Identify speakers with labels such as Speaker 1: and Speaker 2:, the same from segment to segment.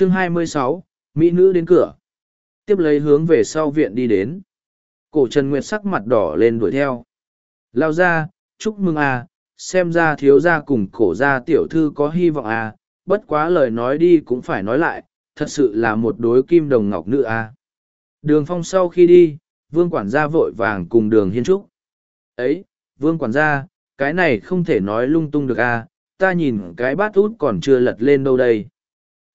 Speaker 1: chương 26, Mỹ nữ đến cửa. Tiếp lấy hướng về sau viện đi đến. Cổ Trần Nguyệt sắc mặt đỏ lên đuổi theo. Lao ra, chúc mừng à, xem ra thiếu gia cùng cổ gia tiểu thư có hy vọng à, bất quá lời nói đi cũng phải nói lại, thật sự là một đối kim đồng ngọc nữ à. Đường phong sau khi đi, vương quản gia vội vàng cùng đường hiên trúc. Ấy, vương quản gia, cái này không thể nói lung tung được à, ta nhìn cái bát út còn chưa lật lên đâu đây.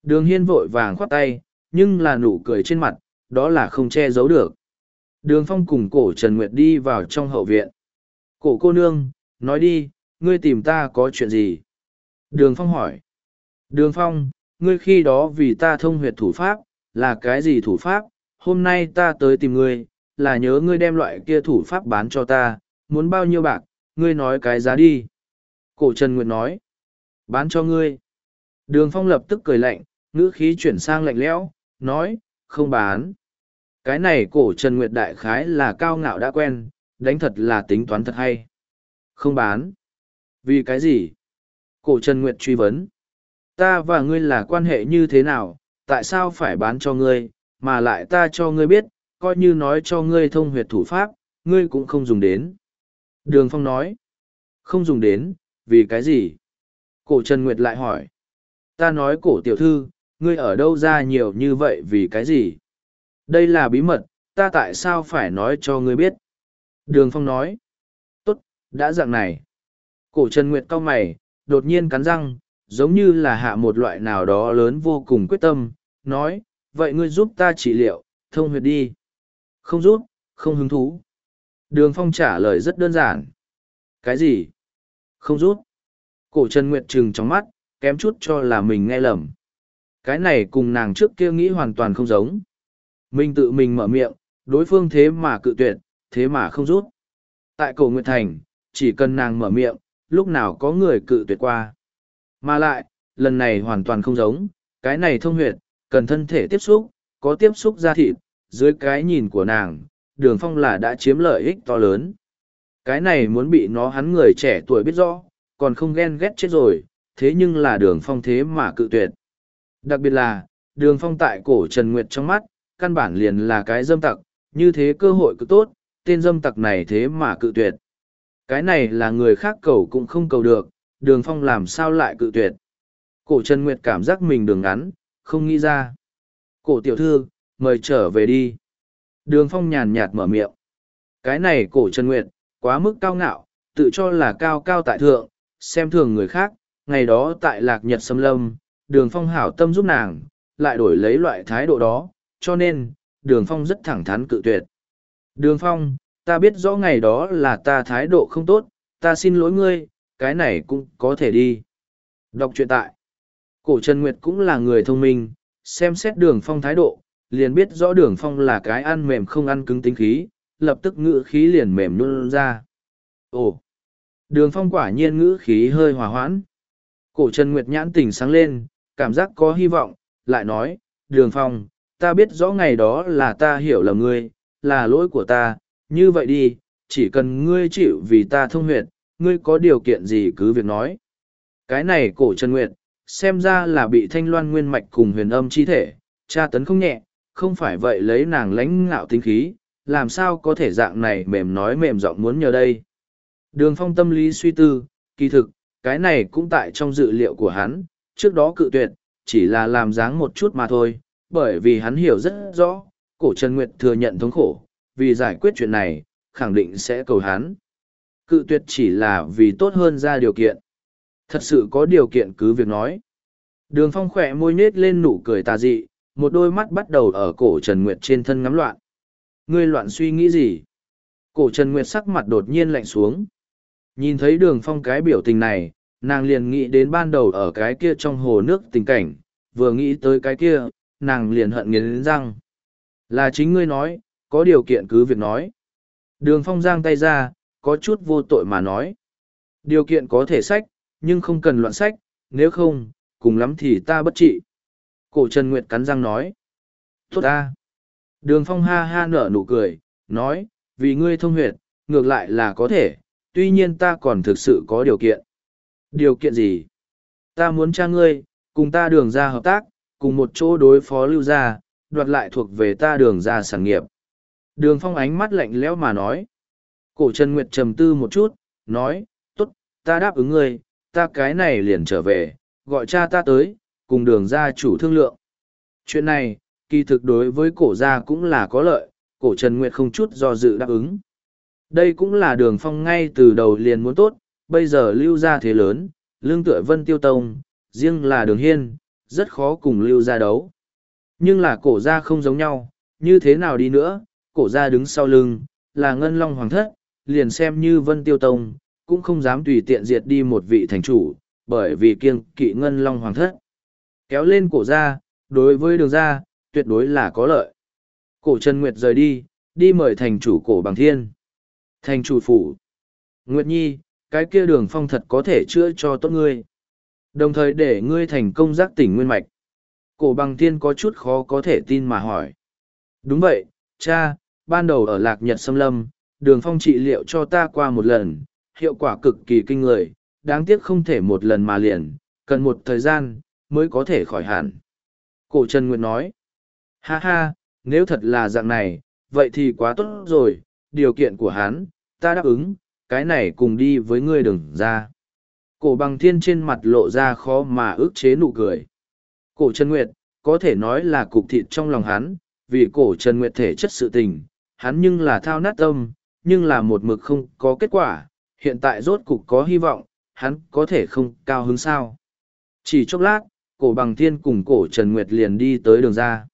Speaker 1: Đường hiên vội vàng khoát tay, nhưng là nụ cười trên mặt, đó là không che giấu được. Đường phong cùng cổ Trần Nguyệt đi vào trong hậu viện. Cổ cô nương, nói đi, ngươi tìm ta có chuyện gì? Đường phong hỏi. Đường phong, ngươi khi đó vì ta thông huyệt thủ pháp, là cái gì thủ pháp? Hôm nay ta tới tìm ngươi, là nhớ ngươi đem loại kia thủ pháp bán cho ta, muốn bao nhiêu bạc, ngươi nói cái giá đi. Cổ Trần Nguyệt nói. Bán cho ngươi. Đường phong lập tức cười lạnh, ngữ khí chuyển sang lạnh lẽo, nói, không bán. Cái này cổ Trần Nguyệt đại khái là cao ngạo đã quen, đánh thật là tính toán thật hay. Không bán. Vì cái gì? Cổ Trần Nguyệt truy vấn. Ta và ngươi là quan hệ như thế nào, tại sao phải bán cho ngươi, mà lại ta cho ngươi biết, coi như nói cho ngươi thông huyệt thủ pháp, ngươi cũng không dùng đến. Đường Phong nói. Không dùng đến, vì cái gì? Cổ Trần Nguyệt lại hỏi. Ta nói cổ tiểu thư, ngươi ở đâu ra nhiều như vậy vì cái gì? Đây là bí mật, ta tại sao phải nói cho ngươi biết? Đường Phong nói. Tốt, đã dạng này. Cổ Trần Nguyệt cau mày, đột nhiên cắn răng, giống như là hạ một loại nào đó lớn vô cùng quyết tâm, nói, vậy ngươi giúp ta trị liệu, thông huyệt đi. Không giúp, không hứng thú. Đường Phong trả lời rất đơn giản. Cái gì? Không giúp. Cổ Trần Nguyệt trừng trong mắt, kém chút cho là mình nghe lầm. Cái này cùng nàng trước kia nghĩ hoàn toàn không giống. Mình tự mình mở miệng, đối phương thế mà cự tuyệt, thế mà không rút. Tại cổ Nguyệt Thành, chỉ cần nàng mở miệng, lúc nào có người cự tuyệt qua. Mà lại, lần này hoàn toàn không giống, cái này thông huyệt, cần thân thể tiếp xúc, có tiếp xúc ra thịt, dưới cái nhìn của nàng, đường phong là đã chiếm lợi ích to lớn. Cái này muốn bị nó hắn người trẻ tuổi biết rõ, còn không ghen ghét chết rồi, thế nhưng là đường phong thế mà cự tuyệt. Đặc biệt là, đường phong tại cổ Trần Nguyệt trong mắt, căn bản liền là cái dâm tặc, như thế cơ hội cứ tốt, tên dâm tặc này thế mà cự tuyệt. Cái này là người khác cầu cũng không cầu được, đường phong làm sao lại cự tuyệt. Cổ Trần Nguyệt cảm giác mình đường ngắn, không nghĩ ra. Cổ tiểu thư, mời trở về đi. Đường phong nhàn nhạt mở miệng. Cái này cổ Trần Nguyệt, quá mức cao ngạo, tự cho là cao cao tại thượng, xem thường người khác. Ngày đó tại Lạc Nhật Sâm Lâm, đường phong hảo tâm giúp nàng, lại đổi lấy loại thái độ đó, cho nên, đường phong rất thẳng thắn cự tuyệt. Đường phong, ta biết rõ ngày đó là ta thái độ không tốt, ta xin lỗi ngươi, cái này cũng có thể đi. Đọc truyện tại. Cổ Trần Nguyệt cũng là người thông minh, xem xét đường phong thái độ, liền biết rõ đường phong là cái ăn mềm không ăn cứng tính khí, lập tức ngữ khí liền mềm luôn ra. Ồ! Đường phong quả nhiên ngữ khí hơi hòa hoãn. Cổ Trần Nguyệt nhãn tỉnh sáng lên, cảm giác có hy vọng, lại nói, đường phong, ta biết rõ ngày đó là ta hiểu lầm ngươi, là lỗi của ta, như vậy đi, chỉ cần ngươi chịu vì ta thông huyệt, ngươi có điều kiện gì cứ việc nói. Cái này cổ Trần Nguyệt, xem ra là bị thanh loan nguyên mạch cùng huyền âm chi thể, tra tấn không nhẹ, không phải vậy lấy nàng lãnh ngạo tinh khí, làm sao có thể dạng này mềm nói mềm giọng muốn nhờ đây. Đường phong tâm lý suy tư, kỳ thực, cái này cũng tại trong dự liệu của hắn, trước đó cự tuyệt, chỉ là làm dáng một chút mà thôi, bởi vì hắn hiểu rất rõ, cổ Trần Nguyệt thừa nhận thống khổ, vì giải quyết chuyện này, khẳng định sẽ cầu hắn. Cự tuyệt chỉ là vì tốt hơn ra điều kiện. Thật sự có điều kiện cứ việc nói. Đường phong khỏe môi nết lên nụ cười tà dị, một đôi mắt bắt đầu ở cổ Trần Nguyệt trên thân ngắm loạn. Ngươi loạn suy nghĩ gì? Cổ Trần Nguyệt sắc mặt đột nhiên lạnh xuống. Nhìn thấy đường phong cái biểu tình này, nàng liền nghĩ đến ban đầu ở cái kia trong hồ nước tình cảnh, vừa nghĩ tới cái kia, nàng liền hận nghiến răng. Là chính ngươi nói, có điều kiện cứ việc nói. Đường phong giang tay ra, có chút vô tội mà nói. Điều kiện có thể sách, nhưng không cần loạn sách, nếu không, cùng lắm thì ta bất trị. Cổ Trần Nguyệt cắn răng nói. Tốt ta. Đường phong ha ha nở nụ cười, nói, vì ngươi thông huyệt, ngược lại là có thể, tuy nhiên ta còn thực sự có điều kiện. Điều kiện gì? Ta muốn cha ngươi, cùng ta đường ra hợp tác, cùng một chỗ đối phó lưu gia, đoạt lại thuộc về ta đường ra sản nghiệp. Đường phong ánh mắt lạnh lẽo mà nói. Cổ Trần Nguyệt trầm tư một chút, nói, tốt, ta đáp ứng ngươi, ta cái này liền trở về, gọi cha ta tới, cùng đường gia chủ thương lượng. Chuyện này, kỳ thực đối với cổ gia cũng là có lợi, cổ Trần Nguyệt không chút do dự đáp ứng. Đây cũng là đường phong ngay từ đầu liền muốn tốt, bây giờ lưu gia thế lớn, lương tựa vân tiêu tông, riêng là đường hiên, rất khó cùng lưu gia đấu. Nhưng là cổ gia không giống nhau, như thế nào đi nữa, cổ gia đứng sau lưng, là ngân long hoàng thất, liền xem như vân tiêu tông, cũng không dám tùy tiện diệt đi một vị thành chủ, bởi vì kiêng kỵ ngân long hoàng thất. Kéo lên cổ gia, đối với đường gia, tuyệt đối là có lợi. Cổ Trần Nguyệt rời đi, đi mời thành chủ cổ bằng thiên. Thành chủ phủ. Nguyệt Nhi, cái kia đường phong thật có thể chữa cho tốt ngươi. Đồng thời để ngươi thành công giác tỉnh nguyên mạch. Cổ bằng thiên có chút khó có thể tin mà hỏi. Đúng vậy, cha, ban đầu ở lạc nhật xâm lâm, đường phong trị liệu cho ta qua một lần, hiệu quả cực kỳ kinh người, đáng tiếc không thể một lần mà liền, cần một thời gian, mới có thể khỏi hẳn. Cổ Trần Nguyệt nói, ha ha, nếu thật là dạng này, vậy thì quá tốt rồi, điều kiện của hắn, ta đáp ứng, cái này cùng đi với ngươi đừng ra. Cổ bằng thiên trên mặt lộ ra khó mà ước chế nụ cười. Cổ Trần Nguyệt, có thể nói là cục thịt trong lòng hắn, vì cổ Trần Nguyệt thể chất sự tình, hắn nhưng là thao nát tâm, nhưng là một mực không có kết quả, hiện tại rốt cục có hy vọng, hắn có thể không cao hứng sao. Chỉ chốc lát, cổ bằng thiên cùng cổ Trần Nguyệt liền đi tới đường ra.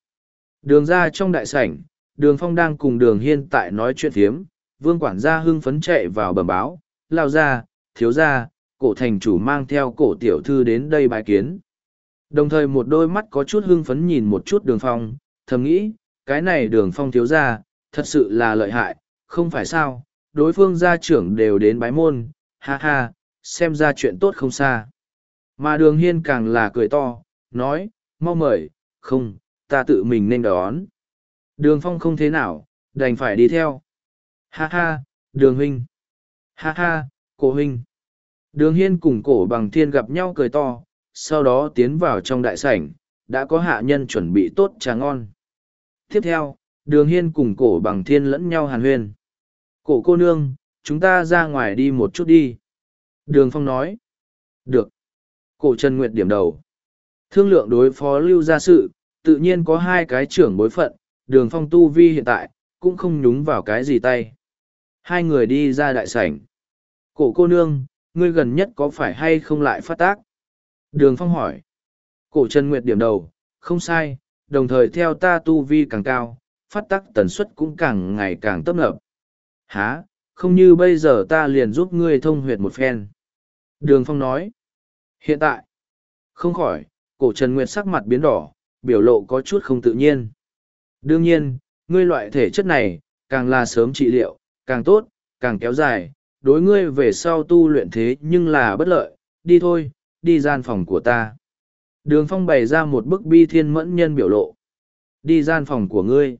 Speaker 1: Đường ra trong đại sảnh, đường phong đang cùng đường hiên tại nói chuyện thiếm, vương quản gia hưng phấn chạy vào bẩm báo, lao ra, thiếu ra, cổ thành chủ mang theo cổ tiểu thư đến đây bài kiến. Đồng thời một đôi mắt có chút hưng phấn nhìn một chút đường phong, thầm nghĩ, cái này đường phong thiếu ra, thật sự là lợi hại, không phải sao, đối phương gia trưởng đều đến bái môn, ha ha, xem ra chuyện tốt không xa. Mà đường hiên càng là cười to, nói, mau mời, không, ta tự mình nên đón. Đường phong không thế nào, đành phải đi theo. Ha ha, đường huynh. Ha ha, cổ huynh. Đường hiên cùng cổ bằng thiên gặp nhau cười to, sau đó tiến vào trong đại sảnh, đã có hạ nhân chuẩn bị tốt trà ngon. Tiếp theo, đường hiên cùng cổ bằng thiên lẫn nhau hàn huyên. Cổ cô nương, chúng ta ra ngoài đi một chút đi. Đường phong nói. Được. Cổ Trần Nguyệt điểm đầu. Thương lượng đối phó lưu gia sự, tự nhiên có hai cái trưởng bối phận, đường phong tu vi hiện tại, cũng không nhúng vào cái gì tay. Hai người đi ra đại sảnh. Cổ cô nương, ngươi gần nhất có phải hay không lại phát tác? Đường phong hỏi. Cổ Trần Nguyệt điểm đầu, không sai, đồng thời theo ta tu vi càng cao, phát tác tần suất cũng càng ngày càng tấp nập. Hả, không như bây giờ ta liền giúp ngươi thông huyệt một phen. Đường phong nói. Hiện tại, không khỏi, cổ Trần Nguyệt sắc mặt biến đỏ, biểu lộ có chút không tự nhiên. Đương nhiên, ngươi loại thể chất này, càng là sớm trị liệu, càng tốt, càng kéo dài, đối ngươi về sau tu luyện thế nhưng là bất lợi, đi thôi, đi gian phòng của ta. Đường phong bày ra một bức bi thiên mẫn nhân biểu lộ. Đi gian phòng của ngươi.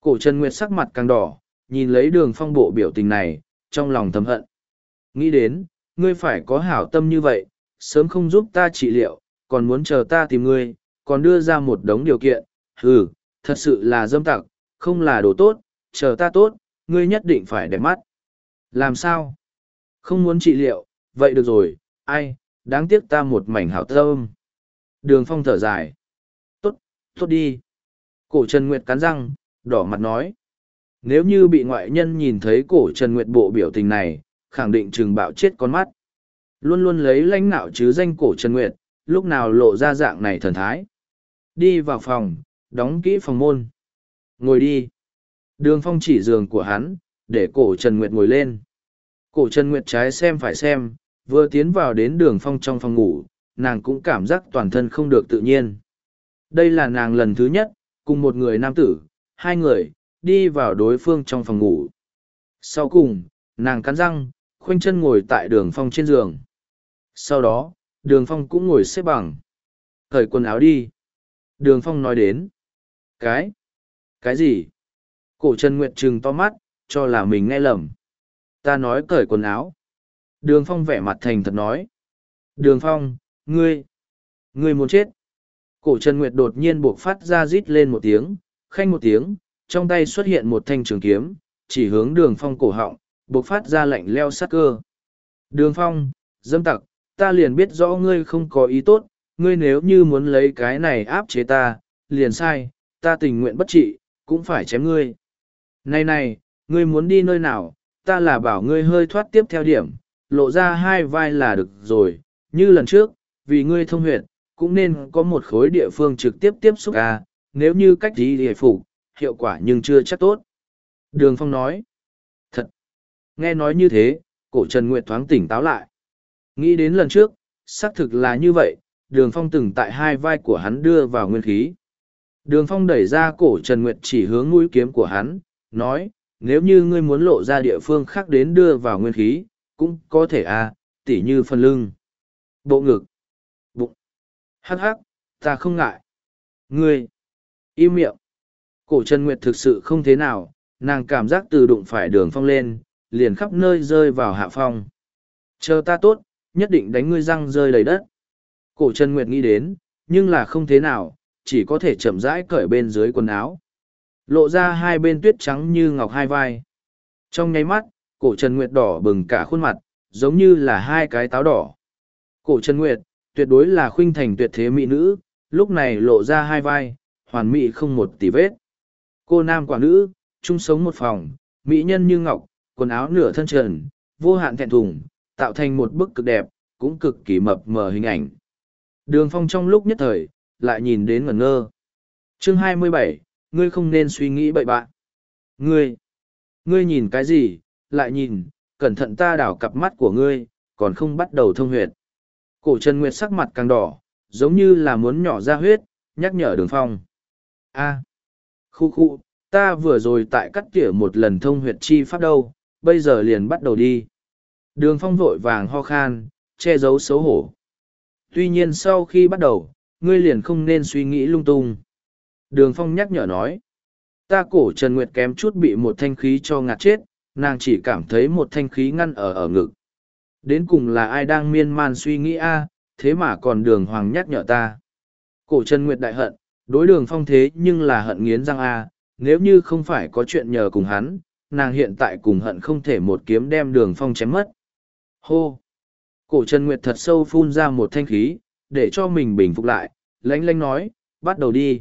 Speaker 1: Cổ Trần Nguyệt sắc mặt càng đỏ, nhìn lấy đường phong bộ biểu tình này, trong lòng thầm hận. Nghĩ đến, ngươi phải có hảo tâm như vậy, sớm không giúp ta trị liệu, còn muốn chờ ta tìm ngươi, còn đưa ra một đống điều kiện. Ừ, thật sự là dâm tặc, không là đồ tốt, chờ ta tốt, ngươi nhất định phải đẹp mắt. Làm sao? Không muốn trị liệu, vậy được rồi, ai, đáng tiếc ta một mảnh hảo tâm. Đường phong thở dài. Tốt, tốt đi. Cổ Trần Nguyệt cắn răng, đỏ mặt nói. Nếu như bị ngoại nhân nhìn thấy cổ Trần Nguyệt bộ biểu tình này, khẳng định trừng bạo chết con mắt. Luôn luôn lấy lãnh nạo chứ danh cổ Trần Nguyệt, lúc nào lộ ra dạng này thần thái. Đi vào phòng, đóng kỹ phòng môn. Ngồi đi. Đường phong chỉ giường của hắn, để cổ Trần Nguyệt ngồi lên. Cổ Trần Nguyệt trái xem phải xem, vừa tiến vào đến đường phong trong phòng ngủ, nàng cũng cảm giác toàn thân không được tự nhiên. Đây là nàng lần thứ nhất, cùng một người nam tử, hai người, đi vào đối phương trong phòng ngủ. Sau cùng, nàng cắn răng, khoanh chân ngồi tại đường phong trên giường. Sau đó, đường phong cũng ngồi xếp bằng. Cởi quần áo đi. Đường phong nói đến. Cái? Cái gì? Cổ Trần Nguyệt trừng to mắt, cho là mình nghe lầm. Ta nói cởi quần áo. Đường phong vẻ mặt thành thật nói. Đường phong, ngươi, ngươi muốn chết. Cổ Trần Nguyệt đột nhiên buộc phát ra rít lên một tiếng, khanh một tiếng, trong tay xuất hiện một thanh trường kiếm, chỉ hướng đường phong cổ họng, buộc phát ra lạnh leo sát cơ. Đường phong, dâm tặc, ta liền biết rõ ngươi không có ý tốt, ngươi nếu như muốn lấy cái này áp chế ta, liền sai, ta tình nguyện bất trị, cũng phải chém ngươi. Này này, ngươi muốn đi nơi nào, ta là bảo ngươi hơi thoát tiếp theo điểm, lộ ra hai vai là được rồi, như lần trước, vì ngươi thông huyệt, cũng nên có một khối địa phương trực tiếp tiếp xúc à, nếu như cách gì để phục, hiệu quả nhưng chưa chắc tốt. Đường Phong nói, thật, nghe nói như thế, cổ Trần Nguyệt thoáng tỉnh táo lại. Nghĩ đến lần trước, xác thực là như vậy, đường Phong từng tại hai vai của hắn đưa vào nguyên khí. Đường Phong đẩy ra cổ Trần Nguyệt chỉ hướng mũi kiếm của hắn, nói, nếu như ngươi muốn lộ ra địa phương khác đến đưa vào nguyên khí, cũng có thể à, tỉ như phần lưng, bộ ngực, bụng. Hắc hắc, ta không ngại. Ngươi, im miệng. Cổ Trần Nguyệt thực sự không thế nào, nàng cảm giác từ đụng phải đường phong lên, liền khắp nơi rơi vào hạ phong. Chờ ta tốt, nhất định đánh ngươi răng rơi đầy đất. Cổ Trần Nguyệt nghĩ đến, nhưng là không thế nào, chỉ có thể chậm rãi cởi bên dưới quần áo. Lộ ra hai bên tuyết trắng như ngọc hai vai. Trong nháy mắt, cổ Trần Nguyệt đỏ bừng cả khuôn mặt, giống như là hai cái táo đỏ. Cổ Trần Nguyệt, tuyệt đối là khuynh thành tuyệt thế mỹ nữ, lúc này lộ ra hai vai, hoàn mỹ không một tì vết. Cô nam quả nữ, chung sống một phòng, mỹ nhân như ngọc, quần áo nửa thân trần, vô hạn thẹn thùng, tạo thành một bức cực đẹp, cũng cực kỳ mập mờ hình ảnh. Đường phong trong lúc nhất thời, lại nhìn đến ngẩn ngơ. Chương 27, ngươi không nên suy nghĩ bậy bạ. Ngươi, ngươi nhìn cái gì, lại nhìn, cẩn thận ta đảo cặp mắt của ngươi, còn không bắt đầu thông huyệt. Cổ Trần Nguyệt sắc mặt càng đỏ, giống như là muốn nhỏ ra huyết, nhắc nhở đường phong. A, khu khu, ta vừa rồi tại cắt tỉa một lần thông huyệt chi pháp đâu, bây giờ liền bắt đầu đi. Đường phong vội vàng ho khan, che giấu xấu hổ. Tuy nhiên sau khi bắt đầu, ngươi liền không nên suy nghĩ lung tung. Đường phong nhắc nhở nói. Ta cổ Trần Nguyệt kém chút bị một thanh khí cho ngạt chết, nàng chỉ cảm thấy một thanh khí ngăn ở ở ngực. Đến cùng là ai đang miên man suy nghĩ a thế mà còn đường hoàng nhắc nhở ta. Cổ Trần Nguyệt đại hận, đối đường phong thế nhưng là hận nghiến răng a nếu như không phải có chuyện nhờ cùng hắn, nàng hiện tại cùng hận không thể một kiếm đem đường phong chém mất. Hô! Cổ Trần Nguyệt thật sâu phun ra một thanh khí, để cho mình bình phục lại, lánh lánh nói, bắt đầu đi.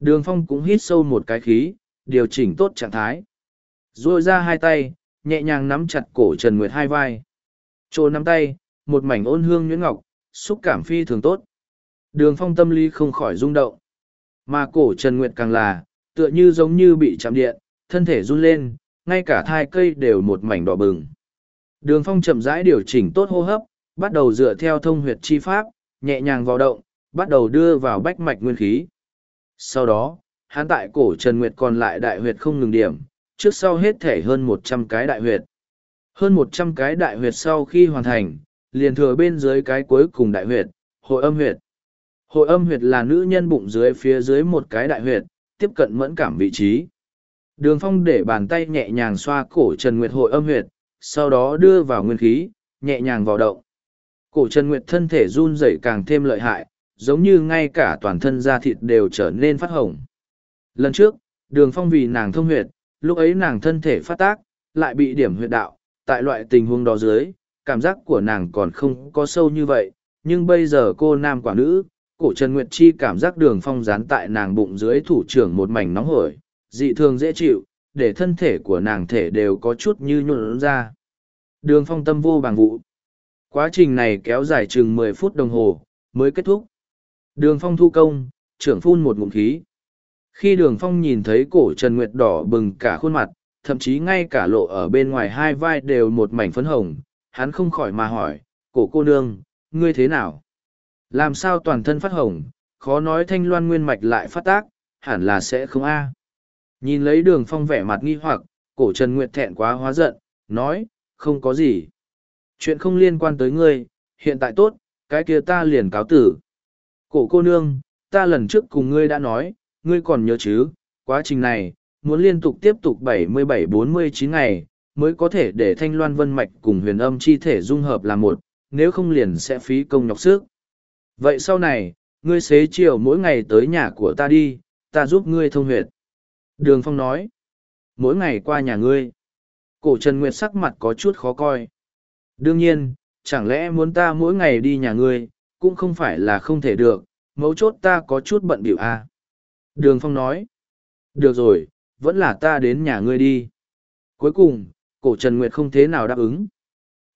Speaker 1: Đường phong cũng hít sâu một cái khí, điều chỉnh tốt trạng thái. Rồi ra hai tay, nhẹ nhàng nắm chặt cổ Trần Nguyệt hai vai. Trô nắm tay, một mảnh ôn hương nhuyễn ngọc, xúc cảm phi thường tốt. Đường phong tâm lý không khỏi rung động. Mà cổ Trần Nguyệt càng là, tựa như giống như bị chạm điện, thân thể run lên, ngay cả thai cây đều một mảnh đỏ bừng. Đường phong chậm rãi điều chỉnh tốt hô hấp, bắt đầu dựa theo thông huyệt chi pháp, nhẹ nhàng vào động, bắt đầu đưa vào bách mạch nguyên khí. Sau đó, hắn tại cổ Trần Nguyệt còn lại đại huyệt không ngừng điểm, trước sau hết thể hơn một trăm cái đại huyệt. Hơn một trăm cái đại huyệt sau khi hoàn thành, liền thừa bên dưới cái cuối cùng đại huyệt, hội âm huyệt. Hội âm huyệt là nữ nhân bụng dưới phía dưới một cái đại huyệt, tiếp cận mẫn cảm vị trí. Đường phong để bàn tay nhẹ nhàng xoa cổ Trần Nguyệt hội âm huyệt, sau đó đưa vào nguyên khí, nhẹ nhàng vào động. Cổ Trần Nguyệt thân thể run rẩy càng thêm lợi hại, giống như ngay cả toàn thân da thịt đều trở nên phát hồng. Lần trước, đường phong vì nàng thông huyệt, lúc ấy nàng thân thể phát tác, lại bị điểm huyệt đạo, tại loại tình huống đó dưới, cảm giác của nàng còn không có sâu như vậy, nhưng bây giờ cô nam quả nữ, cổ Trần Nguyệt Chi cảm giác đường phong dán tại nàng bụng dưới thủ trưởng một mảnh nóng hổi, dị thường dễ chịu, để thân thể của nàng thể đều có chút như nhuận ra. Đường phong tâm vô bằng vụ. Quá trình này kéo dài chừng mười phút đồng hồ, mới kết thúc. Đường phong thu công, trưởng phun một ngụm khí. Khi đường phong nhìn thấy cổ Trần Nguyệt đỏ bừng cả khuôn mặt, thậm chí ngay cả lộ ở bên ngoài hai vai đều một mảnh phấn hồng, hắn không khỏi mà hỏi, cổ cô nương, ngươi thế nào? Làm sao toàn thân phát hồng, khó nói thanh loan nguyên mạch lại phát tác, hẳn là sẽ không a. Nhìn lấy đường phong vẻ mặt nghi hoặc, cổ Trần Nguyệt thẹn quá hóa giận, nói, không có gì. Chuyện không liên quan tới ngươi, hiện tại tốt, cái kia ta liền cáo tử. Cổ cô nương, ta lần trước cùng ngươi đã nói, ngươi còn nhớ chứ, quá trình này, muốn liên tục tiếp tục 77-49 ngày, mới có thể để thanh loan vân mạch cùng huyền âm chi thể dung hợp là một, nếu không liền sẽ phí công nhọc sức. Vậy sau này, ngươi xế chiều mỗi ngày tới nhà của ta đi, ta giúp ngươi thông huyệt. Đường Phong nói, mỗi ngày qua nhà ngươi. Cổ Trần Nguyệt sắc mặt có chút khó coi. Đương nhiên, chẳng lẽ muốn ta mỗi ngày đi nhà ngươi, cũng không phải là không thể được, mấu chốt ta có chút bận biểu à. Đường Phong nói, được rồi, vẫn là ta đến nhà ngươi đi. Cuối cùng, cổ Trần Nguyệt không thế nào đáp ứng.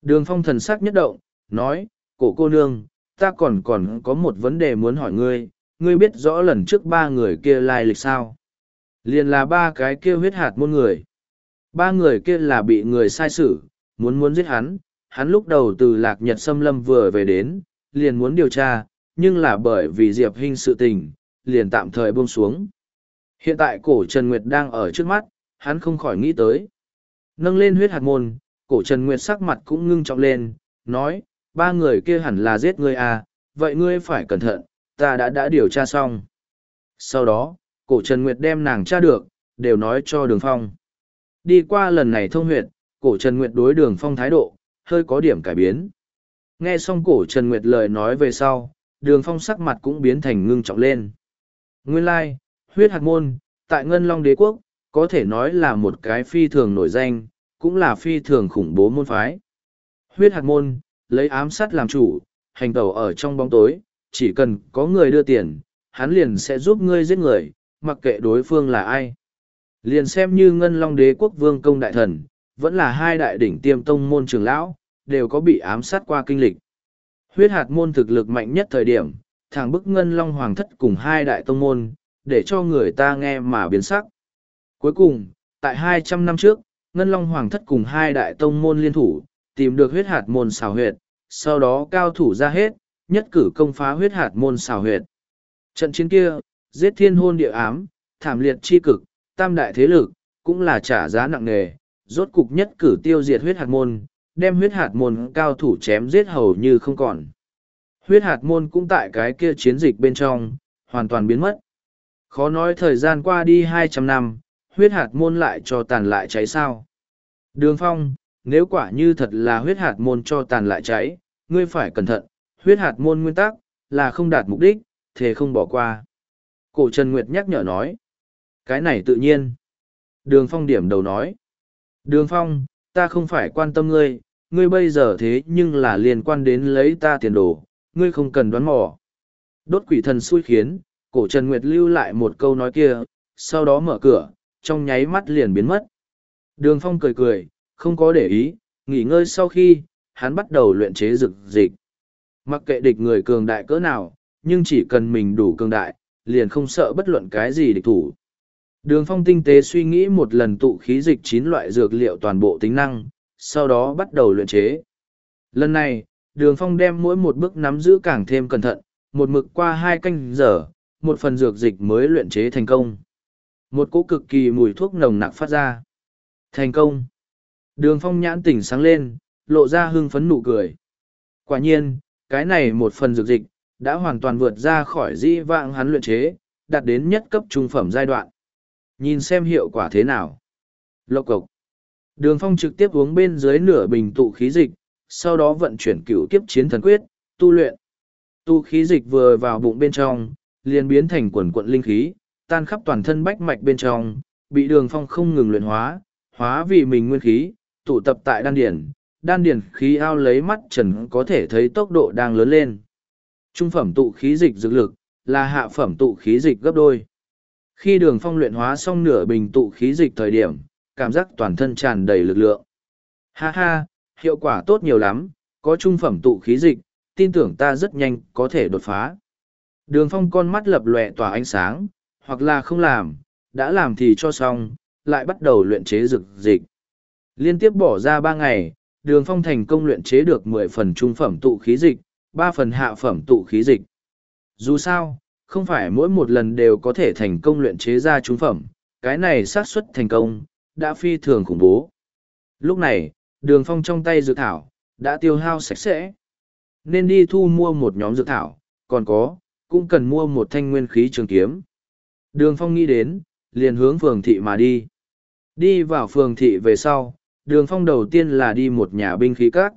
Speaker 1: Đường Phong thần sắc nhất động, nói, cổ cô nương, ta còn còn có một vấn đề muốn hỏi ngươi, ngươi biết rõ lần trước ba người kia lai lịch sao? Liền là ba cái kia huyết hạt môn người. Ba người kia là bị người sai xử, muốn muốn giết hắn, hắn lúc đầu từ lạc nhật xâm lâm vừa về đến, liền muốn điều tra, nhưng là bởi vì Diệp Hinh sự tình, liền tạm thời buông xuống. Hiện tại cổ Trần Nguyệt đang ở trước mắt, hắn không khỏi nghĩ tới. Nâng lên huyết hạt môn, cổ Trần Nguyệt sắc mặt cũng ngưng trọng lên, nói, ba người kia hẳn là giết ngươi à, vậy ngươi phải cẩn thận, ta đã đã điều tra xong. Sau đó, cổ Trần Nguyệt đem nàng tra được, đều nói cho đường phong. Đi qua lần này thông huyệt, cổ Trần Nguyệt đối đường phong thái độ, hơi có điểm cải biến. Nghe xong cổ Trần Nguyệt lời nói về sau, đường phong sắc mặt cũng biến thành ngưng trọng lên. Nguyên lai, huyết hạt môn, tại Ngân Long Đế Quốc, có thể nói là một cái phi thường nổi danh, cũng là phi thường khủng bố môn phái. Huyết hạt môn, lấy ám sát làm chủ, hành tẩu ở trong bóng tối, chỉ cần có người đưa tiền, hắn liền sẽ giúp ngươi giết người, mặc kệ đối phương là ai. Liền xem như Ngân Long Đế Quốc Vương Công Đại Thần, vẫn là hai đại đỉnh tiêm tông môn trường lão, đều có bị ám sát qua kinh lịch. Huyết hạt môn thực lực mạnh nhất thời điểm, thằng bức Ngân Long Hoàng thất cùng hai đại tông môn, để cho người ta nghe mà biến sắc. Cuối cùng, tại hai trăm năm trước, Ngân Long Hoàng thất cùng hai đại tông môn liên thủ, tìm được huyết hạt môn xào huyệt, sau đó cao thủ ra hết, nhất cử công phá huyết hạt môn xào huyệt. Trận chiến kia, giết thiên hôn địa ám, thảm liệt chi cực, tam đại thế lực, cũng là trả giá nặng nề, rốt cục nhất cử tiêu diệt huyết hạt môn, đem huyết hạt môn cao thủ chém giết hầu như không còn. Huyết hạt môn cũng tại cái kia chiến dịch bên trong, hoàn toàn biến mất. Khó nói thời gian qua đi hai trăm năm, huyết hạt môn lại cho tàn lại cháy sao. Đường phong, nếu quả như thật là huyết hạt môn cho tàn lại cháy, ngươi phải cẩn thận, huyết hạt môn nguyên tắc, là không đạt mục đích, thế không bỏ qua. Cổ Trần Nguyệt nhắc nhở nói. Cái này tự nhiên. Đường Phong điểm đầu nói. Đường Phong, ta không phải quan tâm ngươi, ngươi bây giờ thế nhưng là liên quan đến lấy ta tiền đồ, ngươi không cần đoán mò. Đốt quỷ thần xui khiến, cổ Trần Nguyệt lưu lại một câu nói kia, sau đó mở cửa, trong nháy mắt liền biến mất. Đường Phong cười cười, không có để ý, nghỉ ngơi sau khi, hắn bắt đầu luyện chế dược dịch. Mặc kệ địch người cường đại cỡ nào, nhưng chỉ cần mình đủ cường đại, liền không sợ bất luận cái gì địch thủ. Đường phong tinh tế suy nghĩ một lần tụ khí dịch chín loại dược liệu toàn bộ tính năng, sau đó bắt đầu luyện chế. Lần này, đường phong đem mỗi một bước nắm giữ càng thêm cẩn thận, một mực qua hai canh giờ, một phần dược dịch mới luyện chế thành công. Một cỗ cực kỳ mùi thuốc nồng nặc phát ra. Thành công. Đường phong nhãn tỉnh sáng lên, lộ ra hưng phấn nụ cười. Quả nhiên, cái này một phần dược dịch, đã hoàn toàn vượt ra khỏi dĩ vãng hắn luyện chế, đạt đến nhất cấp trung phẩm giai đoạn. Nhìn xem hiệu quả thế nào. Lộc cộc. Đường phong trực tiếp uống bên dưới nửa bình tụ khí dịch, sau đó vận chuyển cửu kiếp chiến thần quyết, tu luyện. Tu khí dịch vừa vào bụng bên trong, liền biến thành quần quận linh khí, tan khắp toàn thân bách mạch bên trong, bị đường phong không ngừng luyện hóa, hóa vì mình nguyên khí, tụ tập tại đan điển, đan điển khí ao lấy mắt trần có thể thấy tốc độ đang lớn lên. Trung phẩm tụ khí dịch dược lực, là hạ phẩm tụ khí dịch gấp đôi. Khi đường phong luyện hóa xong nửa bình tụ khí dịch thời điểm, cảm giác toàn thân tràn đầy lực lượng. Ha ha, hiệu quả tốt nhiều lắm, có trung phẩm tụ khí dịch, tin tưởng ta rất nhanh có thể đột phá. Đường phong con mắt lập lòe tỏa ánh sáng, hoặc là không làm, đã làm thì cho xong, lại bắt đầu luyện chế dược dịch. Liên tiếp bỏ ra ba ngày, đường phong thành công luyện chế được mười phần trung phẩm tụ khí dịch, ba phần hạ phẩm tụ khí dịch. Dù sao, không phải mỗi một lần đều có thể thành công luyện chế ra trúng phẩm, cái này xác suất thành công, đã phi thường khủng bố. Lúc này, đường phong trong tay dược thảo, đã tiêu hao sạch sẽ. Nên đi thu mua một nhóm dược thảo, còn có, cũng cần mua một thanh nguyên khí trường kiếm. Đường phong nghĩ đến, liền hướng phường thị mà đi. Đi vào phường thị về sau, đường phong đầu tiên là đi một nhà binh khí các.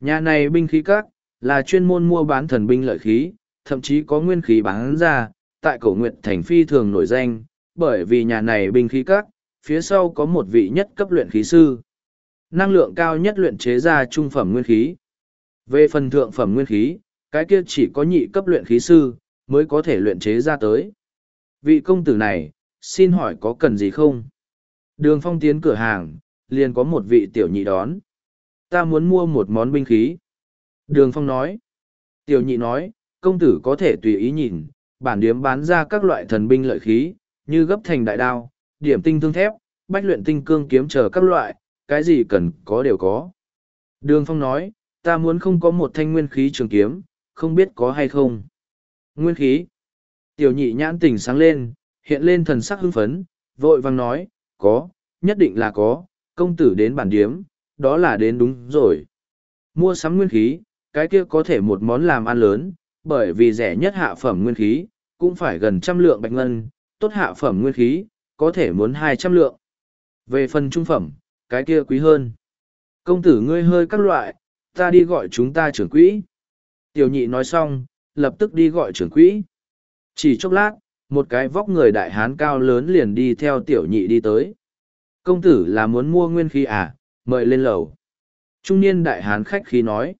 Speaker 1: Nhà này binh khí các, là chuyên môn mua bán thần binh lợi khí, thậm chí có nguyên khí bán ra, tại cổ nguyệt thành phi thường nổi danh, bởi vì nhà này binh khí các, phía sau có một vị nhất cấp luyện khí sư. Năng lượng cao nhất luyện chế ra trung phẩm nguyên khí. Về phần thượng phẩm nguyên khí, cái kia chỉ có nhị cấp luyện khí sư, mới có thể luyện chế ra tới. Vị công tử này, xin hỏi có cần gì không? Đường phong tiến cửa hàng, liền có một vị tiểu nhị đón. Ta muốn mua một món binh khí. Đường phong nói. Tiểu nhị nói, công tử có thể tùy ý nhìn, bản điếm bán ra các loại thần binh lợi khí, như gấp thành đại đao, điểm tinh thương thép, bách luyện tinh cương kiếm chờ các loại, cái gì cần có đều có. Đường Phong nói, ta muốn không có một thanh nguyên khí trường kiếm, không biết có hay không. Nguyên khí. Tiểu nhị nhãn tỉnh sáng lên, hiện lên thần sắc hưng phấn, vội vàng nói, có, nhất định là có, công tử đến bản điếm, đó là đến đúng rồi. Mua sắm nguyên khí, cái kia có thể một món làm ăn lớn, bởi vì rẻ nhất hạ phẩm nguyên khí, cũng phải gần trăm lượng bạch ngân, tốt hạ phẩm nguyên khí, có thể muốn hai trăm lượng. Về phần trung phẩm, cái kia quý hơn. Công tử ngươi hơi các loại, ta đi gọi chúng ta trưởng quỹ. Tiểu nhị nói xong, lập tức đi gọi trưởng quỹ. Chỉ chốc lát, một cái vóc người đại hán cao lớn liền đi theo tiểu nhị đi tới. Công tử là muốn mua nguyên khí à, mời lên lầu. Trung niên đại hán khách khí nói.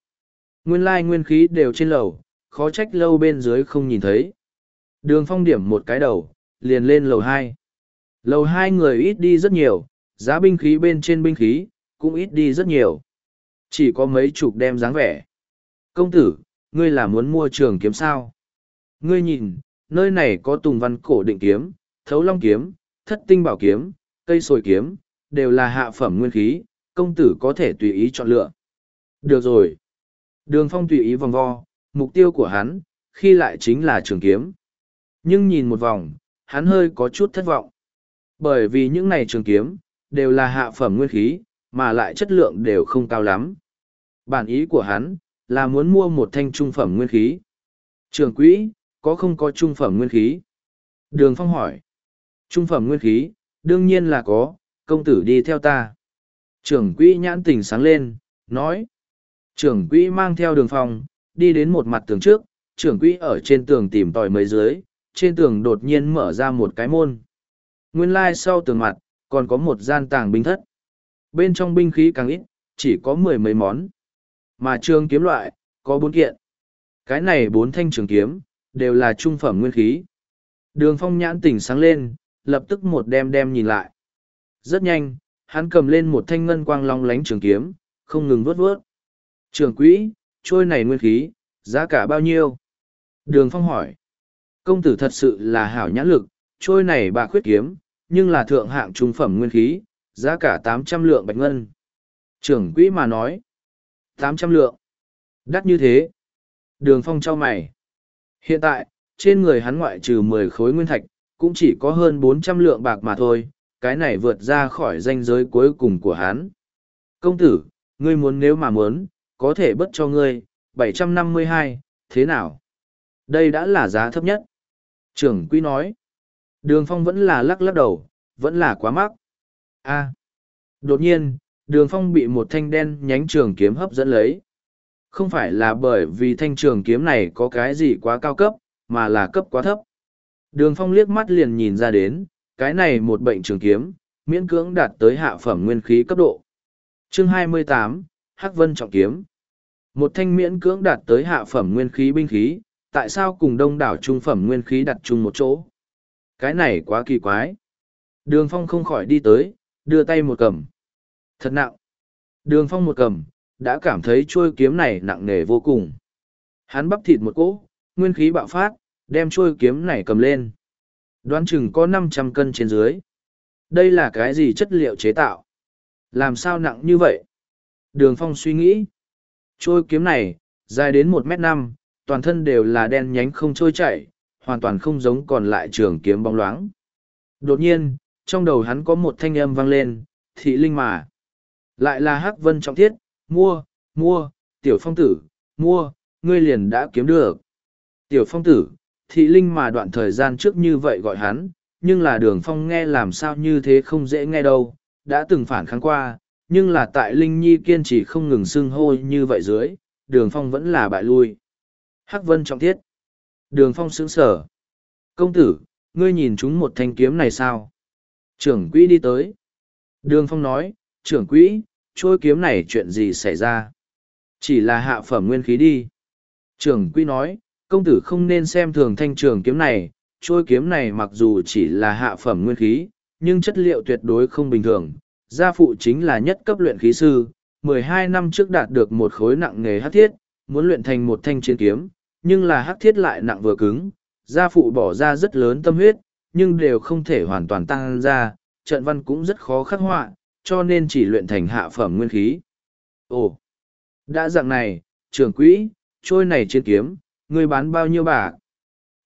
Speaker 1: Nguyên lai nguyên khí đều trên lầu, khó trách lâu bên dưới không nhìn thấy. Đường phong điểm một cái đầu, liền lên lầu hai. Lầu hai người ít đi rất nhiều, giá binh khí bên trên binh khí, cũng ít đi rất nhiều. Chỉ có mấy chục đem dáng vẻ. Công tử, ngươi là muốn mua trường kiếm sao? Ngươi nhìn, nơi này có tùng văn cổ định kiếm, thấu long kiếm, thất tinh bảo kiếm, cây sồi kiếm, đều là hạ phẩm nguyên khí, công tử có thể tùy ý chọn lựa. Được rồi. Đường phong tùy ý vòng vo, mục tiêu của hắn, khi lại chính là trường kiếm. Nhưng nhìn một vòng, hắn hơi có chút thất vọng. Bởi vì những này trường kiếm, đều là hạ phẩm nguyên khí, mà lại chất lượng đều không cao lắm. Bản ý của hắn, là muốn mua một thanh trung phẩm nguyên khí. Trường quỹ, có không có trung phẩm nguyên khí? Đường Phong hỏi. Trung phẩm nguyên khí, đương nhiên là có, công tử đi theo ta. Trưởng quỹ nhãn tình sáng lên, nói. Trưởng quỹ mang theo đường phong, đi đến một mặt tường trước, trưởng quỹ ở trên tường tìm tòi mấy dưới, trên tường đột nhiên mở ra một cái môn. Nguyên lai sau tường mặt, còn có một gian tàng binh thất. Bên trong binh khí càng ít, chỉ có mười mấy món. Mà trường kiếm loại, có bốn kiện. Cái này bốn thanh trường kiếm, đều là trung phẩm nguyên khí. Đường phong nhãn tỉnh sáng lên, lập tức một đem đem nhìn lại. Rất nhanh, hắn cầm lên một thanh ngân quang long lánh trường kiếm, không ngừng vớt vớt. Trường quỹ, trôi này nguyên khí, giá cả bao nhiêu? Đường phong hỏi. Công tử thật sự là hảo nhãn lực, trôi này bà khuyết kiếm, nhưng là thượng hạng trung phẩm nguyên khí, giá cả tám trăm lượng bạch ngân. Trưởng quỹ mà nói. tám trăm lượng. Đắt như thế. Đường phong cho mày. Hiện tại, trên người hắn ngoại trừ mười khối nguyên thạch, cũng chỉ có hơn bốn trăm lượng bạc mà thôi, cái này vượt ra khỏi danh giới cuối cùng của hắn. Công tử, ngươi muốn nếu mà muốn, có thể bất cho ngươi, bảy trăm năm mươi hai, thế nào? Đây đã là giá thấp nhất. Trưởng quý nói. Đường phong vẫn là lắc lắc đầu, vẫn là quá mắc. A. Đột nhiên, đường phong bị một thanh đen nhánh trường kiếm hấp dẫn lấy. Không phải là bởi vì thanh trường kiếm này có cái gì quá cao cấp, mà là cấp quá thấp. Đường phong liếc mắt liền nhìn ra đến, cái này một bệnh trường kiếm, miễn cưỡng đạt tới hạ phẩm nguyên khí cấp độ. Chương 28, Hắc Vân Trọng Kiếm Một thanh miễn cưỡng đạt tới hạ phẩm nguyên khí binh khí, tại sao cùng đông đảo trung phẩm nguyên khí đặt chung một chỗ? Cái này quá kỳ quái. Đường phong không khỏi đi tới, đưa tay một cầm. Thật nặng. Đường phong một cầm, đã cảm thấy chuôi kiếm này nặng nề vô cùng. Hắn bắp thịt một cỗ, nguyên khí bạo phát, đem chuôi kiếm này cầm lên. Đoán chừng có năm trăm cân trên dưới. Đây là cái gì chất liệu chế tạo? Làm sao nặng như vậy? Đường phong suy nghĩ. Trôi kiếm này, dài đến một m năm, toàn thân đều là đen nhánh không trôi chảy, hoàn toàn không giống còn lại trường kiếm bóng loáng. Đột nhiên, trong đầu hắn có một thanh âm vang lên, thị linh mà. Lại là hắc vân trọng thiết, mua, mua, tiểu phong tử, mua, ngươi liền đã kiếm được. Tiểu phong tử, thị linh mà đoạn thời gian trước như vậy gọi hắn, nhưng là đường phong nghe làm sao như thế không dễ nghe đâu, đã từng phản kháng qua, nhưng là tại linh nhi kiên trì không ngừng xưng hô như vậy dưới, đường phong vẫn là bại lui. Hắc vân trọng thiết. Đường phong sững sở. Công tử, ngươi nhìn chúng một thanh kiếm này sao? Trưởng quỹ đi tới. Đường phong nói, trưởng quỹ, trôi kiếm này chuyện gì xảy ra? Chỉ là hạ phẩm nguyên khí đi. Trưởng quỹ nói, công tử không nên xem thường thanh trường kiếm này, trôi kiếm này mặc dù chỉ là hạ phẩm nguyên khí, nhưng chất liệu tuyệt đối không bình thường. Gia phụ chính là nhất cấp luyện khí sư, mười hai năm trước đạt được một khối nặng nghề hắc thiết, muốn luyện thành một thanh chiến kiếm, nhưng là hắc thiết lại nặng vừa cứng. Gia phụ bỏ ra rất lớn tâm huyết, nhưng đều không thể hoàn toàn tăng ra, trận văn cũng rất khó khắc họa, cho nên chỉ luyện thành hạ phẩm nguyên khí. Ồ, đã dạng này, trưởng quỹ, trôi này chiến kiếm, ngươi bán bao nhiêu bạc?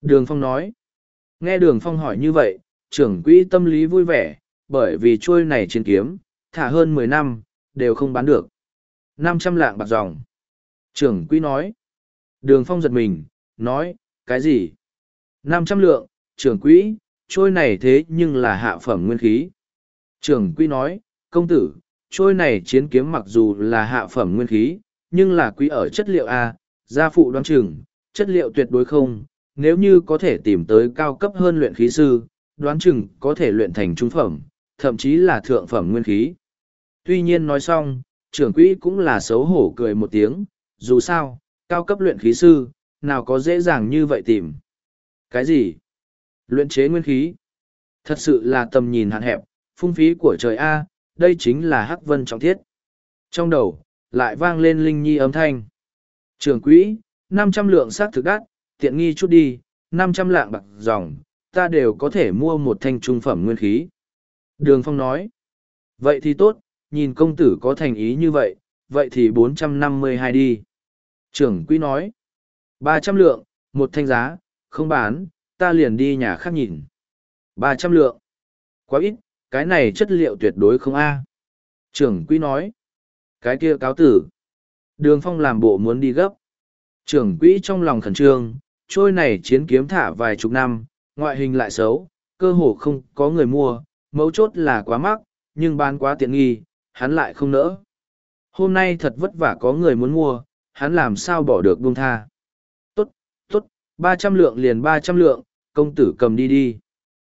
Speaker 1: Đường Phong nói. Nghe Đường Phong hỏi như vậy, trưởng quỹ tâm lý vui vẻ, bởi vì trôi này chiến kiếm, thả hơn mười năm, đều không bán được. năm trăm lạng bạc dòng. Trưởng quỹ nói. Đường Phong giật mình, nói, cái gì? năm trăm lượng, trưởng quỹ, trôi này thế nhưng là hạ phẩm nguyên khí. Trưởng quỹ nói, công tử, trôi này chiến kiếm mặc dù là hạ phẩm nguyên khí, nhưng là quý ở chất liệu A, gia phụ đoán chừng, chất liệu tuyệt đối không, nếu như có thể tìm tới cao cấp hơn luyện khí sư, đoán chừng có thể luyện thành trung phẩm, thậm chí là thượng phẩm nguyên khí. Tuy nhiên nói xong, trưởng quỹ cũng là xấu hổ cười một tiếng, dù sao, cao cấp luyện khí sư, nào có dễ dàng như vậy tìm. Cái gì? Luyện chế nguyên khí? Thật sự là tầm nhìn hạn hẹp, phung phí của trời A, đây chính là hắc vân trọng thiết. Trong đầu, lại vang lên linh nhi âm thanh. trưởng quỹ, năm trăm lượng xác thực đắt, tiện nghi chút đi, năm trăm lạng bạc dòng, ta đều có thể mua một thanh trung phẩm nguyên khí. Đường Phong nói, vậy thì tốt, nhìn công tử có thành ý như vậy, vậy thì bốn trăm năm mươi hai đi. Trưởng quỹ nói, ba trăm lượng, một thanh giá, không bán, ta liền đi nhà khác nhìn. ba trăm lượng, quá ít, cái này chất liệu tuyệt đối không a. Trưởng quỹ nói, cái kia cáo tử. Đường Phong làm bộ muốn đi gấp. Trưởng quỹ trong lòng khẩn trương, trôi này chiến kiếm thả vài chục năm, ngoại hình lại xấu, cơ hồ không có người mua, mấu chốt là quá mắc, nhưng bán quá tiện nghi, hắn lại không nỡ. Hôm nay thật vất vả có người muốn mua, hắn làm sao bỏ được buông tha. Tốt, tốt, ba trăm lượng liền ba trăm lượng, công tử cầm đi đi.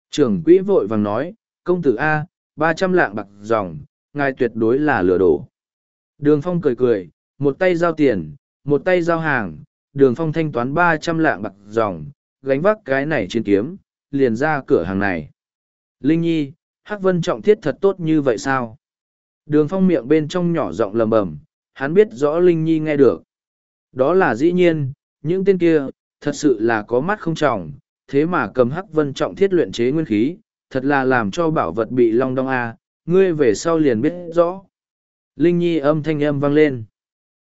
Speaker 1: Trưởng quỹ vội vàng nói, công tử A, ba trăm lạng bạc dòng, ngài tuyệt đối là lừa đổ. Đường Phong cười cười, một tay giao tiền, một tay giao hàng, đường phong thanh toán ba trăm lạng bạc dòng gánh vác cái này trên kiếm liền ra cửa hàng này linh nhi hắc vân trọng thiết thật tốt như vậy sao? Đường phong miệng bên trong nhỏ giọng lầm bầm hắn biết rõ linh nhi nghe được. Đó là dĩ nhiên những tên kia thật sự là có mắt không trọng thế mà cầm hắc vân trọng thiết luyện chế nguyên khí thật là làm cho bảo vật bị long đong a ngươi về sau liền biết rõ. Linh nhi âm thanh âm vang lên.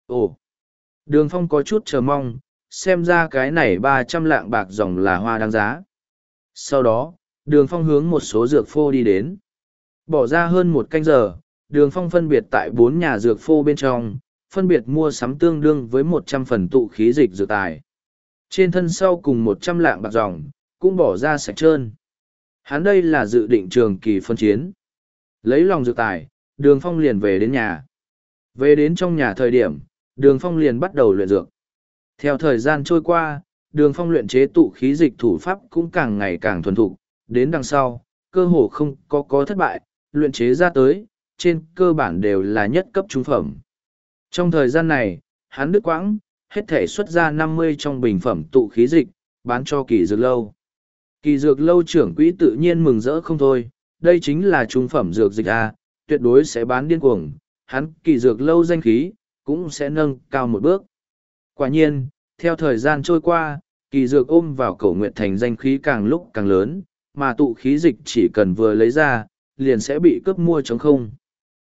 Speaker 1: Ồ! Đường phong có chút chờ mong, xem ra cái này ba trăm lạng bạc dòng là hoa đáng giá. Sau đó, đường phong hướng một số dược phô đi đến. Bỏ ra hơn một canh giờ, đường phong phân biệt tại bốn nhà dược phô bên trong, phân biệt mua sắm tương đương với một trăm phần tụ khí dịch dược tài. Trên thân sau cùng một trăm lạng bạc dòng, cũng bỏ ra sạch trơn. Hắn đây là dự định trường kỳ phân chiến. Lấy lòng dược tài, đường phong liền về đến nhà. Về đến trong nhà thời điểm, đường phong liền bắt đầu luyện dược theo thời gian trôi qua đường phong luyện chế tụ khí dịch thủ pháp cũng càng ngày càng thuần thục đến đằng sau cơ hồ không có có thất bại luyện chế ra tới trên cơ bản đều là nhất cấp trung phẩm trong thời gian này hắn đức quãng hết thể xuất ra năm mươi trong bình phẩm tụ khí dịch bán cho kỳ dược lâu kỳ dược lâu trưởng quỹ tự nhiên mừng rỡ không thôi đây chính là trung phẩm dược dịch a tuyệt đối sẽ bán điên cuồng hắn kỳ dược lâu danh khí cũng sẽ nâng cao một bước. Quả nhiên, theo thời gian trôi qua, kỳ dược ôm vào cổ nguyện thành danh khí càng lúc càng lớn, mà tụ khí dịch chỉ cần vừa lấy ra, liền sẽ bị cướp mua chống không.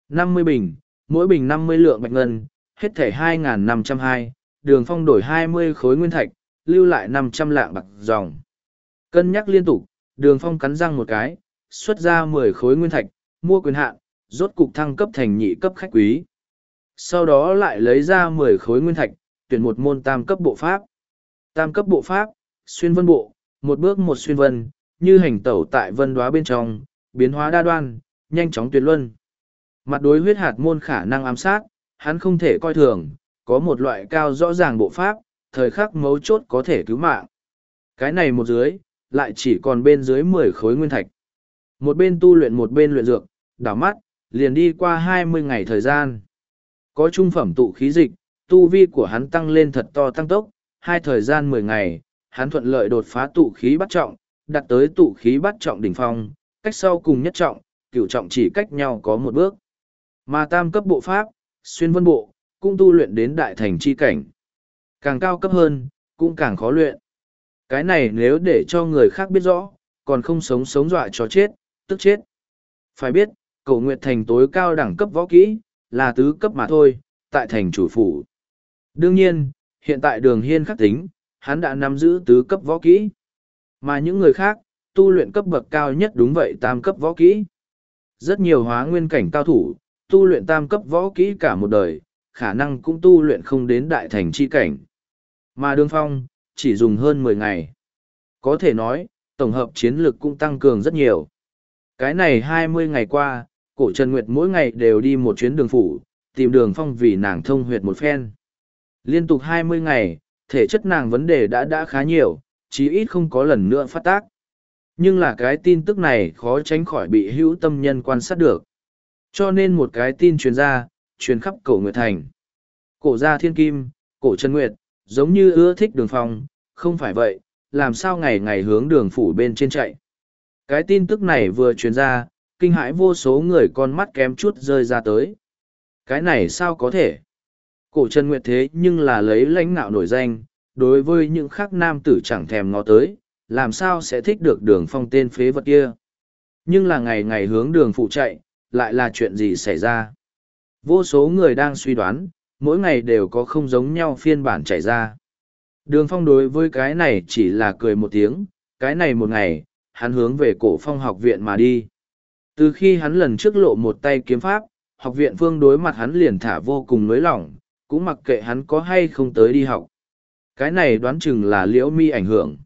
Speaker 1: 50 bình, mỗi bình 50 lượng bạch ngân, hết thẻ 2.502, đường phong đổi 20 khối nguyên thạch, lưu lại 500 lạng bạc dòng. Cân nhắc liên tục, đường phong cắn răng một cái, xuất ra 10 khối nguyên thạch, mua quyền hạn, rốt cục thăng cấp thành nhị cấp khách quý sau đó lại lấy ra mười khối nguyên thạch tuyển một môn tam cấp bộ pháp tam cấp bộ pháp xuyên vân bộ một bước một xuyên vân như hành tẩu tại vân đoá bên trong biến hóa đa đoan nhanh chóng tuyệt luân mặt đối huyết hạt môn khả năng ám sát hắn không thể coi thường có một loại cao rõ ràng bộ pháp thời khắc mấu chốt có thể cứu mạng Cái này một dưới, lại chỉ còn bên dưới mười khối nguyên thạch. Một bên tu luyện một bên luyện dược, đảo mắt, liền đi qua hai mươi ngày thời gian. Có trung phẩm tụ khí dịch, tu vi của hắn tăng lên thật to tăng tốc, hai thời gian mười ngày, hắn thuận lợi đột phá tụ khí bắt trọng, đặt tới tụ khí bắt trọng đỉnh phong, cách sau cùng nhất trọng, cửu trọng chỉ cách nhau có một bước. Mà tam cấp bộ pháp, xuyên vân bộ, cũng tu luyện đến đại thành chi cảnh. Càng cao cấp hơn, cũng càng khó luyện. Cái này nếu để cho người khác biết rõ, còn không sống sống dọa cho chết, tức chết. Phải biết, cầu nguyệt thành tối cao đẳng cấp võ kỹ, là tứ cấp mà thôi, tại thành chủ phủ. Đương nhiên, hiện tại đường hiên khắc tính, hắn đã nắm giữ tứ cấp võ kỹ. Mà những người khác, tu luyện cấp bậc cao nhất đúng vậy tam cấp võ kỹ. Rất nhiều hóa nguyên cảnh cao thủ, tu luyện tam cấp võ kỹ cả một đời, khả năng cũng tu luyện không đến đại thành chi cảnh. Mà đường phong, chỉ dùng hơn mười ngày. Có thể nói, tổng hợp chiến lực cũng tăng cường rất nhiều. Cái này hai mươi ngày qua, cổ Trần Nguyệt mỗi ngày đều đi một chuyến đường phủ, tìm đường phong vì nàng thông huyệt một phen. Liên tục hai mươi ngày, thể chất nàng vấn đề đã đã khá nhiều, chí ít không có lần nữa phát tác. Nhưng là cái tin tức này khó tránh khỏi bị hữu tâm nhân quan sát được. Cho nên một cái tin truyền ra, truyền khắp cổ Nguyệt Thành. Cổ gia thiên kim, cổ Trần Nguyệt, giống như ưa thích đường phong, không phải vậy, làm sao ngày ngày hướng đường phủ bên trên chạy. Cái tin tức này vừa truyền ra, kinh hãi vô số người con mắt kém chút rơi ra tới. Cái này sao có thể? Cổ Trần Nguyệt thế nhưng là lấy lãnh nạo nổi danh, đối với những khác nam tử chẳng thèm ngó tới, làm sao sẽ thích được đường phong tên phế vật kia. Nhưng là ngày ngày hướng đường phụ chạy, lại là chuyện gì xảy ra. Vô số người đang suy đoán, mỗi ngày đều có không giống nhau phiên bản chạy ra. Đường phong đối với cái này chỉ là cười một tiếng, cái này một ngày, hắn hướng về cổ phong học viện mà đi. Từ khi hắn lần trước lộ một tay kiếm pháp, học viện phương đối mặt hắn liền thả vô cùng nới lỏng, cũng mặc kệ hắn có hay không tới đi học. Cái này đoán chừng là liễu mi ảnh hưởng.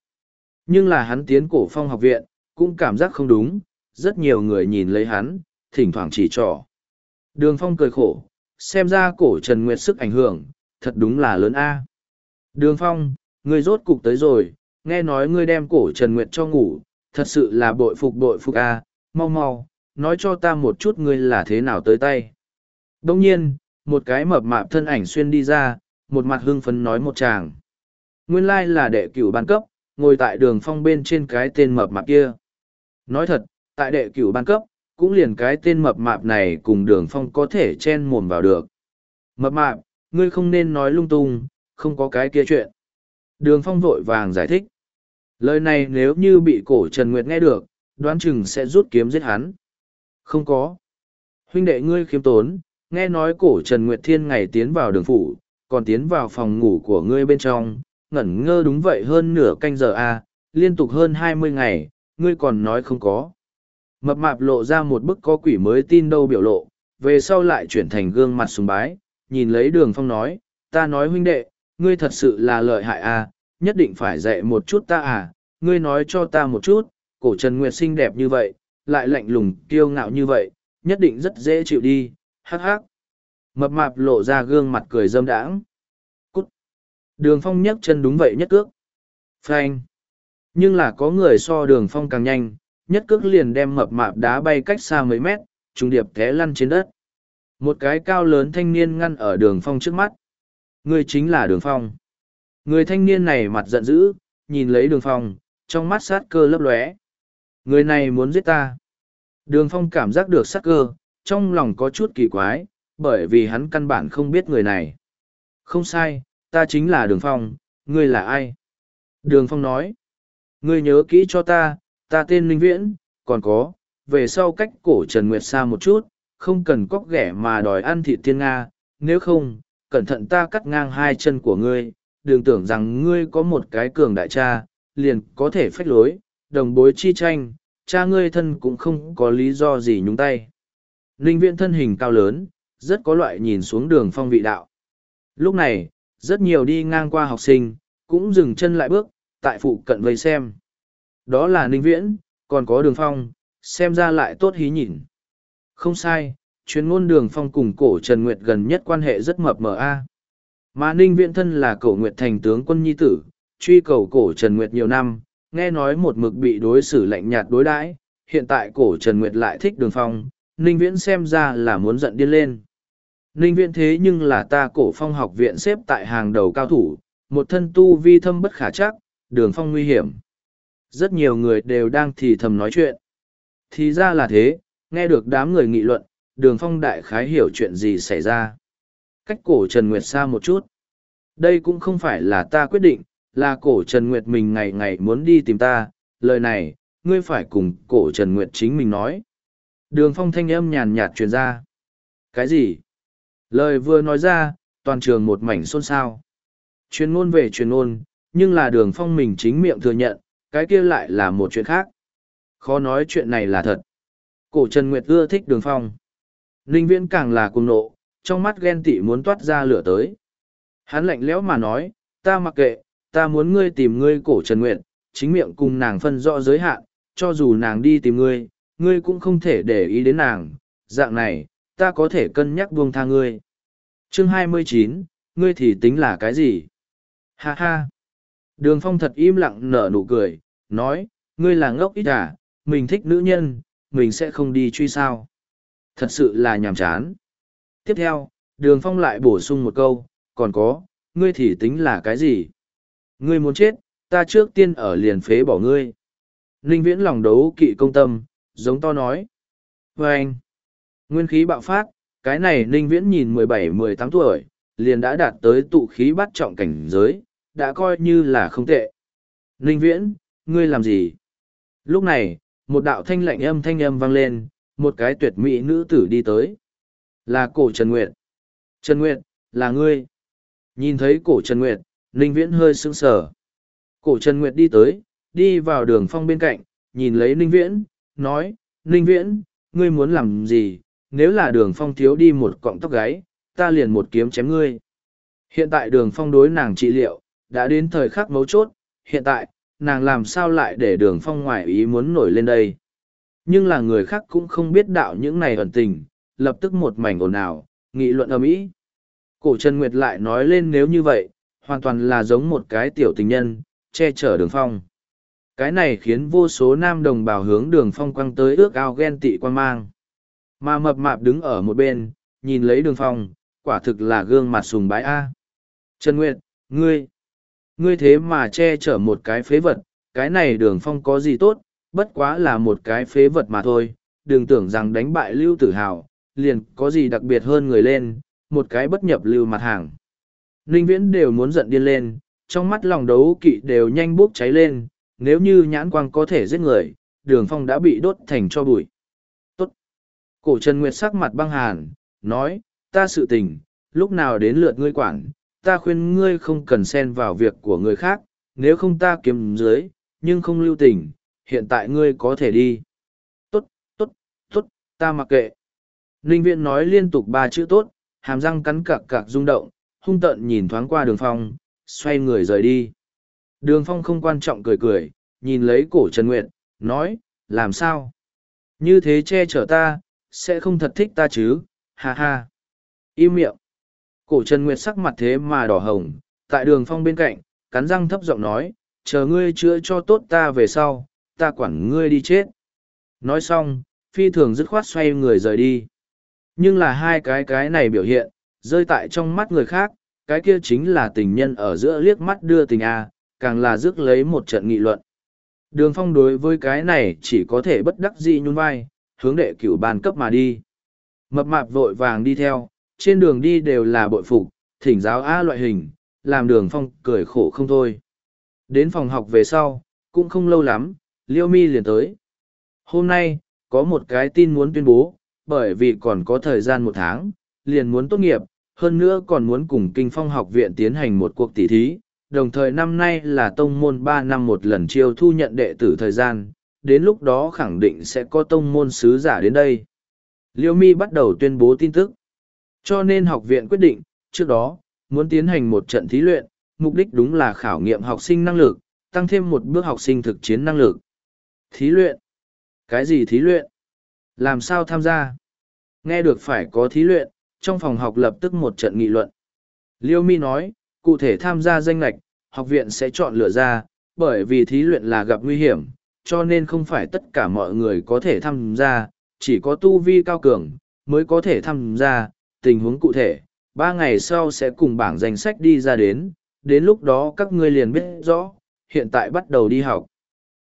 Speaker 1: Nhưng là hắn tiến cổ phong học viện, cũng cảm giác không đúng, rất nhiều người nhìn lấy hắn, thỉnh thoảng chỉ trỏ. Đường phong cười khổ, xem ra cổ Trần Nguyệt sức ảnh hưởng, thật đúng là lớn a. Đường phong, ngươi rốt cục tới rồi, nghe nói ngươi đem cổ Trần Nguyệt cho ngủ, thật sự là bội phục bội phục a, mau mau, nói cho ta một chút ngươi là thế nào tới tay. Đông nhiên, một cái mập mạp thân ảnh xuyên đi ra, một mặt hưng phấn nói một chàng. Nguyên lai là đệ cửu ban cấp, ngồi tại đường phong bên trên cái tên mập mạp kia. Nói thật, tại đệ cửu ban cấp, cũng liền cái tên mập mạp này cùng đường phong có thể chen mồm vào được. Mập mạp, ngươi không nên nói lung tung, không có cái kia chuyện. Đường phong vội vàng giải thích. Lời này nếu như bị cổ Trần Nguyệt nghe được, đoán chừng sẽ rút kiếm giết hắn. Không có. Huynh đệ ngươi khiêm tốn, nghe nói cổ Trần Nguyệt Thiên ngày tiến vào đường phủ, còn tiến vào phòng ngủ của ngươi bên trong, ngẩn ngơ đúng vậy hơn nửa canh giờ a à, liên tục hơn hai mươi ngày, ngươi còn nói không có. Mập mạp lộ ra một bức có quỷ mới tin đâu biểu lộ, về sau lại chuyển thành gương mặt sùng bái, nhìn lấy đường phong nói, ta nói huynh đệ, ngươi thật sự là lợi hại a à, nhất định phải dạy một chút ta à, ngươi nói cho ta một chút, cổ Trần Nguyệt xinh đẹp như vậy, lại lạnh lùng kiêu ngạo như vậy, nhất định rất dễ chịu đi, hắc hắc. Mập mạp lộ ra gương mặt cười dâm đãng. Đường phong nhấc chân đúng vậy nhất cước. Phanh. Nhưng là có người so đường phong càng nhanh, nhất cước liền đem mập mạp đá bay cách xa mấy mét, trùng điệp té lăn trên đất. Một cái cao lớn thanh niên ngăn ở đường phong trước mắt. Người chính là đường phong. Người thanh niên này mặt giận dữ, nhìn lấy đường phong, trong mắt sát cơ lấp lóe. Người này muốn giết ta. Đường phong cảm giác được sát cơ, trong lòng có chút kỳ quái, bởi vì hắn căn bản không biết người này. Không sai, ta chính là đường phong, ngươi là ai? Đường phong nói, ngươi nhớ kỹ cho ta, ta tên Linh Viễn, còn có, về sau cách cổ Trần Nguyệt xa một chút, không cần cóc ghẻ mà đòi ăn thịt thiên Nga, nếu không, cẩn thận ta cắt ngang hai chân của ngươi, đừng tưởng rằng ngươi có một cái cường đại cha, liền có thể phách lối, đồng bối chi tranh, cha ngươi thân cũng không có lý do gì nhúng tay. linh viễn thân hình cao lớn, rất có loại nhìn xuống đường phong vị đạo. Lúc này, rất nhiều đi ngang qua học sinh, cũng dừng chân lại bước, tại phụ cận vây xem. Đó là Ninh Viễn, còn có đường phong, xem ra lại tốt hí nhìn. Không sai, chuyên ngôn đường phong cùng cổ Trần Nguyệt gần nhất quan hệ rất mập mờ a. Mà Ninh Viễn thân là cổ Nguyệt thành tướng quân nhi tử, truy cầu cổ Trần Nguyệt nhiều năm, nghe nói một mực bị đối xử lạnh nhạt đối đãi, hiện tại cổ Trần Nguyệt lại thích đường phong, Ninh Viễn xem ra là muốn giận điên lên. Ninh Viễn thế nhưng là ta cổ phong học viện xếp tại hàng đầu cao thủ, một thân tu vi thâm bất khả chắc, đường phong nguy hiểm. Rất nhiều người đều đang thì thầm nói chuyện. Thì ra là thế, nghe được đám người nghị luận, đường phong đại khái hiểu chuyện gì xảy ra. Cách cổ Trần Nguyệt xa một chút. Đây cũng không phải là ta quyết định, là cổ Trần Nguyệt mình ngày ngày muốn đi tìm ta, lời này, ngươi phải cùng cổ Trần Nguyệt chính mình nói. Đường phong thanh âm nhàn nhạt truyền ra. Cái gì? Lời vừa nói ra, toàn trường một mảnh xôn xao. Chuyên ngôn về chuyên ngôn, nhưng là đường phong mình chính miệng thừa nhận, cái kia lại là một chuyện khác. Khó nói chuyện này là thật. Cổ Trần Nguyệt ưa thích đường phong. Ninh viễn càng là cùng nộ, trong mắt ghen tị muốn toát ra lửa tới. Hắn lạnh lẽo mà nói, ta mặc kệ, ta muốn ngươi tìm ngươi cổ Trần Nguyệt, chính miệng cùng nàng phân rõ giới hạn, cho dù nàng đi tìm ngươi, ngươi cũng không thể để ý đến nàng, dạng này, ta có thể cân nhắc buông tha ngươi. Chương 29, ngươi thì tính là cái gì? Ha ha! Đường phong thật im lặng nở nụ cười, nói, ngươi là ngốc ít à, mình thích nữ nhân, mình sẽ không đi truy sao. Thật sự là nhàm chán. Tiếp theo, đường phong lại bổ sung một câu, còn có, ngươi thì tính là cái gì? Ngươi muốn chết, ta trước tiên ở liền phế bỏ ngươi. Ninh viễn lòng đấu kỵ công tâm, giống to nói. Vâng! anh, nguyên khí bạo phát, cái này Ninh viễn nhìn mười bảy mười tám tuổi, liền đã đạt tới tụ khí bắt trọng cảnh giới, đã coi như là không tệ. Ninh viễn, ngươi làm gì? Lúc này, một đạo thanh lạnh âm thanh âm vang lên, một cái tuyệt mỹ nữ tử đi tới. Là cổ Trần Nguyệt. Trần Nguyệt, là ngươi. Nhìn thấy cổ Trần Nguyệt, Ninh Viễn hơi sững sờ. Cổ Trần Nguyệt đi tới, đi vào đường phong bên cạnh, nhìn lấy Ninh Viễn, nói, Ninh Viễn, ngươi muốn làm gì, nếu là đường phong thiếu đi một cọng tóc gáy, ta liền một kiếm chém ngươi. Hiện tại đường phong đối nàng trị liệu, đã đến thời khắc mấu chốt, hiện tại, nàng làm sao lại để đường phong ngoài ý muốn nổi lên đây. Nhưng là người khác cũng không biết đạo những này ẩn tình, lập tức một mảnh ồn ào, nghị luận ầm ĩ. Cổ Trần Nguyệt lại nói lên nếu như vậy, hoàn toàn là giống một cái tiểu tình nhân, che chở đường phong. Cái này khiến vô số nam đồng bào hướng đường phong quăng tới ước ao ghen tị quan mang. Mà mập mạp đứng ở một bên, nhìn lấy đường phong, quả thực là gương mặt sùng bái A. Trần Nguyệt, ngươi, ngươi thế mà che chở một cái phế vật, cái này đường phong có gì tốt, bất quá là một cái phế vật mà thôi, đừng tưởng rằng đánh bại lưu tử hào, liền có gì đặc biệt hơn người lên, một cái bất nhập lưu mặt hàng. Ninh viễn đều muốn giận điên lên, trong mắt lòng đấu kỵ đều nhanh bốc cháy lên, nếu như nhãn quang có thể giết người, đường phong đã bị đốt thành cho bụi. Cổ Trần Nguyệt sắc mặt băng hàn, nói, ta sự tình, lúc nào đến lượt ngươi quản, ta khuyên ngươi không cần xen vào việc của người khác, nếu không ta kiếm dưới, nhưng không lưu tình, hiện tại ngươi có thể đi. Tốt, tốt, tốt, ta mặc kệ. Ninh viện nói liên tục ba chữ tốt, hàm răng cắn cạc cạc rung động, hung tợn nhìn thoáng qua đường phong, xoay người rời đi. Đường phong không quan trọng cười cười, nhìn lấy cổ Trần Nguyệt, nói, làm sao? Như thế che chở ta, sẽ không thật thích ta chứ, ha ha. Im miệng. Cổ Trần Nguyệt sắc mặt thế mà đỏ hồng, tại đường phong bên cạnh, cắn răng thấp giọng nói, chờ ngươi chữa cho tốt ta về sau, ta quản ngươi đi chết. Nói xong, phi thường dứt khoát xoay người rời đi. Nhưng là hai cái cái này biểu hiện, rơi tại trong mắt người khác, cái kia chính là tình nhân ở giữa liếc mắt đưa tình A, càng là rước lấy một trận nghị luận. Đường phong đối với cái này chỉ có thể bất đắc dĩ nhún vai, hướng đệ cửu ban cấp mà đi. Mập mạp vội vàng đi theo, trên đường đi đều là bội phục, thỉnh giáo A loại hình, làm đường phong cười khổ không thôi. Đến phòng học về sau, cũng không lâu lắm, liêu mi liền tới. Hôm nay, có một cái tin muốn tuyên bố, bởi vì còn có thời gian một tháng, liền muốn tốt nghiệp, hơn nữa còn muốn cùng kinh phong học viện tiến hành một cuộc tỉ thí, đồng thời năm nay là tông môn ba năm một lần chiêu thu nhận đệ tử thời gian, đến lúc đó khẳng định sẽ có tông môn sứ giả đến đây. Liêu mi bắt đầu tuyên bố tin tức. Cho nên học viện quyết định, trước đó, muốn tiến hành một trận thí luyện, mục đích đúng là khảo nghiệm học sinh năng lực, tăng thêm một bước học sinh thực chiến năng lực. Thí luyện? Cái gì thí luyện? Làm sao tham gia? Nghe được phải có thí luyện, trong phòng học lập tức một trận nghị luận. Liêu Mi nói, cụ thể tham gia danh lạch, học viện sẽ chọn lựa ra, bởi vì thí luyện là gặp nguy hiểm, cho nên không phải tất cả mọi người có thể tham gia, chỉ có tu vi cao cường mới có thể tham gia, tình huống cụ thể, ba ngày sau sẽ cùng bảng danh sách đi ra đến, đến lúc đó các ngươi liền biết rõ, hiện tại bắt đầu đi học.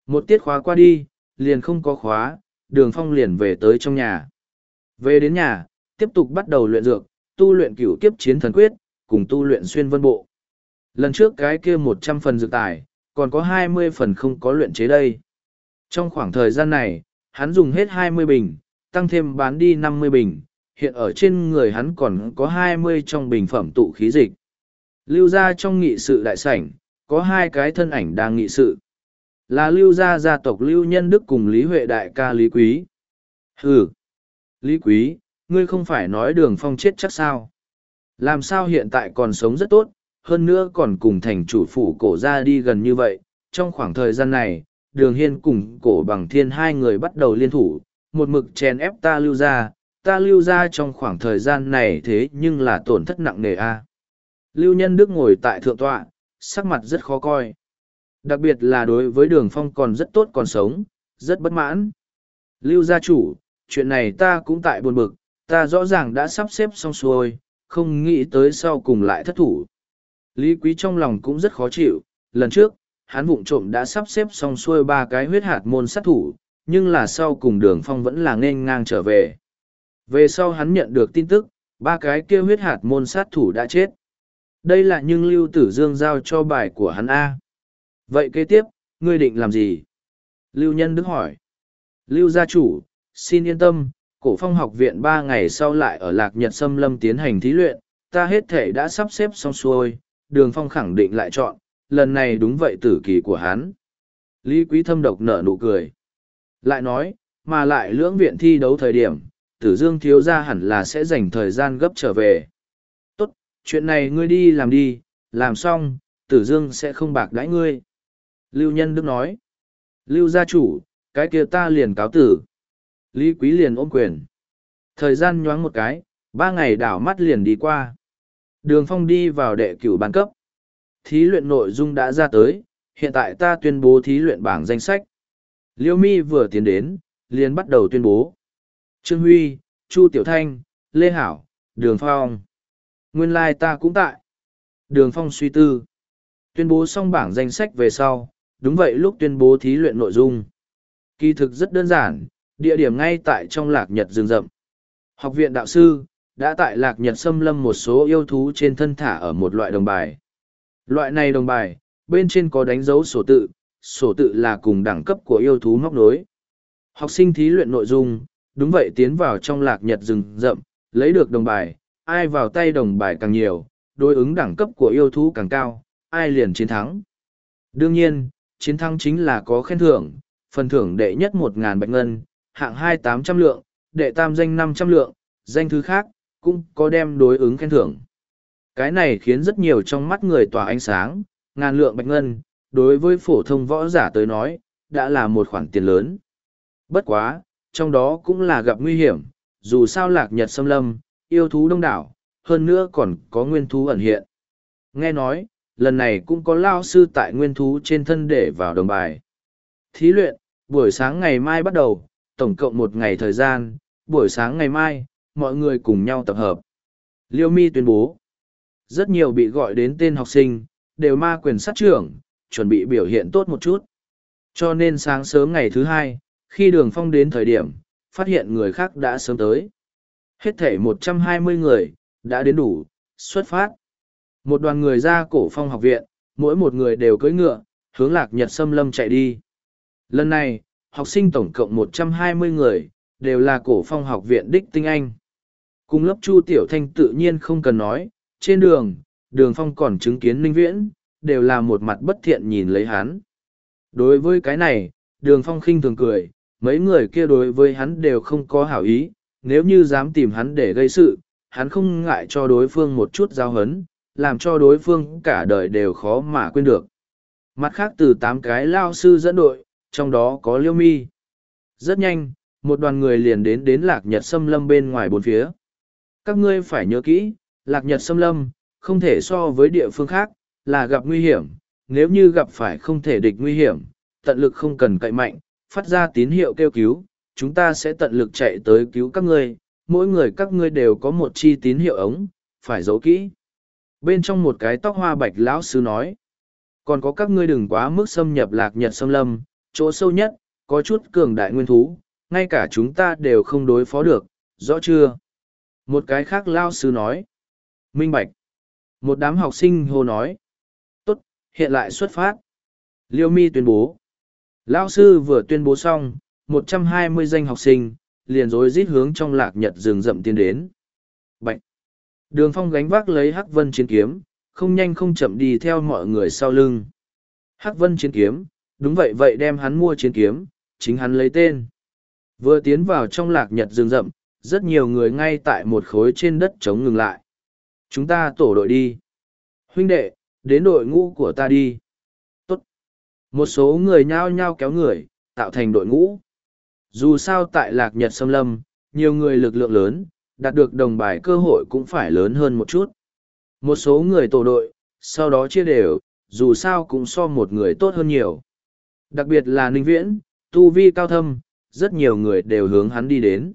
Speaker 1: Một tiết khóa qua đi, liền không có khóa, đường phong liền về tới trong nhà. Về đến nhà, tiếp tục bắt đầu luyện dược, tu luyện cửu kiếp chiến thần quyết, cùng tu luyện xuyên vân bộ. Lần trước cái kia một trăm phần dược tài, còn có hai mươi phần không có luyện chế đây. Trong khoảng thời gian này, hắn dùng hết hai mươi bình, tăng thêm bán đi năm mươi bình, hiện ở trên người hắn còn có hai mươi trong bình phẩm tụ khí dịch. Lưu ra trong nghị sự đại sảnh, có hai cái thân ảnh đang nghị sự. Là lưu gia gia tộc lưu nhân đức cùng Lý Huệ đại ca Lý Quý. hừ Lý Quý, ngươi không phải nói đường phong chết chắc sao? Làm sao hiện tại còn sống rất tốt, hơn nữa còn cùng thành chủ phủ cổ ra đi gần như vậy. Trong khoảng thời gian này, đường hiên cùng cổ bằng thiên hai người bắt đầu liên thủ, một mực chèn ép ta lưu ra, ta lưu ra trong khoảng thời gian này thế nhưng là tổn thất nặng nề a. Lưu nhân đức ngồi tại thượng tọa, sắc mặt rất khó coi. Đặc biệt là đối với đường phong còn rất tốt còn sống, rất bất mãn. Lưu gia chủ, chuyện này ta cũng tại buồn bực, ta rõ ràng đã sắp xếp xong xuôi, không nghĩ tới sau cùng lại thất thủ. Lý Quý trong lòng cũng rất khó chịu, lần trước, hắn vụng trộm đã sắp xếp xong xuôi ba cái huyết hạt môn sát thủ, nhưng là sau cùng đường phong vẫn là nên ngang trở về. Về sau hắn nhận được tin tức, ba cái kia huyết hạt môn sát thủ đã chết. Đây là nhưng Lưu Tử Dương giao cho bài của hắn A. Vậy kế tiếp, ngươi định làm gì? Lưu Nhân Đức hỏi. Lưu gia chủ, xin yên tâm, cổ phong học viện ba ngày sau lại ở Lạc Nhật Sâm Lâm tiến hành thí luyện, ta hết thể đã sắp xếp xong xuôi, đường phong khẳng định lại chọn, lần này đúng vậy tử kỳ của hắn. Lý Quý Thâm độc nở nụ cười. Lại nói, mà lại lưỡng viện thi đấu thời điểm, tử dương thiếu gia hẳn là sẽ dành thời gian gấp trở về. Tốt, chuyện này ngươi đi làm đi, làm xong, tử dương sẽ không bạc đãi ngươi. Lưu Nhân Đức nói. Lưu gia chủ, cái kia ta liền cáo tử. Lý Quý liền ôm quyền. Thời gian nhoáng một cái, ba ngày đảo mắt liền đi qua. Đường Phong đi vào đệ cửu ban cấp. Thí luyện nội dung đã ra tới, hiện tại ta tuyên bố thí luyện bảng danh sách. Liêu Mi vừa tiến đến, liền bắt đầu tuyên bố. Trương Huy, Chu Tiểu Thanh, Lê Hảo, Đường Phong. Nguyên lai like ta cũng tại. Đường Phong suy tư. Tuyên bố xong bảng danh sách về sau, đúng vậy lúc tuyên bố thí luyện nội dung. Kỳ thực rất đơn giản, địa điểm ngay tại trong lạc nhật rừng rậm. Học viện đạo sư, đã tại lạc nhật xâm lâm một số yêu thú trên thân thả ở một loại đồng bài. Loại này đồng bài, bên trên có đánh dấu sổ tự, sổ tự là cùng đẳng cấp của yêu thú móc nối. Học sinh thí luyện nội dung, đúng vậy tiến vào trong lạc nhật rừng rậm, lấy được đồng bài, ai vào tay đồng bài càng nhiều, đối ứng đẳng cấp của yêu thú càng cao, ai liền chiến thắng. Đương nhiên, chiến thắng chính là có khen thưởng, phần thưởng đệ nhất một ngàn bạch ngân, hạng hai tám trăm lượng, đệ tam danh năm trăm lượng, danh thứ khác, cũng có đem đối ứng khen thưởng. Cái này khiến rất nhiều trong mắt người tỏa ánh sáng, ngàn lượng bạch ngân, đối với phổ thông võ giả tới nói, đã là một khoản tiền lớn. Bất quá, trong đó cũng là gặp nguy hiểm, dù sao lạc nhật xâm lâm, yêu thú đông đảo, hơn nữa còn có nguyên thú ẩn hiện. Nghe nói, lần này cũng có lao sư tại nguyên thú trên thân để vào đồng bài. Thí luyện, buổi sáng ngày mai bắt đầu, tổng cộng một ngày thời gian, buổi sáng ngày mai, mọi người cùng nhau tập hợp. Liêu Mi tuyên bố, rất nhiều bị gọi đến tên học sinh, đều ma quyền sát trưởng, chuẩn bị biểu hiện tốt một chút. Cho nên sáng sớm ngày thứ hai, khi đường phong đến thời điểm, phát hiện người khác đã sớm tới. Hết thể một trăm hai mươi người, đã đến đủ, xuất phát. Một đoàn người ra cổ phong học viện, mỗi một người đều cưỡi ngựa, hướng lạc nhật xâm lâm chạy đi. Lần này, học sinh tổng cộng một trăm hai mươi người, đều là cổ phong học viện đích tinh anh. Cùng lớp Chu Tiểu Thanh tự nhiên không cần nói, trên đường, đường phong còn chứng kiến Ninh Viễn, đều là một mặt bất thiện nhìn lấy hắn. Đối với cái này, đường phong khinh thường cười, mấy người kia đối với hắn đều không có hảo ý, nếu như dám tìm hắn để gây sự, hắn không ngại cho đối phương một chút giao hấn, làm cho đối phương cả đời đều khó mà quên được. Mặt khác từ tám cái lao sư dẫn đội, trong đó có liêu mi. Rất nhanh, một đoàn người liền đến đến lạc nhật xâm lâm bên ngoài bốn phía. Các ngươi phải nhớ kỹ, lạc nhật xâm lâm, không thể so với địa phương khác, là gặp nguy hiểm, nếu như gặp phải không thể địch nguy hiểm, tận lực không cần cậy mạnh, phát ra tín hiệu kêu cứu, chúng ta sẽ tận lực chạy tới cứu các ngươi, mỗi người các ngươi đều có một chi tín hiệu ống, phải giấu kỹ. Bên trong một cái tóc hoa bạch lão sư nói, còn có các ngươi đừng quá mức xâm nhập lạc nhật xâm lâm, chỗ sâu nhất, có chút cường đại nguyên thú, ngay cả chúng ta đều không đối phó được, rõ chưa? Một cái khác lao sư nói, minh bạch. Một đám học sinh hô nói, tốt, hiện lại xuất phát. Liêu mi tuyên bố. Lao sư vừa tuyên bố xong, một trăm hai mươi danh học sinh, liền rối rít hướng trong lạc nhật rừng rậm tiến đến. Bạch. Đường phong gánh vác lấy hắc vân chiến kiếm, không nhanh không chậm đi theo mọi người sau lưng. Hắc vân chiến kiếm, đúng vậy vậy đem hắn mua chiến kiếm, chính hắn lấy tên. Vừa tiến vào trong lạc nhật rừng rậm, rất nhiều người ngay tại một khối trên đất chống ngừng lại. Chúng ta tổ đội đi. Huynh đệ, đến đội ngũ của ta đi. Tốt. Một số người nhao nhao kéo người, tạo thành đội ngũ. Dù sao tại lạc nhật xâm lâm, nhiều người lực lượng lớn, đạt được đồng bài cơ hội cũng phải lớn hơn một chút. Một số người tổ đội, sau đó chia đều, dù sao cũng so một người tốt hơn nhiều. Đặc biệt là Ninh Viễn, tu vi cao thâm, rất nhiều người đều hướng hắn đi đến.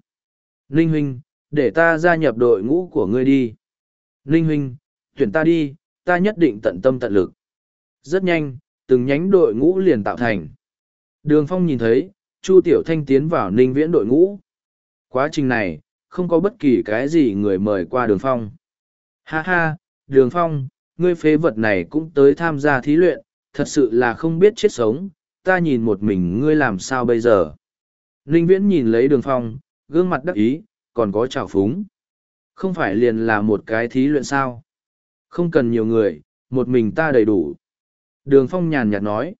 Speaker 1: Ninh Huynh, để ta gia nhập đội ngũ của ngươi đi. Ninh Huynh, tuyển ta đi, ta nhất định tận tâm tận lực. Rất nhanh, từng nhánh đội ngũ liền tạo thành. Đường Phong nhìn thấy, Chu Tiểu Thanh tiến vào Ninh Viễn đội ngũ. Quá trình này, không có bất kỳ cái gì người mời qua Đường Phong. Ha ha, Đường Phong, ngươi phế vật này cũng tới tham gia thí luyện, thật sự là không biết chết sống, ta nhìn một mình ngươi làm sao bây giờ. Ninh Viễn nhìn lấy Đường Phong, gương mặt đắc ý, còn có trào phúng. Không phải liền là một cái thí luyện sao. Không cần nhiều người, một mình ta đầy đủ. Đường Phong nhàn nhạt nói.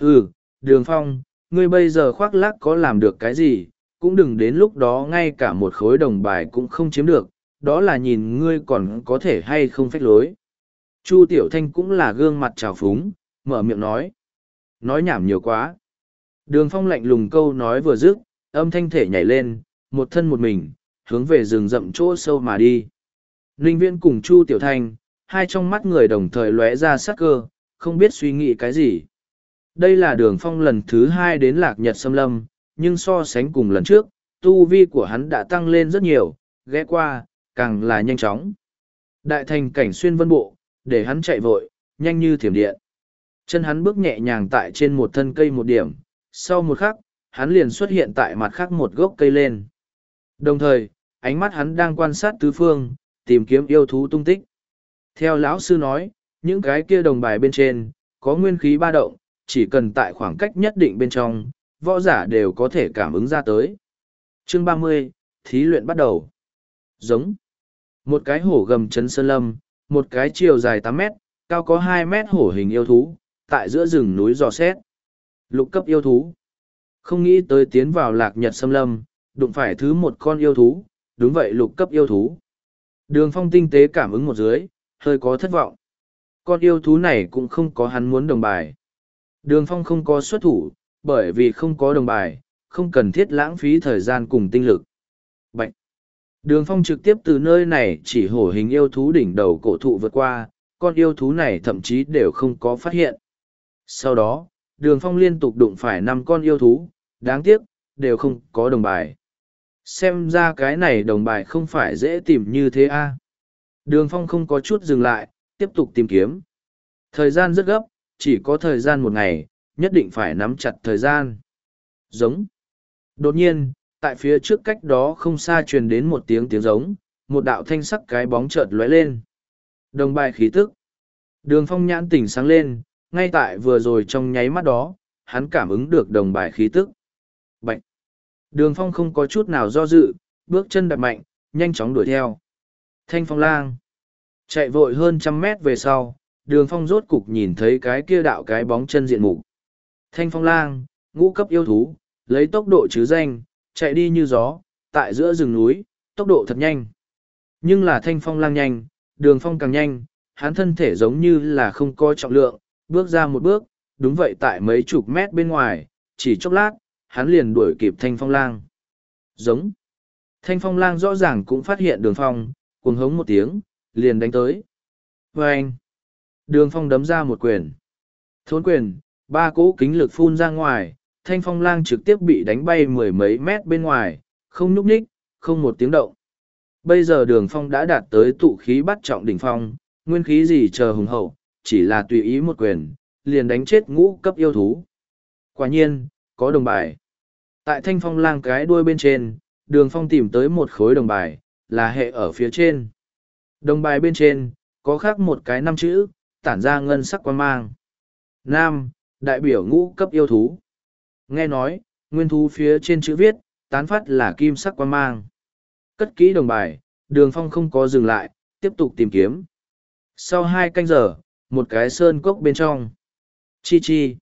Speaker 1: Ừ, Đường Phong, ngươi bây giờ khoác lác có làm được cái gì, cũng đừng đến lúc đó ngay cả một khối đồng bài cũng không chiếm được, đó là nhìn ngươi còn có thể hay không phách lối. Chu Tiểu Thanh cũng là gương mặt trào phúng, mở miệng nói. Nói nhảm nhiều quá. Đường Phong lạnh lùng câu nói vừa dứt, âm thanh thể nhảy lên, một thân một mình, hướng về rừng rậm chỗ sâu mà đi. Ninh Viễn cùng Chu Tiểu Thanh, hai trong mắt người đồng thời lóe ra sắc cơ, không biết suy nghĩ cái gì. Đây là đường phong lần thứ hai đến lạc nhật xâm lâm, nhưng so sánh cùng lần trước, tu vi của hắn đã tăng lên rất nhiều, ghé qua, càng là nhanh chóng. Đại thành cảnh xuyên vân bộ, để hắn chạy vội, nhanh như thiểm điện. Chân hắn bước nhẹ nhàng tại trên một thân cây một điểm, sau một khắc, hắn liền xuất hiện tại mặt khác một gốc cây lên. Đồng thời, ánh mắt hắn đang quan sát tứ phương, tìm kiếm yêu thú tung tích. Theo lão sư nói, những cái kia đồng bài bên trên, có nguyên khí ba động, chỉ cần tại khoảng cách nhất định bên trong, võ giả đều có thể cảm ứng ra tới. Chương ba mươi Thí luyện bắt đầu. Giống. Một cái hổ gầm chấn sơn lâm, một cái chiều dài tám mét, cao có hai mét hổ hình yêu thú, tại giữa rừng núi dò xét. Lục cấp yêu thú. Không nghĩ tới tiến vào lạc nhật xâm lâm, đụng phải thứ một con yêu thú, đúng vậy lục cấp yêu thú. Đường phong tinh tế cảm ứng một dưới, hơi có thất vọng. Con yêu thú này cũng không có hắn muốn đồng bài. Đường phong không có xuất thủ, bởi vì không có đồng bài, không cần thiết lãng phí thời gian cùng tinh lực. Bạch! Đường phong trực tiếp từ nơi này chỉ hổ hình yêu thú đỉnh đầu cổ thụ vượt qua, con yêu thú này thậm chí đều không có phát hiện. Sau đó, đường phong liên tục đụng phải năm con yêu thú, đáng tiếc, đều không có đồng bài. Xem ra cái này đồng bài không phải dễ tìm như thế a. Đường phong không có chút dừng lại, tiếp tục tìm kiếm. Thời gian rất gấp, chỉ có thời gian một ngày, nhất định phải nắm chặt thời gian. Giống. Đột nhiên, tại phía trước cách đó không xa truyền đến một tiếng tiếng giống, một đạo thanh sắc cái bóng chợt lóe lên. Đồng bài khí tức. Đường phong nhãn tỉnh sáng lên, ngay tại vừa rồi trong nháy mắt đó, hắn cảm ứng được đồng bài khí tức. Đường phong không có chút nào do dự, bước chân đập mạnh, nhanh chóng đuổi theo. Thanh phong lang! Chạy vội hơn trăm mét về sau, đường phong rốt cục nhìn thấy cái kia đạo cái bóng chân diện mục. Thanh phong lang, ngũ cấp yêu thú, lấy tốc độ chứ danh, chạy đi như gió, tại giữa rừng núi, tốc độ thật nhanh. Nhưng là thanh phong lang nhanh, đường phong càng nhanh, hắn thân thể giống như là không có trọng lượng, bước ra một bước, đúng vậy tại mấy chục mét bên ngoài, chỉ chốc lát, hắn liền đuổi kịp thanh phong lang. Giống. Thanh phong lang rõ ràng cũng phát hiện đường phong, cuồng hống một tiếng, liền đánh tới. Và anh. Đường phong đấm ra một quyền. Thốn quyền, ba cỗ kính lực phun ra ngoài, thanh phong lang trực tiếp bị đánh bay mười mấy mét bên ngoài, không nhúc nhích, không một tiếng động. Bây giờ đường phong đã đạt tới tụ khí bắt trọng đỉnh phong, nguyên khí gì chờ hùng hậu, chỉ là tùy ý một quyền, liền đánh chết ngũ cấp yêu thú. Quả nhiên, có đồng bài. Tại thanh phong lang cái đuôi bên trên, đường phong tìm tới một khối đồng bài, là hệ ở phía trên. Đồng bài bên trên, có khác một cái năm chữ, tản ra ngân sắc quan mang. Nam, đại biểu ngũ cấp yêu thú. Nghe nói, nguyên thú phía trên chữ viết, tán phát là kim sắc quan mang. Cất kỹ đồng bài, đường phong không có dừng lại, tiếp tục tìm kiếm. Sau hai canh giờ, một cái sơn cốc bên trong. Chi chi.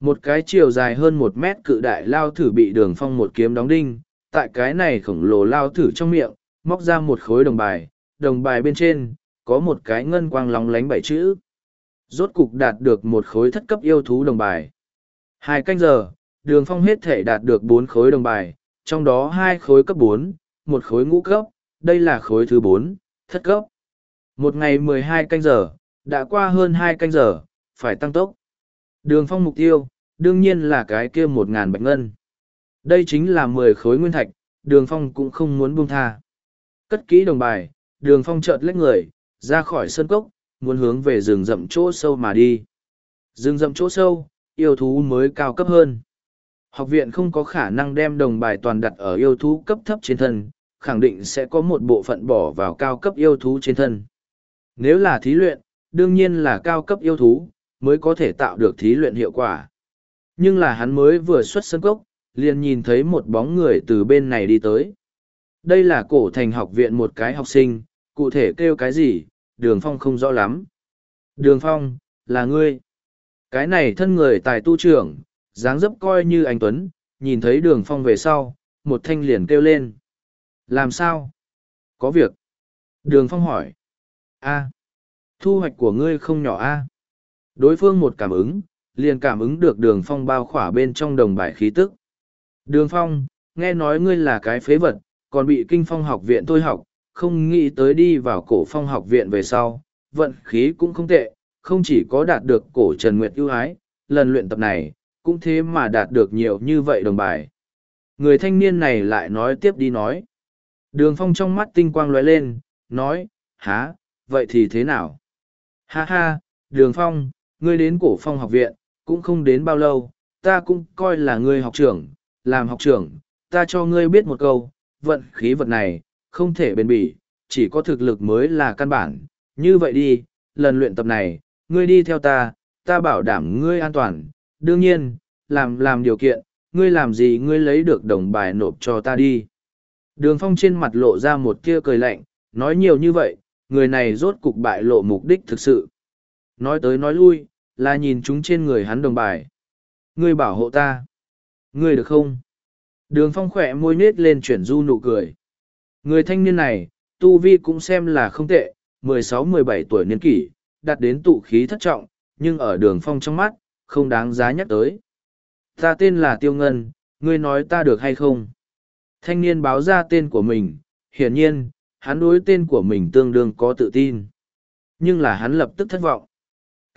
Speaker 1: Một cái chiều dài hơn một mét cự đại lao thử bị đường phong một kiếm đóng đinh, tại cái này khổng lồ lao thử trong miệng, móc ra một khối đồng bài, đồng bài bên trên, có một cái ngân quang lóng lánh bảy chữ. Rốt cục đạt được một khối thất cấp yêu thú đồng bài. Hai canh giờ, đường phong hết thể đạt được bốn khối đồng bài, trong đó hai khối cấp bốn, một khối ngũ cấp, đây là khối thứ bốn, thất cấp. Một ngày mười hai canh giờ, đã qua hơn hai canh giờ, phải tăng tốc. Đường phong mục tiêu, đương nhiên là cái kia một ngàn bạch ngân. Đây chính là mười khối nguyên thạch, đường phong cũng không muốn buông tha. Cất kỹ đồng bài, đường phong chợt lách người, ra khỏi sân cốc, muốn hướng về rừng rậm chỗ sâu mà đi. Rừng rậm chỗ sâu, yêu thú mới cao cấp hơn. Học viện không có khả năng đem đồng bài toàn đặt ở yêu thú cấp thấp trên thân, khẳng định sẽ có một bộ phận bỏ vào cao cấp yêu thú trên thân. Nếu là thí luyện, đương nhiên là cao cấp yêu thú, mới có thể tạo được thí luyện hiệu quả. Nhưng là hắn mới vừa xuất sân cốc, liền nhìn thấy một bóng người từ bên này đi tới. Đây là cổ thành học viện một cái học sinh, cụ thể kêu cái gì, đường phong không rõ lắm. Đường phong, là ngươi. Cái này thân người tài tu trưởng, dáng dấp coi như anh Tuấn, nhìn thấy đường phong về sau, một thanh liền kêu lên. Làm sao? Có việc. Đường phong hỏi. a thu hoạch của ngươi không nhỏ a Đối phương một cảm ứng, liền cảm ứng được đường phong bao khỏa bên trong đồng bài khí tức. Đường phong, nghe nói ngươi là cái phế vật, còn bị kinh phong học viện tôi học, không nghĩ tới đi vào cổ phong học viện về sau, vận khí cũng không tệ, không chỉ có đạt được cổ Trần Nguyệt ưu ái, lần luyện tập này, cũng thế mà đạt được nhiều như vậy đồng bài. Người thanh niên này lại nói tiếp đi nói. Đường phong trong mắt tinh quang lóe lên, nói, há, vậy thì thế nào? Ha ha, đường phong, ngươi đến cổ phong học viện, cũng không đến bao lâu, ta cũng coi là ngươi học trưởng, làm học trưởng, ta cho ngươi biết một câu, vận khí vật này, không thể bền bỉ, chỉ có thực lực mới là căn bản, như vậy đi, lần luyện tập này, ngươi đi theo ta, ta bảo đảm ngươi an toàn, đương nhiên, làm làm điều kiện, ngươi làm gì ngươi lấy được đồng bài nộp cho ta đi. Đường phong trên mặt lộ ra một tia cười lạnh, nói nhiều như vậy, người này rốt cục bại lộ mục đích thực sự. Nói tới nói lui, là nhìn chúng trên người hắn đồng bài. Ngươi bảo hộ ta. Ngươi được không? Đường phong khỏe môi nết lên chuyển du nụ cười. Người thanh niên này, tu vi cũng xem là không tệ, 16-17 tuổi niên kỷ, đạt đến tụ khí thất trọng, nhưng ở đường phong trong mắt, không đáng giá nhắc tới. Ta tên là Tiêu Ngân, ngươi nói ta được hay không? Thanh niên báo ra tên của mình, hiển nhiên, hắn đối tên của mình tương đương có tự tin. Nhưng là hắn lập tức thất vọng.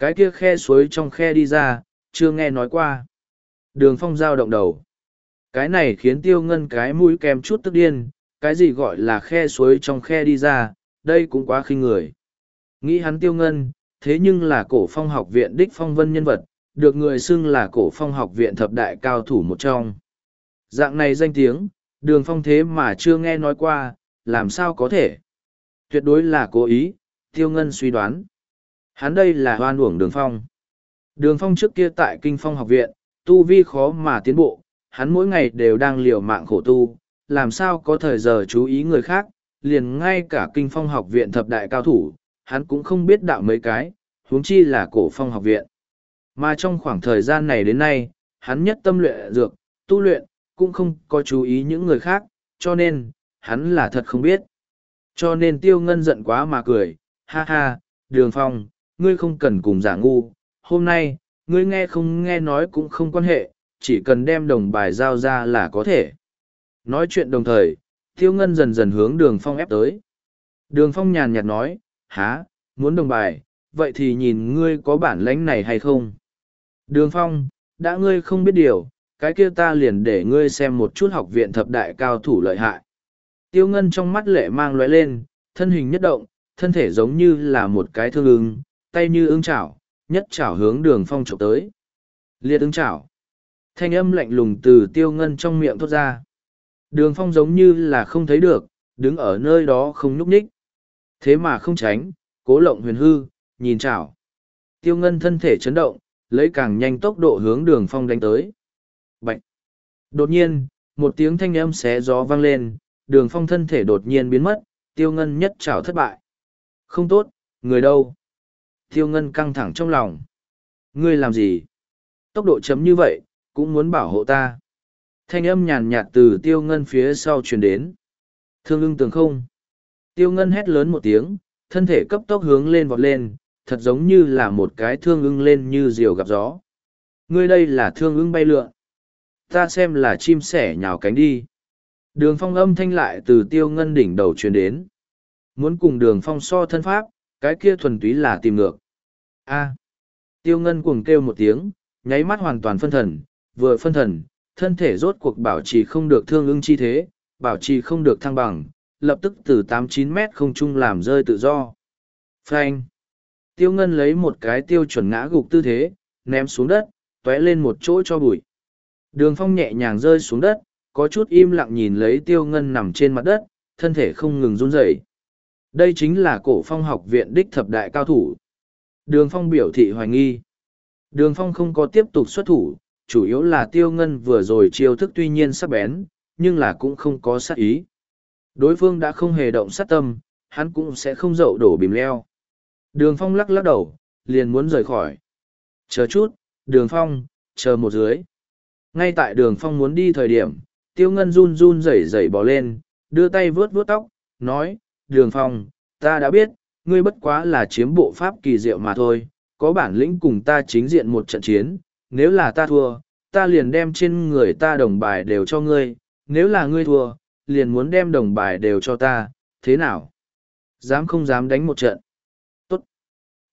Speaker 1: Cái kia khe suối trong khe đi ra, chưa nghe nói qua. Đường phong giao động đầu. Cái này khiến tiêu ngân cái mũi kèm chút tức điên, cái gì gọi là khe suối trong khe đi ra, đây cũng quá khinh người. Nghĩ hắn tiêu ngân, thế nhưng là cổ phong học viện đích phong vân nhân vật, được người xưng là cổ phong học viện thập đại cao thủ một trong. Dạng này danh tiếng, đường phong thế mà chưa nghe nói qua, làm sao có thể? Tuyệt đối là cố ý, tiêu ngân suy đoán. Hắn đây là hoan uổng đường phong. Đường phong trước kia tại kinh phong học viện, tu vi khó mà tiến bộ, hắn mỗi ngày đều đang liều mạng khổ tu, làm sao có thời giờ chú ý người khác, liền ngay cả kinh phong học viện thập đại cao thủ, hắn cũng không biết đạo mấy cái, huống chi là cổ phong học viện. Mà trong khoảng thời gian này đến nay, hắn nhất tâm luyện dược, tu luyện, cũng không có chú ý những người khác, cho nên, hắn là thật không biết. Cho nên tiêu ngân giận quá mà cười, ha ha, đường phong, ngươi không cần cùng giả ngu, hôm nay, ngươi nghe không nghe nói cũng không quan hệ, chỉ cần đem đồng bài giao ra là có thể. Nói chuyện đồng thời, Tiêu Ngân dần dần hướng đường phong ép tới. Đường phong nhàn nhạt nói, há, muốn đồng bài, vậy thì nhìn ngươi có bản lãnh này hay không. Đường Phong, đã ngươi không biết điều, cái kia ta liền để ngươi xem một chút học viện thập đại cao thủ lợi hại. Tiêu Ngân trong mắt lệ mang lóe lên, thân hình nhất động, thân thể giống như là một cái thương ưng, tay như ưng chảo, nhất chảo hướng đường phong trộm tới. Liệt ưng chảo. Thanh âm lạnh lùng từ tiêu ngân trong miệng thốt ra. Đường phong giống như là không thấy được, đứng ở nơi đó không nhúc nhích. Thế mà không tránh, cố lộng huyền hư, nhìn chảo. Tiêu ngân thân thể chấn động, lấy càng nhanh tốc độ hướng đường phong đánh tới. Bạch! Đột nhiên, một tiếng thanh âm xé gió vang lên, đường phong thân thể đột nhiên biến mất, tiêu ngân nhất chảo thất bại. Không tốt, người đâu? Tiêu ngân căng thẳng trong lòng. Ngươi làm gì? Tốc độ chấm như vậy, cũng muốn bảo hộ ta. Thanh âm nhàn nhạt từ tiêu ngân phía sau truyền đến. Thương ưng tường không. Tiêu ngân hét lớn một tiếng, thân thể cấp tốc hướng lên vọt lên, thật giống như là một cái thương ưng lên như diều gặp gió. Ngươi đây là thương ưng bay lượn. Ta xem là chim sẻ nhào cánh đi. Đường phong âm thanh lại từ tiêu ngân đỉnh đầu truyền đến. Muốn cùng đường phong so thân pháp, cái kia thuần túy là tìm ngược. A. Tiêu ngân cuồng kêu một tiếng, nháy mắt hoàn toàn phân thần, vừa phân thần, thân thể rốt cuộc bảo trì không được thương ưng chi thế, bảo trì không được thăng bằng, lập tức từ tám chín mét không trung làm rơi tự do. Phanh. Tiêu ngân lấy một cái tiêu chuẩn ngã gục tư thế, ném xuống đất, tóe lên một chỗ cho bụi. Đường phong nhẹ nhàng rơi xuống đất, có chút im lặng nhìn lấy tiêu ngân nằm trên mặt đất, thân thể không ngừng run rẩy. Đây chính là cổ phong học viện đích thập đại cao thủ. Đường phong biểu thị hoài nghi. Đường phong không có tiếp tục xuất thủ, chủ yếu là tiêu ngân vừa rồi chiêu thức tuy nhiên sắc bén, nhưng là cũng không có sát ý. Đối phương đã không hề động sát tâm, hắn cũng sẽ không dậu đổ bìm leo. Đường phong lắc lắc đầu, liền muốn rời khỏi. Chờ chút, đường phong, chờ một dưới. Ngay tại đường phong muốn đi thời điểm, tiêu ngân run run rẩy rẩy bò lên, đưa tay vướt vướt tóc, nói, đường phong, ta đã biết, ngươi bất quá là chiếm bộ pháp kỳ diệu mà thôi, có bản lĩnh cùng ta chính diện một trận chiến, nếu là ta thua, ta liền đem trên người ta đồng bài đều cho ngươi, nếu là ngươi thua, liền muốn đem đồng bài đều cho ta, thế nào? Dám không dám đánh một trận? Tốt.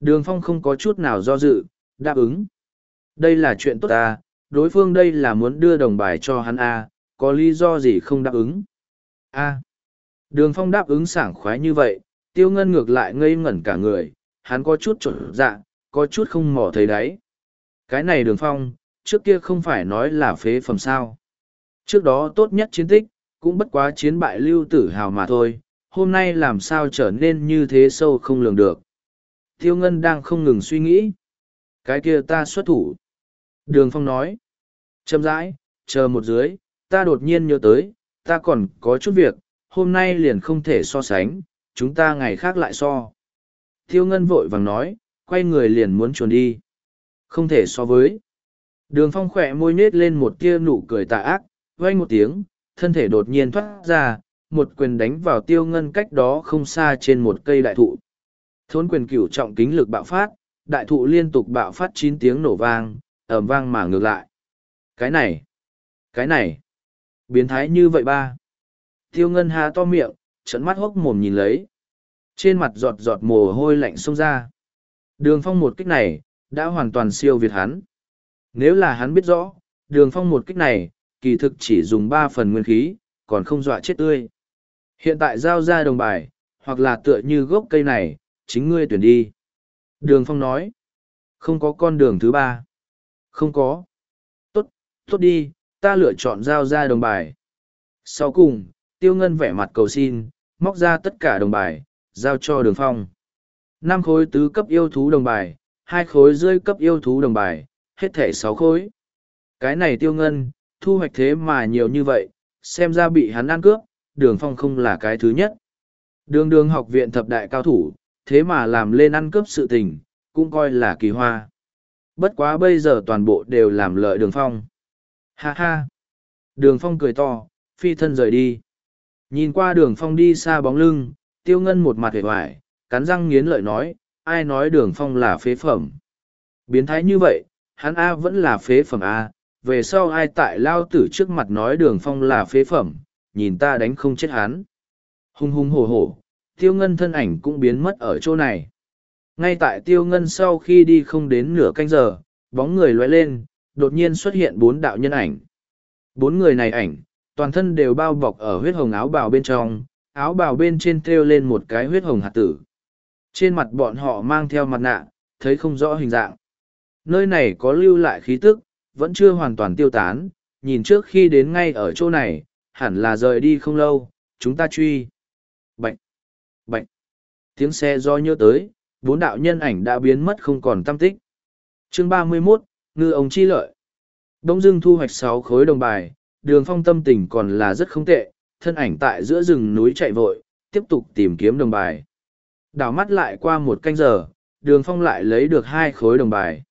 Speaker 1: Đường phong không có chút nào do dự, đáp ứng. Đây là chuyện tốt ta, đối phương đây là muốn đưa đồng bài cho hắn A, có lý do gì không đáp ứng? A. Đường phong đáp ứng sảng khoái như vậy, tiêu ngân ngược lại ngây ngẩn cả người, hắn có chút trộn dạ, có chút không mò thấy đáy. Cái này đường phong, trước kia không phải nói là phế phẩm sao. Trước đó tốt nhất chiến tích, cũng bất quá chiến bại lưu tử hào mà thôi, hôm nay làm sao trở nên như thế sâu không lường được. Tiêu Ngân đang không ngừng suy nghĩ. Cái kia ta xuất thủ. Đường Phong nói. Chậm rãi, chờ một dưới, ta đột nhiên nhớ tới, ta còn có chút việc, hôm nay liền không thể so sánh, chúng ta ngày khác lại so. Tiêu Ngân vội vàng nói, quay người liền muốn chuồn đi. Không thể so với. Đường phong khỏe môi nết lên một tia nụ cười tà ác, vay một tiếng, thân thể đột nhiên thoát ra, một quyền đánh vào tiêu ngân cách đó không xa trên một cây đại thụ. Thốn quyền cửu trọng kính lực bạo phát, đại thụ liên tục bạo phát chín tiếng nổ vang, ẩm vang mà ngược lại. Cái này, cái này, biến thái như vậy ba. Tiêu ngân há to miệng, trận mắt hốc mồm nhìn lấy. Trên mặt giọt giọt mồ hôi lạnh xông ra. Đường phong một kích này, đã hoàn toàn siêu việt hắn. Nếu là hắn biết rõ, đường phong một kích này, kỳ thực chỉ dùng ba phần nguyên khí, còn không dọa chết tươi. Hiện tại giao ra đồng bài, hoặc là tựa như gốc cây này, chính ngươi tuyển đi. Đường phong nói, không có con đường thứ ba. Không có. Tốt, tốt đi, ta lựa chọn giao ra đồng bài. Sau cùng, tiêu ngân vẻ mặt cầu xin, móc ra tất cả đồng bài, giao cho đường phong. năm khối tứ cấp yêu thú đồng bài, hai khối rơi cấp yêu thú đồng bài, hết thể sáu khối. Cái này tiêu ngân, thu hoạch thế mà nhiều như vậy, xem ra bị hắn ăn cướp, đường phong không là cái thứ nhất. Đường đường học viện thập đại cao thủ, thế mà làm lên ăn cướp sự tình, cũng coi là kỳ hoa. Bất quá bây giờ toàn bộ đều làm lợi đường phong. Ha ha! Đường phong cười to, phi thân rời đi. Nhìn qua đường phong đi xa bóng lưng, tiêu ngân một mặt hề hoài, cắn răng nghiến lợi nói, ai nói đường phong là phế phẩm. Biến thái như vậy, hắn A vẫn là phế phẩm A, về sau ai tại lao tử trước mặt nói đường phong là phế phẩm, nhìn ta đánh không chết hắn. Hung hung hổ hổ, tiêu ngân thân ảnh cũng biến mất ở chỗ này. Ngay tại tiêu ngân sau khi đi không đến nửa canh giờ, bóng người lóe lên, đột nhiên xuất hiện bốn đạo nhân ảnh. Bốn người này ảnh, toàn thân đều bao bọc ở huyết hồng áo bào bên trong, áo bào bên trên treo lên một cái huyết hồng hạt tử. Trên mặt bọn họ mang theo mặt nạ, thấy không rõ hình dạng. Nơi này có lưu lại khí tức, vẫn chưa hoàn toàn tiêu tán, nhìn trước khi đến ngay ở chỗ này, hẳn là rời đi không lâu, chúng ta truy. Bệnh, bệnh. Tiếng xe do nhớ tới, bốn đạo nhân ảnh đã biến mất không còn tâm tích. Chương ba mươi 31, Ngư ông chi lợi. Đông dưng thu hoạch sáu khối đồng bài, đường phong tâm tình còn là rất không tệ, thân ảnh tại giữa rừng núi chạy vội, tiếp tục tìm kiếm đồng bài. Đảo mắt lại qua một canh giờ, đường phong lại lấy được hai khối đồng bài.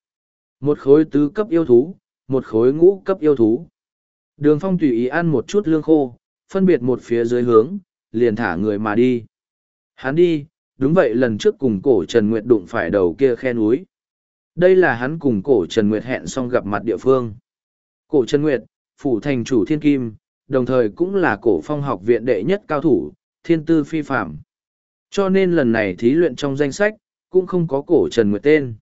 Speaker 1: Một khối tứ cấp yêu thú, một khối ngũ cấp yêu thú. Đường phong tùy ý ăn một chút lương khô, phân biệt một phía dưới hướng, liền thả người mà đi. Hắn đi, đúng vậy lần trước cùng cổ Trần Nguyệt đụng phải đầu kia khe núi. Đây là hắn cùng cổ Trần Nguyệt hẹn xong gặp mặt địa phương. Cổ Trần Nguyệt, phủ thành chủ thiên kim, đồng thời cũng là cổ phong học viện đệ nhất cao thủ, thiên tư phi phạm. Cho nên lần này thí luyện trong danh sách, cũng không có cổ Trần Nguyệt tên.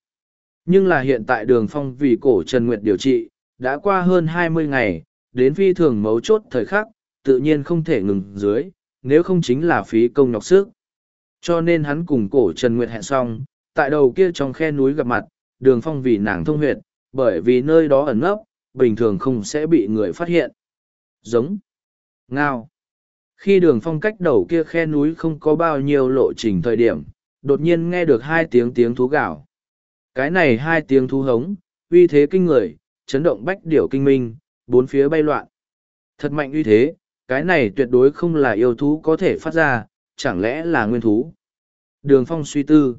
Speaker 1: Nhưng là hiện tại đường phong vì cổ Trần Nguyệt điều trị, đã qua hơn hai mươi ngày, đến phi thường mấu chốt thời khắc, tự nhiên không thể ngừng dưới, nếu không chính là phí công nhọc sức. Cho nên hắn cùng cổ Trần Nguyệt hẹn xong, tại đầu kia trong khe núi gặp mặt, đường phong vì nàng thông huyệt, bởi vì nơi đó ẩn nấp, bình thường không sẽ bị người phát hiện. Giống. Ngao. Khi đường phong cách đầu kia khe núi không có bao nhiêu lộ trình thời điểm, đột nhiên nghe được hai tiếng tiếng thú gạo. Cái này hai tiếng thú hống, uy thế kinh người, chấn động bách điểu kinh minh, bốn phía bay loạn. Thật mạnh uy thế, cái này tuyệt đối không là yêu thú có thể phát ra, chẳng lẽ là nguyên thú. Đường phong suy tư.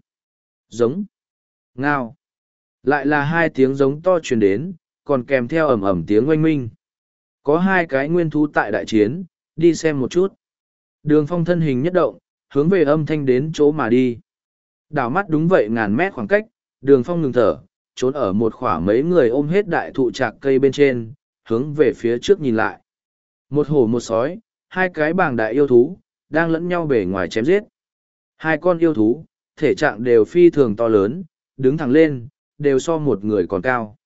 Speaker 1: Giống. Ngao. Lại là hai tiếng giống to truyền đến, còn kèm theo ẩm ẩm tiếng oanh minh. Có hai cái nguyên thú tại đại chiến, đi xem một chút. Đường phong thân hình nhất động, hướng về âm thanh đến chỗ mà đi. Đảo mắt đúng vậy ngàn mét khoảng cách, đường phong ngừng thở, trốn ở một khoảng mấy người ôm hết đại thụ trạc cây bên trên, hướng về phía trước nhìn lại. Một hổ một sói, hai cái bảng đại yêu thú, đang lẫn nhau bể ngoài chém giết. Hai con yêu thú, thể trạng đều phi thường to lớn, đứng thẳng lên, đều so một người còn cao.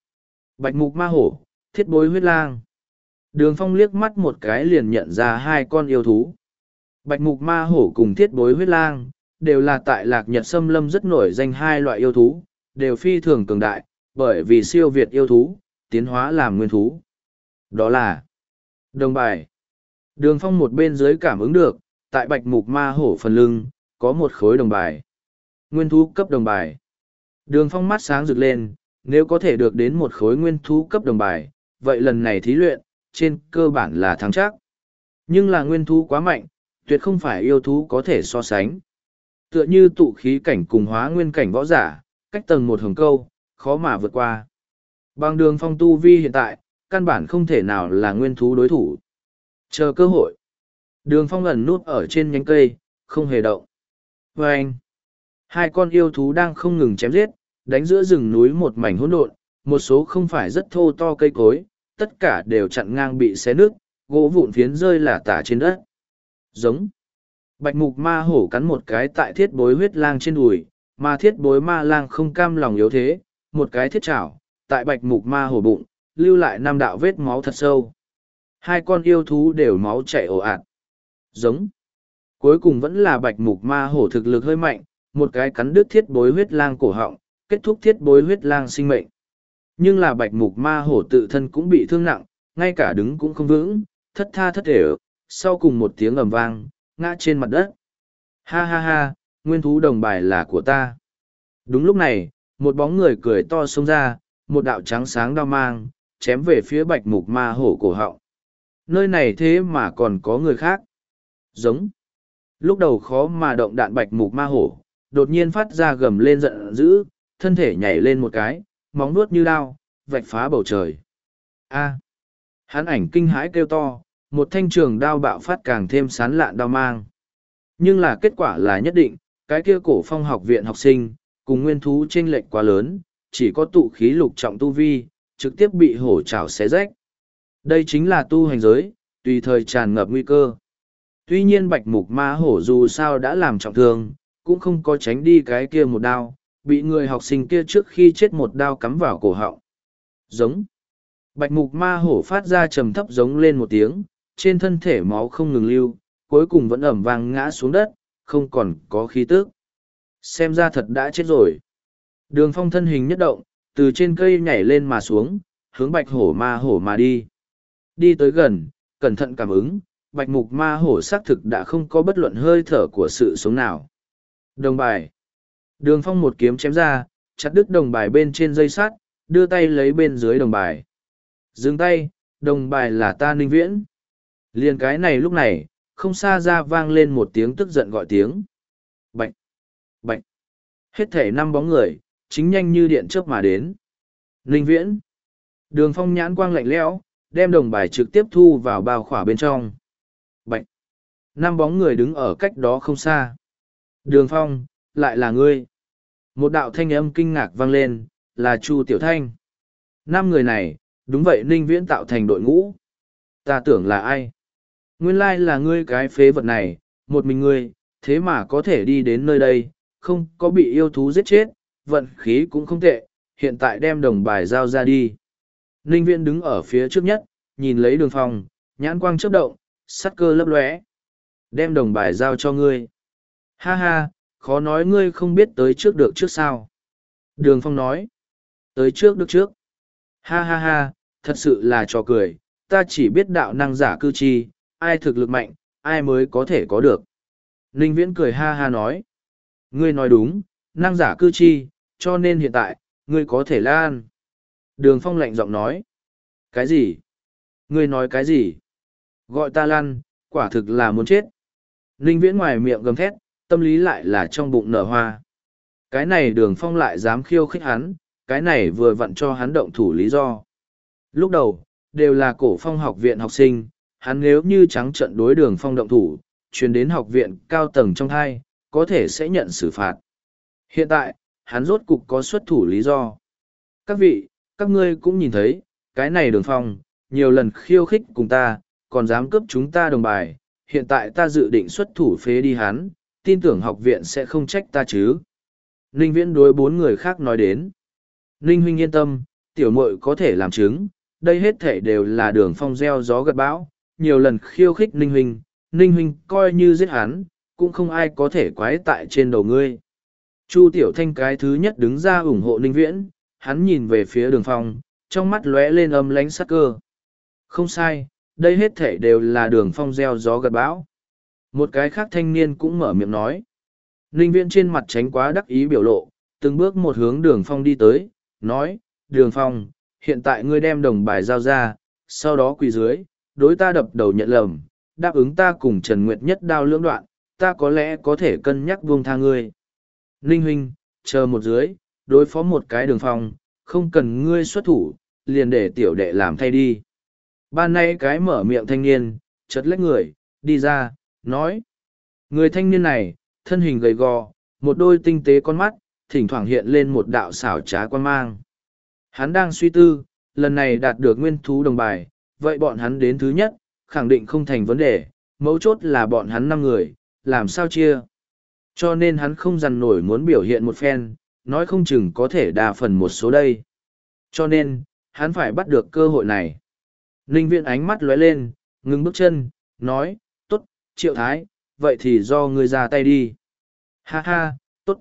Speaker 1: Bạch mục ma hổ, thiết bối huyết lang. Đường phong liếc mắt một cái liền nhận ra hai con yêu thú. Bạch mục ma hổ cùng thiết bối huyết lang, đều là tại lạc nhật xâm lâm rất nổi danh hai loại yêu thú, đều phi thường cường đại, bởi vì siêu việt yêu thú, tiến hóa làm nguyên thú. Đó là đồng bài. Đường phong một bên dưới cảm ứng được, tại bạch mục ma hổ phần lưng, có một khối đồng bài. Nguyên thú cấp đồng bài. Đường phong mắt sáng rực lên, nếu có thể được đến một khối nguyên thú cấp đồng bài, vậy lần này thí luyện, trên cơ bản là thắng chắc. Nhưng là nguyên thú quá mạnh, tuyệt không phải yêu thú có thể so sánh. Tựa như tụ khí cảnh cùng hóa nguyên cảnh võ giả, cách tầng một hồng câu, khó mà vượt qua. Bằng đường phong tu vi hiện tại, căn bản không thể nào là nguyên thú đối thủ. Chờ cơ hội. Đường phong ẩn nút ở trên nhánh cây, không hề động. Và anh, hai con yêu thú đang không ngừng chém giết, đánh giữa rừng núi một mảnh hỗn độn, một số không phải rất thô to cây cối, tất cả đều chặn ngang bị xé nước, gỗ vụn phiến rơi là tả trên đất. Giống. Bạch mục ma hổ cắn một cái tại thiết bối huyết lang trên đùi, mà thiết bối ma lang không cam lòng yếu thế, một cái thiết chảo, tại bạch mục ma hổ bụng, lưu lại năm đạo vết máu thật sâu. Hai con yêu thú đều máu chảy ồ ạt. Giống. Cuối cùng vẫn là bạch mục ma hổ thực lực hơi mạnh, một cái cắn đứt thiết bối huyết lang cổ họng, kết thúc thiết bối huyết lang sinh mệnh. Nhưng là bạch mục ma hổ tự thân cũng bị thương nặng, ngay cả đứng cũng không vững, thất tha thất thể sau cùng một tiếng ầm vang, ngã trên mặt đất. Ha ha ha, nguyên thú đồng bài là của ta. Đúng lúc này, một bóng người cười to xông ra, một đạo trắng sáng đao mang, chém về phía bạch mục ma hổ cổ họng. Nơi này thế mà còn có người khác. Giống. Lúc đầu khó mà động đạn bạch mục ma hổ, đột nhiên phát ra gầm lên giận dữ, thân thể nhảy lên một cái, móng nuốt như đao, vạch phá bầu trời. A. Hắn ảnh kinh hãi kêu to, một thanh trường đao bạo phát càng thêm sán lạn đao mang. Nhưng là kết quả là nhất định, cái kia cổ phong học viện học sinh, cùng nguyên thú chênh lệch quá lớn, chỉ có tụ khí lục trọng tu vi, trực tiếp bị hổ trảo xé rách. Đây chính là tu hành giới, tùy thời tràn ngập nguy cơ. Tuy nhiên bạch mục ma hổ dù sao đã làm trọng thương, cũng không có tránh đi cái kia một đao, bị người học sinh kia trước khi chết một đao cắm vào cổ họng. Giống. Bạch mục ma hổ phát ra trầm thấp giống lên một tiếng, trên thân thể máu không ngừng lưu, cuối cùng vẫn ẩm vang ngã xuống đất, không còn có khí tức. Xem ra thật đã chết rồi. Đường phong thân hình nhất động, từ trên cây nhảy lên mà xuống, hướng bạch hổ ma hổ mà đi. Đi tới gần, cẩn thận cảm ứng, bạch mục ma hổ xác thực đã không có bất luận hơi thở của sự sống nào. Đồng bài. Đường phong một kiếm chém ra, chặt đứt đồng bài bên trên dây sắt, đưa tay lấy bên dưới đồng bài. Dừng tay, đồng bài là ta ninh viễn. Liền cái này lúc này, không xa ra vang lên một tiếng tức giận gọi tiếng. Bạch! Bạch! Hết thể năm bóng người, chính nhanh như điện chớp mà đến. Ninh viễn! Đường phong nhãn quang lạnh lẽo, đem đồng bài trực tiếp thu vào bao khỏa bên trong. Bạch! Năm bóng người đứng ở cách đó không xa. Đường phong, lại là ngươi. Một đạo thanh âm kinh ngạc vang lên, là Chu Tiểu Thanh. Năm người này, đúng vậy Ninh Viễn tạo thành đội ngũ. Ta tưởng là ai? Nguyên lai là ngươi cái phế vật này, một mình ngươi, thế mà có thể đi đến nơi đây, không có bị yêu thú giết chết, vận khí cũng không tệ, hiện tại đem đồng bài giao ra đi. Ninh Viễn đứng ở phía trước nhất, nhìn lấy đường phòng, nhãn quang chớp động, sắt cơ lấp lóe. Đem đồng bài giao cho ngươi. Ha ha, khó nói ngươi không biết tới trước được trước sao. Đường Phong nói. Tới trước được trước. Ha ha ha, thật sự là trò cười, ta chỉ biết đạo năng giả cư chi, ai thực lực mạnh, ai mới có thể có được. Ninh Viễn cười ha ha nói. Ngươi nói đúng, năng giả cư chi, cho nên hiện tại, ngươi có thể lan. Đường Phong lạnh giọng nói. Cái gì? Ngươi nói cái gì? Gọi ta lan, quả thực là muốn chết. Ninh Viễn ngoài miệng gầm thét, tâm lý lại là trong bụng nở hoa. Cái này đường phong lại dám khiêu khích hắn, cái này vừa vặn cho hắn động thủ lý do. Lúc đầu, đều là cổ phong học viện học sinh, hắn nếu như trắng trận đối đường phong động thủ, chuyển đến học viện cao tầng trong thai, có thể sẽ nhận xử phạt. Hiện tại, hắn rốt cục có xuất thủ lý do. Các vị, các ngươi cũng nhìn thấy, cái này đường phong, nhiều lần khiêu khích cùng ta, còn dám cướp chúng ta đồng bài, hiện tại ta dự định xuất thủ phế đi hắn, tin tưởng học viện sẽ không trách ta chứ. Ninh Viễn đối bốn người khác nói đến. Ninh huynh yên tâm, tiểu muội có thể làm chứng, đây hết thể đều là đường phong gieo gió gật bão, nhiều lần khiêu khích Ninh huynh, Ninh huynh coi như giết hắn, cũng không ai có thể quái tại trên đầu ngươi. Chu Tiểu Thanh cái thứ nhất đứng ra ủng hộ Ninh Viễn, hắn nhìn về phía đường phong, trong mắt lóe lên âm lánh sắc cơ. Không sai, đây hết thể đều là đường phong gieo gió gật bão. Một cái khác thanh niên cũng mở miệng nói. Ninh viễn trên mặt tránh quá đắc ý biểu lộ, từng bước một hướng đường phong đi tới, nói, đường phong, hiện tại ngươi đem đồng bài giao ra, sau đó quỳ dưới, đối ta đập đầu nhận lầm, đáp ứng ta cùng Trần Nguyệt nhất đao lưỡng đoạn, ta có lẽ có thể cân nhắc buông tha ngươi. Ninh huynh, chờ một dưới, đối phó một cái đường phong, không cần ngươi xuất thủ, liền để tiểu đệ làm thay đi. Ban nay cái mở miệng thanh niên, chật lách người, đi ra, nói. Người thanh niên này, thân hình gầy gò, một đôi tinh tế con mắt, thỉnh thoảng hiện lên một đạo xảo trá quan mang. Hắn đang suy tư, lần này đạt được nguyên thú đồng bài, vậy bọn hắn đến thứ nhất, khẳng định không thành vấn đề, mấu chốt là bọn hắn năm người, làm sao chia. Cho nên hắn không dằn nổi muốn biểu hiện một phen, nói không chừng có thể đa phần một số đây. Cho nên, hắn phải bắt được cơ hội này. Ninh viện ánh mắt lóe lên, ngừng bước chân, nói, triệu thái, vậy thì do ngươi ra tay đi. Ha ha, tốt.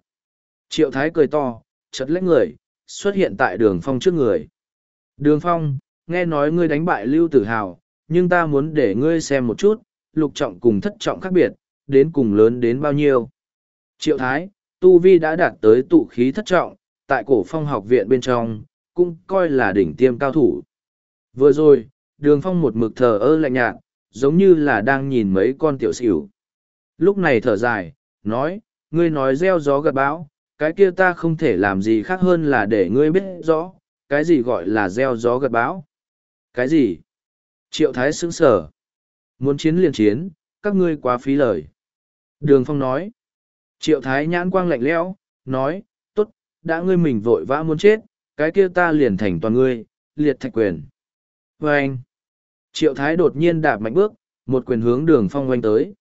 Speaker 1: Triệu Thái cười to, chật lách người, xuất hiện tại đường phong trước người. Đường phong, nghe nói ngươi đánh bại Lưu Tử Hào, nhưng ta muốn để ngươi xem một chút, lục trọng cùng thất trọng khác biệt, đến cùng lớn đến bao nhiêu. Triệu Thái, Tu Vi đã đạt tới tụ khí thất trọng, tại cổ phong học viện bên trong, cũng coi là đỉnh tiêm cao thủ. Vừa rồi, đường phong một mực thờ ơ lạnh nhạt, giống như là đang nhìn mấy con tiểu xỉu lúc này thở dài, nói, ngươi nói gieo gió gặt bão, cái kia ta không thể làm gì khác hơn là để ngươi biết rõ, cái gì gọi là gieo gió gặt bão. Cái gì? Triệu Thái sững sở. Muốn chiến liền chiến, các ngươi quá phí lời. Đường Phong nói. Triệu Thái nhãn quang lạnh lẽo, nói, tốt, đã ngươi mình vội vã muốn chết, cái kia ta liền thành toàn ngươi, liệt thạch quyền. Vâng! anh. Triệu Thái đột nhiên đạp mạnh bước, một quyền hướng đường Phong oanh tới.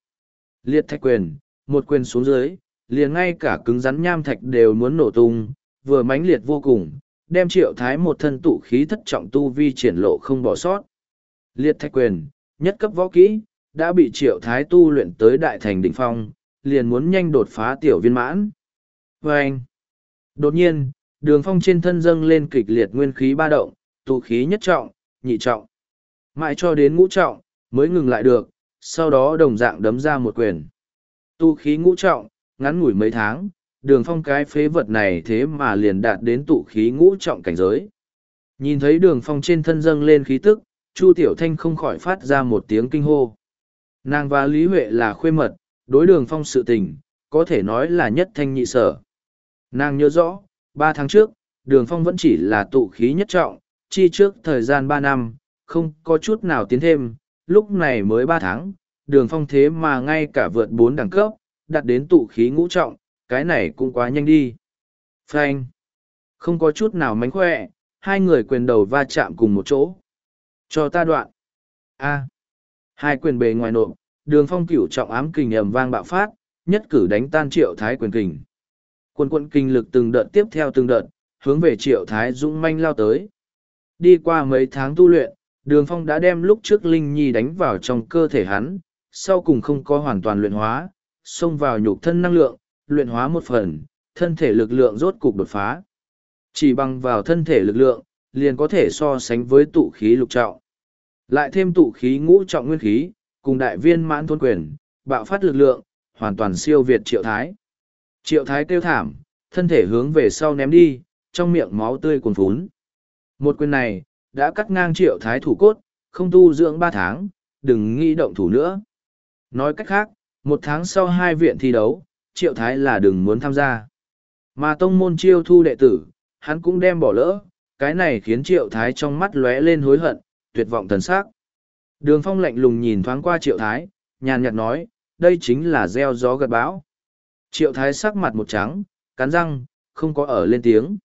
Speaker 1: Liệt thạch quyền, một quyền xuống dưới, liền ngay cả cứng rắn nham thạch đều muốn nổ tung, vừa mãnh liệt vô cùng, đem triệu thái một thân tụ khí thất trọng tu vi triển lộ không bỏ sót. Liệt thạch quyền, nhất cấp võ kỹ, đã bị triệu thái tu luyện tới đại thành đỉnh phong, liền muốn nhanh đột phá tiểu viên mãn. Và anh, đột nhiên, đường phong trên thân dâng lên kịch liệt nguyên khí ba động, tụ khí nhất trọng, nhị trọng. Mãi cho đến ngũ trọng, mới ngừng lại được, sau đó đồng dạng đấm ra một quyền. Tu khí ngũ trọng, ngắn ngủi mấy tháng, đường phong cái phế vật này thế mà liền đạt đến tụ khí ngũ trọng cảnh giới. Nhìn thấy đường phong trên thân dâng lên khí tức, Chu Tiểu Thanh không khỏi phát ra một tiếng kinh hô. Nàng và Lý Huệ là khuê mật, đối đường phong sự tình, có thể nói là nhất thanh nhị sở. Nàng nhớ rõ, ba tháng trước, đường phong vẫn chỉ là tụ khí nhất trọng, chi trước thời gian ba năm, không có chút nào tiến thêm, lúc này mới ba tháng, đường phong thế mà ngay cả vượt bốn đẳng cấp, đạt đến tụ khí ngũ trọng, cái này cũng quá nhanh đi. Frank, không có chút nào mánh khỏe, hai người quyền đầu va chạm cùng một chỗ. Cho ta đoạn. A. Hai quyền bề ngoài nộp, đường phong cửu trọng ám kình ầm vang bạo phát, nhất cử đánh tan triệu thái quyền kình. Quân quân kinh lực từng đợt tiếp theo từng đợt, hướng về triệu thái dũng manh lao tới. Đi qua mấy tháng tu luyện, đường phong đã đem lúc trước linh nhi đánh vào trong cơ thể hắn, sau cùng không có hoàn toàn luyện hóa, xông vào nhục thân năng lượng, luyện hóa một phần, thân thể lực lượng rốt cục đột phá. Chỉ bằng vào thân thể lực lượng, liền có thể so sánh với tụ khí lục trọng. Lại thêm tụ khí ngũ trọng nguyên khí, cùng đại viên mãn thôn quyền, bạo phát lực lượng, hoàn toàn siêu việt triệu thái. Triệu thái kêu thảm, thân thể hướng về sau ném đi, trong miệng máu tươi cuồn phún. Một quyền này, đã cắt ngang triệu thái thủ cốt, không tu dưỡng ba tháng, đừng nghĩ động thủ nữa. Nói cách khác, một tháng sau hai viện thi đấu, triệu thái là đừng muốn tham gia. Mà tông môn chiêu thu đệ tử, hắn cũng đem bỏ lỡ, cái này khiến triệu thái trong mắt lóe lên hối hận, tuyệt vọng thần sắc. Đường phong lạnh lùng nhìn thoáng qua triệu thái, nhàn nhạt nói, đây chính là gieo gió gật bão. Triệu thái sắc mặt một trắng, cắn răng, không có ở lên tiếng.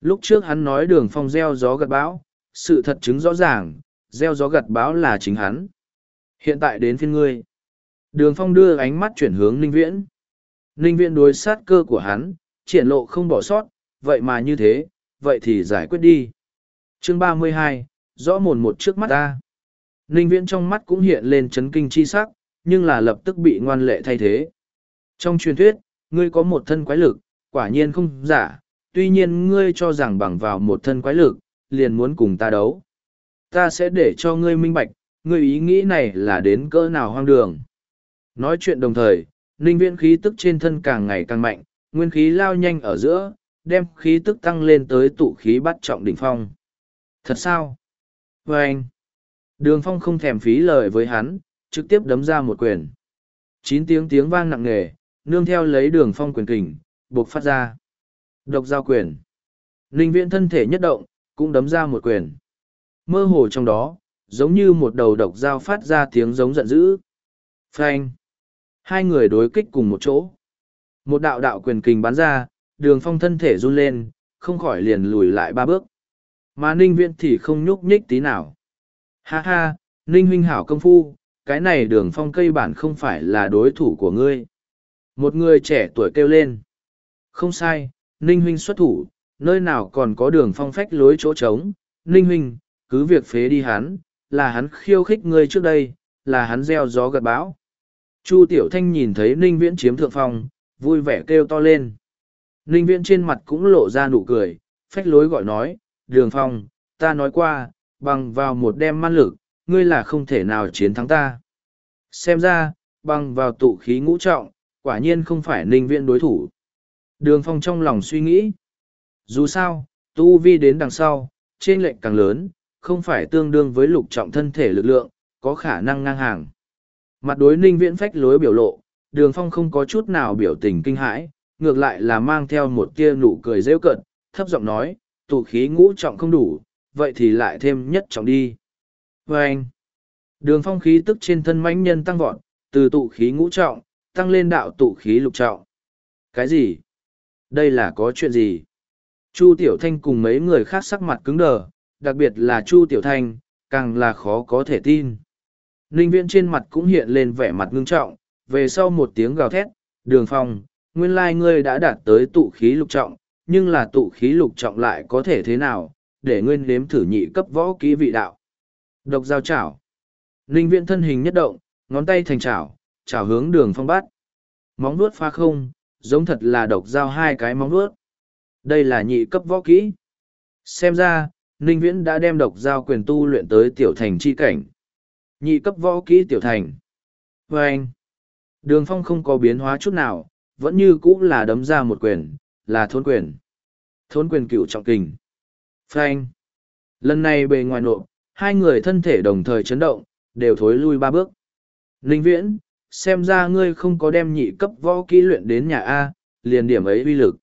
Speaker 1: Lúc trước hắn nói đường phong gieo gió gật bão, sự thật chứng rõ ràng, gieo gió gặt báo là chính hắn. Hiện tại đến phiên ngươi. Đường phong đưa ánh mắt chuyển hướng ninh viễn. Ninh viễn đối sát cơ của hắn, triển lộ không bỏ sót, vậy mà như thế, vậy thì giải quyết đi. chương ba mươi hai, rõ mồn một trước mắt ta. Ninh viễn trong mắt cũng hiện lên chấn kinh chi sắc, nhưng là lập tức bị ngoan lệ thay thế. Trong truyền thuyết, ngươi có một thân quái lực, quả nhiên không giả, tuy nhiên ngươi cho rằng bằng vào một thân quái lực, liền muốn cùng ta đấu. Ta sẽ để cho ngươi minh bạch, ngươi ý nghĩ này là đến cỡ nào hoang đường. Nói chuyện đồng thời, ninh viễn khí tức trên thân càng ngày càng mạnh, nguyên khí lao nhanh ở giữa, đem khí tức tăng lên tới tụ khí bắt trọng đỉnh phong. Thật sao? Và anh, đường phong không thèm phí lời với hắn, trực tiếp đấm ra một quyền. Chín tiếng tiếng vang nặng nề, nương theo lấy đường phong quyền kình, buộc phát ra. Độc giao quyền. Ninh viễn thân thể nhất động, cũng đấm ra một quyền. Mơ hồ trong đó, giống như một đầu độc dao phát ra tiếng giống giận dữ. Phanh. Hai người đối kích cùng một chỗ. Một đạo đạo quyền kình bắn ra, đường phong thân thể run lên, không khỏi liền lùi lại ba bước. Mà ninh viễn thì không nhúc nhích tí nào. Ha ha, ninh huynh hảo công phu, cái này đường phong cây bản không phải là đối thủ của ngươi. Một người trẻ tuổi kêu lên. Không sai, ninh huynh xuất thủ, nơi nào còn có đường phong phách lối chỗ trống, ninh huynh, cứ việc phế đi hắn, là hắn khiêu khích ngươi trước đây, là hắn gieo gió gật bão. Chu Tiểu Thanh nhìn thấy Ninh Viễn chiếm thượng phong, vui vẻ kêu to lên. Ninh Viễn trên mặt cũng lộ ra nụ cười, phách lối gọi nói, đường phong, ta nói qua, bằng vào một đem man lực, ngươi là không thể nào chiến thắng ta. Xem ra, bằng vào tụ khí ngũ trọng, quả nhiên không phải Ninh Viễn đối thủ. Đường phong trong lòng suy nghĩ. Dù sao, tu vi đến đằng sau, trên lệnh càng lớn, không phải tương đương với lục trọng thân thể lực lượng, có khả năng ngang hàng. Mặt đối ninh viễn phách lối biểu lộ, đường phong không có chút nào biểu tình kinh hãi, ngược lại là mang theo một tia nụ cười rêu cận, thấp giọng nói, tụ khí ngũ trọng không đủ, vậy thì lại thêm nhất trọng đi. Và anh, đường phong khí tức trên thân mãnh nhân tăng vọt, từ tụ khí ngũ trọng, tăng lên đạo tụ khí lục trọng. Cái gì? Đây là có chuyện gì? Chu Tiểu Thanh cùng mấy người khác sắc mặt cứng đờ, đặc biệt là Chu Tiểu Thanh, càng là khó có thể tin. Ninh Viễn trên mặt cũng hiện lên vẻ mặt ngưng trọng, về sau một tiếng gào thét, đường phong, nguyên lai ngươi đã đạt tới tụ khí lục trọng, nhưng là tụ khí lục trọng lại có thể thế nào, để nguyên nếm thử nhị cấp võ kỹ vị đạo. Độc giao chảo. Ninh viễn thân hình nhất động, ngón tay thành chảo, chảo hướng đường phong bát. Móng vuốt pha không, giống thật là độc giao hai cái móng vuốt. Đây là nhị cấp võ kỹ. Xem ra, Ninh Viễn đã đem độc giao quyền tu luyện tới tiểu thành chi cảnh. Nhị cấp võ kỹ tiểu thành. Và anh, đường phong không có biến hóa chút nào, vẫn như cũ là đấm ra một quyền, là thôn quyền. Thôn quyền cựu trọng kình. Frank. Lần này bề ngoài nộp, hai người thân thể đồng thời chấn động, đều thối lui ba bước. Ninh Viễn, xem ra ngươi không có đem nhị cấp võ kỹ luyện đến nhà A, liền điểm ấy uy lực.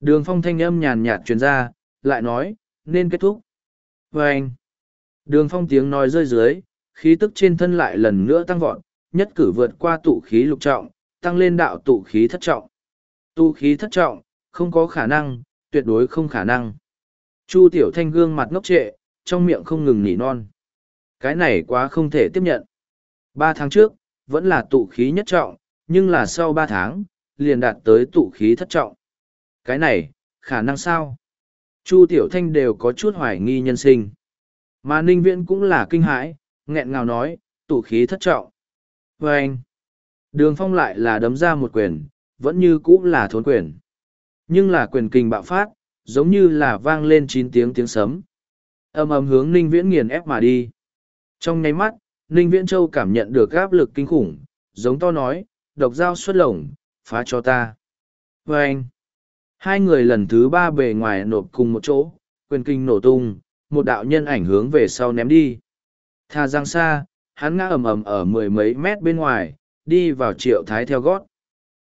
Speaker 1: Đường phong thanh âm nhàn nhạt truyền ra, lại nói, nên kết thúc. Và anh, đường phong tiếng nói rơi dưới, khí tức trên thân lại lần nữa tăng vọt, nhất cử vượt qua tụ khí lục trọng, tăng lên đạo tụ khí thất trọng. Tụ khí thất trọng, không có khả năng, tuyệt đối không khả năng. Chu tiểu thanh gương mặt ngốc trệ, trong miệng không ngừng nỉ non. Cái này quá không thể tiếp nhận. Ba tháng trước, vẫn là tụ khí nhất trọng, nhưng là sau ba tháng, liền đạt tới tụ khí thất trọng. Cái này, khả năng sao? Chu Tiểu Thanh đều có chút hoài nghi nhân sinh. Mà Ninh Viễn cũng là kinh hãi, nghẹn ngào nói, tủ khí thất trọng. Và anh, đường phong lại là đấm ra một quyền, vẫn như cũ là thốn quyền. Nhưng là quyền kinh bạo phát, giống như là vang lên chín tiếng tiếng sấm. Âm ầm hướng Ninh Viễn nghiền ép mà đi. Trong nháy mắt, Ninh Viễn Châu cảm nhận được áp lực kinh khủng, giống to nói, độc dao xuất lồng, phá cho ta. Và anh, hai người lần thứ ba bề ngoài nộp cùng một chỗ, quyền kinh nổ tung, một đạo nhân ảnh hướng về sau ném đi. Tha giang xa, hắn ngã ầm ầm ở mười mấy mét bên ngoài, đi vào triệu thái theo gót.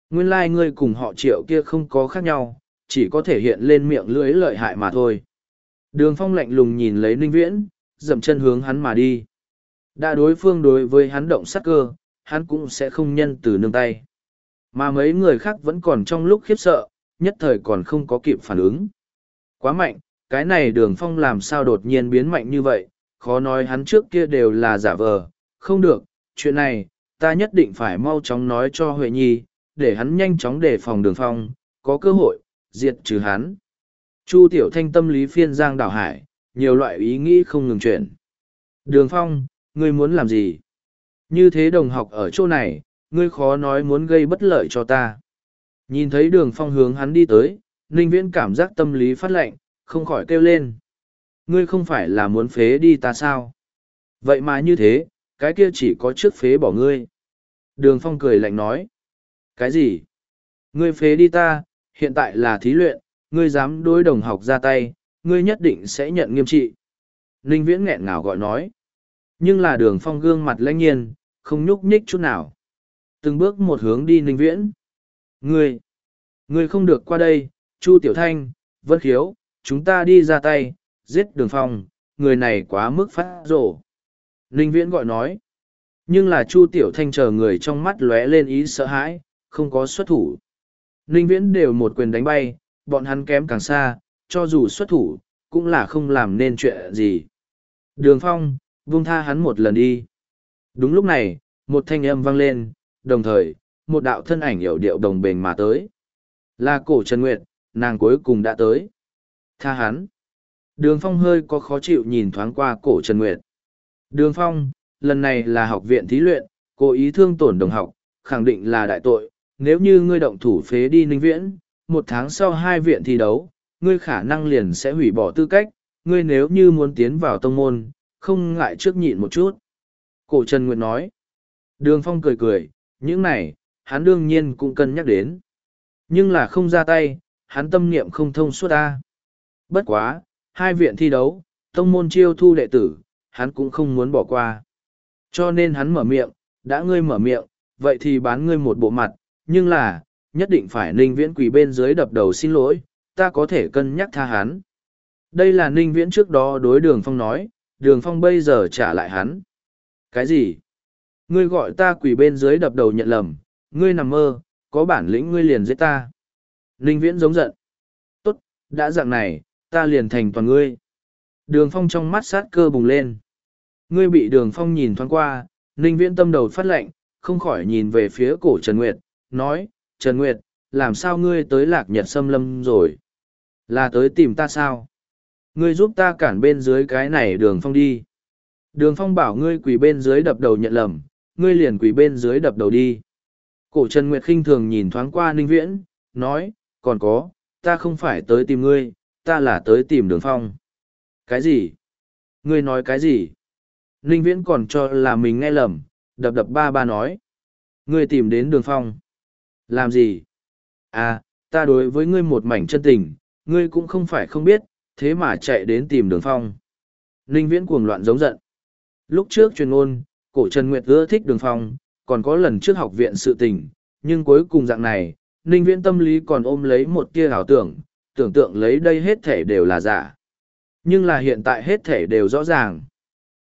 Speaker 1: Nguyên lai like ngươi cùng họ triệu kia không có khác nhau, chỉ có thể hiện lên miệng lưỡi lợi hại mà thôi. Đường phong lạnh lùng nhìn lấy ninh viễn, dậm chân hướng hắn mà đi. Đã đối phương đối với hắn động sát cơ, hắn cũng sẽ không nhân từ nương tay. Mà mấy người khác vẫn còn trong lúc khiếp sợ, nhất thời còn không có kịp phản ứng. Quá mạnh, cái này đường phong làm sao đột nhiên biến mạnh như vậy, khó nói hắn trước kia đều là giả vờ, không được, chuyện này, ta nhất định phải mau chóng nói cho Huệ Nhi, để hắn nhanh chóng đề phòng đường phong, có cơ hội, diệt trừ hắn. Chu Tiểu Thanh tâm lý phiên giang đảo hải, nhiều loại ý nghĩ không ngừng chuyển. Đường phong, ngươi muốn làm gì? Như thế đồng học ở chỗ này, ngươi khó nói muốn gây bất lợi cho ta. Nhìn thấy đường phong hướng hắn đi tới, Ninh Viễn cảm giác tâm lý phát lệnh, không khỏi kêu lên. Ngươi không phải là muốn phế đi ta sao? Vậy mà như thế, cái kia chỉ có trước phế bỏ ngươi. Đường phong cười lạnh nói. Cái gì? Ngươi phế đi ta, hiện tại là thí luyện, ngươi dám đối đồng học ra tay, ngươi nhất định sẽ nhận nghiêm trị. Ninh Viễn nghẹn ngào gọi nói. Nhưng là đường phong gương mặt lãnh nhiên, không nhúc nhích chút nào. Từng bước một hướng đi Ninh Viễn. Ngươi, ngươi không được qua đây, Chu Tiểu Thanh, Vân Khiếu, chúng ta đi ra tay, giết đường phong, người này quá mức phát rổ. Ninh Viễn gọi nói. Nhưng là Chu Tiểu Thanh chờ người trong mắt lóe lên ý sợ hãi, không có xuất thủ. Ninh Viễn đều một quyền đánh bay, bọn hắn kém càng xa, cho dù xuất thủ, cũng là không làm nên chuyện gì. Đường Phong, vung tha hắn một lần đi. Đúng lúc này, một thanh âm vang lên, đồng thời, một đạo thân ảnh hiểu điệu đồng bền mà tới. Là cổ Trần Nguyệt, nàng cuối cùng đã tới. Tha hắn. Đường Phong hơi có khó chịu nhìn thoáng qua cổ Trần Nguyệt. Đường Phong, lần này là học viện thí luyện, cố ý thương tổn đồng học, khẳng định là đại tội. Nếu như ngươi động thủ phế đi ninh viễn, một tháng sau hai viện thi đấu, ngươi khả năng liền sẽ hủy bỏ tư cách. Ngươi nếu như muốn tiến vào tông môn, không ngại trước nhịn một chút. Cổ Trần Nguyệt nói. Đường Phong cười cười, những này, hắn đương nhiên cũng cân nhắc đến. Nhưng là không ra tay, hắn tâm niệm không thông suốt ta. Bất quá, hai viện thi đấu, tông môn chiêu thu đệ tử, hắn cũng không muốn bỏ qua. Cho nên hắn mở miệng, đã ngươi mở miệng, vậy thì bán ngươi một bộ mặt, nhưng là, nhất định phải ninh viễn quỳ bên dưới đập đầu xin lỗi, ta có thể cân nhắc tha hắn. Đây là ninh viễn trước đó đối đường phong nói, đường phong bây giờ trả lại hắn. Cái gì? Ngươi gọi ta quỳ bên dưới đập đầu nhận lầm, ngươi nằm mơ, có bản lĩnh ngươi liền giết ta. Ninh viễn giống giận. Tốt, đã dạng này, ta liền thành toàn ngươi. Đường phong trong mắt sát cơ bùng lên. Ngươi bị đường phong nhìn thoáng qua, ninh viễn tâm đầu phát lệnh, không khỏi nhìn về phía cổ Trần Nguyệt, nói, Trần Nguyệt, làm sao ngươi tới lạc nhật xâm lâm rồi? Là tới tìm ta sao? Ngươi giúp ta cản bên dưới cái này đường phong đi. Đường phong bảo ngươi quỳ bên dưới đập đầu nhận lầm, ngươi liền quỳ bên dưới đập đầu đi. Cổ Trần Nguyệt khinh thường nhìn thoáng qua Ninh Viễn, nói, còn có, ta không phải tới tìm ngươi, ta là tới tìm đường phong. Cái gì? Ngươi nói cái gì? Ninh Viễn còn cho là mình nghe lầm, đập đập ba ba nói. Ngươi tìm đến đường phong. Làm gì? À, ta đối với ngươi một mảnh chân tình, ngươi cũng không phải không biết, thế mà chạy đến tìm đường phong. Ninh Viễn cuồng loạn giống giận. Lúc trước truyền ngôn, cổ Trần Nguyệt ưa thích đường phong, còn có lần trước học viện sự tình, nhưng cuối cùng dạng này, Ninh Viễn tâm lý còn ôm lấy một tia ảo tưởng, tưởng tượng lấy đây hết thể đều là giả. Nhưng là hiện tại hết thể đều rõ ràng.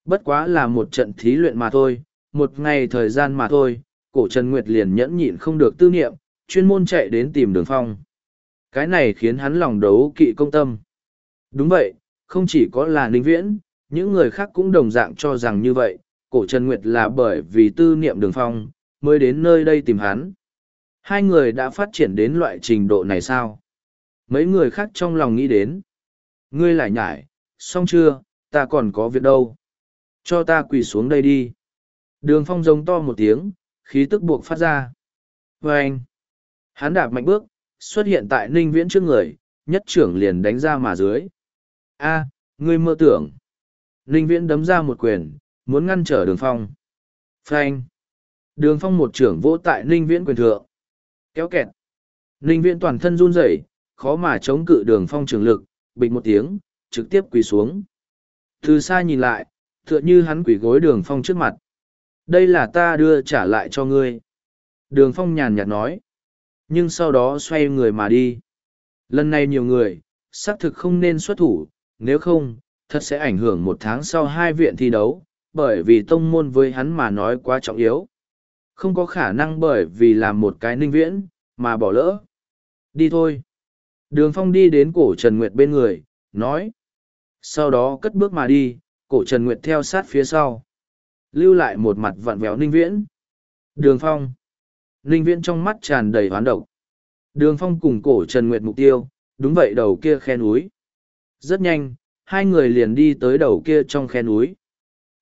Speaker 1: Bất quá là một trận thí luyện mà thôi, một ngày thời gian mà thôi, cổ Trần Nguyệt liền nhẫn nhịn không được tư niệm, chuyên môn chạy đến tìm đường phong. Cái này khiến hắn lòng đấu kỵ công tâm. Đúng vậy, không chỉ có là Ninh Viễn, những người khác cũng đồng dạng cho rằng như vậy, cổ Trần Nguyệt là bởi vì tư niệm đường phong, mới đến nơi đây tìm hắn. Hai người đã phát triển đến loại trình độ này sao? Mấy người khác trong lòng nghĩ đến. Ngươi lại nhải, xong chưa, ta còn có việc đâu. Cho ta quỳ xuống đây đi. Đường phong giống to một tiếng, khí tức buộc phát ra. Và anh, hắn đạp mạnh bước, xuất hiện tại ninh viễn trước người, nhất trưởng liền đánh ra mà dưới. A, ngươi mơ tưởng. Ninh viễn đấm ra một quyền, muốn ngăn trở đường phong. Phanh. Đường phong một trưởng vỗ tại ninh viễn quyền thượng. Kéo kẹt. Ninh viễn toàn thân run rẩy, khó mà chống cự đường phong trường lực, bịch một tiếng, trực tiếp quỳ xuống. Từ xa nhìn lại, tựa như hắn quỳ gối đường phong trước mặt. Đây là ta đưa trả lại cho ngươi. Đường phong nhàn nhạt nói. Nhưng sau đó xoay người mà đi. Lần này nhiều người, xác thực không nên xuất thủ, nếu không, thật sẽ ảnh hưởng một tháng sau hai viện thi đấu, bởi vì tông môn với hắn mà nói quá trọng yếu. Không có khả năng bởi vì làm một cái ninh viễn, mà bỏ lỡ. Đi thôi. Đường phong đi đến cổ Trần Nguyệt bên người, nói. Sau đó cất bước mà đi, cổ Trần Nguyệt theo sát phía sau. Lưu lại một mặt vặn vẹo ninh viễn. Đường phong. Ninh viễn trong mắt tràn đầy hoán độc. Đường phong cùng cổ Trần Nguyệt mục tiêu, đúng vậy đầu kia khe núi. Rất nhanh, hai người liền đi tới đầu kia trong khe núi.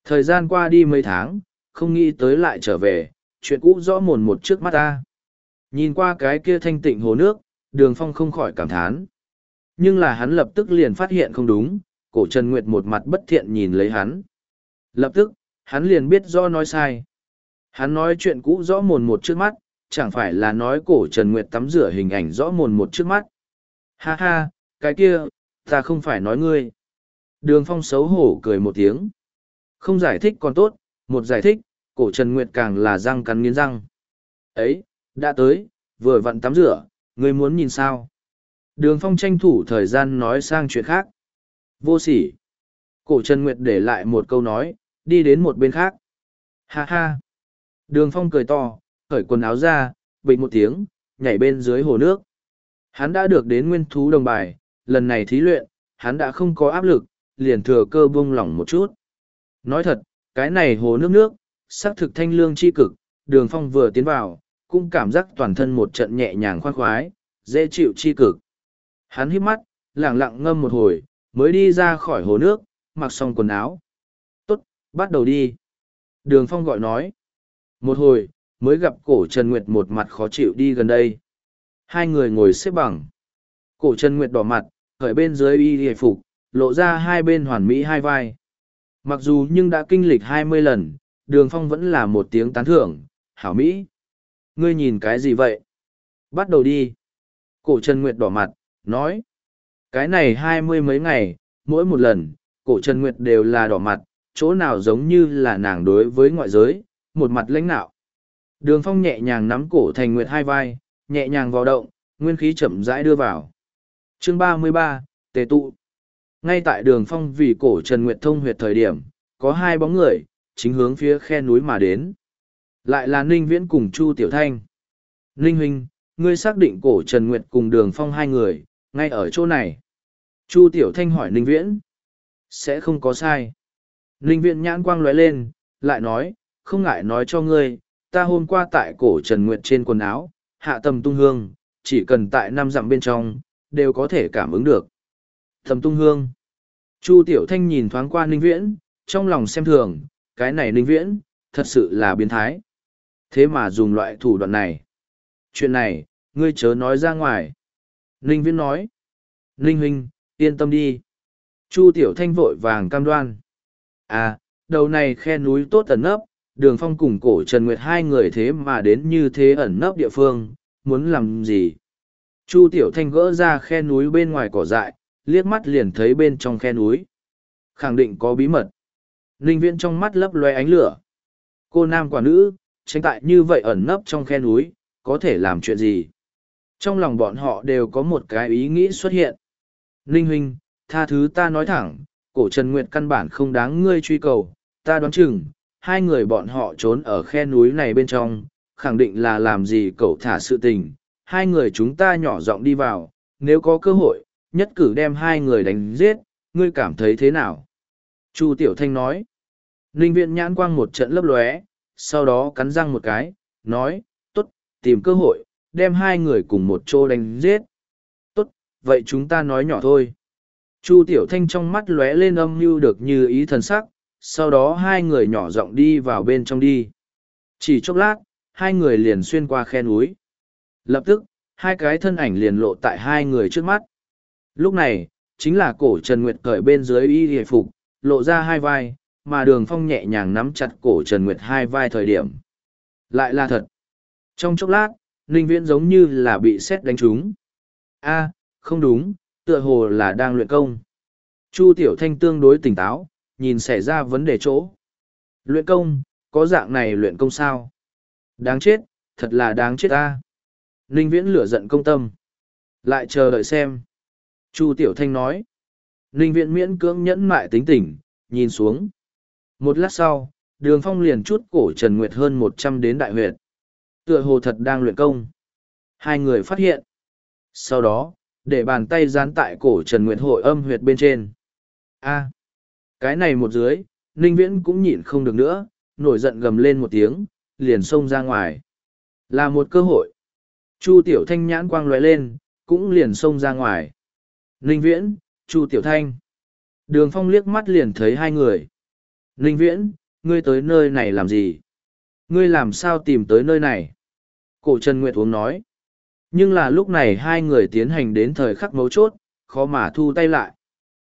Speaker 1: Thời gian qua đi mấy tháng, không nghĩ tới lại trở về, chuyện cũ rõ mồn một trước mắt ta. Nhìn qua cái kia thanh tịnh hồ nước, đường phong không khỏi cảm thán. Nhưng là hắn lập tức liền phát hiện không đúng, cổ Trần Nguyệt một mặt bất thiện nhìn lấy hắn. Lập tức, hắn liền biết do nói sai. Hắn nói chuyện cũ rõ mồn một trước mắt, chẳng phải là nói cổ Trần Nguyệt tắm rửa hình ảnh rõ mồn một trước mắt. Ha ha, cái kia, ta không phải nói ngươi. Đường phong xấu hổ cười một tiếng. Không giải thích còn tốt, một giải thích, cổ Trần Nguyệt càng là răng cắn nghiến răng. Ấy, đã tới, vừa vặn tắm rửa, ngươi muốn nhìn sao? Đường phong tranh thủ thời gian nói sang chuyện khác. Vô sỉ. Cổ Trần Nguyệt để lại một câu nói, đi đến một bên khác. Ha ha. Đường phong cười to, khởi quần áo ra, bịch một tiếng, nhảy bên dưới hồ nước. Hắn đã được đến nguyên thú đồng bài, lần này thí luyện, hắn đã không có áp lực, liền thừa cơ buông lỏng một chút. Nói thật, cái này hồ nước nước, sắc thực thanh lương chi cực, đường phong vừa tiến vào, cũng cảm giác toàn thân một trận nhẹ nhàng khoan khoái, dễ chịu chi cực. Hắn hít mắt, lặng lặng ngâm một hồi, mới đi ra khỏi hồ nước, mặc xong quần áo. Tốt, bắt đầu đi. Đường phong gọi nói. Một hồi, mới gặp cổ Trần Nguyệt một mặt khó chịu đi gần đây. Hai người ngồi xếp bằng. Cổ Trần Nguyệt đỏ mặt, khởi bên dưới y hề phục, lộ ra hai bên hoàn mỹ hai vai. Mặc dù nhưng đã kinh lịch hai mươi lần, đường phong vẫn là một tiếng tán thưởng, hảo mỹ. Ngươi nhìn cái gì vậy? Bắt đầu đi. Cổ Trần Nguyệt đỏ mặt, nói. Cái này hai mươi mấy ngày, mỗi một lần, cổ Trần Nguyệt đều là đỏ mặt, chỗ nào giống như là nàng đối với ngoại giới, một mặt lãnh nạo. Đường phong nhẹ nhàng nắm cổ thành Nguyệt hai vai, nhẹ nhàng vào động, nguyên khí chậm rãi đưa vào. Chương ba mươi ba, Tề tụ. Ngay tại đường phong vì cổ Trần Nguyệt thông huyệt thời điểm, có hai bóng người, chính hướng phía khe núi mà đến. Lại là Ninh Viễn cùng Chu Tiểu Thanh. Ninh Huynh, ngươi xác định cổ Trần Nguyệt cùng đường phong hai người, ngay ở chỗ này. Chu Tiểu Thanh hỏi Ninh Viễn. Sẽ không có sai. Ninh Viễn nhãn quang lóe lên, lại nói, không ngại nói cho ngươi, ta hôm qua tại cổ Trần Nguyệt trên quần áo, hạ tầm tung hương, chỉ cần tại năm dặm bên trong, đều có thể cảm ứng được. Thầm tung hương. Chu Tiểu Thanh nhìn thoáng qua Ninh Viễn, trong lòng xem thường, cái này Ninh Viễn, thật sự là biến thái. Thế mà dùng loại thủ đoạn này. Chuyện này, ngươi chớ nói ra ngoài. Ninh Viễn nói. Ninh Huynh, yên tâm đi. Chu Tiểu Thanh vội vàng cam đoan. À, đầu này khe núi tốt ẩn nấp, đường phong cùng cổ Trần Nguyệt hai người thế mà đến như thế ẩn nấp địa phương, muốn làm gì? Chu Tiểu Thanh gỡ ra khe núi bên ngoài cỏ dại, liếc mắt liền thấy bên trong khe núi. Khẳng định có bí mật. Ninh Viễn trong mắt lấp loe ánh lửa. Cô nam quả nữ, tranh tại như vậy ẩn nấp trong khe núi, có thể làm chuyện gì? Trong lòng bọn họ đều có một cái ý nghĩ xuất hiện. Ninh Huynh, tha thứ ta nói thẳng, cổ Trần Nguyệt căn bản không đáng ngươi truy cầu, ta đoán chừng, hai người bọn họ trốn ở khe núi này bên trong, khẳng định là làm gì cậu thả sự tình, hai người chúng ta nhỏ giọng đi vào, nếu có cơ hội, nhất cử đem hai người đánh giết, ngươi cảm thấy thế nào? Chu Tiểu Thanh nói. Ninh viện nhãn quang một trận lấp lóe, sau đó cắn răng một cái, nói, tốt, tìm cơ hội, đem hai người cùng một chỗ đánh giết. Tốt, vậy chúng ta nói nhỏ thôi. Chu Tiểu Thanh trong mắt lóe lên âm mưu được như ý thần sắc, sau đó hai người nhỏ giọng đi vào bên trong đi. Chỉ chốc lát, hai người liền xuyên qua khe núi. Lập tức, hai cái thân ảnh liền lộ tại hai người trước mắt. Lúc này, chính là cổ Trần Nguyệt cởi bên dưới y hề phục, lộ ra hai vai, mà đường phong nhẹ nhàng nắm chặt cổ Trần Nguyệt hai vai thời điểm. Lại là thật. Trong chốc lát, Ninh Viễn giống như là bị xét đánh trúng. a không đúng, tựa hồ là đang luyện công. Chu Tiểu Thanh tương đối tỉnh táo, nhìn xảy ra vấn đề chỗ. Luyện công, có dạng này luyện công sao? Đáng chết, thật là đáng chết ta. Ninh Viễn lửa giận công tâm. Lại chờ đợi xem. Chu Tiểu Thanh nói. Ninh Viễn miễn cưỡng nhẫn mại tính tỉnh, nhìn xuống. Một lát sau, đường phong liền chút cổ Trần Nguyệt hơn một trăm đến đại huyệt. Tựa hồ thật đang luyện công. Hai người phát hiện. Sau đó, để bàn tay dán tại cổ Trần Nguyệt hội âm huyệt bên trên. A. cái này một dưới, Ninh Viễn cũng nhịn không được nữa, nổi giận gầm lên một tiếng, liền xông ra ngoài. Là một cơ hội. Chu Tiểu Thanh nhãn quang lóe lên, cũng liền xông ra ngoài. Ninh Viễn, Chu Tiểu Thanh. Đường Phong liếc mắt liền thấy hai người. Ninh Viễn, ngươi tới nơi này làm gì? Ngươi làm sao tìm tới nơi này? Cổ Trần Nguyệt uống nói. Nhưng là lúc này hai người tiến hành đến thời khắc mấu chốt, khó mà thu tay lại.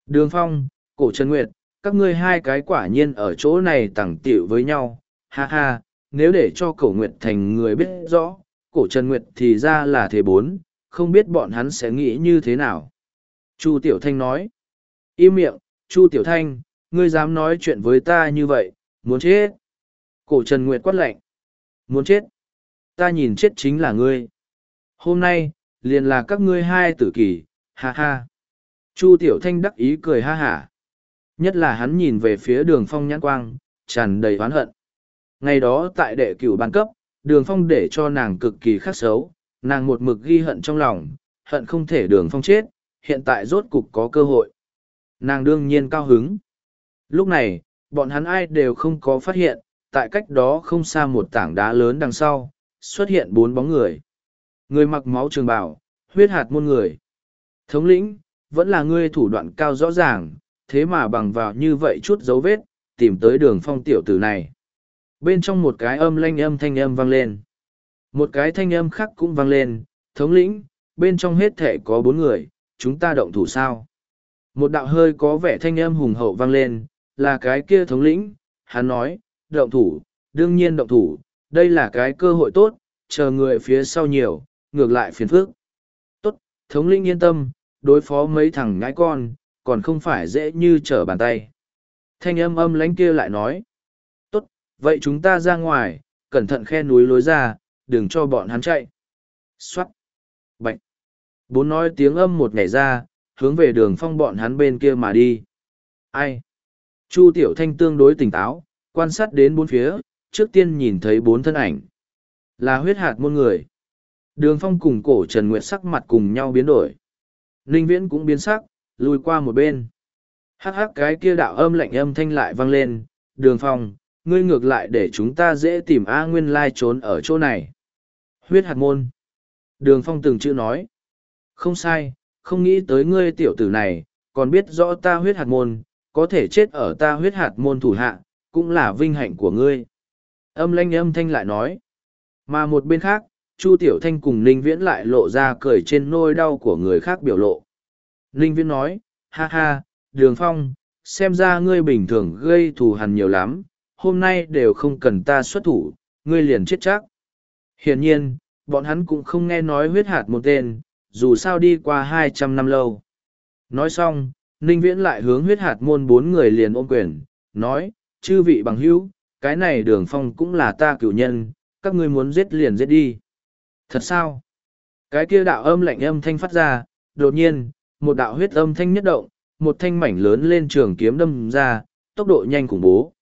Speaker 1: Đường Phong, Cổ Trần Nguyệt, các ngươi hai cái quả nhiên ở chỗ này tẳng tiểu với nhau. Ha ha, nếu để cho Cổ Nguyệt thành người biết rõ, Cổ Trần Nguyệt thì ra là thế bốn, không biết bọn hắn sẽ nghĩ như thế nào. Chu Tiểu Thanh nói. Im miệng, Chu Tiểu Thanh, ngươi dám nói chuyện với ta như vậy, muốn chết. Cổ Trần Nguyệt quát lạnh. Muốn chết. Ta nhìn chết chính là ngươi. Hôm nay, liền là các ngươi hai tử kỳ, ha ha. Chu Tiểu Thanh đắc ý cười ha hả. Nhất là hắn nhìn về phía đường phong nhãn quang, tràn đầy oán hận. Ngày đó tại đệ cửu ban cấp, đường phong để cho nàng cực kỳ khắc xấu, nàng một mực ghi hận trong lòng, hận không thể đường phong chết, hiện tại rốt cục có cơ hội. Nàng đương nhiên cao hứng. Lúc này, bọn hắn ai đều không có phát hiện, tại cách đó không xa một tảng đá lớn đằng sau, xuất hiện bốn bóng người. Người mặc máu trường bào, huyết hạt muôn người. Thống lĩnh, vẫn là ngươi thủ đoạn cao rõ ràng, thế mà bằng vào như vậy chút dấu vết, tìm tới đường phong tiểu tử này. Bên trong một cái âm lanh âm thanh âm vang lên. Một cái thanh âm khác cũng vang lên, thống lĩnh, bên trong hết thể có bốn người, chúng ta động thủ sao? Một đạo hơi có vẻ thanh âm hùng hậu vang lên, là cái kia thống lĩnh, hắn nói, động thủ, đương nhiên động thủ, đây là cái cơ hội tốt, chờ người phía sau nhiều, ngược lại phiền phức. Tốt, thống lĩnh yên tâm, đối phó mấy thằng ngãi con, còn không phải dễ như trở bàn tay. Thanh âm âm lánh kia lại nói, tốt, vậy chúng ta ra ngoài, cẩn thận khe núi lối ra, đừng cho bọn hắn chạy. Xoát. Bốn nói tiếng âm một ngày ra, hướng về đường phong bọn hắn bên kia mà đi. Ai? Chu Tiểu Thanh tương đối tỉnh táo, quan sát đến bốn phía, trước tiên nhìn thấy bốn thân ảnh. Là huyết hạt môn người. Đường phong cùng cổ Trần Nguyệt sắc mặt cùng nhau biến đổi. Ninh Viễn cũng biến sắc, lùi qua một bên. Hắc hắc cái kia đạo âm lạnh âm thanh lại vang lên. Đường phong, ngươi ngược lại để chúng ta dễ tìm A Nguyên Lai trốn ở chỗ này. Huyết hạt môn. Đường phong từng chữ nói. Không sai, không nghĩ tới ngươi tiểu tử này, còn biết rõ ta huyết hạt môn, có thể chết ở ta huyết hạt môn thủ hạ, cũng là vinh hạnh của ngươi. Âm lanh âm thanh lại nói. Mà một bên khác, Chu Tiểu Thanh cùng Ninh Viễn lại lộ ra cười trên nôi đau của người khác biểu lộ. Ninh Viễn nói, ha ha, Đường Phong, xem ra ngươi bình thường gây thù hằn nhiều lắm, hôm nay đều không cần ta xuất thủ, ngươi liền chết chắc. Hiển nhiên, bọn hắn cũng không nghe nói huyết hạt một tên, dù sao đi qua hai trăm năm lâu. Nói xong, Ninh Viễn lại hướng huyết hạt môn bốn người liền ôm quyền, nói, chư vị bằng hữu, cái này đường phong cũng là ta cựu nhân, các ngươi muốn giết liền giết đi. Thật sao? Cái kia đạo âm lạnh âm thanh phát ra, đột nhiên, một đạo huyết âm thanh nhất động, một thanh mảnh lớn lên trường kiếm đâm ra, tốc độ nhanh khủng bố.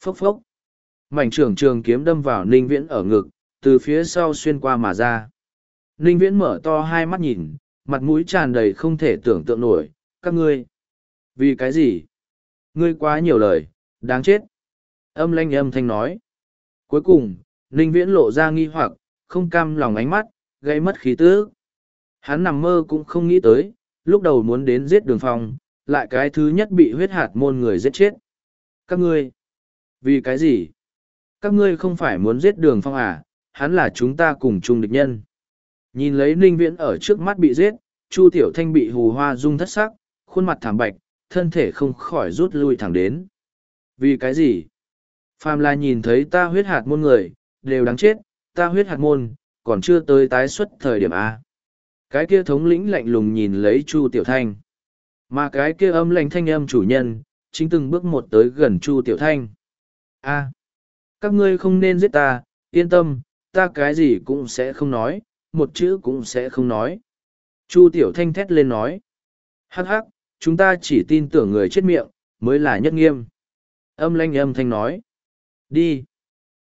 Speaker 1: Phốc phốc. Mảnh trường trường kiếm đâm vào Ninh Viễn ở ngực, từ phía sau xuyên qua mà ra. Ninh Viễn mở to hai mắt nhìn, mặt mũi tràn đầy không thể tưởng tượng nổi, các ngươi. Vì cái gì? Ngươi quá nhiều lời, đáng chết. Âm lanh âm thanh nói. Cuối cùng, Ninh Viễn lộ ra nghi hoặc, không cam lòng ánh mắt, gây mất khí tứ. Hắn nằm mơ cũng không nghĩ tới, lúc đầu muốn đến giết đường phong, lại cái thứ nhất bị huyết hạt môn người giết chết. Các ngươi, vì cái gì? Các ngươi không phải muốn giết đường phong à, hắn là chúng ta cùng chung địch nhân. Nhìn lấy ninh viễn ở trước mắt bị giết, Chu Tiểu Thanh bị hù hoa rung thất sắc, khuôn mặt thảm bạch, thân thể không khỏi rút lui thẳng đến. Vì cái gì? Phàm là nhìn thấy ta huyết hạt môn người, đều đáng chết, ta huyết hạt môn, còn chưa tới tái xuất thời điểm A. Cái kia thống lĩnh lạnh lùng nhìn lấy Chu Tiểu Thanh. Mà cái kia âm lạnh thanh âm chủ nhân, chính từng bước một tới gần Chu Tiểu Thanh. A. các ngươi không nên giết ta, yên tâm, ta cái gì cũng sẽ không nói, một chữ cũng sẽ không nói. Chu Tiểu Thanh thét lên nói. Hắc hắc, chúng ta chỉ tin tưởng người chết miệng, mới là nhất nghiêm. Âm lanh âm thanh nói. Đi.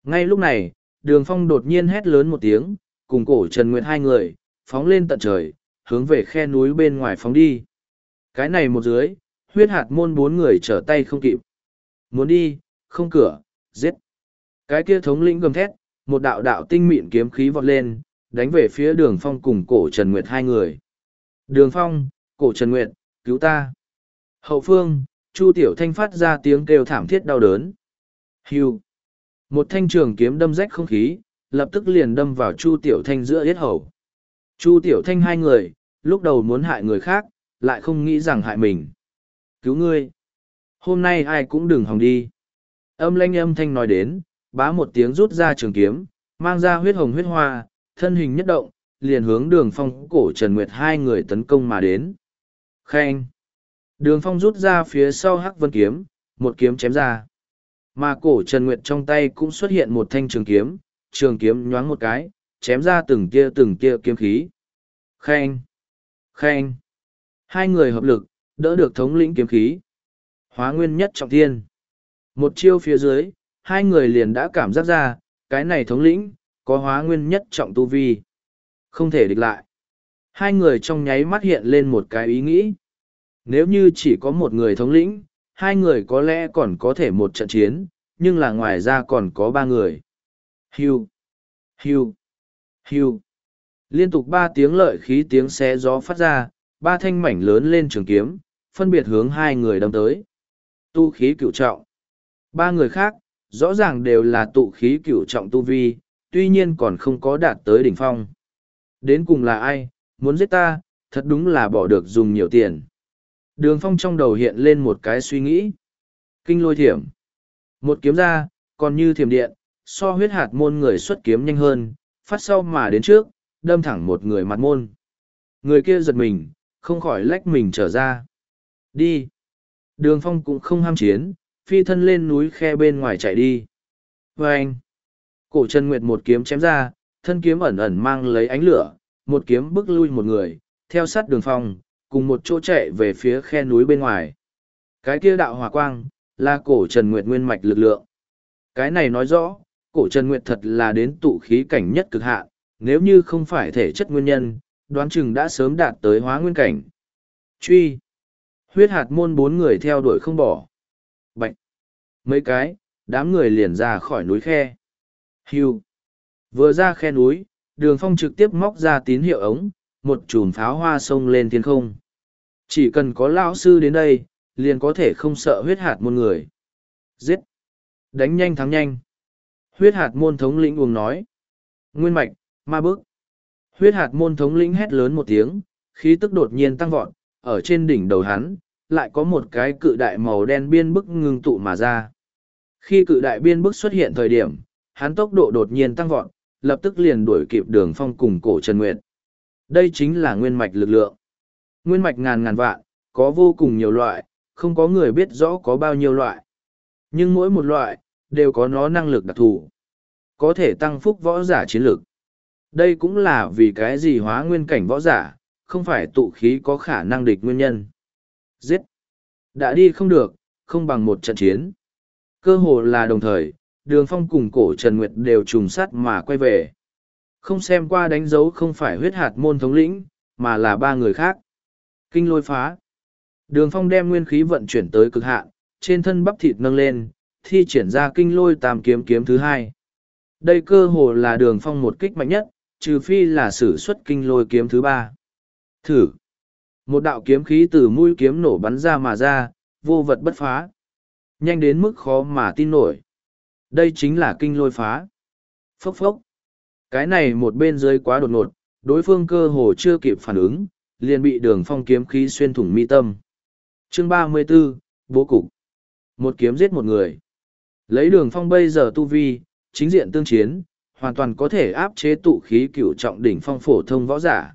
Speaker 1: Ngay lúc này, đường phong đột nhiên hét lớn một tiếng, cùng cổ Trần Nguyệt hai người, phóng lên tận trời, hướng về khe núi bên ngoài phóng đi. Cái này một dưới, huyết hạt môn bốn người trở tay không kịp. Muốn đi, không cửa, giết. Cái kia thống lĩnh gầm thét, một đạo đạo tinh mịn kiếm khí vọt lên, đánh về phía đường phong cùng cổ Trần Nguyệt hai người. Đường phong, cổ Trần Nguyệt, cứu ta. Hậu phương, Chu Tiểu Thanh phát ra tiếng kêu thảm thiết đau đớn. Hưu. Một thanh trường kiếm đâm rách không khí, lập tức liền đâm vào Chu Tiểu Thanh giữa yết hầu. Chu Tiểu Thanh hai người, lúc đầu muốn hại người khác, lại không nghĩ rằng hại mình. Cứu ngươi! Hôm nay ai cũng đừng hòng đi. Âm lanh âm thanh nói đến, bá một tiếng rút ra trường kiếm, mang ra huyết hồng huyết hoa, thân hình nhất động, liền hướng đường phong cổ Trần Nguyệt hai người tấn công mà đến. Khen! Đường phong rút ra phía sau hắc vân kiếm, một kiếm chém ra. Mà cổ Trần Nguyệt trong tay cũng xuất hiện một thanh trường kiếm, trường kiếm nhoáng một cái, chém ra từng tia từng tia kiếm khí. Khen! Khen! Hai người hợp lực, đỡ được thống lĩnh kiếm khí. Hóa nguyên nhất trọng thiên. Một chiêu phía dưới, hai người liền đã cảm giác ra, cái này thống lĩnh, có hóa nguyên nhất trọng tu vi. Không thể địch lại. Hai người trong nháy mắt hiện lên một cái ý nghĩ. Nếu như chỉ có một người thống lĩnh, hai người có lẽ còn có thể một trận chiến, nhưng là ngoài ra còn có ba người. Hưu, hưu, hưu. Liên tục ba tiếng lợi khí tiếng xé gió phát ra, ba thanh mảnh lớn lên trường kiếm, phân biệt hướng hai người đâm tới. Tu khí cựu trọng. Ba người khác, rõ ràng đều là tụ khí cựu trọng tu vi, tuy nhiên còn không có đạt tới đỉnh phong. Đến cùng là ai, muốn giết ta, thật đúng là bỏ được dùng nhiều tiền. Đường phong trong đầu hiện lên một cái suy nghĩ. Kinh lôi thiểm. Một kiếm ra, còn như thiểm điện, so huyết hạt môn người xuất kiếm nhanh hơn, phát sau mà đến trước, đâm thẳng một người mặt môn. Người kia giật mình, không khỏi lách mình trở ra. Đi. Đường phong cũng không ham chiến, phi thân lên núi khe bên ngoài chạy đi. Vâng anh. Cổ Trần Nguyệt một kiếm chém ra, thân kiếm ẩn ẩn mang lấy ánh lửa, một kiếm bức lui một người, theo sát đường phong, cùng một chỗ chạy về phía khe núi bên ngoài. Cái kia đạo hỏa quang, là cổ Trần Nguyệt nguyên mạch lực lượng. Cái này nói rõ, cổ Trần Nguyệt thật là đến tụ khí cảnh nhất cực hạn, nếu như không phải thể chất nguyên nhân, đoán chừng đã sớm đạt tới hóa nguyên cảnh. Truy. Huyết hạt môn bốn người theo đuổi không bỏ. Bạch. Mấy cái, đám người liền ra khỏi núi khe. Hưu. Vừa ra khe núi, đường phong trực tiếp móc ra tín hiệu ống, một chùm pháo hoa sông lên thiên không. Chỉ cần có lão sư đến đây, liền có thể không sợ huyết hạt môn người. Giết! Đánh nhanh thắng nhanh. Huyết hạt môn thống lĩnh uống nói. Nguyên mạch, ma bức Huyết hạt môn thống lĩnh hét lớn một tiếng, khí tức đột nhiên tăng vọt, ở trên đỉnh đầu hắn, lại có một cái cự đại màu đen biên bức ngưng tụ mà ra. Khi cự đại biên bức xuất hiện thời điểm, hắn tốc độ đột nhiên tăng vọt, lập tức liền đuổi kịp đường phong cùng cổ Trần Nguyệt. Đây chính là nguyên mạch lực lượng. Nguyên mạch ngàn ngàn vạn, có vô cùng nhiều loại, không có người biết rõ có bao nhiêu loại. Nhưng mỗi một loại, đều có nó năng lực đặc thù. Có thể tăng phúc võ giả chiến lực. Đây cũng là vì cái gì hóa nguyên cảnh võ giả, không phải tụ khí có khả năng địch nguyên nhân. Giết! Đã đi không được, không bằng một trận chiến. Cơ hồ là đồng thời, đường phong cùng cổ Trần Nguyệt đều trùng sát mà quay về. Không xem qua đánh dấu không phải huyết hạt môn thống lĩnh, mà là ba người khác. Kinh lôi phá. Đường phong đem nguyên khí vận chuyển tới cực hạn, trên thân bắp thịt nâng lên, thi triển ra kinh lôi tam kiếm kiếm thứ hai. Đây cơ hồ là đường phong một kích mạnh nhất, trừ phi là sử xuất kinh lôi kiếm thứ ba. Thử. Một đạo kiếm khí từ mũi kiếm nổ bắn ra mà ra, vô vật bất phá. Nhanh đến mức khó mà tin nổi. Đây chính là kinh lôi phá. Phốc phốc. Cái này một bên dưới quá đột ngột, đối phương cơ hồ chưa kịp phản ứng, liền bị đường phong kiếm khí xuyên thủng mi tâm. Chương ba mươi 34, Bố Cục. Một kiếm giết một người. Lấy đường phong bây giờ tu vi, chính diện tương chiến, hoàn toàn có thể áp chế tụ khí cửu trọng đỉnh phong phổ thông võ giả.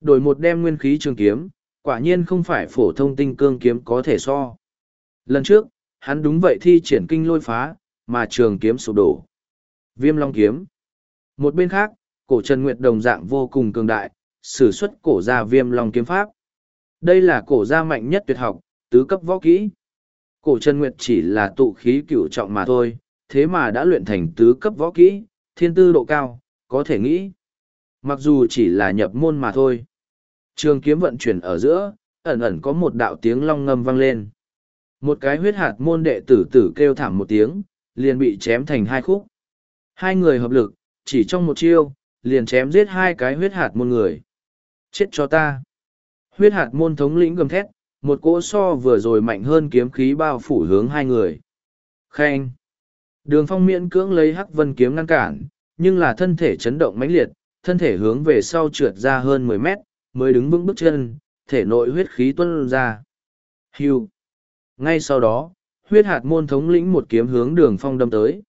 Speaker 1: Đổi một đem nguyên khí trường kiếm, quả nhiên không phải phổ thông tinh cương kiếm có thể so. Lần trước, hắn đúng vậy thi triển kinh lôi phá, mà trường kiếm sụp đổ. Viêm long kiếm. Một bên khác, cổ Trần Nguyệt đồng dạng vô cùng cường đại, sử xuất cổ gia viêm long kiếm pháp. Đây là cổ gia mạnh nhất tuyệt học, tứ cấp võ kỹ. Cổ Trần Nguyệt chỉ là tụ khí cửu trọng mà thôi, thế mà đã luyện thành tứ cấp võ kỹ, thiên tư độ cao, có thể nghĩ. Mặc dù chỉ là nhập môn mà thôi. Trường kiếm vận chuyển ở giữa, ẩn ẩn có một đạo tiếng long ngâm vang lên. Một cái huyết hạt môn đệ tử tử kêu thảm một tiếng, liền bị chém thành hai khúc. Hai người hợp lực, chỉ trong một chiêu, liền chém giết hai cái huyết hạt môn người. Chết cho ta! Huyết hạt môn thống lĩnh gầm thét, một cỗ so vừa rồi mạnh hơn kiếm khí bao phủ hướng hai người. Khen! Đường phong miễn cưỡng lấy hắc vân kiếm ngăn cản, nhưng là thân thể chấn động mãnh liệt, thân thể hướng về sau trượt ra hơn mười mét, mới đứng vững bước chân, thể nội huyết khí tuân ra. Hưu! Ngay sau đó, huyết hạt môn thống lĩnh một kiếm hướng đường phong đâm tới.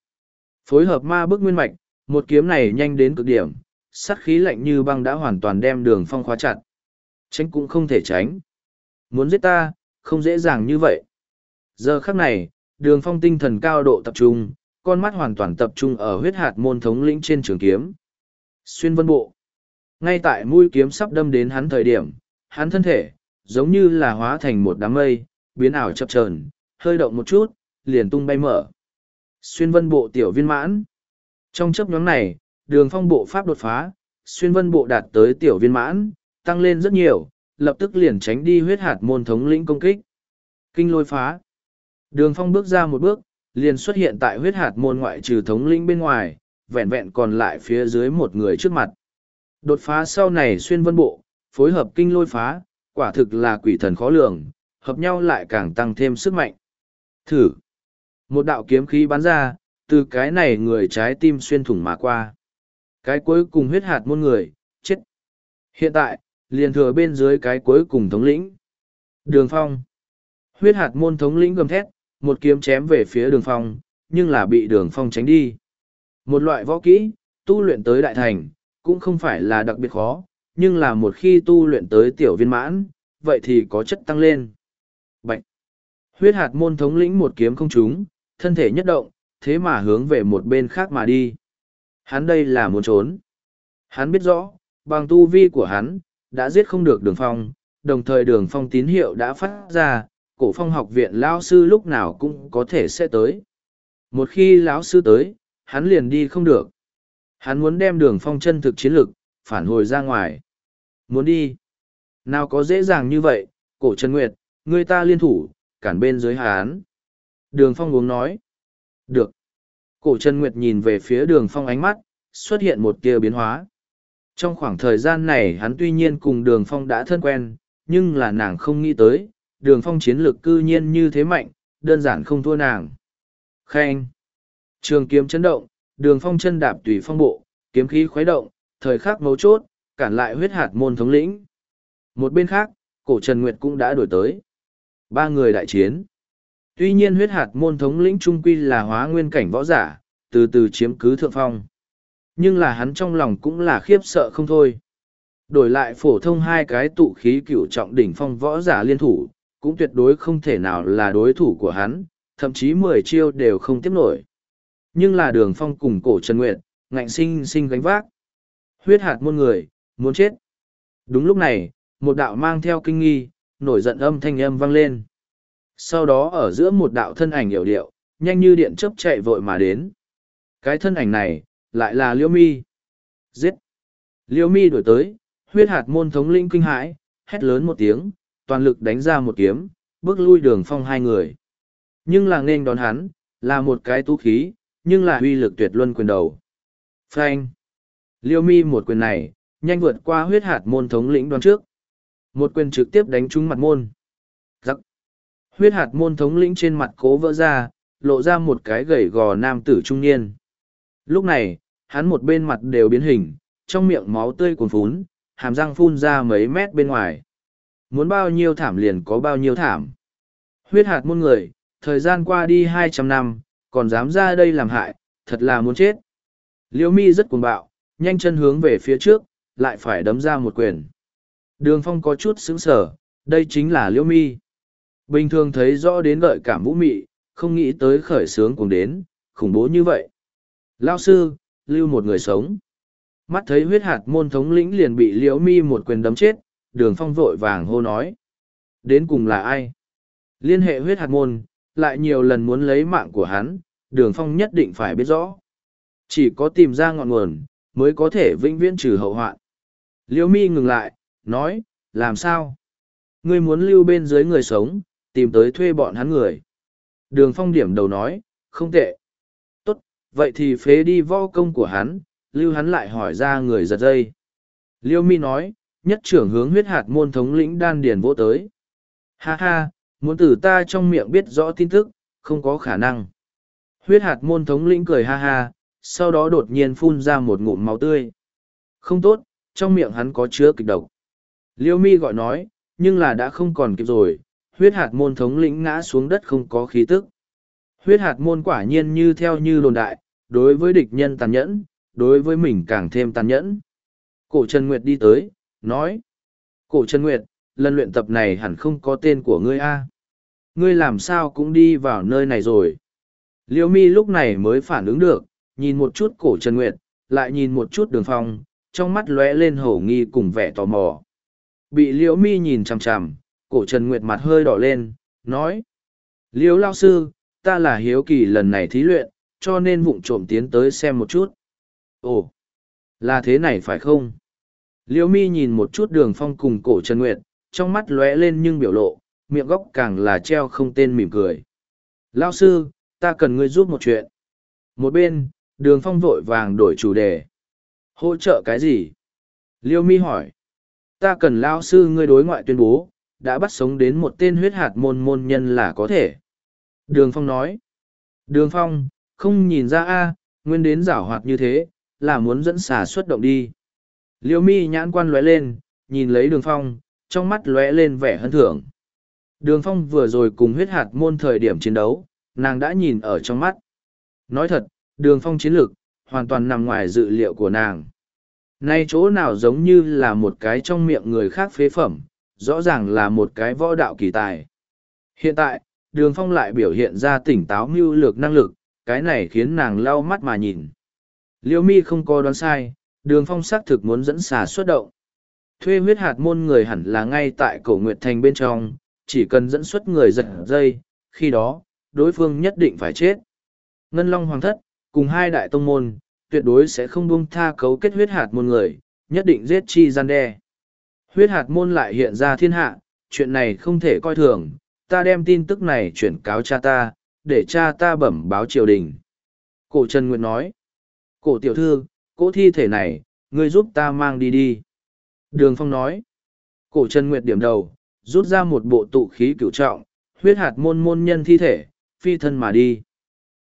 Speaker 1: Phối hợp ma bức nguyên mạch, một kiếm này nhanh đến cực điểm, sát khí lạnh như băng đã hoàn toàn đem đường phong khóa chặt. Tránh cũng không thể tránh. Muốn giết ta, không dễ dàng như vậy. Giờ khắc này, đường phong tinh thần cao độ tập trung, con mắt hoàn toàn tập trung ở huyết hạt môn thống lĩnh trên trường kiếm. Xuyên vân bộ. Ngay tại mũi kiếm sắp đâm đến hắn thời điểm, hắn thân thể, giống như là hóa thành một đám mây, biến ảo chập chờn, hơi động một chút, liền tung bay mở. Xuyên vân bộ tiểu viên mãn. Trong chấp nhóm này, đường phong bộ pháp đột phá, xuyên vân bộ đạt tới tiểu viên mãn, tăng lên rất nhiều, lập tức liền tránh đi huyết hạt môn thống lĩnh công kích. Kinh lôi phá. Đường phong bước ra một bước, liền xuất hiện tại huyết hạt môn ngoại trừ thống lĩnh bên ngoài, vẹn vẹn còn lại phía dưới một người trước mặt. Đột phá sau này xuyên vân bộ, phối hợp kinh lôi phá, quả thực là quỷ thần khó lường, hợp nhau lại càng tăng thêm sức mạnh. Thử. Một đạo kiếm khí bắn ra, từ cái này người trái tim xuyên thủng mà qua. Cái cuối cùng huyết hạt muôn người, chết. Hiện tại, liền thừa bên dưới cái cuối cùng thống lĩnh. Đường phong. Huyết hạt môn thống lĩnh gầm thét, một kiếm chém về phía đường phong, nhưng là bị đường phong tránh đi. Một loại võ kỹ, tu luyện tới đại thành, cũng không phải là đặc biệt khó, nhưng là một khi tu luyện tới tiểu viên mãn, vậy thì có chất tăng lên. Bạch! Huyết hạt môn thống lĩnh một kiếm không trúng, thân thể nhất động, thế mà hướng về một bên khác mà đi. Hắn đây là muốn trốn. Hắn biết rõ, bằng tu vi của hắn, đã giết không được đường phong, đồng thời đường phong tín hiệu đã phát ra, cổ phong học viện lao sư lúc nào cũng có thể sẽ tới. Một khi lão sư tới, hắn liền đi không được. Hắn muốn đem đường phong chân thực chiến lực, phản hồi ra ngoài. Muốn đi. Nào có dễ dàng như vậy, cổ Trần Nguyệt, người ta liên thủ, cản bên dưới hán. Đường phong uống nói. Được. Cổ Trần Nguyệt nhìn về phía đường phong ánh mắt, xuất hiện một tia biến hóa. Trong khoảng thời gian này hắn tuy nhiên cùng đường phong đã thân quen, nhưng là nàng không nghĩ tới, đường phong chiến lược cư nhiên như thế mạnh, đơn giản không thua nàng. Khen! Trường kiếm chấn động, đường phong chân đạp tùy phong bộ, kiếm khí khuấy động, thời khắc mấu chốt, cản lại huyết hạt môn thống lĩnh. Một bên khác, cổ Trần Nguyệt cũng đã đổi tới. Ba người đại chiến. Tuy nhiên huyết hạt môn thống lĩnh trung quy là hóa nguyên cảnh võ giả, từ từ chiếm cứ thượng phong. Nhưng là hắn trong lòng cũng là khiếp sợ không thôi. Đổi lại phổ thông hai cái tụ khí cửu trọng đỉnh phong võ giả liên thủ, cũng tuyệt đối không thể nào là đối thủ của hắn, thậm chí mười chiêu đều không tiếp nổi. Nhưng là đường phong cùng cổ Trần Nguyệt, ngạnh sinh sinh gánh vác. Huyết hạt môn người, muốn chết. Đúng lúc này, một đạo mang theo kinh nghi, nổi giận âm thanh âm vang lên. Sau đó ở giữa một đạo thân ảnh hiểu điệu, nhanh như điện chớp chạy vội mà đến. Cái thân ảnh này, lại là Liêu Mi. Giết! Liêu Mi đổi tới, huyết hạt môn thống linh kinh hãi, hét lớn một tiếng, toàn lực đánh ra một kiếm, bước lui đường phong hai người. Nhưng là nên đón hắn, là một cái tú khí, nhưng là uy lực tuyệt luân quyền đầu. Phanh! Liêu Mi một quyền này, nhanh vượt qua huyết hạt môn thống lĩnh đoán trước. Một quyền trực tiếp đánh trúng mặt môn. Giặc. Huyết hạt môn thống lĩnh trên mặt cố vỡ ra, lộ ra một cái gầy gò nam tử trung niên. Lúc này, hắn một bên mặt đều biến hình, trong miệng máu tươi cuồn phún, hàm răng phun ra mấy mét bên ngoài. Muốn bao nhiêu thảm liền có bao nhiêu thảm. Huyết hạt môn người, thời gian qua đi hai trăm năm, còn dám ra đây làm hại, thật là muốn chết. Liêu mi rất cuồng bạo, nhanh chân hướng về phía trước, lại phải đấm ra một quyền. Đường phong có chút sững sở, đây chính là Liễu mi. Bình thường thấy rõ đến gợi cảm vũ mị, không nghĩ tới khởi sướng cùng đến, khủng bố như vậy. Lao sư, lưu một người sống. Mắt thấy huyết hạt môn thống lĩnh liền bị liễu mi một quyền đấm chết, đường phong vội vàng hô nói. Đến cùng là ai? Liên hệ huyết hạt môn, lại nhiều lần muốn lấy mạng của hắn, đường phong nhất định phải biết rõ. Chỉ có tìm ra ngọn nguồn, mới có thể vĩnh viễn trừ hậu hoạn. Liễu mi ngừng lại, nói, làm sao? Ngươi muốn lưu bên dưới người sống, tìm tới thuê bọn hắn người. Đường phong điểm đầu nói, không tệ. Tốt, vậy thì phế đi vo công của hắn, lưu hắn lại hỏi ra người giật dây. Liêu mi nói, nhất trưởng hướng huyết hạt môn thống lĩnh đan điền vỗ tới. Ha ha, muốn từ ta trong miệng biết rõ tin tức, không có khả năng. Huyết hạt môn thống lĩnh cười ha ha, sau đó đột nhiên phun ra một ngụm máu tươi. Không tốt, trong miệng hắn có chứa kịch độc. Liêu mi gọi nói, nhưng là đã không còn kịp rồi, huyết hạt môn thống lĩnh ngã xuống đất không có khí tức. Huyết hạt môn quả nhiên như theo như đồn đại, đối với địch nhân tàn nhẫn, đối với mình càng thêm tàn nhẫn. Cổ Trần Nguyệt đi tới, nói. Cổ Trần Nguyệt, lần luyện tập này hẳn không có tên của ngươi a Ngươi làm sao cũng đi vào nơi này rồi. Liêu mi lúc này mới phản ứng được, nhìn một chút cổ Trần Nguyệt, lại nhìn một chút đường phong, trong mắt lóe lên hổ nghi cùng vẻ tò mò. Bị liễu mi nhìn chằm chằm, cổ Trần Nguyệt mặt hơi đỏ lên, nói. Liễu lao sư, ta là hiếu kỳ lần này thí luyện, cho nên vụng trộm tiến tới xem một chút. Ồ, là thế này phải không? Liễu mi nhìn một chút đường phong cùng cổ Trần Nguyệt, trong mắt lóe lên nhưng biểu lộ, miệng góc càng là treo không tên mỉm cười. Lao sư, ta cần ngươi giúp một chuyện. Một bên, đường phong vội vàng đổi chủ đề. Hỗ trợ cái gì? Liêu mi hỏi. Ta cần lao sư ngươi đối ngoại tuyên bố, đã bắt sống đến một tên huyết hạt môn môn nhân là có thể. Đường Phong nói. Đường Phong, không nhìn ra a nguyên đến giảo hoạt như thế, là muốn dẫn xả xuất động đi. Liêu mi nhãn quan lóe lên, nhìn lấy đường Phong, trong mắt lóe lên vẻ hân thưởng. Đường Phong vừa rồi cùng huyết hạt môn thời điểm chiến đấu, nàng đã nhìn ở trong mắt. Nói thật, đường Phong chiến lược, hoàn toàn nằm ngoài dự liệu của nàng. Nay chỗ nào giống như là một cái trong miệng người khác phế phẩm, rõ ràng là một cái võ đạo kỳ tài. Hiện tại, đường phong lại biểu hiện ra tỉnh táo mưu lược năng lực, cái này khiến nàng lau mắt mà nhìn. Liêu mi không có đoán sai, đường phong xác thực muốn dẫn xà xuất động. Thuê huyết hạt môn người hẳn là ngay tại cổ nguyệt thành bên trong, chỉ cần dẫn xuất người giật dây, khi đó, đối phương nhất định phải chết. Ngân Long Hoàng thất, cùng hai đại tông môn, tuyệt đối sẽ không buông tha cấu kết huyết hạt môn người, nhất định giết chi gian đe. Huyết hạt môn lại hiện ra thiên hạ, chuyện này không thể coi thường, ta đem tin tức này chuyển cáo cha ta, để cha ta bẩm báo triều đình. Cổ Trần Nguyệt nói, cổ tiểu thư, cổ thi thể này, ngươi giúp ta mang đi đi. Đường Phong nói. Cổ Trần Nguyệt điểm đầu, rút ra một bộ tụ khí cửu trọng, huyết hạt môn môn nhân thi thể, phi thân mà đi.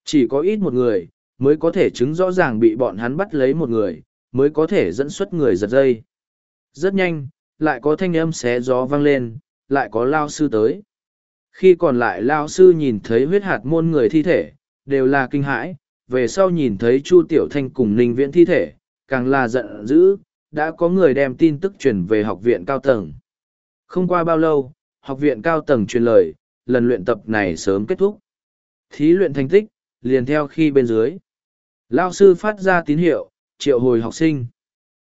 Speaker 1: Chỉ có ít một người, mới có thể chứng rõ ràng bị bọn hắn bắt lấy một người, mới có thể dẫn xuất người giật dây. Rất nhanh, lại có thanh âm xé gió vang lên, lại có lao sư tới. Khi còn lại lao sư nhìn thấy huyết hạt môn người thi thể, đều là kinh hãi, về sau nhìn thấy Chu Tiểu Thanh cùng Ninh Viễn thi thể, càng là giận dữ, đã có người đem tin tức truyền về học viện cao tầng. Không qua bao lâu, học viện cao tầng truyền lời, lần luyện tập này sớm kết thúc. Thí luyện thành tích, liền theo khi bên dưới. Lao sư phát ra tín hiệu, triệu hồi học sinh.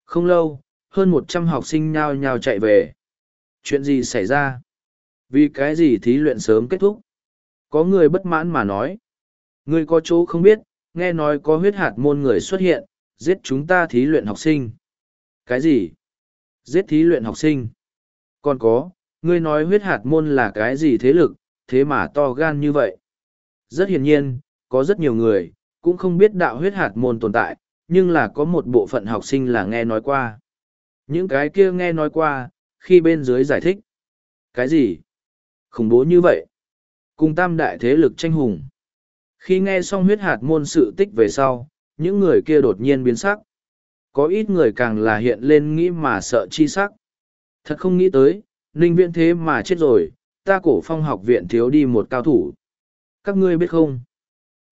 Speaker 1: Không lâu, hơn một trăm học sinh nhao nhao chạy về. Chuyện gì xảy ra? Vì cái gì thí luyện sớm kết thúc? Có người bất mãn mà nói. Người có chỗ không biết, nghe nói có huyết hạt môn người xuất hiện, giết chúng ta thí luyện học sinh. Cái gì? Giết thí luyện học sinh. Còn có, ngươi nói huyết hạt môn là cái gì thế lực, thế mà to gan như vậy. Rất hiển nhiên, có rất nhiều người, cũng không biết đạo huyết hạt môn tồn tại, nhưng là có một bộ phận học sinh là nghe nói qua. Những cái kia nghe nói qua, khi bên dưới giải thích. Cái gì? Khủng bố như vậy. Cùng tam đại thế lực tranh hùng. Khi nghe xong huyết hạt môn sự tích về sau, những người kia đột nhiên biến sắc. Có ít người càng là hiện lên nghĩ mà sợ chi sắc. Thật không nghĩ tới, ninh viện thế mà chết rồi, ta cổ phong học viện thiếu đi một cao thủ. Các ngươi biết không?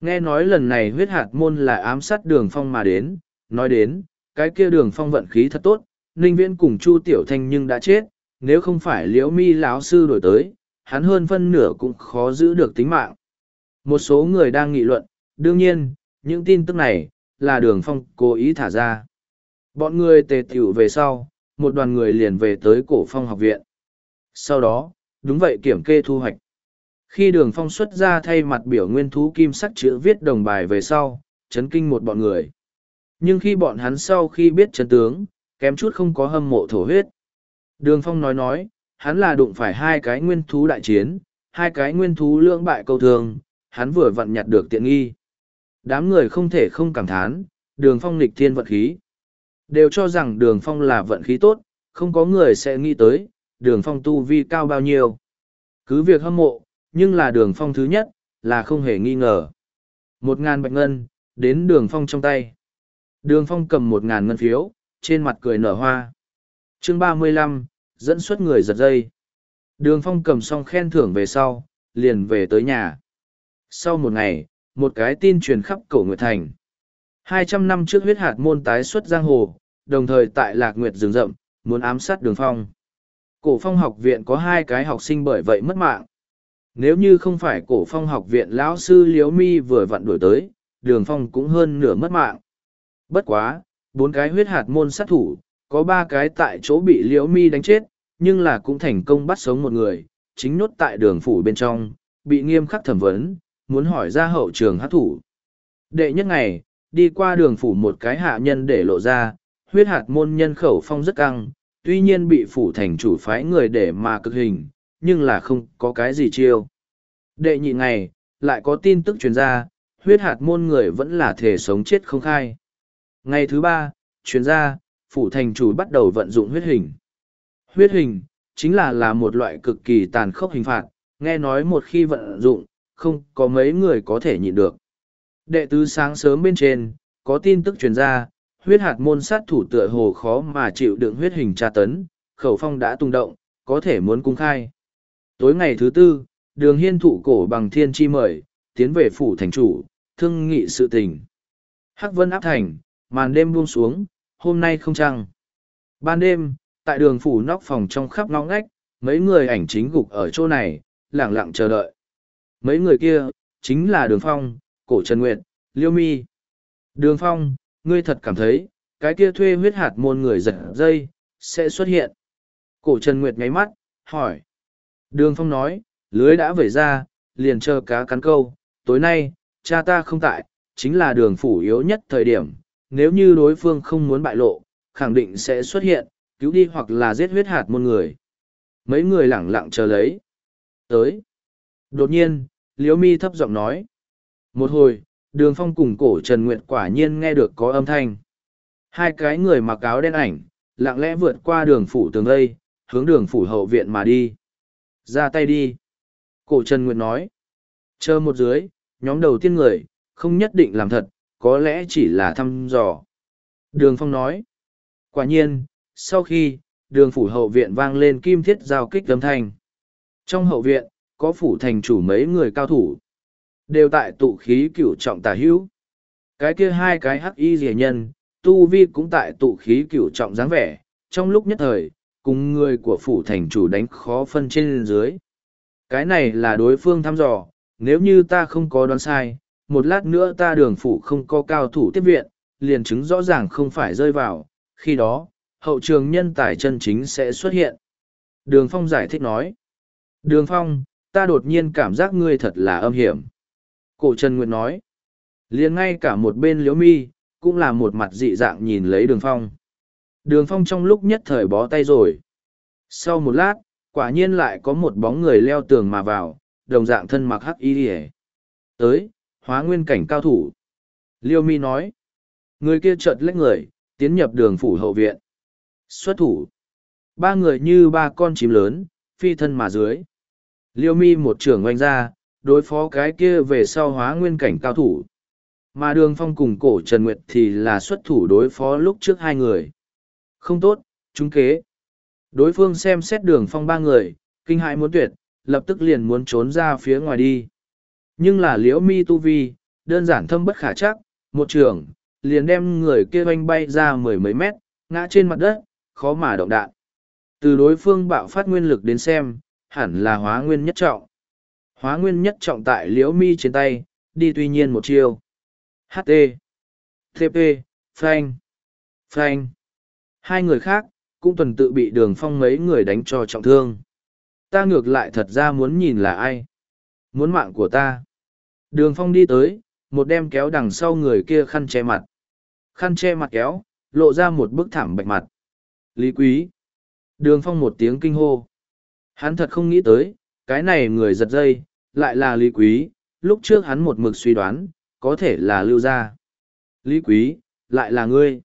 Speaker 1: Nghe nói lần này huyết hạt môn là ám sát đường phong mà đến, nói đến, cái kia đường phong vận khí thật tốt, ninh viễn cùng chu tiểu thanh nhưng đã chết, nếu không phải liễu mi lão sư đổi tới, hắn hơn phân nửa cũng khó giữ được tính mạng. Một số người đang nghị luận, đương nhiên, những tin tức này, là đường phong cố ý thả ra. Bọn người tề tiểu về sau, một đoàn người liền về tới cổ phong học viện. Sau đó, đúng vậy kiểm kê thu hoạch. Khi đường phong xuất ra thay mặt biểu nguyên thú kim sắc chữ viết đồng bài về sau, chấn kinh một bọn người. Nhưng khi bọn hắn sau khi biết chấn tướng, kém chút không có hâm mộ thổ huyết. Đường phong nói nói, hắn là đụng phải hai cái nguyên thú đại chiến, hai cái nguyên thú lưỡng bại câu thường, hắn vừa vặn nhặt được tiện nghi. Đám người không thể không cảm thán, đường phong lịch thiên vận khí. Đều cho rằng đường phong là vận khí tốt, không có người sẽ nghĩ tới, đường phong tu vi cao bao nhiêu. Cứ việc hâm mộ, nhưng là đường phong thứ nhất, là không hề nghi ngờ. Một ngàn bạch ngân, đến đường phong trong tay. Đường phong cầm một ngàn ngân phiếu, trên mặt cười nở hoa. chương ba mươi lăm dẫn xuất người giật dây. Đường phong cầm xong khen thưởng về sau, liền về tới nhà. Sau một ngày, một cái tin truyền khắp cổ Nguyệt Thành. Hai trăm năm trước huyết hạt môn tái xuất giang hồ, đồng thời tại Lạc Nguyệt rừng rậm, muốn ám sát đường phong. Cổ phong học viện có hai cái học sinh bởi vậy mất mạng. Nếu như không phải cổ phong học viện lão sư Liễu Mi vừa vặn đuổi tới, đường phong cũng hơn nửa mất mạng. Bất quá, bốn cái huyết hạt môn sát thủ, có ba cái tại chỗ bị Liễu Mi đánh chết, nhưng là cũng thành công bắt sống một người, chính nốt tại đường phủ bên trong, bị nghiêm khắc thẩm vấn, muốn hỏi ra hậu trường hát thủ. Đệ nhất ngày, đi qua đường phủ một cái hạ nhân để lộ ra, huyết hạt môn nhân khẩu phong rất căng, tuy nhiên bị phủ thành chủ phái người để mà cực hình, nhưng là không có cái gì chiêu. Đệ nhị ngày, lại có tin tức truyền ra, huyết hạt môn người vẫn là thể sống chết không khai. Ngày thứ ba, truyền ra, phủ thành chủ bắt đầu vận dụng huyết hình. Huyết hình, chính là là một loại cực kỳ tàn khốc hình phạt, nghe nói một khi vận dụng, không có mấy người có thể nhịn được. Đệ tứ sáng sớm bên trên, có tin tức truyền ra, huyết hạt môn sát thủ tựa hồ khó mà chịu đựng huyết hình tra tấn, khẩu phong đã tung động, có thể muốn cung khai. Tối ngày thứ tư, đường hiên thụ cổ bằng thiên chi mời, tiến về phủ thành chủ, thương nghị sự tình. Hắc vân áp thành, màn đêm buông xuống, hôm nay không trăng. Ban đêm, tại đường phủ nóc phòng trong khắp ngõ ngách, mấy người ảnh chính gục ở chỗ này, lặng lặng chờ đợi. Mấy người kia, chính là đường phong, cổ trần nguyệt, liêu mi. Đường phong, ngươi thật cảm thấy, cái kia thuê huyết hạt môn người giật dây, sẽ xuất hiện. Cổ Trần Nguyệt nháy mắt, hỏi. Đường Phong nói, lưới đã vẩy ra, liền chờ cá cắn câu, tối nay, cha ta không tại, chính là đường phủ yếu nhất thời điểm, nếu như đối phương không muốn bại lộ, khẳng định sẽ xuất hiện, cứu đi hoặc là giết huyết hạt một người. Mấy người lẳng lặng chờ lấy. Tới. Đột nhiên, Liễu Mi thấp giọng nói. Một hồi, đường phong cùng cổ trần nguyệt quả nhiên nghe được có âm thanh Hai cái người mặc áo đen ảnh, lặng lẽ vượt qua đường phủ tường lây, hướng đường phủ hậu viện mà đi. Ra tay đi. Cổ Trần Nguyệt nói. Chờ một dưới, nhóm đầu tiên người, không nhất định làm thật, có lẽ chỉ là thăm dò. Đường Phong nói. Quả nhiên, sau khi, đường phủ hậu viện vang lên kim thiết giao kích âm thanh. Trong hậu viện, có phủ thành chủ mấy người cao thủ. Đều tại tụ khí cửu trọng tà hữu. Cái kia hai cái hắc y rẻ nhân, tu vi cũng tại tụ khí cửu trọng dáng vẻ, trong lúc nhất thời, cùng người của phủ thành chủ đánh khó phân trên dưới. Cái này là đối phương thăm dò, nếu như ta không có đoán sai, một lát nữa ta đường phủ không có cao thủ tiếp viện, liền chứng rõ ràng không phải rơi vào, khi đó, hậu trường nhân tài chân chính sẽ xuất hiện. Đường Phong giải thích nói. Đường Phong, ta đột nhiên cảm giác ngươi thật là âm hiểm. Cổ Trần Nguyệt nói. liền ngay cả một bên liễu mi, cũng là một mặt dị dạng nhìn lấy đường Phong. Đường Phong trong lúc nhất thời bó tay rồi. Sau một lát, quả nhiên lại có một bóng người leo tường mà vào, đồng dạng thân mặc hắc y hề. Tới, hóa nguyên cảnh cao thủ. Liêu mi nói. Người kia chợt lách người, tiến nhập đường phủ hậu viện. Xuất thủ. Ba người như ba con chim lớn, phi thân mà dưới. Liêu mi một trưởng oanh ra, đối phó cái kia về sau hóa nguyên cảnh cao thủ. Mà đường phong cùng cổ Trần Nguyệt thì là xuất thủ đối phó lúc trước hai người. Không tốt, chúng kế. Đối phương xem xét đường phong ba người, kinh hại muốn tuyệt, lập tức liền muốn trốn ra phía ngoài đi. Nhưng là liễu mi tu vi, đơn giản thâm bất khả chắc, một trường, liền đem người kia oanh bay ra mười mấy mét, ngã trên mặt đất, khó mà động đạn. Từ đối phương bạo phát nguyên lực đến xem, hẳn là hóa nguyên nhất trọng. Hóa nguyên nhất trọng tại liễu mi trên tay, đi tuy nhiên một chiêu. HT, TP, Phanh, Phanh. Hai người khác, cũng tuần tự bị đường phong mấy người đánh cho trọng thương. Ta ngược lại thật ra muốn nhìn là ai. Muốn mạng của ta. Đường phong đi tới, một đem kéo đằng sau người kia khăn che mặt. Khăn che mặt kéo, lộ ra một bức thảm bạch mặt. Lý quý. Đường phong một tiếng kinh hô. Hắn thật không nghĩ tới, cái này người giật dây, lại là Lý quý, lúc trước hắn một mực suy đoán, có thể là lưu gia. Lý quý, lại là ngươi.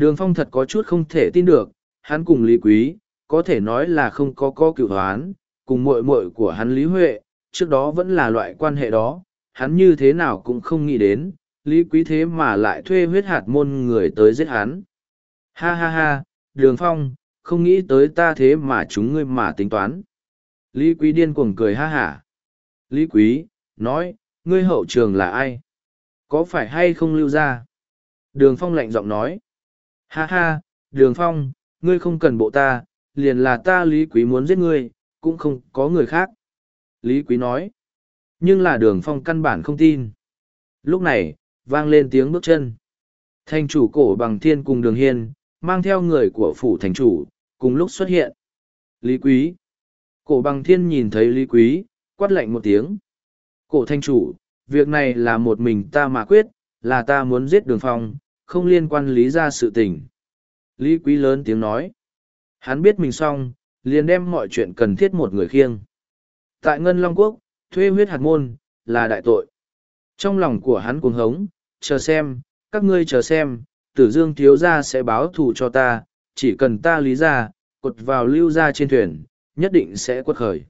Speaker 1: Đường phong thật có chút không thể tin được, hắn cùng Lý quý, có thể nói là không có co cựu hoán, cùng muội muội của hắn Lý Huệ, trước đó vẫn là loại quan hệ đó, hắn như thế nào cũng không nghĩ đến, Lý Quý thế mà lại thuê huyết hạt môn người tới giết hắn. Ha ha ha, Đường Phong, không nghĩ tới ta thế mà chúng ngươi mà tính toán. Lý Quý điên cuồng cười ha hả. Lý Quý, nói, ngươi hậu trường là ai? Có phải hay không lưu ra? Đường Phong lạnh giọng nói. Ha ha, Đường Phong, ngươi không cần bộ ta, liền là ta Lý Quý muốn giết ngươi, cũng không có người khác. Lý Quý nói. Nhưng là đường phong căn bản không tin. Lúc này, vang lên tiếng bước chân. Thành chủ cổ bằng thiên cùng đường hiên, mang theo người của phủ thành chủ, cùng lúc xuất hiện. Lý Quý. Cổ bằng thiên nhìn thấy Lý Quý, quát lạnh một tiếng. Cổ thành chủ, việc này là một mình ta mà quyết, là ta muốn giết đường phong, không liên quan lý ra sự tình. Lý Quý lớn tiếng nói. Hắn biết mình xong, liền đem mọi chuyện cần thiết một người khiêng. Tại Ngân Long Quốc, thuê huyết hạt môn, là đại tội. Trong lòng của hắn cuồng hống, chờ xem, các ngươi chờ xem, tử dương thiếu gia sẽ báo thù cho ta, chỉ cần ta lý ra, cột vào lưu ra trên thuyền, nhất định sẽ quất khởi.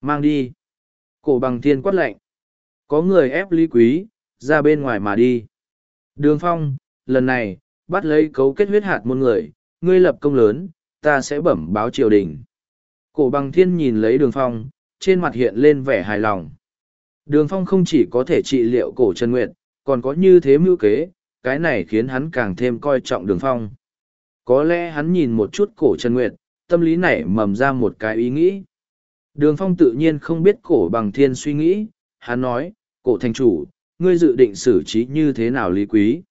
Speaker 1: Mang đi. Cổ bằng thiên quát lệnh. Có người ép lý quý, ra bên ngoài mà đi. Đường phong, lần này, bắt lấy cấu kết huyết hạt môn người, ngươi lập công lớn, ta sẽ bẩm báo triều đình. Cổ bằng thiên nhìn lấy đường phong, trên mặt hiện lên vẻ hài lòng. Đường phong không chỉ có thể trị liệu cổ Trần Nguyệt, còn có như thế mưu kế, cái này khiến hắn càng thêm coi trọng đường phong. Có lẽ hắn nhìn một chút cổ Trần Nguyệt, tâm lý nảy mầm ra một cái ý nghĩ. Đường phong tự nhiên không biết cổ bằng thiên suy nghĩ, hắn nói, cổ thành chủ, ngươi dự định xử trí như thế nào lý quý.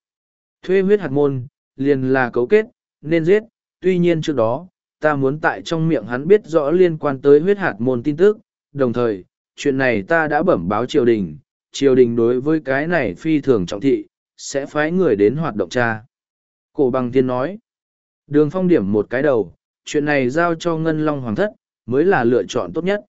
Speaker 1: Thuê huyết hạt môn, liền là cấu kết, nên giết, tuy nhiên trước đó, ta muốn tại trong miệng hắn biết rõ liên quan tới huyết hạt môn tin tức, đồng thời, chuyện này ta đã bẩm báo triều đình, triều đình đối với cái này phi thường trọng thị, sẽ phái người đến hoạt động tra. Cổ bằng tiên nói, đường phong điểm một cái đầu, chuyện này giao cho Ngân Long Hoàng thất, mới là lựa chọn tốt nhất.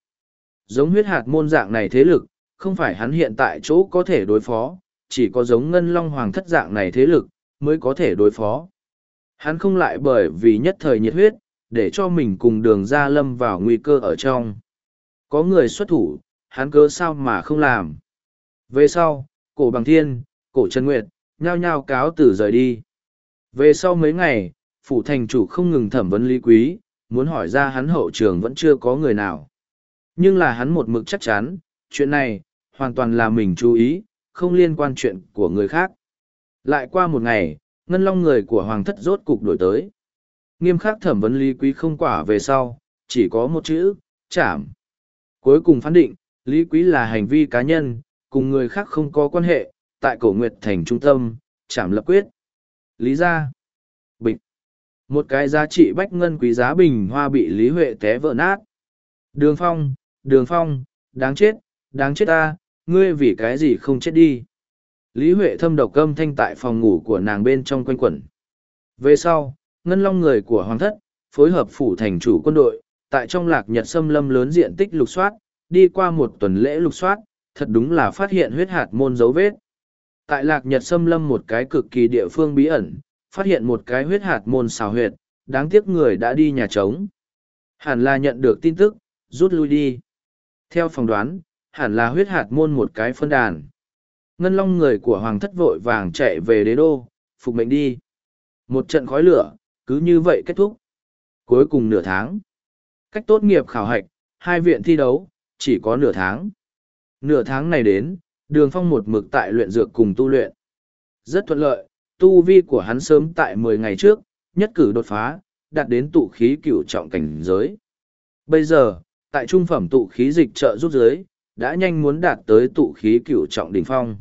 Speaker 1: Giống huyết hạt môn dạng này thế lực, không phải hắn hiện tại chỗ có thể đối phó, chỉ có giống Ngân Long Hoàng thất dạng này thế lực, mới có thể đối phó. hắn không lại bởi vì nhất thời nhiệt huyết, để cho mình cùng đường ra lâm vào nguy cơ ở trong. Có người xuất thủ, hắn cớ sao mà không làm. Về sau, cổ bằng thiên, cổ trần nguyệt, nhao nhao cáo tử rời đi. Về sau mấy ngày, phủ thành chủ không ngừng thẩm vấn lý quý, muốn hỏi ra hắn hậu trường vẫn chưa có người nào. Nhưng là hắn một mực chắc chắn, chuyện này, hoàn toàn là mình chú ý, không liên quan chuyện của người khác. Lại qua một ngày, ngân long người của hoàng thất rốt cục đổi tới. Nghiêm khắc thẩm vấn lý quý không quả về sau, chỉ có một chữ, chảm. Cuối cùng phán định, lý quý là hành vi cá nhân, cùng người khác không có quan hệ, tại cổ nguyệt thành trung tâm, chảm lập quyết. Lý ra. Bịch. Một cái giá trị bách ngân quý giá bình hoa bị Lý Huệ té vỡ nát. Đường phong, đường phong, đáng chết, đáng chết ta, ngươi vì cái gì không chết đi. Lý Huệ thâm độc câm thanh tại phòng ngủ của nàng bên trong quanh quẩn. Về sau, ngân long người của hoàng thất, phối hợp phủ thành chủ quân đội, tại trong lạc nhật xâm lâm lớn diện tích lục soát, đi qua một tuần lễ lục soát, thật đúng là phát hiện huyết hạt môn dấu vết. Tại lạc nhật xâm lâm một cái cực kỳ địa phương bí ẩn, phát hiện một cái huyết hạt môn xào huyệt, đáng tiếc người đã đi nhà trống. Hẳn là nhận được tin tức, rút lui đi. Theo phỏng đoán, hẳn là huyết hạt môn một cái phân đàn. Ngân long người của hoàng thất vội vàng chạy về đế đô, phục mệnh đi. Một trận khói lửa, cứ như vậy kết thúc. Cuối cùng nửa tháng. Cách tốt nghiệp khảo hạch, hai viện thi đấu, chỉ có nửa tháng. Nửa tháng này đến, đường phong một mực tại luyện dược cùng tu luyện. Rất thuận lợi, tu vi của hắn sớm tại mười ngày trước, nhất cử đột phá, đạt đến tụ khí cửu trọng cảnh giới. Bây giờ, tại trung phẩm tụ khí dịch trợ rút giới, đã nhanh muốn đạt tới tụ khí cửu trọng đỉnh phong.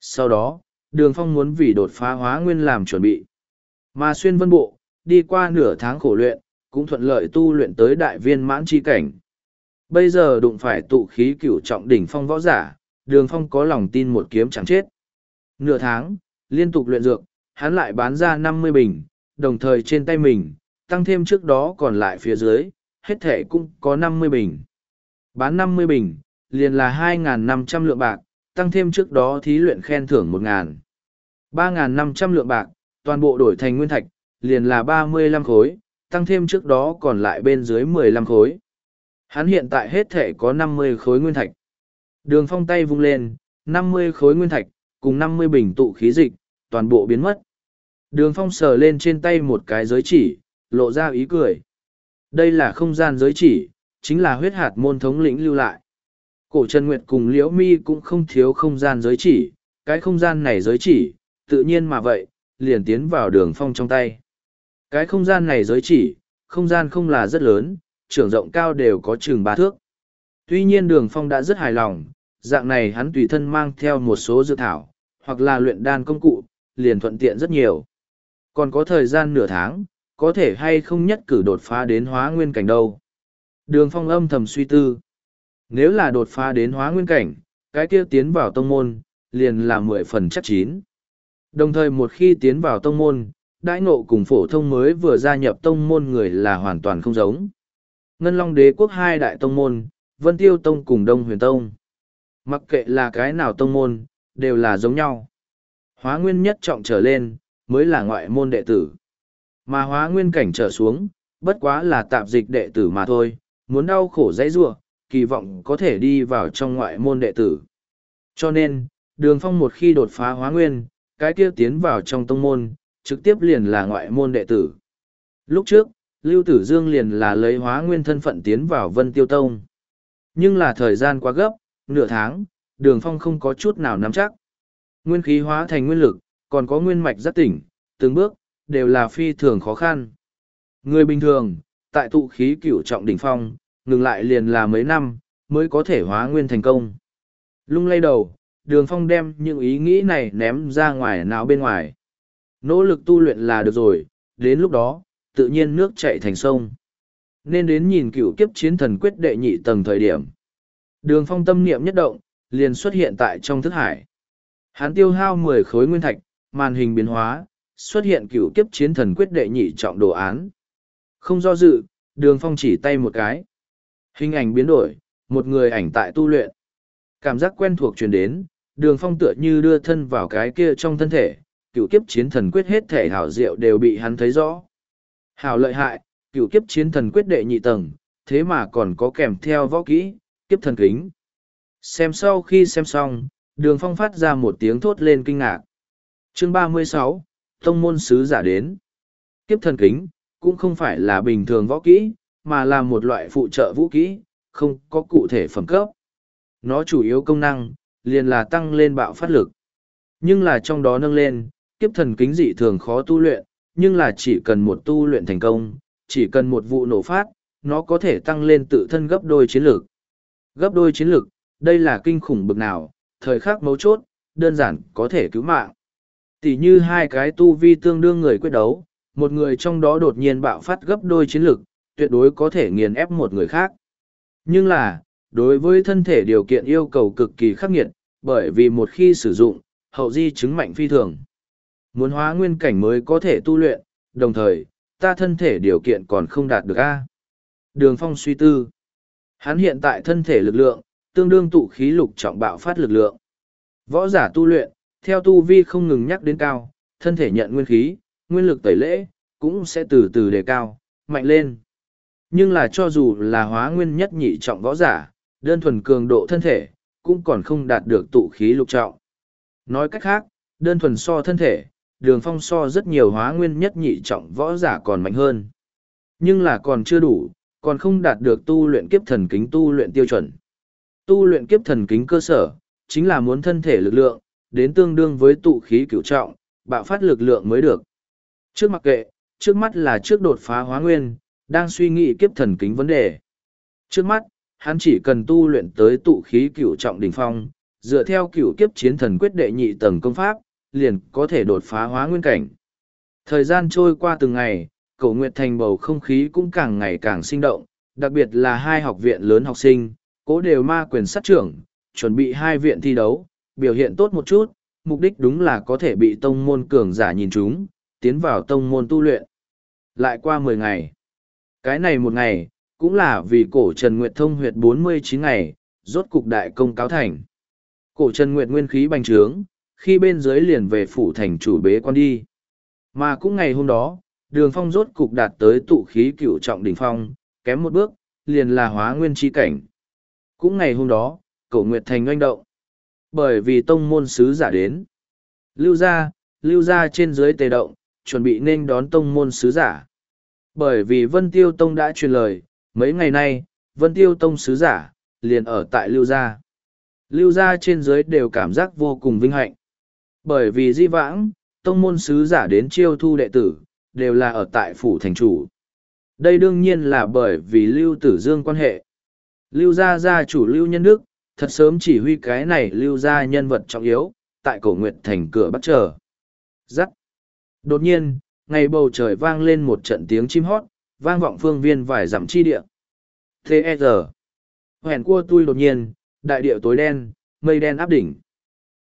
Speaker 1: Sau đó, đường phong muốn vì đột phá hóa nguyên làm chuẩn bị. Mà xuyên vân bộ, đi qua nửa tháng khổ luyện, cũng thuận lợi tu luyện tới đại viên mãn chi cảnh. Bây giờ đụng phải tụ khí cửu trọng đỉnh phong võ giả, đường phong có lòng tin một kiếm chẳng chết. Nửa tháng, liên tục luyện dược, hắn lại bán ra năm mươi bình, đồng thời trên tay mình, tăng thêm trước đó còn lại phía dưới, hết thể cũng có năm mươi bình. Bán năm mươi bình, liền là hai năm trăm lượng bạc, tăng thêm trước đó thí luyện khen thưởng một ngàn ba năm trăm lượng bạc, toàn bộ đổi thành nguyên thạch, liền là ba mươi lăm khối, tăng thêm trước đó còn lại bên dưới mười lăm khối. Hắn hiện tại hết thể có năm mươi khối nguyên thạch. Đường phong tay vung lên, năm mươi khối nguyên thạch, cùng năm mươi bình tụ khí dịch, toàn bộ biến mất. Đường phong sờ lên trên tay một cái giới chỉ, lộ ra ý cười. Đây là không gian giới chỉ, chính là huyết hạt môn thống lĩnh lưu lại. Cổ Trần Nguyệt cùng Liễu Mi cũng không thiếu không gian giới chỉ, cái không gian này giới chỉ, tự nhiên mà vậy, liền tiến vào đường phong trong tay. Cái không gian này giới chỉ, không gian không là rất lớn, trưởng rộng cao đều có chừng ba thước. Tuy nhiên đường phong đã rất hài lòng, dạng này hắn tùy thân mang theo một số dự thảo, hoặc là luyện đan công cụ, liền thuận tiện rất nhiều. Còn có thời gian nửa tháng, có thể hay không nhất cử đột phá đến hóa nguyên cảnh đâu. Đường phong âm thầm suy tư. Nếu là đột phá đến hóa nguyên cảnh, cái kia tiến vào tông môn, liền là mười phần chắc chín. Đồng thời một khi tiến vào tông môn, đãi ngộ cùng phổ thông mới vừa gia nhập tông môn người là hoàn toàn không giống. Ngân Long đế quốc hai đại tông môn, Vân Tiêu Tông cùng Đông Huyền Tông. Mặc kệ là cái nào tông môn, đều là giống nhau. Hóa nguyên nhất trọng trở lên, mới là ngoại môn đệ tử. Mà hóa nguyên cảnh trở xuống, bất quá là tạp dịch đệ tử mà thôi, muốn đau khổ dãy rua, kỳ vọng có thể đi vào trong ngoại môn đệ tử. Cho nên, đường phong một khi đột phá hóa nguyên, cái kia tiến vào trong tông môn, trực tiếp liền là ngoại môn đệ tử. Lúc trước, Lưu Tử Dương liền là lấy hóa nguyên thân phận tiến vào Vân Tiêu Tông. Nhưng là thời gian quá gấp, nửa tháng, đường phong không có chút nào nắm chắc. Nguyên khí hóa thành nguyên lực, còn có nguyên mạch rất tỉnh, từng bước, đều là phi thường khó khăn. Người bình thường, tại tụ khí cửu trọng đỉnh phong, ngừng lại liền là mấy năm, mới có thể hóa nguyên thành công. Lung lay đầu, đường phong đem những ý nghĩ này ném ra ngoài não bên ngoài. Nỗ lực tu luyện là được rồi, đến lúc đó, tự nhiên nước chạy thành sông. Nên đến nhìn cựu kiếp chiến thần quyết đệ nhị tầng thời điểm. Đường phong tâm niệm nhất động, liền xuất hiện tại trong thức hải. Hắn tiêu hao mười khối nguyên thạch, màn hình biến hóa, xuất hiện cựu kiếp chiến thần quyết đệ nhị trọng đồ án. Không do dự, đường phong chỉ tay một cái. Hình ảnh biến đổi, một người ảnh tại tu luyện. Cảm giác quen thuộc truyền đến, đường phong tựa như đưa thân vào cái kia trong thân thể, cựu kiếp chiến thần quyết hết thể hảo diệu đều bị hắn thấy rõ. Hảo lợi hại, cựu kiếp chiến thần quyết đệ nhị tầng, thế mà còn có kèm theo võ kỹ, kiếp thần kính. Xem sau khi xem xong, đường phong phát ra một tiếng thốt lên kinh ngạc. Chương ba mươi sáu, Tông môn sứ giả đến. Kiếp thần kính, cũng không phải là bình thường võ kỹ, mà là một loại phụ trợ vũ kỹ, không có cụ thể phẩm cấp. Nó chủ yếu công năng, liền là tăng lên bạo phát lực. Nhưng là trong đó nâng lên, kiếp thần kính dị thường khó tu luyện, nhưng là chỉ cần một tu luyện thành công, chỉ cần một vụ nổ phát, nó có thể tăng lên tự thân gấp đôi chiến lược. Gấp đôi chiến lược, đây là kinh khủng bực nào, thời khắc mấu chốt, đơn giản có thể cứu mạng. Tỷ như hai cái tu vi tương đương người quyết đấu, một người trong đó đột nhiên bạo phát gấp đôi chiến lược, tuyệt đối có thể nghiền ép một người khác. Nhưng là, đối với thân thể điều kiện yêu cầu cực kỳ khắc nghiệt, bởi vì một khi sử dụng, hậu di chứng mạnh phi thường. Muốn hóa nguyên cảnh mới có thể tu luyện, đồng thời, ta thân thể điều kiện còn không đạt được A. Đường phong suy tư. Hắn hiện tại thân thể lực lượng, tương đương tụ khí lục trọng bạo phát lực lượng. Võ giả tu luyện, theo tu vi không ngừng nhắc đến cao, thân thể nhận nguyên khí, nguyên lực tẩy lễ, cũng sẽ từ từ đề cao, mạnh lên. Nhưng là cho dù là hóa nguyên nhất nhị trọng võ giả, đơn thuần cường độ thân thể, cũng còn không đạt được tụ khí lục trọng. Nói cách khác, đơn thuần so thân thể, đường phong so rất nhiều hóa nguyên nhất nhị trọng võ giả còn mạnh hơn. Nhưng là còn chưa đủ, còn không đạt được tu luyện kiếp thần kính tu luyện tiêu chuẩn. Tu luyện kiếp thần kính cơ sở, chính là muốn thân thể lực lượng, đến tương đương với tụ khí cửu trọng, bạo phát lực lượng mới được. Trước mặc kệ, trước mắt là trước đột phá hóa nguyên, đang suy nghĩ kiếp thần kính vấn đề. Trước mắt, hắn chỉ cần tu luyện tới tụ khí cửu trọng đỉnh phong, dựa theo cửu kiếp chiến thần quyết đệ nhị tầng công pháp, liền có thể đột phá hóa nguyên cảnh. Thời gian trôi qua từng ngày, cổ nguyệt thành bầu không khí cũng càng ngày càng sinh động, đặc biệt là hai học viện lớn học sinh, cố đều ma quyền sát trưởng, chuẩn bị hai viện thi đấu, biểu hiện tốt một chút, mục đích đúng là có thể bị tông môn cường giả nhìn chúng, tiến vào tông môn tu luyện. Lại qua mười ngày. Cái này một ngày, cũng là vì cổ Trần Nguyệt thông huyệt bốn mươi chín ngày, rốt cục đại công cáo thành. Cổ Trần Nguyệt nguyên khí bành trướng, khi bên dưới liền về phủ thành chủ bế quan đi. Mà cũng ngày hôm đó, đường phong rốt cục đạt tới tụ khí cựu trọng đỉnh phong, kém một bước, liền là hóa nguyên chi cảnh. Cũng ngày hôm đó, cổ Nguyệt thành oanh động. Bởi vì tông môn sứ giả đến. Lưu gia lưu gia trên dưới tề động, chuẩn bị nên đón tông môn sứ giả. Bởi vì Vân Tiêu Tông đã truyền lời, mấy ngày nay, Vân Tiêu Tông sứ giả, liền ở tại Lưu Gia. Lưu Gia trên dưới đều cảm giác vô cùng vinh hạnh. Bởi vì di vãng, Tông môn sứ giả đến chiêu thu đệ tử, đều là ở tại Phủ Thành Chủ. Đây đương nhiên là bởi vì Lưu Tử Dương quan hệ. Lưu Gia gia chủ Lưu Nhân Đức, thật sớm chỉ huy cái này Lưu Gia nhân vật trọng yếu, tại cổ nguyệt thành cửa bắt chờ. Giắt. Đột nhiên, ngày bầu trời vang lên một trận tiếng chim hót, vang vọng phương viên vài dặm chi địa. T.E.R. Hèn cua tui đột nhiên, đại địa tối đen, mây đen áp đỉnh.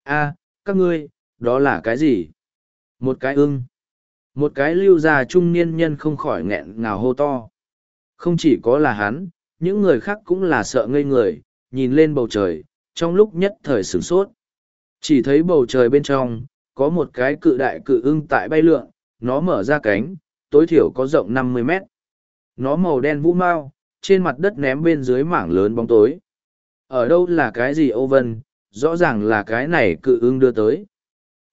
Speaker 1: a các ngươi, đó là cái gì? Một cái ưng. Một cái lưu già trung niên nhân không khỏi nghẹn ngào hô to. Không chỉ có là hắn, những người khác cũng là sợ ngây người, nhìn lên bầu trời, trong lúc nhất thời sửng sốt. Chỉ thấy bầu trời bên trong, có một cái cự đại cự ưng tại bay lượn, nó mở ra cánh, tối thiểu có rộng năm mươi mét. Nó màu đen vũ mau, trên mặt đất ném bên dưới mảng lớn bóng tối. Ở đâu là cái gì ô vân, rõ ràng là cái này cự ưng đưa tới.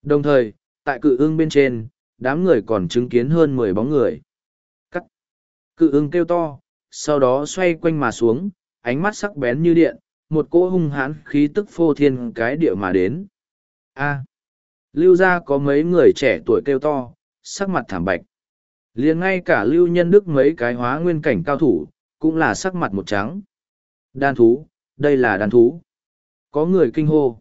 Speaker 1: Đồng thời, tại cự ưng bên trên, đám người còn chứng kiến hơn mười bóng người. Cắt. Cự ưng kêu to, sau đó xoay quanh mà xuống, ánh mắt sắc bén như điện, một cỗ hung hãn khí tức phô thiên cái địa mà đến. A. Lưu ra có mấy người trẻ tuổi kêu to, sắc mặt thảm bạch. liền ngay cả lưu nhân đức mấy cái hóa nguyên cảnh cao thủ, cũng là sắc mặt một trắng. Đan thú, đây là đan thú. Có người kinh hô.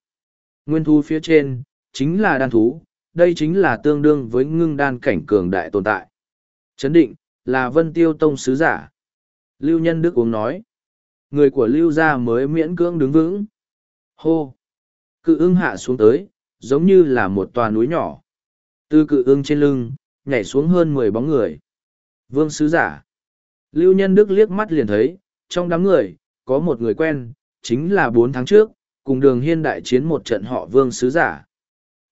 Speaker 1: Nguyên thú phía trên, chính là đan thú, đây chính là tương đương với ngưng đan cảnh cường đại tồn tại. Chấn định, là vân tiêu tông sứ giả. Lưu nhân đức uống nói. Người của lưu gia mới miễn cưỡng đứng vững. Hô. Cự ưng hạ xuống tới, giống như là một tòa núi nhỏ. Từ cự ưng trên lưng, nhảy xuống hơn mười bóng người. Vương sứ giả. Lưu Nhân Đức liếc mắt liền thấy, trong đám người, có một người quen, chính là bốn tháng trước, cùng đường hiên đại chiến một trận họ vương sứ giả.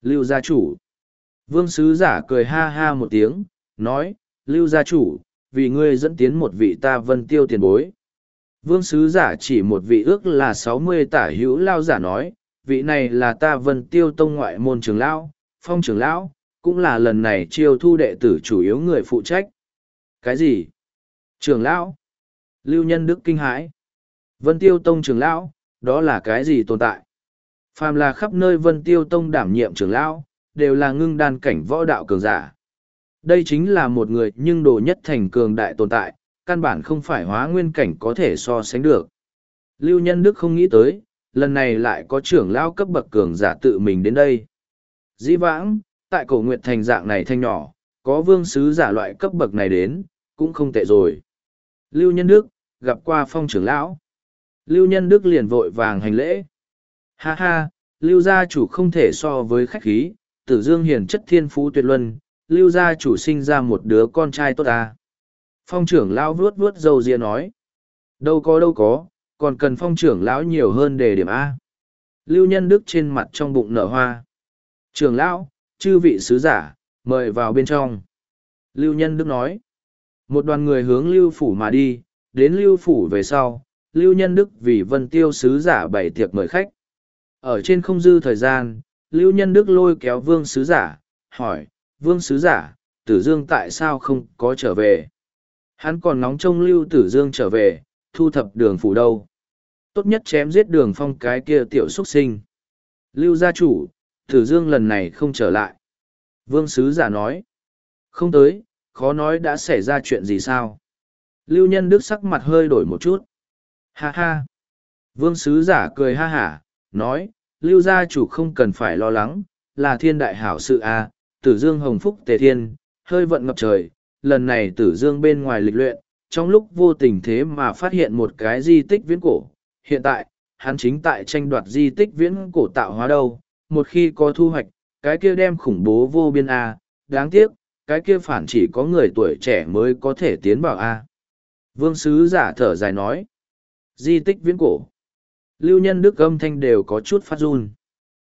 Speaker 1: Lưu gia chủ. Vương sứ giả cười ha ha một tiếng, nói, lưu gia chủ, vì ngươi dẫn tiến một vị ta vân tiêu tiền bối. Vương sứ giả chỉ một vị ước là sáu mươi tả hữu lao giả nói, vị này là ta vân tiêu tông ngoại môn trưởng lão, phong trưởng lão, cũng là lần này chiêu thu đệ tử chủ yếu người phụ trách. Cái gì? Trưởng lão? Lưu nhân đức kinh hãi. Vân tiêu tông trưởng lão, đó là cái gì tồn tại? Phàm là khắp nơi vân tiêu tông đảm nhiệm trưởng lão, đều là ngưng đan cảnh võ đạo cường giả. Đây chính là một người nhưng đồ nhất thành cường đại tồn tại, căn bản không phải hóa nguyên cảnh có thể so sánh được. Lưu Nhân Đức không nghĩ tới, lần này lại có trưởng lao cấp bậc cường giả tự mình đến đây. Dĩ vãng, tại cổ nguyệt thành dạng này thanh nhỏ, có vương sứ giả loại cấp bậc này đến, cũng không tệ rồi. Lưu Nhân Đức, gặp qua phong trưởng lão. Lưu Nhân Đức liền vội vàng hành lễ. Ha ha, Lưu gia chủ không thể so với khách khí, tử dương hiền chất thiên phú tuyệt luân, Lưu gia chủ sinh ra một đứa con trai tốt à. Phong trưởng lão vuốt vuốt dầu ria nói. Đâu có đâu có, còn cần phong trưởng lão nhiều hơn đề điểm A. Lưu nhân đức trên mặt trong bụng nở hoa. Trưởng lão, chư vị sứ giả, mời vào bên trong. Lưu nhân đức nói. Một đoàn người hướng lưu phủ mà đi, đến lưu phủ về sau, lưu nhân đức vì vân tiêu sứ giả bày tiệc mời khách. Ở trên không dư thời gian, lưu nhân đức lôi kéo vương sứ giả, hỏi, vương sứ giả, tử dương tại sao không có trở về? Hắn còn nóng trông lưu tử dương trở về, thu thập đường phủ đâu. Tốt nhất chém giết đường phong cái kia tiểu xuất sinh. Lưu gia chủ, tử dương lần này không trở lại. Vương sứ giả nói. Không tới, khó nói đã xảy ra chuyện gì sao. Lưu nhân đức sắc mặt hơi đổi một chút. Ha ha. Vương sứ giả cười ha hả, nói, lưu gia chủ không cần phải lo lắng, là thiên đại hảo sự à, tử dương hồng phúc tề thiên, hơi vận ngập trời, lần này tử dương bên ngoài lịch luyện, trong lúc vô tình thế mà phát hiện một cái di tích viễn cổ. Hiện tại, hắn chính tại tranh đoạt di tích viễn cổ tạo hóa đâu, một khi có thu hoạch, cái kia đem khủng bố vô biên A, đáng tiếc, cái kia phản chỉ có người tuổi trẻ mới có thể tiến vào A. Vương Sứ giả thở dài nói, di tích viễn cổ. Lưu nhân đức âm thanh đều có chút phát run.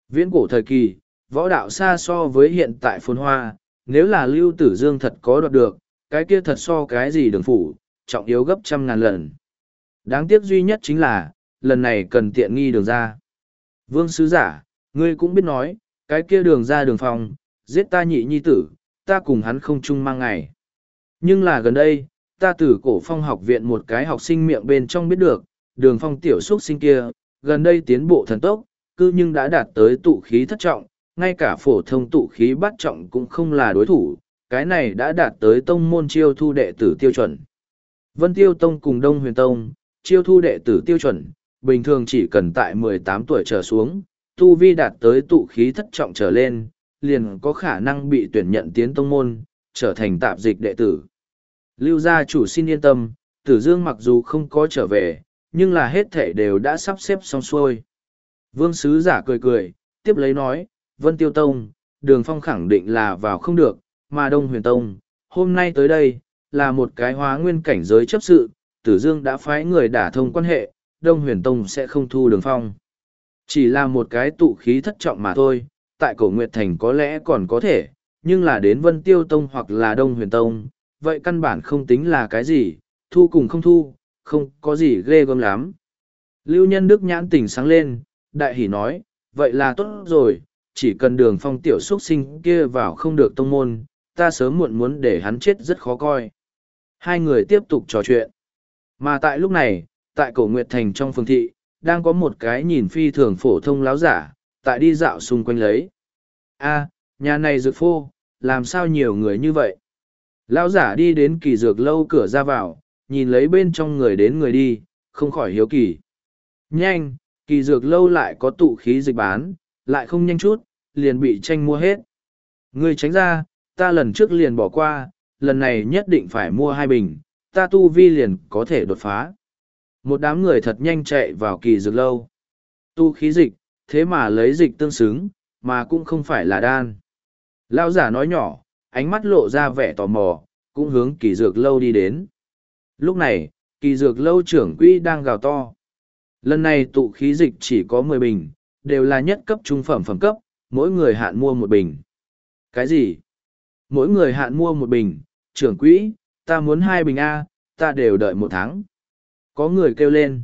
Speaker 1: Viễn cổ thời kỳ, võ đạo xa so với hiện tại phồn hoa, nếu là lưu tử dương thật có đoạt được, cái kia thật so cái gì đường phủ, trọng yếu gấp trăm ngàn lần. Đáng tiếc duy nhất chính là, lần này cần tiện nghi đường ra. Vương sứ giả, ngươi cũng biết nói, cái kia đường ra đường phòng, giết ta nhị nhi tử, ta cùng hắn không chung mang ngày. Nhưng là gần đây, ta từ cổ phong học viện một cái học sinh miệng bên trong biết được, đường phong tiểu xuất sinh kia, gần đây tiến bộ thần tốc, cư nhưng đã đạt tới tụ khí thất trọng, ngay cả phổ thông tụ khí bắt trọng cũng không là đối thủ, cái này đã đạt tới tông môn chiêu thu đệ tử tiêu chuẩn. Vân Tiêu Tông cùng Đông Huyền Tông, chiêu thu đệ tử tiêu chuẩn, bình thường chỉ cần tại 18 tuổi trở xuống, tu vi đạt tới tụ khí thất trọng trở lên, liền có khả năng bị tuyển nhận tiến tông môn, trở thành tạp dịch đệ tử. Lưu gia chủ xin yên tâm, Tử Dương mặc dù không có trở về, nhưng là hết thể đều đã sắp xếp xong xuôi. Vương Sứ giả cười cười, tiếp lấy nói, Vân Tiêu Tông, Đường Phong khẳng định là vào không được, mà Đông Huyền Tông, hôm nay tới đây, là một cái hóa nguyên cảnh giới chấp sự, Tử Dương đã phái người đả thông quan hệ, Đông Huyền Tông sẽ không thu Đường Phong. Chỉ là một cái tụ khí thất trọng mà thôi, tại cổ Nguyệt Thành có lẽ còn có thể, nhưng là đến Vân Tiêu Tông hoặc là Đông Huyền Tông, vậy căn bản không tính là cái gì, thu cùng không thu, không có gì ghê gớm lắm. Lưu Nhân Đức nhãn tỉnh sáng lên, đại hỉ nói, vậy là tốt rồi, chỉ cần đường phong tiểu xuất sinh kia vào không được tông môn, ta sớm muộn muốn để hắn chết rất khó coi. Hai người tiếp tục trò chuyện. Mà tại lúc này, tại cổ Nguyệt Thành trong phương thị, đang có một cái nhìn phi thường phổ thông láo giả, tại đi dạo xung quanh lấy. a nhà này dược phô, làm sao nhiều người như vậy? Lão giả đi đến kỳ dược lâu cửa ra vào, nhìn lấy bên trong người đến người đi, không khỏi hiếu kỳ. Nhanh, kỳ dược lâu lại có tụ khí dịch bán, lại không nhanh chút, liền bị tranh mua hết. Ngươi tránh ra, ta lần trước liền bỏ qua, lần này nhất định phải mua hai bình, ta tu vi liền có thể đột phá. Một đám người thật nhanh chạy vào kỳ dược lâu. Tu khí dịch, thế mà lấy dịch tương xứng, mà cũng không phải là đan. Lao giả nói nhỏ, ánh mắt lộ ra vẻ tò mò, cũng hướng kỳ dược lâu đi đến. Lúc này, kỳ dược lâu trưởng quỹ đang gào to. Lần này tụ khí dịch chỉ có mười bình, đều là nhất cấp trung phẩm phẩm cấp, mỗi người hạn mua một bình. Cái gì? Mỗi người hạn mua một bình, trưởng quỹ, ta muốn hai bình A, ta đều đợi một tháng. Có người kêu lên.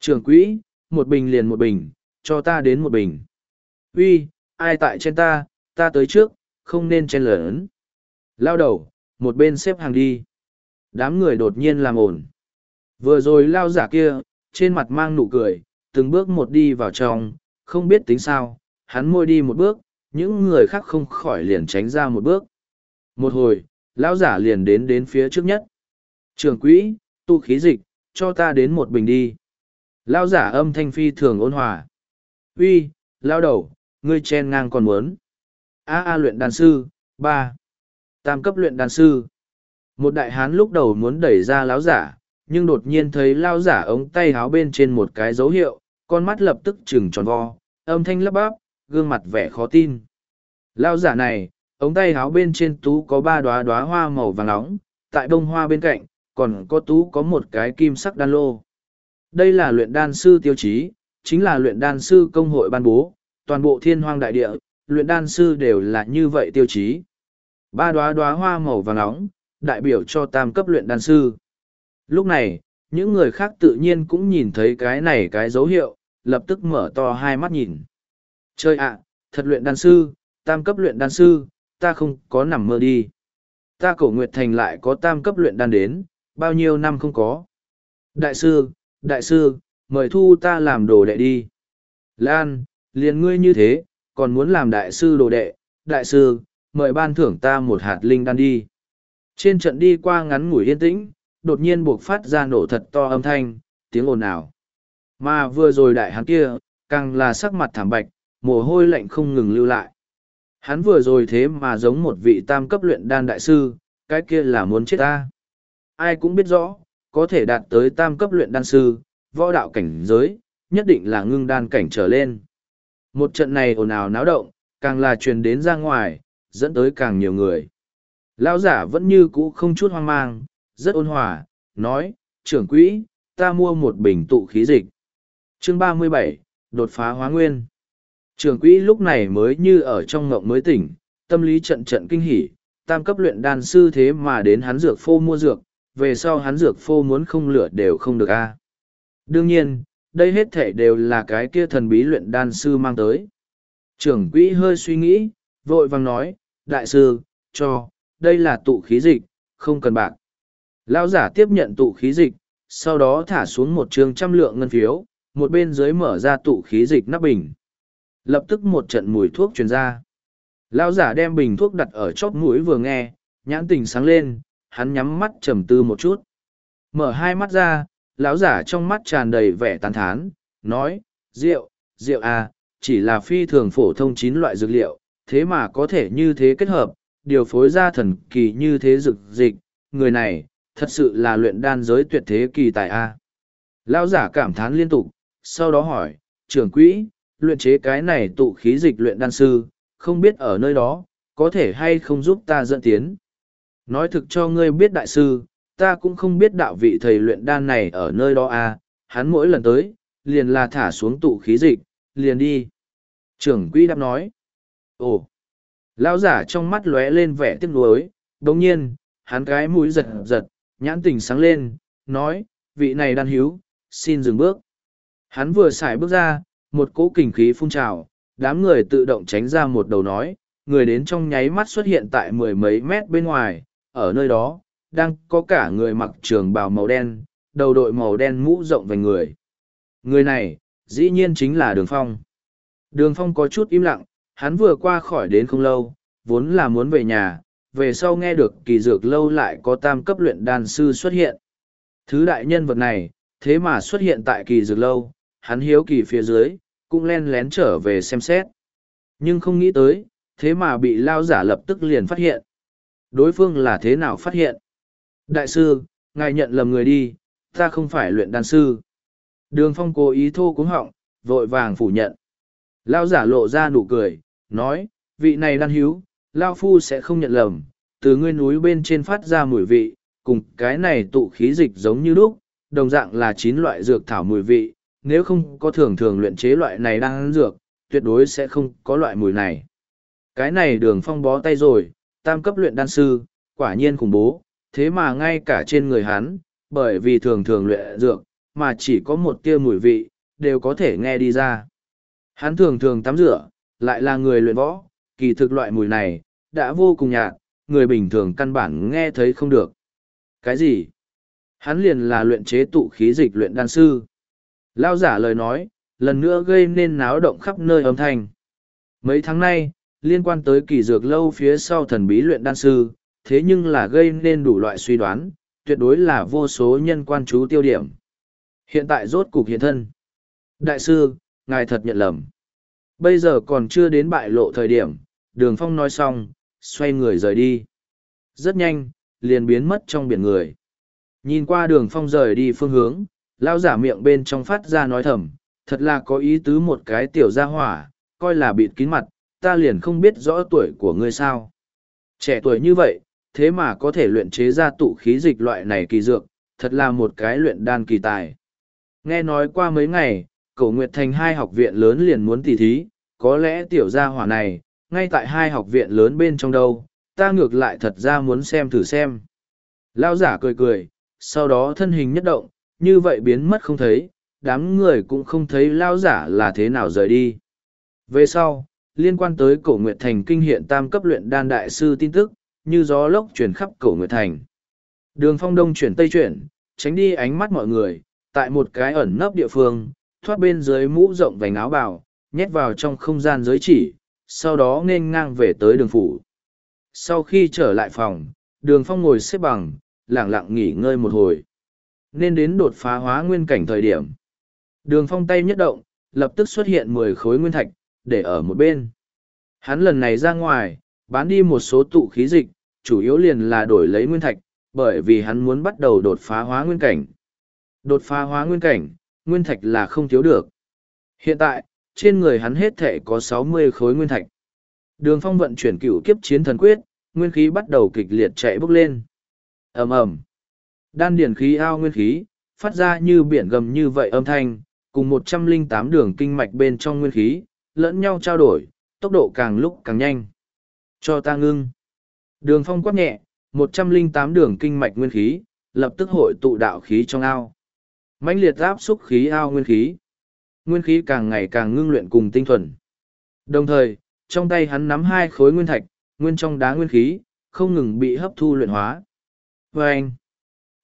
Speaker 1: Trưởng quỹ, một bình liền một bình, cho ta đến một bình. Uy, ai tại trên ta, ta tới trước, không nên chen lớn. Lao đầu, một bên xếp hàng đi. Đám người đột nhiên làm ổn. Vừa rồi lao giả kia, trên mặt mang nụ cười, từng bước một đi vào trong, không biết tính sao, hắn môi đi một bước, những người khác không khỏi liền tránh ra một bước. Một hồi, lão giả liền đến đến phía trước nhất. Trường quỹ, tu khí dịch, cho ta đến một bình đi. Lão giả âm thanh phi thường ôn hòa. Uy, lao đầu, ngươi chen ngang còn muốn. A A luyện đàn sư, ba Tam cấp luyện đàn sư. Một đại hán lúc đầu muốn đẩy ra lão giả, nhưng đột nhiên thấy lao giả ống tay háo bên trên một cái dấu hiệu, con mắt lập tức trừng tròn vo, âm thanh lấp bắp, gương mặt vẻ khó tin. Lao giả này, ống tay háo bên trên tú có ba đóa đóa hoa màu vàng nóng, tại bông hoa bên cạnh, còn có tú có một cái kim sắc đan lô. Đây là luyện đan sư tiêu chí, chính là luyện đan sư công hội ban bố, toàn bộ thiên hoang đại địa, luyện đan sư đều là như vậy tiêu chí. Ba đóa đóa hoa màu vàng nóng, đại biểu cho tam cấp luyện đan sư. Lúc này, những người khác tự nhiên cũng nhìn thấy cái này cái dấu hiệu, lập tức mở to hai mắt nhìn. Chơi ạ, thật luyện đan sư, tam cấp luyện đan sư, ta không có nằm mơ đi. Ta cổ Nguyệt Thành lại có tam cấp luyện đan đến, bao nhiêu năm không có. Đại sư, đại sư, mời thu ta làm đồ đệ đi. Lan, liền ngươi như thế, còn muốn làm đại sư đồ đệ, đại sư, mời ban thưởng ta một hạt linh đan đi. Trên trận đi qua ngắn ngủi yên tĩnh, đột nhiên buộc phát ra nổ thật to âm thanh, tiếng ồn ào. Mà vừa rồi đại hắn kia, càng là sắc mặt thảm bạch, mồ hôi lạnh không ngừng lưu lại. Hắn vừa rồi thế mà giống một vị tam cấp luyện đan đại sư, cái kia là muốn chết ta. Ai cũng biết rõ, có thể đạt tới tam cấp luyện đan sư, võ đạo cảnh giới, nhất định là ngưng đan cảnh trở lên. Một trận này ồn ào náo động, càng là truyền đến ra ngoài, dẫn tới càng nhiều người. Lão giả vẫn như cũ không chút hoang mang, rất ôn hòa, nói, trưởng quỹ, ta mua một bình tụ khí dịch. Chương ba mươi bảy đột phá hóa nguyên. Trưởng quỹ lúc này mới như ở trong ngộng mới tỉnh, tâm lý trận trận kinh hỉ, tam cấp luyện đan sư thế mà đến hắn dược phô mua dược, về sau hắn dược phô muốn không lựa đều không được a. Đương nhiên, đây hết thể đều là cái kia thần bí luyện đan sư mang tới. Trưởng quỹ hơi suy nghĩ, vội vàng nói, đại sư, cho, đây là tụ khí dịch, không cần bạc. Lão giả tiếp nhận tụ khí dịch, sau đó thả xuống một trường trăm lượng ngân phiếu, một bên dưới mở ra tụ khí dịch nắp bình. Lập tức một trận mùi thuốc truyền ra. Lão giả đem bình thuốc đặt ở chóp mũi vừa nghe, nhãn tình sáng lên, hắn nhắm mắt trầm tư một chút. Mở hai mắt ra, lão giả trong mắt tràn đầy vẻ tán thán, nói, rượu, rượu à, chỉ là phi thường phổ thông chín loại dược liệu, thế mà có thể như thế kết hợp, điều phối ra thần kỳ như thế dược dịch, người này, thật sự là luyện đan giới tuyệt thế kỳ tài a. Lão giả cảm thán liên tục, sau đó hỏi, trưởng quỹ, luyện chế cái này tụ khí dịch luyện đan sư, không biết ở nơi đó, có thể hay không giúp ta dẫn tiến. Nói thực cho ngươi biết đại sư, ta cũng không biết đạo vị thầy luyện đan này ở nơi đó à? hắn mỗi lần tới, liền là thả xuống tụ khí dịch, liền đi. Trưởng quỹ đáp nói, ồ, lão giả trong mắt lóe lên vẻ tiếc nuối, đồng nhiên, hắn cái mũi giật giật, nhãn tình sáng lên, nói, vị này đan hiếu, xin dừng bước. Hắn vừa xài bước ra, một cỗ kình khí phun trào, đám người tự động tránh ra một đầu nói, người đến trong nháy mắt xuất hiện tại mười mấy mét bên ngoài, ở nơi đó, đang có cả người mặc trường bào màu đen, đầu đội màu đen mũ rộng về người. Người này, dĩ nhiên chính là Đường Phong. Đường Phong có chút im lặng, hắn vừa qua khỏi đến không lâu, vốn là muốn về nhà, về sau nghe được kỳ dược lâu lại có tam cấp luyện đan sư xuất hiện. Thứ đại nhân vật này, thế mà xuất hiện tại kỳ dược lâu, hắn hiếu kỳ phía dưới, cũng len lén trở về xem xét. Nhưng không nghĩ tới, thế mà bị lao giả lập tức liền phát hiện. Đối phương là thế nào phát hiện? Đại sư, ngài nhận lầm người đi, ta không phải luyện đan sư. Đường phong cố ý thô cúng họng, vội vàng phủ nhận. Lao giả lộ ra nụ cười, nói, vị này đan hiếu, Lao Phu sẽ không nhận lầm, từ ngươi núi bên trên phát ra mùi vị, cùng cái này tụ khí dịch giống như lúc, đồng dạng là chín loại dược thảo mùi vị, nếu không có thường thường luyện chế loại này đang dược, tuyệt đối sẽ không có loại mùi này. Cái này đường phong bó tay rồi, tam cấp luyện đan sư, quả nhiên khủng bố, thế mà ngay cả trên người hắn, bởi vì thường thường luyện dược, mà chỉ có một tia mùi vị, đều có thể nghe đi ra. Hắn thường thường tắm rửa, lại là người luyện võ, kỳ thực loại mùi này, đã vô cùng nhạt, người bình thường căn bản nghe thấy không được. Cái gì? Hắn liền là luyện chế tụ khí dịch luyện đan sư. Lao giả lời nói, lần nữa gây nên náo động khắp nơi âm thanh. Mấy tháng nay, liên quan tới kỳ dược lâu phía sau thần bí luyện đan sư, thế nhưng là gây nên đủ loại suy đoán, tuyệt đối là vô số nhân quan chú tiêu điểm. Hiện tại rốt cục hiện thân. Đại sư, ngài thật nhận lầm. Bây giờ còn chưa đến bại lộ thời điểm, đường phong nói xong, xoay người rời đi. Rất nhanh, liền biến mất trong biển người. Nhìn qua đường phong rời đi phương hướng, lao giả miệng bên trong phát ra nói thầm, thật là có ý tứ một cái tiểu gia hỏa, coi là bịt kín mặt, ta liền không biết rõ tuổi của ngươi sao. Trẻ tuổi như vậy, thế mà có thể luyện chế ra tụ khí dịch loại này kỳ dược, thật là một cái luyện đan kỳ tài. Nghe nói qua mấy ngày, cổ Nguyệt Thành hai học viện lớn liền muốn tỉ thí, có lẽ tiểu gia hỏa này, ngay tại hai học viện lớn bên trong đâu, ta ngược lại thật ra muốn xem thử xem. Lao giả cười cười, sau đó thân hình nhất động, như vậy biến mất không thấy, đám người cũng không thấy lao giả là thế nào rời đi. Về sau, liên quan tới cổ Nguyệt Thành kinh hiện tam cấp luyện đan đại sư tin tức, như gió lốc chuyển khắp cổ Nguyệt Thành. Đường phong đông chuyển tây chuyển, tránh đi ánh mắt mọi người, tại một cái ẩn nấp địa phương, thoát bên dưới mũ rộng vành áo bào, nhét vào trong không gian giới chỉ, sau đó nên ngang về tới đường phủ. Sau khi trở lại phòng, đường phong ngồi xếp bằng, lẳng lặng nghỉ ngơi một hồi. Nên đến đột phá hóa nguyên cảnh thời điểm. Đường phong tay nhất động, lập tức xuất hiện mười khối nguyên thạch, để ở một bên. Hắn lần này ra ngoài, bán đi một số tụ khí dịch, chủ yếu liền là đổi lấy nguyên thạch, bởi vì hắn muốn bắt đầu đột phá hóa nguyên cảnh. Đột phá hóa nguyên cảnh, nguyên thạch là không thiếu được. Hiện tại, trên người hắn hết thể có sáu mươi khối nguyên thạch. Đường phong vận chuyển cựu kiếp chiến thần quyết, nguyên khí bắt đầu kịch liệt chạy bốc lên. ầm ầm Đan điển khí ao nguyên khí, phát ra như biển gầm như vậy âm thanh, cùng một trăm linh tám đường kinh mạch bên trong nguyên khí, lẫn nhau trao đổi, tốc độ càng lúc càng nhanh. Cho ta ngưng. Đường phong quát nhẹ, một trăm linh tám đường kinh mạch nguyên khí, lập tức hội tụ đạo khí trong ao. mãnh liệt áp xúc khí ao nguyên khí. Nguyên khí càng ngày càng ngưng luyện cùng tinh thuần. Đồng thời, trong tay hắn nắm hai khối nguyên thạch, nguyên trong đá nguyên khí, không ngừng bị hấp thu luyện hóa. Và anh,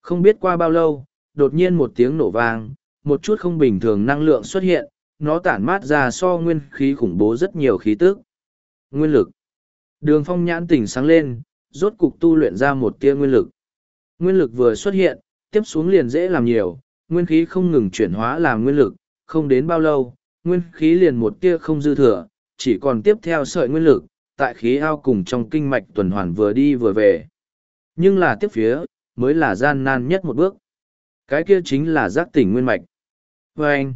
Speaker 1: không biết qua bao lâu, đột nhiên một tiếng nổ vang, một chút không bình thường năng lượng xuất hiện, nó tản mát ra so nguyên khí khủng bố rất nhiều khí tức. Nguyên lực. Đường phong nhãn tỉnh sáng lên, rốt cục tu luyện ra một tia nguyên lực. Nguyên lực vừa xuất hiện, tiếp xuống liền dễ làm nhiều, nguyên khí không ngừng chuyển hóa làm nguyên lực, không đến bao lâu, nguyên khí liền một tia không dư thừa, chỉ còn tiếp theo sợi nguyên lực, tại khí ao cùng trong kinh mạch tuần hoàn vừa đi vừa về. Nhưng là tiếp phía, mới là gian nan nhất một bước. Cái kia chính là giác tỉnh nguyên mạch. Vâng! anh,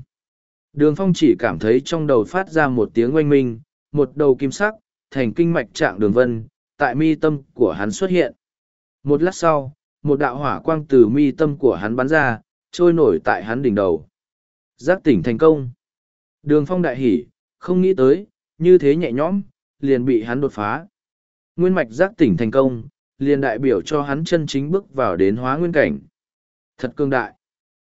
Speaker 1: đường phong chỉ cảm thấy trong đầu phát ra một tiếng oanh minh, một đầu kim sắc, thành kinh mạch trạng đường vân, tại mi tâm của hắn xuất hiện. Một lát sau, một đạo hỏa quang từ mi tâm của hắn bắn ra, trôi nổi tại hắn đỉnh đầu. Giác tỉnh thành công. Đường phong đại hỉ, không nghĩ tới, như thế nhẹ nhõm, liền bị hắn đột phá. Nguyên mạch giác tỉnh thành công, liền đại biểu cho hắn chân chính bước vào đến hóa nguyên cảnh. Thật cương đại.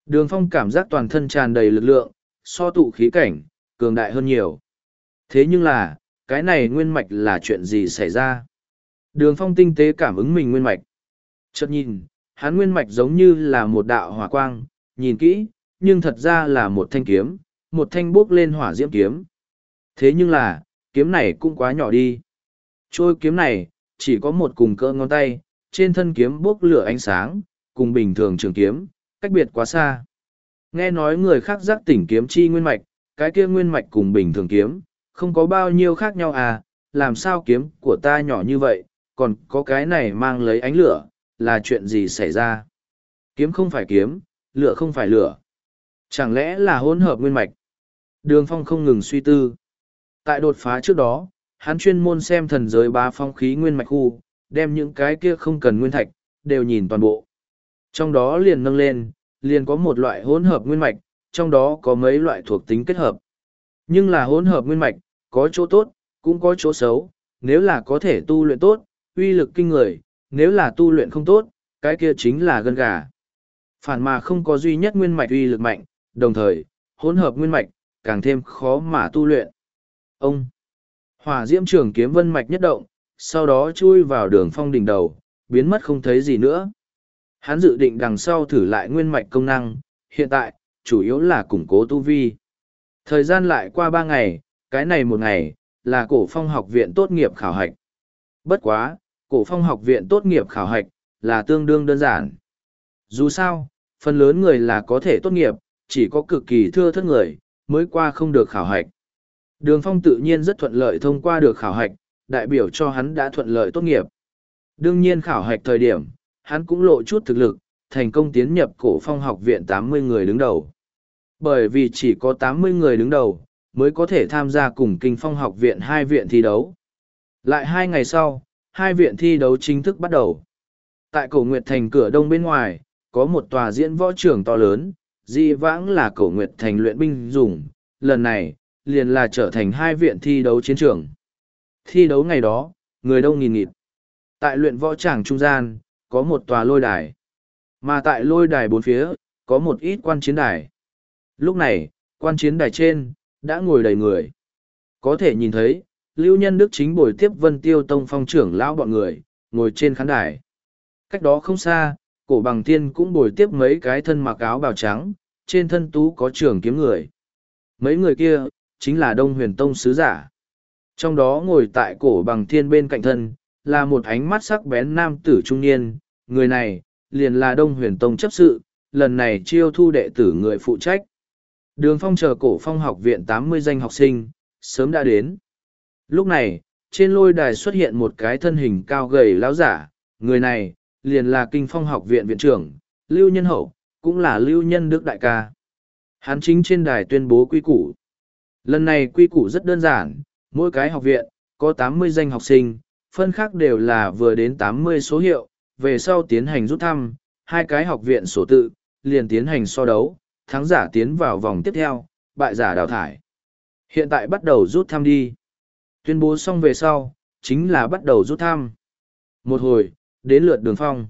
Speaker 1: Đường phong cảm giác toàn thân tràn đầy lực lượng, so tụ khí cảnh, cường đại hơn nhiều. Thế nhưng là, cái này nguyên mạch là chuyện gì xảy ra? Đường phong tinh tế cảm ứng mình nguyên mạch. Chợt nhìn, hắn nguyên mạch giống như là một đạo hỏa quang, nhìn kỹ, nhưng thật ra là một thanh kiếm, một thanh bốc lên hỏa diễm kiếm. Thế nhưng là, kiếm này cũng quá nhỏ đi. Trôi kiếm này, chỉ có một cùng cỡ ngón tay, trên thân kiếm bốc lửa ánh sáng, cùng bình thường trường kiếm, cách biệt quá xa. Nghe nói người khác giác tỉnh kiếm chi nguyên mạch, cái kia nguyên mạch cùng bình thường kiếm, không có bao nhiêu khác nhau à, làm sao kiếm của ta nhỏ như vậy, còn có cái này mang lấy ánh lửa, là chuyện gì xảy ra? Kiếm không phải kiếm, lửa không phải lửa. Chẳng lẽ là hỗn hợp nguyên mạch? Đường phong không ngừng suy tư. Tại đột phá trước đó, hắn chuyên môn xem thần giới ba phong khí nguyên mạch khu, đem những cái kia không cần nguyên thạch, đều nhìn toàn bộ. Trong đó liền nâng lên, liền có một loại hỗn hợp nguyên mạch, trong đó có mấy loại thuộc tính kết hợp. Nhưng là hỗn hợp nguyên mạch, có chỗ tốt, cũng có chỗ xấu, nếu là có thể tu luyện tốt, uy lực kinh người, nếu là tu luyện không tốt, cái kia chính là gân gà. Phản mà không có duy nhất nguyên mạch uy lực mạnh, đồng thời, hỗn hợp nguyên mạch, càng thêm khó mà tu luyện. Ông, hỏa diễm trường kiếm vân mạch nhất động, sau đó chui vào đường phong đỉnh đầu, biến mất không thấy gì nữa. Hắn dự định đằng sau thử lại nguyên mạch công năng, hiện tại, chủ yếu là củng cố tu vi. Thời gian lại qua ba ngày, cái này một ngày, là cổ phong học viện tốt nghiệp khảo hạch. Bất quá, cổ phong học viện tốt nghiệp khảo hạch, là tương đương đơn giản. Dù sao, phần lớn người là có thể tốt nghiệp, chỉ có cực kỳ thưa thất người, mới qua không được khảo hạch. Đường phong tự nhiên rất thuận lợi thông qua được khảo hạch, đại biểu cho hắn đã thuận lợi tốt nghiệp. Đương nhiên khảo hạch thời điểm, hắn cũng lộ chút thực lực, thành công tiến nhập cổ phong học viện tám mươi người đứng đầu. Bởi vì chỉ có tám mươi người đứng đầu, mới có thể tham gia cùng kinh phong học viện hai viện thi đấu. Lại hai ngày sau, hai viện thi đấu chính thức bắt đầu. Tại cổ Nguyệt Thành cửa đông bên ngoài, có một tòa diễn võ trường to lớn, di vãng là cổ Nguyệt Thành luyện binh dùng, lần này, liền là trở thành hai viện thi đấu chiến trường. Thi đấu ngày đó, người đông nghìn nghịt. Tại luyện võ tràng trung gian, có một tòa lôi đài. Mà tại lôi đài bốn phía, có một ít quan chiến đài. Lúc này, quan chiến đài trên, đã ngồi đầy người. Có thể nhìn thấy, Lưu Nhân Đức chính buổi tiếp Vân Tiêu Tông phong trưởng lão bọn người, ngồi trên khán đài. Cách đó không xa, cổ bằng tiên cũng buổi tiếp mấy cái thân mặc áo bào trắng, trên thân tú có trường kiếm người. Mấy người kia, chính là Đông Huyền Tông sứ giả. Trong đó ngồi tại cổ bằng thiên bên cạnh thân, là một ánh mắt sắc bén nam tử trung niên, người này, liền là Đông Huyền Tông chấp sự, lần này chiêu thu đệ tử người phụ trách. Đường phong chờ cổ phong học viện tám mươi danh học sinh, sớm đã đến. Lúc này, trên lôi đài xuất hiện một cái thân hình cao gầy láo giả, người này, liền là kinh phong học viện viện trưởng, Lưu Nhân Hậu, cũng là Lưu Nhân Đức Đại ca. Hắn chính trên đài tuyên bố quy củ. Lần này quy củ rất đơn giản, mỗi cái học viện, có tám mươi danh học sinh, phân khác đều là vừa đến tám mươi số hiệu, về sau tiến hành rút thăm, hai cái học viện sổ tự, liền tiến hành so đấu, thắng giả tiến vào vòng tiếp theo, bại giả đào thải. Hiện tại bắt đầu rút thăm đi. Tuyên bố xong về sau, chính là bắt đầu rút thăm. Một hồi, đến lượt đường phong.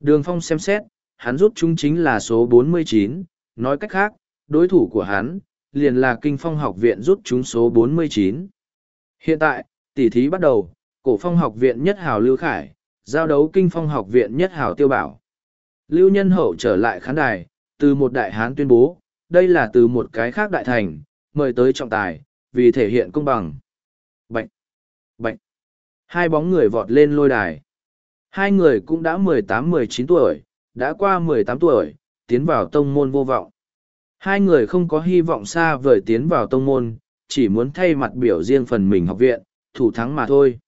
Speaker 1: Đường phong xem xét, hắn rút chúng chính là số 49, nói cách khác, đối thủ của hắn, liền là kinh phong học viện rút chúng số 49. Hiện tại, tỉ thí bắt đầu, cổ phong học viện nhất hào Lưu Khải, giao đấu kinh phong học viện nhất hảo Tiêu Bảo. Lưu Nhân Hậu trở lại khán đài, từ một đại hán tuyên bố, đây là từ một cái khác đại thành, mời tới trọng tài, vì thể hiện công bằng. bệnh bệnh Hai bóng người vọt lên lôi đài. Hai người cũng đã mười tám mười chín tuổi, đã qua mười tám tuổi, tiến vào tông môn vô vọng. Hai người không có hy vọng xa vời tiến vào tông môn, chỉ muốn thay mặt biểu riêng phần mình học viện, thủ thắng mà thôi.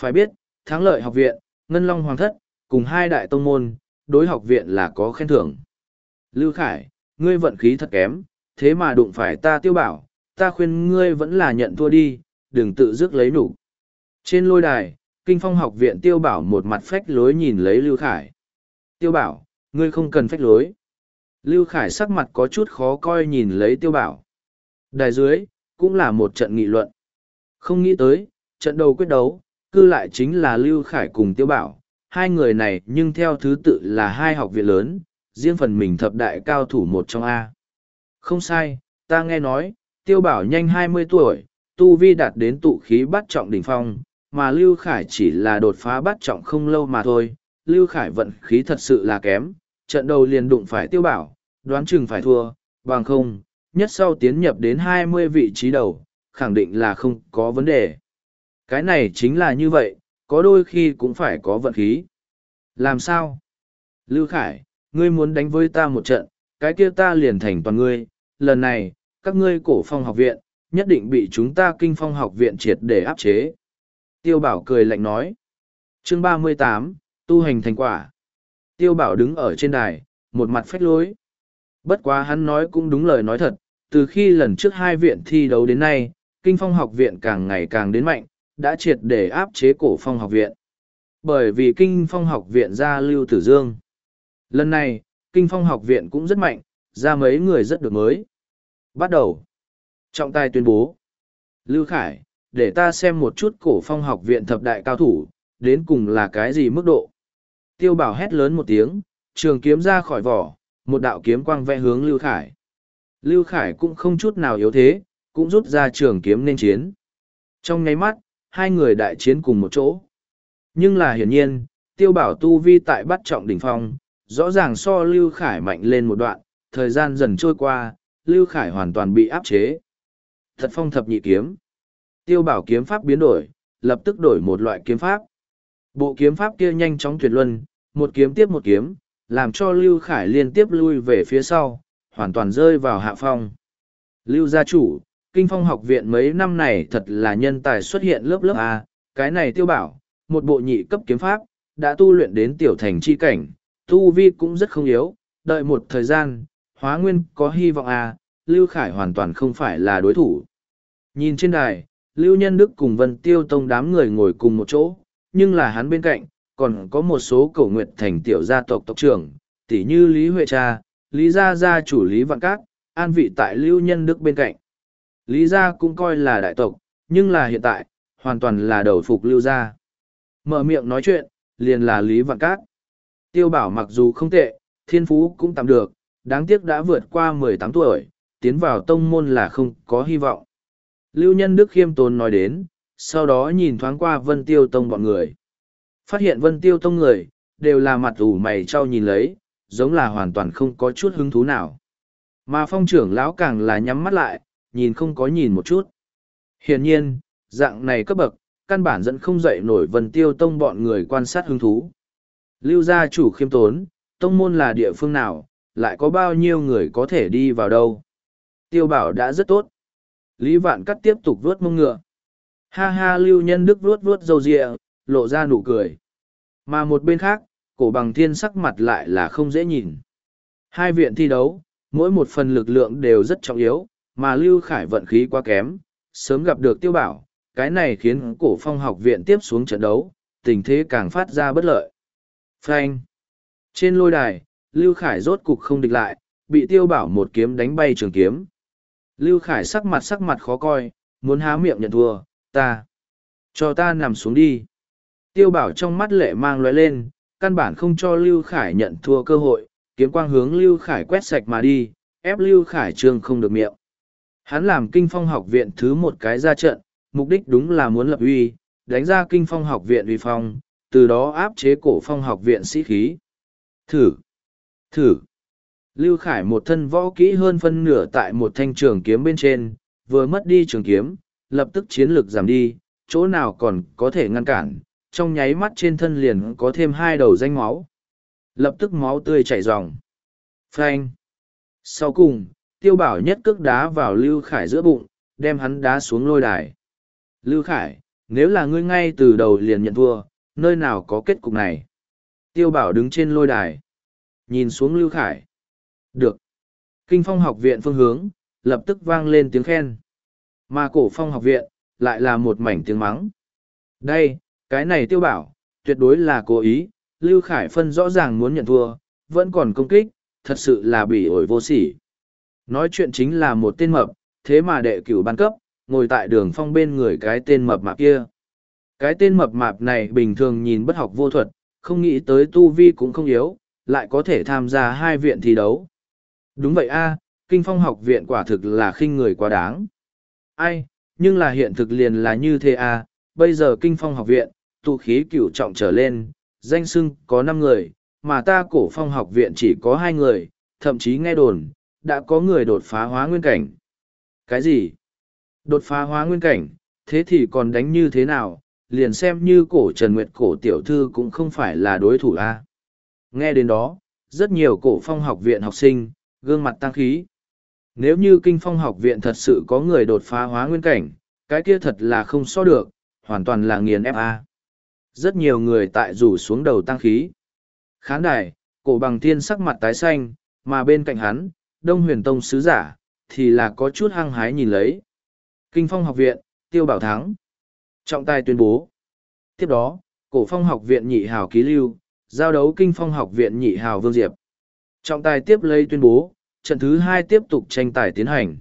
Speaker 1: Phải biết, thắng lợi học viện, Ngân Long Hoàng Thất, cùng hai đại tông môn, đối học viện là có khen thưởng. Lưu Khải, ngươi vận khí thật kém, thế mà đụng phải ta tiêu bảo, ta khuyên ngươi vẫn là nhận thua đi, đừng tự dứt lấy đủ. Trên lôi đài, Kinh Phong học viện tiêu bảo một mặt phách lối nhìn lấy Lưu Khải. Tiêu bảo, ngươi không cần phách lối. Lưu Khải sắc mặt có chút khó coi nhìn lấy tiêu bảo. Đài dưới, cũng là một trận nghị luận. Không nghĩ tới, trận đầu quyết đấu, cư lại chính là Lưu Khải cùng tiêu bảo. Hai người này nhưng theo thứ tự là hai học viện lớn, riêng phần mình thập đại cao thủ một trong A. Không sai, ta nghe nói, tiêu bảo nhanh hai mươi tuổi, tu vi đạt đến tụ khí bắt trọng đỉnh phong, mà Lưu Khải chỉ là đột phá bắt trọng không lâu mà thôi. Lưu Khải vận khí thật sự là kém, trận đầu liền đụng phải tiêu bảo, đoán chừng phải thua, bằng không, nhất sau tiến nhập đến hai mươi vị trí đầu, khẳng định là không có vấn đề. Cái này chính là như vậy, có đôi khi cũng phải có vận khí. Làm sao? Lưu Khải, ngươi muốn đánh với ta một trận, cái kia ta liền thành toàn ngươi, lần này, các ngươi cổ phong học viện, nhất định bị chúng ta kinh phong học viện triệt để áp chế. Tiêu bảo cười lạnh nói. Chương ba mươi tám tu hành thành quả. Tiêu bảo đứng ở trên đài, một mặt phách lối. Bất quá hắn nói cũng đúng lời nói thật, từ khi lần trước hai viện thi đấu đến nay, kinh phong học viện càng ngày càng đến mạnh, đã triệt để áp chế cổ phong học viện. Bởi vì kinh phong học viện ra lưu tử dương. Lần này, kinh phong học viện cũng rất mạnh, ra mấy người rất được mới. Bắt đầu. Trọng tài tuyên bố. Lưu Khải, để ta xem một chút cổ phong học viện thập đại cao thủ, đến cùng là cái gì mức độ. Tiêu bảo hét lớn một tiếng, trường kiếm ra khỏi vỏ, một đạo kiếm quang vẽ hướng Lưu Khải. Lưu Khải cũng không chút nào yếu thế, cũng rút ra trường kiếm nên chiến. Trong nháy mắt, hai người đại chiến cùng một chỗ. Nhưng là hiển nhiên, tiêu bảo tu vi tại bắt trọng đỉnh phong, rõ ràng so Lưu Khải mạnh lên một đoạn, thời gian dần trôi qua, Lưu Khải hoàn toàn bị áp chế. Thật phong thập nhị kiếm. Tiêu bảo kiếm pháp biến đổi, lập tức đổi một loại kiếm pháp. Bộ kiếm pháp kia nhanh chóng tuyệt luân, một kiếm tiếp một kiếm, làm cho Lưu Khải liên tiếp lui về phía sau, hoàn toàn rơi vào hạ phong. Lưu gia chủ, kinh phong học viện mấy năm này thật là nhân tài xuất hiện lớp lớp A, cái này tiêu bảo, một bộ nhị cấp kiếm pháp, đã tu luyện đến tiểu thành chi cảnh, tu vi cũng rất không yếu, đợi một thời gian, hóa nguyên có hy vọng A, Lưu Khải hoàn toàn không phải là đối thủ. Nhìn trên đài, Lưu Nhân Đức cùng Vân Tiêu Tông đám người ngồi cùng một chỗ, nhưng là hắn bên cạnh, còn có một số cổ nguyệt thành tiểu gia tộc tộc trưởng, tỷ như Lý Huệ Cha, Lý Gia Gia chủ Lý Vạn Cát, an vị tại Lưu Nhân Đức bên cạnh. Lý Gia cũng coi là đại tộc, nhưng là hiện tại, hoàn toàn là đầu phục Lưu Gia. Mở miệng nói chuyện, liền là Lý Vạn Cát. Tiêu bảo mặc dù không tệ, thiên phú cũng tạm được, đáng tiếc đã vượt qua mười tám tuổi, tiến vào tông môn là không có hy vọng. Lưu Nhân Đức khiêm tốn nói đến, sau đó nhìn thoáng qua Vân Tiêu Tông bọn người. Phát hiện Vân Tiêu Tông người, đều là mặt ủ mày trao nhìn lấy, giống là hoàn toàn không có chút hứng thú nào. Mà phong trưởng lão càng là nhắm mắt lại, nhìn không có nhìn một chút. Hiển nhiên, dạng này cấp bậc, căn bản dẫn không dậy nổi Vân Tiêu Tông bọn người quan sát hứng thú. Lưu gia chủ khiêm tốn, tông môn là địa phương nào, lại có bao nhiêu người có thể đi vào đâu. Tiêu bảo đã rất tốt. Lý Vạn Cắt tiếp tục vuốt mông ngựa. Ha ha lưu nhân đức vuốt vuốt râu rịa, lộ ra nụ cười. Mà một bên khác, cổ bằng thiên sắc mặt lại là không dễ nhìn. Hai viện thi đấu, mỗi một phần lực lượng đều rất trọng yếu, mà Lưu Khải vận khí quá kém, sớm gặp được tiêu bảo, cái này khiến cổ phong học viện tiếp xuống trận đấu, tình thế càng phát ra bất lợi. Frank! Trên lôi đài, Lưu Khải rốt cục không địch lại, bị tiêu bảo một kiếm đánh bay trường kiếm. Lưu Khải sắc mặt sắc mặt khó coi, muốn há miệng nhận thua, ta. Cho ta nằm xuống đi. Tiêu bảo trong mắt lệ mang lóe lên, căn bản không cho Lưu Khải nhận thua cơ hội, kiếm quang hướng Lưu Khải quét sạch mà đi, ép Lưu Khải trương không được miệng. Hắn làm kinh phong học viện thứ một cái ra trận, mục đích đúng là muốn lập uy, đánh ra kinh phong học viện uy phong, từ đó áp chế cổ phong học viện sĩ khí. Thử! Thử! Lưu Khải một thân võ kỹ hơn phân nửa tại một thanh trường kiếm bên trên, vừa mất đi trường kiếm, lập tức chiến lực giảm đi, chỗ nào còn có thể ngăn cản, trong nháy mắt trên thân liền có thêm hai đầu danh máu. Lập tức máu tươi chảy ròng. Phanh. Sau cùng, tiêu bảo nhất cước đá vào Lưu Khải giữa bụng, đem hắn đá xuống lôi đài. Lưu Khải, nếu là ngươi ngay từ đầu liền nhận thua, nơi nào có kết cục này? Tiêu bảo đứng trên lôi đài. Nhìn xuống Lưu Khải. Được. Kinh phong học viện phương hướng, lập tức vang lên tiếng khen. Mà cổ phong học viện, lại là một mảnh tiếng mắng. Đây, cái này tiêu bảo, tuyệt đối là cố ý, Lưu Khải Phân rõ ràng muốn nhận thua, vẫn còn công kích, thật sự là bỉ ổi vô sỉ. Nói chuyện chính là một tên mập, thế mà đệ cửu ban cấp, ngồi tại đường phong bên người cái tên mập mạp kia. Cái tên mập mạp này bình thường nhìn bất học vô thuật, không nghĩ tới tu vi cũng không yếu, lại có thể tham gia hai viện thi đấu. Đúng vậy a, kinh phong học viện quả thực là khinh người quá đáng. Ai, nhưng là hiện thực liền là như thế a, bây giờ kinh phong học viện, tu khí cửu trọng trở lên, danh sưng có năm người, mà ta cổ phong học viện chỉ có hai người, thậm chí nghe đồn, đã có người đột phá hóa nguyên cảnh. Cái gì? Đột phá hóa nguyên cảnh, thế thì còn đánh như thế nào, liền xem như cổ Trần Nguyệt cổ tiểu thư cũng không phải là đối thủ a. Nghe đến đó, rất nhiều cổ phong học viện học sinh, gương mặt tăng khí. Nếu như kinh phong học viện thật sự có người đột phá hóa nguyên cảnh, cái kia thật là không so được, hoàn toàn là nghiền ép a. Rất nhiều người tại rủ xuống đầu tăng khí. Khán đài, cổ bằng thiên sắc mặt tái xanh, mà bên cạnh hắn, đông huyền tông sứ giả, thì là có chút hăng hái nhìn lấy. Kinh phong học viện, tiêu bảo thắng. Trọng tài tuyên bố. Tiếp đó, cổ phong học viện nhị hào ký lưu, giao đấu kinh phong học viện nhị hào vương diệp. Trọng tài tiếp lấy tuyên bố, trận thứ hai tiếp tục tranh tài tiến hành.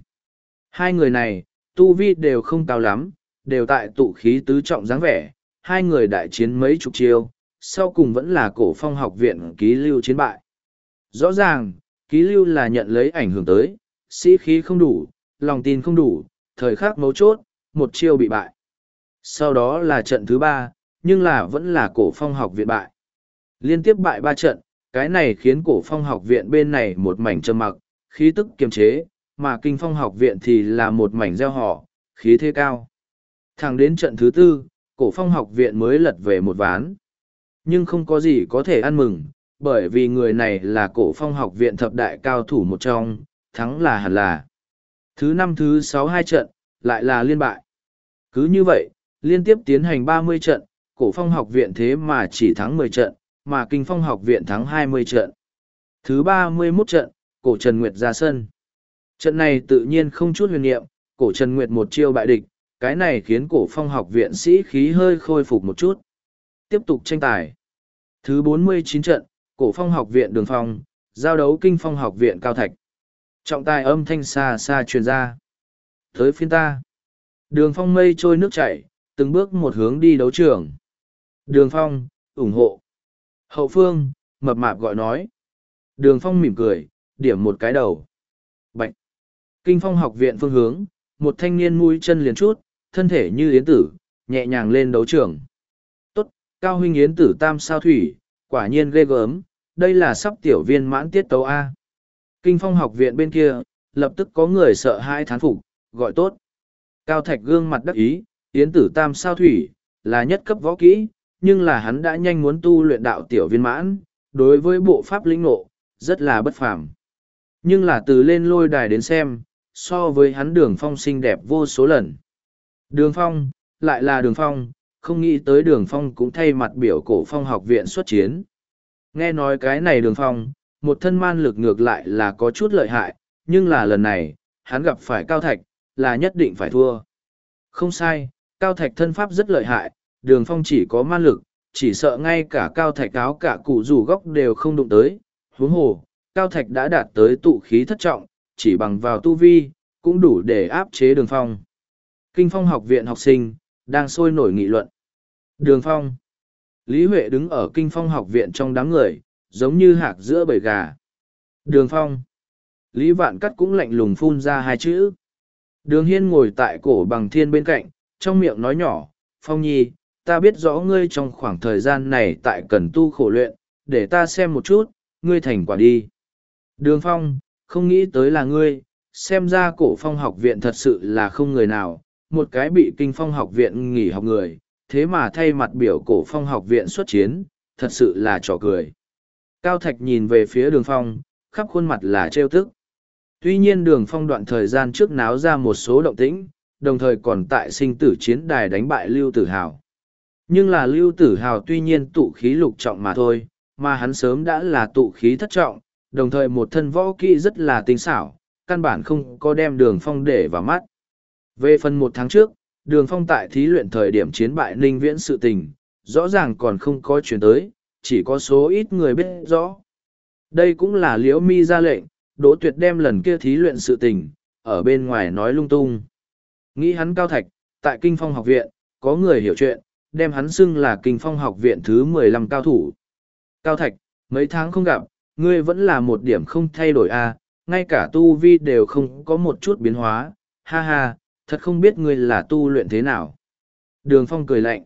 Speaker 1: Hai người này, tu vi đều không cao lắm, đều tại tụ khí tứ trọng dáng vẻ, hai người đại chiến mấy chục chiêu, sau cùng vẫn là cổ phong học viện ký lưu chiến bại. Rõ ràng, ký lưu là nhận lấy ảnh hưởng tới, sĩ khí không đủ, lòng tin không đủ, thời khắc mấu chốt, một chiêu bị bại. Sau đó là trận thứ ba, nhưng là vẫn là cổ phong học viện bại. Liên tiếp bại ba trận, cái này khiến cổ phong học viện bên này một mảnh trầm mặc, khí tức kiềm chế, mà kinh phong học viện thì là một mảnh gieo họ, khí thế cao. Thẳng đến trận thứ tư, cổ phong học viện mới lật về một ván. Nhưng không có gì có thể ăn mừng, bởi vì người này là cổ phong học viện thập đại cao thủ một trong, thắng là hẳn là. Thứ năm thứ sáu hai trận, lại là liên bại. Cứ như vậy, liên tiếp tiến hành ba mươi trận, cổ phong học viện thế mà chỉ thắng mười trận, mà kinh phong học viện thắng hai mươi trận. Thứ ba mươi 31 trận, cổ Trần Nguyệt ra sân. Trận này tự nhiên không chút huyền niệm, cổ Trần Nguyệt một chiêu bại địch, cái này khiến cổ phong học viện sĩ khí hơi khôi phục một chút. Tiếp tục tranh tài. Thứ 49 trận, cổ phong học viện đường phong, giao đấu kinh phong học viện cao thạch. Trọng tài âm thanh xa xa truyền ra. Tới phiên ta. Đường phong mây trôi nước chảy, từng bước một hướng đi đấu trường. Đường phong, ủng hộ. Hậu phương, mập mạp gọi nói. Đường phong mỉm cười, điểm một cái đầu. Bạch. Kinh phong học viện phương hướng, một thanh niên mũi chân liền chút, thân thể như yến tử, nhẹ nhàng lên đấu trường. Tốt, cao huynh yến tử tam sao thủy, quả nhiên ghê gớm, đây là sắp tiểu viên mãn tiết tấu A. Kinh phong học viện bên kia, lập tức có người sợ hai thán phục, gọi tốt. Cao thạch gương mặt đắc ý, yến tử tam sao thủy, là nhất cấp võ kỹ, nhưng là hắn đã nhanh muốn tu luyện đạo tiểu viên mãn, đối với bộ pháp linh ngộ rất là bất phàm. Nhưng là từ lên lôi đài đến xem, so với hắn đường phong xinh đẹp vô số lần. Đường phong, lại là đường phong, không nghĩ tới đường phong cũng thay mặt biểu cổ phong học viện xuất chiến. Nghe nói cái này đường phong, một thân man lực ngược lại là có chút lợi hại, nhưng là lần này, hắn gặp phải cao thạch, là nhất định phải thua. Không sai, cao thạch thân pháp rất lợi hại, đường phong chỉ có man lực, chỉ sợ ngay cả cao thạch áo cả cụ rủ góc đều không đụng tới. Huống hồ, cao thạch đã đạt tới tụ khí thất trọng, chỉ bằng vào tu vi, cũng đủ để áp chế đường phong. Kinh phong học viện học sinh, đang sôi nổi nghị luận. Đường phong. Lý Huệ đứng ở kinh phong học viện trong đám người, giống như hạc giữa bầy gà. Đường phong. Lý Vạn Cắt cũng lạnh lùng phun ra hai chữ. Đường Hiên ngồi tại cổ bằng thiên bên cạnh, trong miệng nói nhỏ, Phong Nhi, ta biết rõ ngươi trong khoảng thời gian này tại cần tu khổ luyện, để ta xem một chút, ngươi thành quả đi. Đường Phong, không nghĩ tới là ngươi, xem ra cổ phong học viện thật sự là không người nào, một cái bị kinh phong học viện nghỉ học người, thế mà thay mặt biểu cổ phong học viện xuất chiến, thật sự là trò cười. Cao Thạch nhìn về phía đường phong, khắp khuôn mặt là trêu tức. Tuy nhiên đường phong đoạn thời gian trước náo ra một số động tĩnh, đồng thời còn tại sinh tử chiến đài đánh bại Lưu Tử Hào. Nhưng là Lưu Tử Hào tuy nhiên tụ khí lục trọng mà thôi, mà hắn sớm đã là tụ khí thất trọng, đồng thời một thân võ kỹ rất là tinh xảo, căn bản không có đem đường phong để vào mắt. Về phần một tháng trước, đường phong tại thí luyện thời điểm chiến bại ninh viễn sự tình, rõ ràng còn không có chuyển tới, chỉ có số ít người biết rõ. Đây cũng là liễu mi ra lệnh, đỗ tuyệt đem lần kia thí luyện sự tình, ở bên ngoài nói lung tung. Nghĩ hắn cao thạch, tại kinh phong học viện, có người hiểu chuyện, đem hắn xưng là kinh phong học viện thứ mười lăm cao thủ. Cao thạch, mấy tháng không gặp, ngươi vẫn là một điểm không thay đổi a à, ngay cả tu vi đều không có một chút biến hóa, ha ha, thật không biết ngươi là tu luyện thế nào. Đường Phong cười lạnh.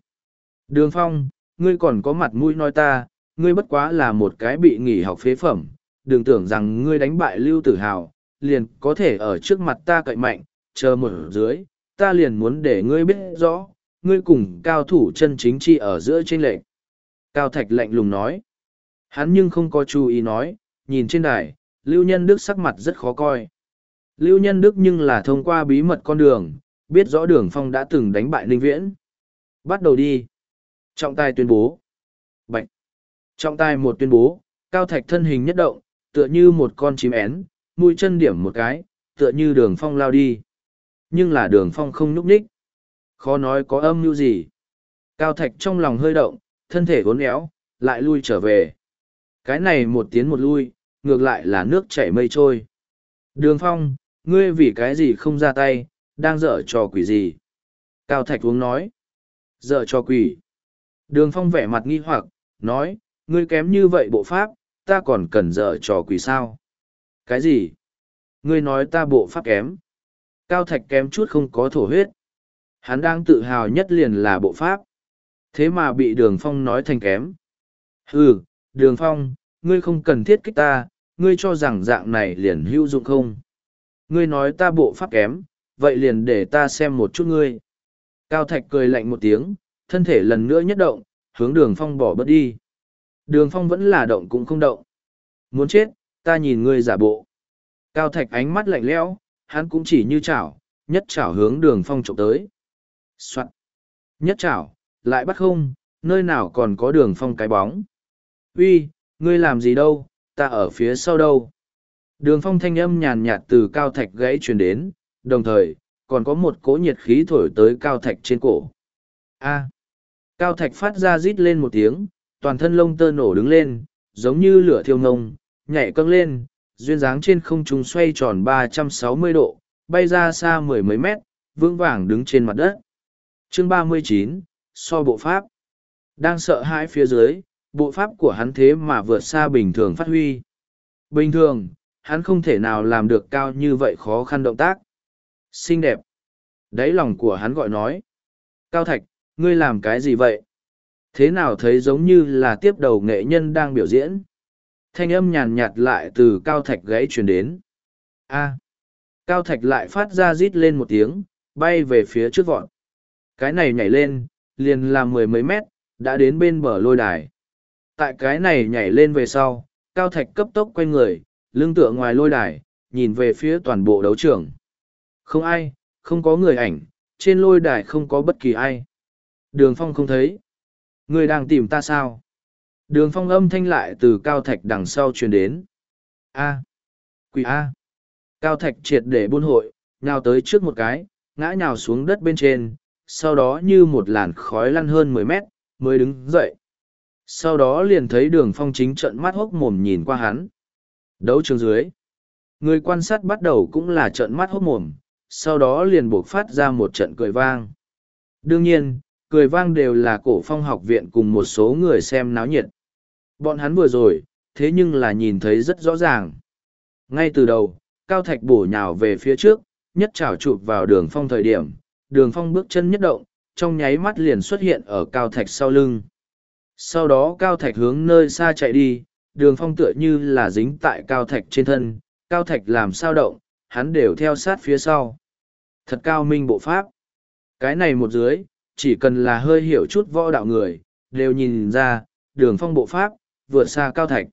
Speaker 1: Đường Phong, ngươi còn có mặt mũi nói ta, ngươi bất quá là một cái bị nghỉ học phế phẩm, đừng tưởng rằng ngươi đánh bại Lưu Tử Hào, liền có thể ở trước mặt ta cậy mạnh, chờ một dưới, ta liền muốn để ngươi biết rõ, ngươi cùng cao thủ chân chính chi ở giữa trên lệnh. Cao Thạch lạnh lùng nói. Hắn nhưng không có chú ý nói, nhìn trên đài, Lưu Nhân Đức sắc mặt rất khó coi. Lưu Nhân Đức nhưng là thông qua bí mật con đường, biết rõ đường phong đã từng đánh bại Ninh Viễn. Bắt đầu đi. Trọng tài tuyên bố. Bạch. Trọng tài một tuyên bố, cao thạch thân hình nhất động, tựa như một con chim én, mũi chân điểm một cái, tựa như đường phong lao đi. Nhưng là đường phong không nhúc nhích. Khó nói có âm mưu gì. Cao thạch trong lòng hơi động, thân thể vốn éo, lại lui trở về. Cái này một tiến một lui, ngược lại là nước chảy mây trôi. Đường phong, ngươi vì cái gì không ra tay, đang dở trò quỷ gì. Cao Thạch uống nói. Dở trò quỷ. Đường phong vẻ mặt nghi hoặc, nói, ngươi kém như vậy bộ pháp, ta còn cần dở trò quỷ sao? Cái gì? Ngươi nói ta bộ pháp kém. Cao Thạch kém chút không có thổ huyết. Hắn đang tự hào nhất liền là bộ pháp. Thế mà bị đường phong nói thành kém. Ừ, đường phong, ngươi không cần thiết kích ta, ngươi cho rằng dạng này liền hữu dụng không? Ngươi nói ta bộ pháp kém, vậy liền để ta xem một chút ngươi. Cao Thạch cười lạnh một tiếng, thân thể lần nữa nhất động, hướng đường phong bỏ bớt đi. Đường phong vẫn là động cũng không động. Muốn chết, ta nhìn ngươi giả bộ. Cao Thạch ánh mắt lạnh lẽo, hắn cũng chỉ như chảo, nhất chảo hướng đường phong trộm tới. Soạn. Nhất chảo, lại bắt không, nơi nào còn có đường phong cái bóng. Uy, ngươi làm gì đâu, ta ở phía sau đâu. Đường phong thanh âm nhàn nhạt từ cao thạch gãy truyền đến, đồng thời, còn có một cỗ nhiệt khí thổi tới cao thạch trên cổ. A. Cao thạch phát ra rít lên một tiếng, toàn thân lông tơ nổ đứng lên, giống như lửa thiêu ngông, nhảy câng lên, duyên dáng trên không trung xoay tròn ba trăm sáu mươi độ, bay ra xa mười mấy mét, vững vàng đứng trên mặt đất. Chương ba mươi chín so bộ pháp. Đang sợ hãi phía dưới, bộ pháp của hắn thế mà vượt xa bình thường phát huy. Bình thường, hắn không thể nào làm được cao như vậy khó khăn động tác. Xinh đẹp. Đấy lòng của hắn gọi nói. Cao Thạch, ngươi làm cái gì vậy? Thế nào thấy giống như là tiếp đầu nghệ nhân đang biểu diễn? Thanh âm nhàn nhạt lại từ Cao Thạch gãy truyền đến. A. Cao Thạch lại phát ra rít lên một tiếng, bay về phía trước vọn. Cái này nhảy lên, liền làm mười mấy mét, đã đến bên bờ lôi đài. Tại cái này nhảy lên về sau, Cao Thạch cấp tốc quay người, lưng tựa ngoài lôi đài, nhìn về phía toàn bộ đấu trường. Không ai, không có người ảnh, trên lôi đài không có bất kỳ ai. Đường Phong không thấy. Người đang tìm ta sao? Đường Phong âm thanh lại từ Cao Thạch đằng sau truyền đến. A. Quỷ A. Cao Thạch triệt để buôn hội, nhào tới trước một cái, ngã nhào xuống đất bên trên, sau đó như một làn khói lăn hơn mười mét, mới đứng dậy. Sau đó liền thấy đường phong chính trận mắt hốc mồm nhìn qua hắn. Đấu trường dưới. Người quan sát bắt đầu cũng là trận mắt hốc mồm, sau đó liền buộc phát ra một trận cười vang. Đương nhiên, cười vang đều là cổ phong học viện cùng một số người xem náo nhiệt. Bọn hắn vừa rồi, thế nhưng là nhìn thấy rất rõ ràng. Ngay từ đầu, Cao Thạch bổ nhào về phía trước, nhất trảo chụp vào đường phong thời điểm, đường phong bước chân nhất động, trong nháy mắt liền xuất hiện ở Cao Thạch sau lưng. Sau đó Cao Thạch hướng nơi xa chạy đi, đường phong tựa như là dính tại Cao Thạch trên thân, Cao Thạch làm sao động, hắn đều theo sát phía sau. Thật cao minh bộ pháp. Cái này một dưới, chỉ cần là hơi hiểu chút võ đạo người, đều nhìn ra, đường phong bộ pháp, vượt xa Cao Thạch.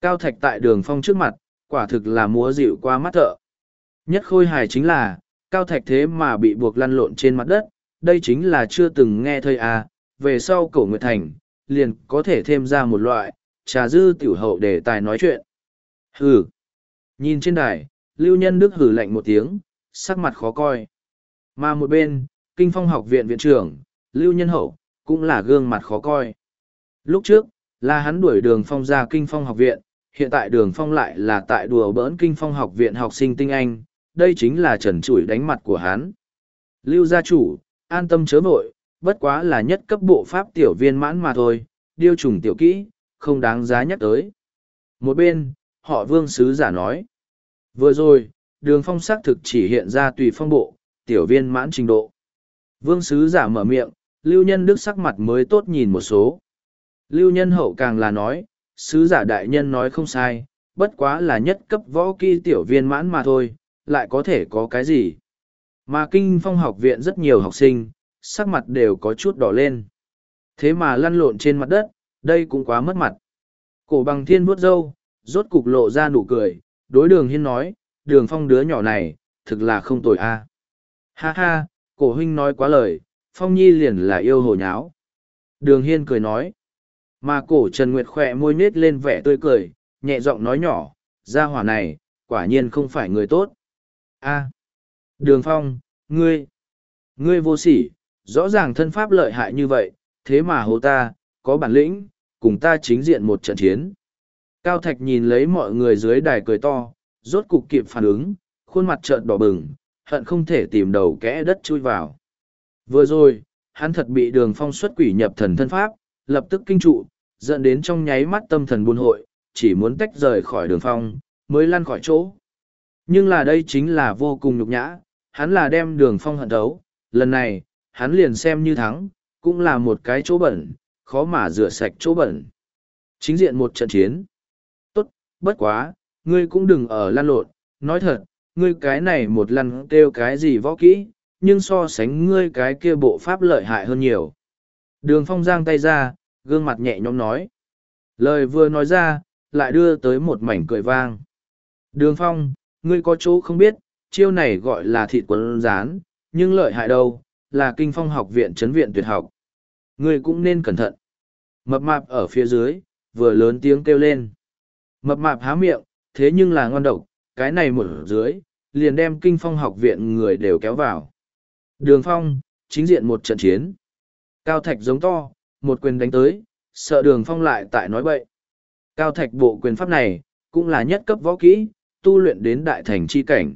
Speaker 1: Cao Thạch tại đường phong trước mặt, quả thực là múa dịu qua mắt thợ. Nhất khôi hài chính là, Cao Thạch thế mà bị buộc lăn lộn trên mặt đất, đây chính là chưa từng nghe thơi à, về sau cổ Nguyệt Thành, liền có thể thêm ra một loại, trà dư tiểu hậu để tài nói chuyện. Hừ. Nhìn trên đài, Lưu Nhân Đức hừ lạnh một tiếng, sắc mặt khó coi. Mà một bên, Kinh Phong học viện viện trưởng, Lưu Nhân Hậu, cũng là gương mặt khó coi. Lúc trước, là hắn đuổi đường phong ra Kinh Phong học viện, hiện tại đường phong lại là tại đùa bỡn Kinh Phong học viện học sinh tinh anh, đây chính là trần trụi đánh mặt của hắn. Lưu gia chủ, an tâm chớ vội, bất quá là nhất cấp bộ pháp tiểu viên mãn mà thôi, điêu trùng tiểu kỹ, không đáng giá nhắc tới. Một bên, họ vương sứ giả nói. Vừa rồi, đường phong xác thực chỉ hiện ra tùy phong bộ, tiểu viên mãn trình độ. Vương sứ giả mở miệng, lưu nhân đức sắc mặt mới tốt nhìn một số. Lưu nhân hậu càng là nói, sứ giả đại nhân nói không sai, bất quá là nhất cấp võ kỹ tiểu viên mãn mà thôi, lại có thể có cái gì. Mà kinh phong học viện rất nhiều học sinh, sắc mặt đều có chút đỏ lên. Thế mà lăn lộn trên mặt đất, đây cũng quá mất mặt. Cổ bằng thiên vuốt râu, rốt cục lộ ra nụ cười, đối đường hiên nói, đường phong đứa nhỏ này, thực là không tồi a. Ha ha, cổ huynh nói quá lời, phong nhi liền là yêu hồ nháo. Đường hiên cười nói, mà cổ Trần Nguyệt khỏe môi nết lên vẻ tươi cười, nhẹ giọng nói nhỏ, gia hỏa này, quả nhiên không phải người tốt. A. Đường Phong, ngươi, ngươi vô sỉ, rõ ràng thân pháp lợi hại như vậy, thế mà hồ ta, có bản lĩnh, cùng ta chính diện một trận chiến. Cao Thạch nhìn lấy mọi người dưới đài cười to, rốt cục kịp phản ứng, khuôn mặt trợn đỏ bừng, hận không thể tìm đầu kẽ đất chui vào. Vừa rồi, hắn thật bị đường phong xuất quỷ nhập thần thân pháp, lập tức kinh trụ, dẫn đến trong nháy mắt tâm thần buôn hội, chỉ muốn tách rời khỏi đường phong, mới lăn khỏi chỗ. Nhưng là đây chính là vô cùng nhục nhã, hắn là đem đường phong hận đấu, lần này, hắn liền xem như thắng, cũng là một cái chỗ bẩn, khó mà rửa sạch chỗ bẩn. Chính diện một trận chiến. Tốt, bất quá, ngươi cũng đừng ở lan lộn, nói thật, ngươi cái này một lần kêu cái gì võ kỹ, nhưng so sánh ngươi cái kia bộ pháp lợi hại hơn nhiều. Đường phong giang tay ra, gương mặt nhẹ nhõm nói. Lời vừa nói ra, lại đưa tới một mảnh cười vang. Đường phong, ngươi có chỗ không biết, chiêu này gọi là thịt quấn rán, nhưng lợi hại đâu, là kinh phong học viện chấn viện tuyệt học. Ngươi cũng nên cẩn thận. Mập mạp ở phía dưới, vừa lớn tiếng kêu lên. Mập mạp há miệng, thế nhưng là ngon độc, cái này một dưới, liền đem kinh phong học viện người đều kéo vào. Đường phong, chính diện một trận chiến. Cao thạch giống to, một quyền đánh tới, sợ đường phong lại tại nói bậy. Cao thạch bộ quyền pháp này, cũng là nhất cấp võ kỹ, tu luyện đến đại thành chi cảnh.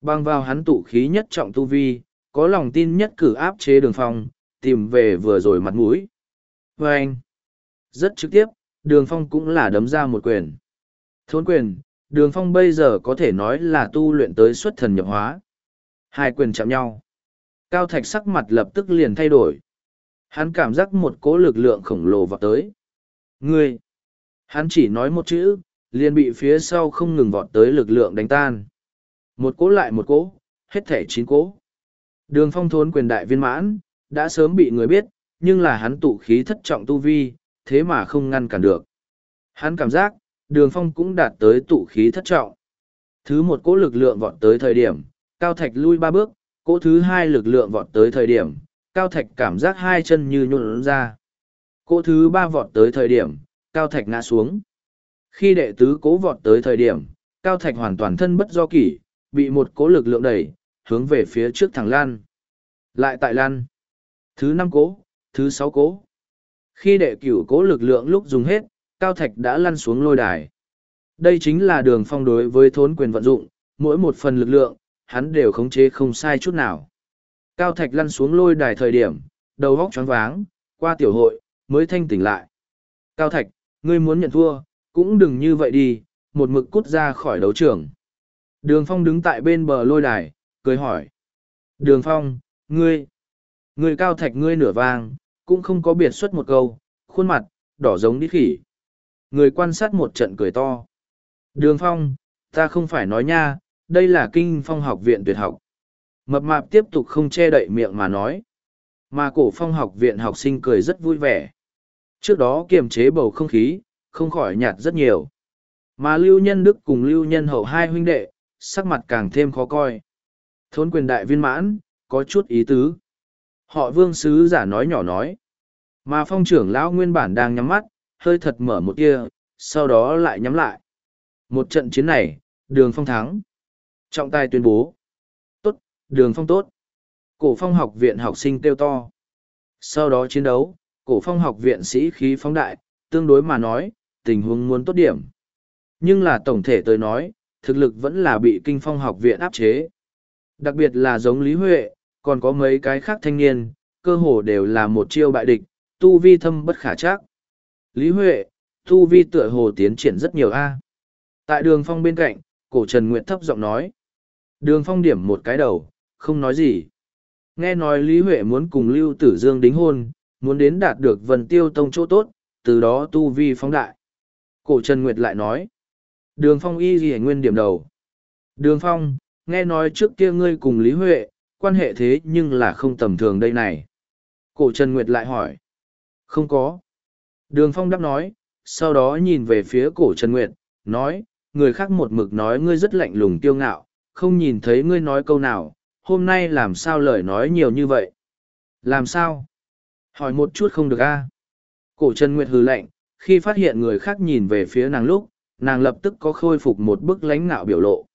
Speaker 1: bang vào hắn tụ khí nhất trọng tu vi, có lòng tin nhất cử áp chế đường phong, tìm về vừa rồi mặt mũi. Và anh, rất trực tiếp, đường phong cũng là đấm ra một quyền. Thốn quyền, đường phong bây giờ có thể nói là tu luyện tới xuất thần nhập hóa. Hai quyền chạm nhau. Cao thạch sắc mặt lập tức liền thay đổi. Hắn cảm giác một cỗ lực lượng khổng lồ vào tới. Ngươi! Hắn chỉ nói một chữ, liền bị phía sau không ngừng vọt tới lực lượng đánh tan. Một cỗ lại một cỗ, hết thể chín cỗ. Đường phong thốn quyền đại viên mãn, đã sớm bị người biết, nhưng là hắn tụ khí thất trọng tu vi, thế mà không ngăn cản được. Hắn cảm giác, đường phong cũng đạt tới tụ khí thất trọng. Thứ một cỗ lực lượng vọt tới thời điểm, cao thạch lui ba bước, cỗ thứ hai lực lượng vọt tới thời điểm, cao thạch cảm giác hai chân như nhuộn ra. Cỗ thứ ba vọt tới thời điểm, cao thạch ngã xuống. Khi đệ tứ cố vọt tới thời điểm, cao thạch hoàn toàn thân bất do kỷ, bị một cố lực lượng đẩy, hướng về phía trước thẳng lan. Lại tại lan. Thứ năm cố, thứ sáu cố. Khi đệ cửu cố lực lượng lúc dùng hết, cao thạch đã lăn xuống lôi đài. Đây chính là đường phong đối với thốn quyền vận dụng, mỗi một phần lực lượng, hắn đều khống chế không sai chút nào. Cao thạch lăn xuống lôi đài thời điểm, đầu góc choáng váng, qua tiểu hội, mới thanh tỉnh lại. Cao thạch, ngươi muốn nhận thua, cũng đừng như vậy đi, một mực cút ra khỏi đấu trường. Đường Phong đứng tại bên bờ lôi đài, cười hỏi. Đường Phong, ngươi, ngươi cao thạch ngươi nửa vang, cũng không có biệt xuất một câu, khuôn mặt, đỏ giống đi khỉ. Người quan sát một trận cười to. Đường Phong, ta không phải nói nha, đây là kinh phong học viện tuyệt học. Mập mạp tiếp tục không che đậy miệng mà nói. Mà cổ phong học viện học sinh cười rất vui vẻ. Trước đó kiềm chế bầu không khí, không khỏi nhạt rất nhiều. Mà Lưu Nhân Đức cùng Lưu Nhân Hậu hai huynh đệ, sắc mặt càng thêm khó coi. Thốn quyền đại viên mãn, có chút ý tứ. Họ vương sứ giả nói nhỏ nói. Mà phong trưởng lão nguyên bản đang nhắm mắt, hơi thật mở một tia, sau đó lại nhắm lại. Một trận chiến này, đường phong thắng. Trọng tài tuyên bố. Tốt, đường phong tốt. Cổ phong học viện học sinh kêu to. Sau đó chiến đấu, cổ phong học viện sĩ khí phóng đại, tương đối mà nói, tình huống muốn tốt điểm. Nhưng là tổng thể tới nói, thực lực vẫn là bị kinh phong học viện áp chế. Đặc biệt là giống Lý Huệ, còn có mấy cái khác thanh niên, cơ hồ đều là một chiêu bại địch, tu vi thâm bất khả chắc. Lý Huệ, tu vi tựa hồ tiến triển rất nhiều a. Tại đường phong bên cạnh, cổ Trần Nguyệt thấp giọng nói. Đường phong điểm một cái đầu, không nói gì. Nghe nói Lý Huệ muốn cùng Lưu Tử Dương đính hôn, muốn đến đạt được vần tiêu tông chỗ tốt, từ đó tu vi phóng đại. Cổ Trần Nguyệt lại nói. Đường Phong y gì nguyên điểm đầu. Đường Phong, nghe nói trước kia ngươi cùng Lý Huệ, quan hệ thế nhưng là không tầm thường đây này. Cổ Trần Nguyệt lại hỏi. Không có. Đường Phong đáp nói, sau đó nhìn về phía cổ Trần Nguyệt, nói, người khác một mực nói ngươi rất lạnh lùng tiêu ngạo, không nhìn thấy ngươi nói câu nào, hôm nay làm sao lời nói nhiều như vậy? Làm sao? Hỏi một chút không được a Cổ Trần Nguyệt hừ lạnh, khi phát hiện người khác nhìn về phía nàng lúc, nàng lập tức có khôi phục một bức lãnh nạo biểu lộ.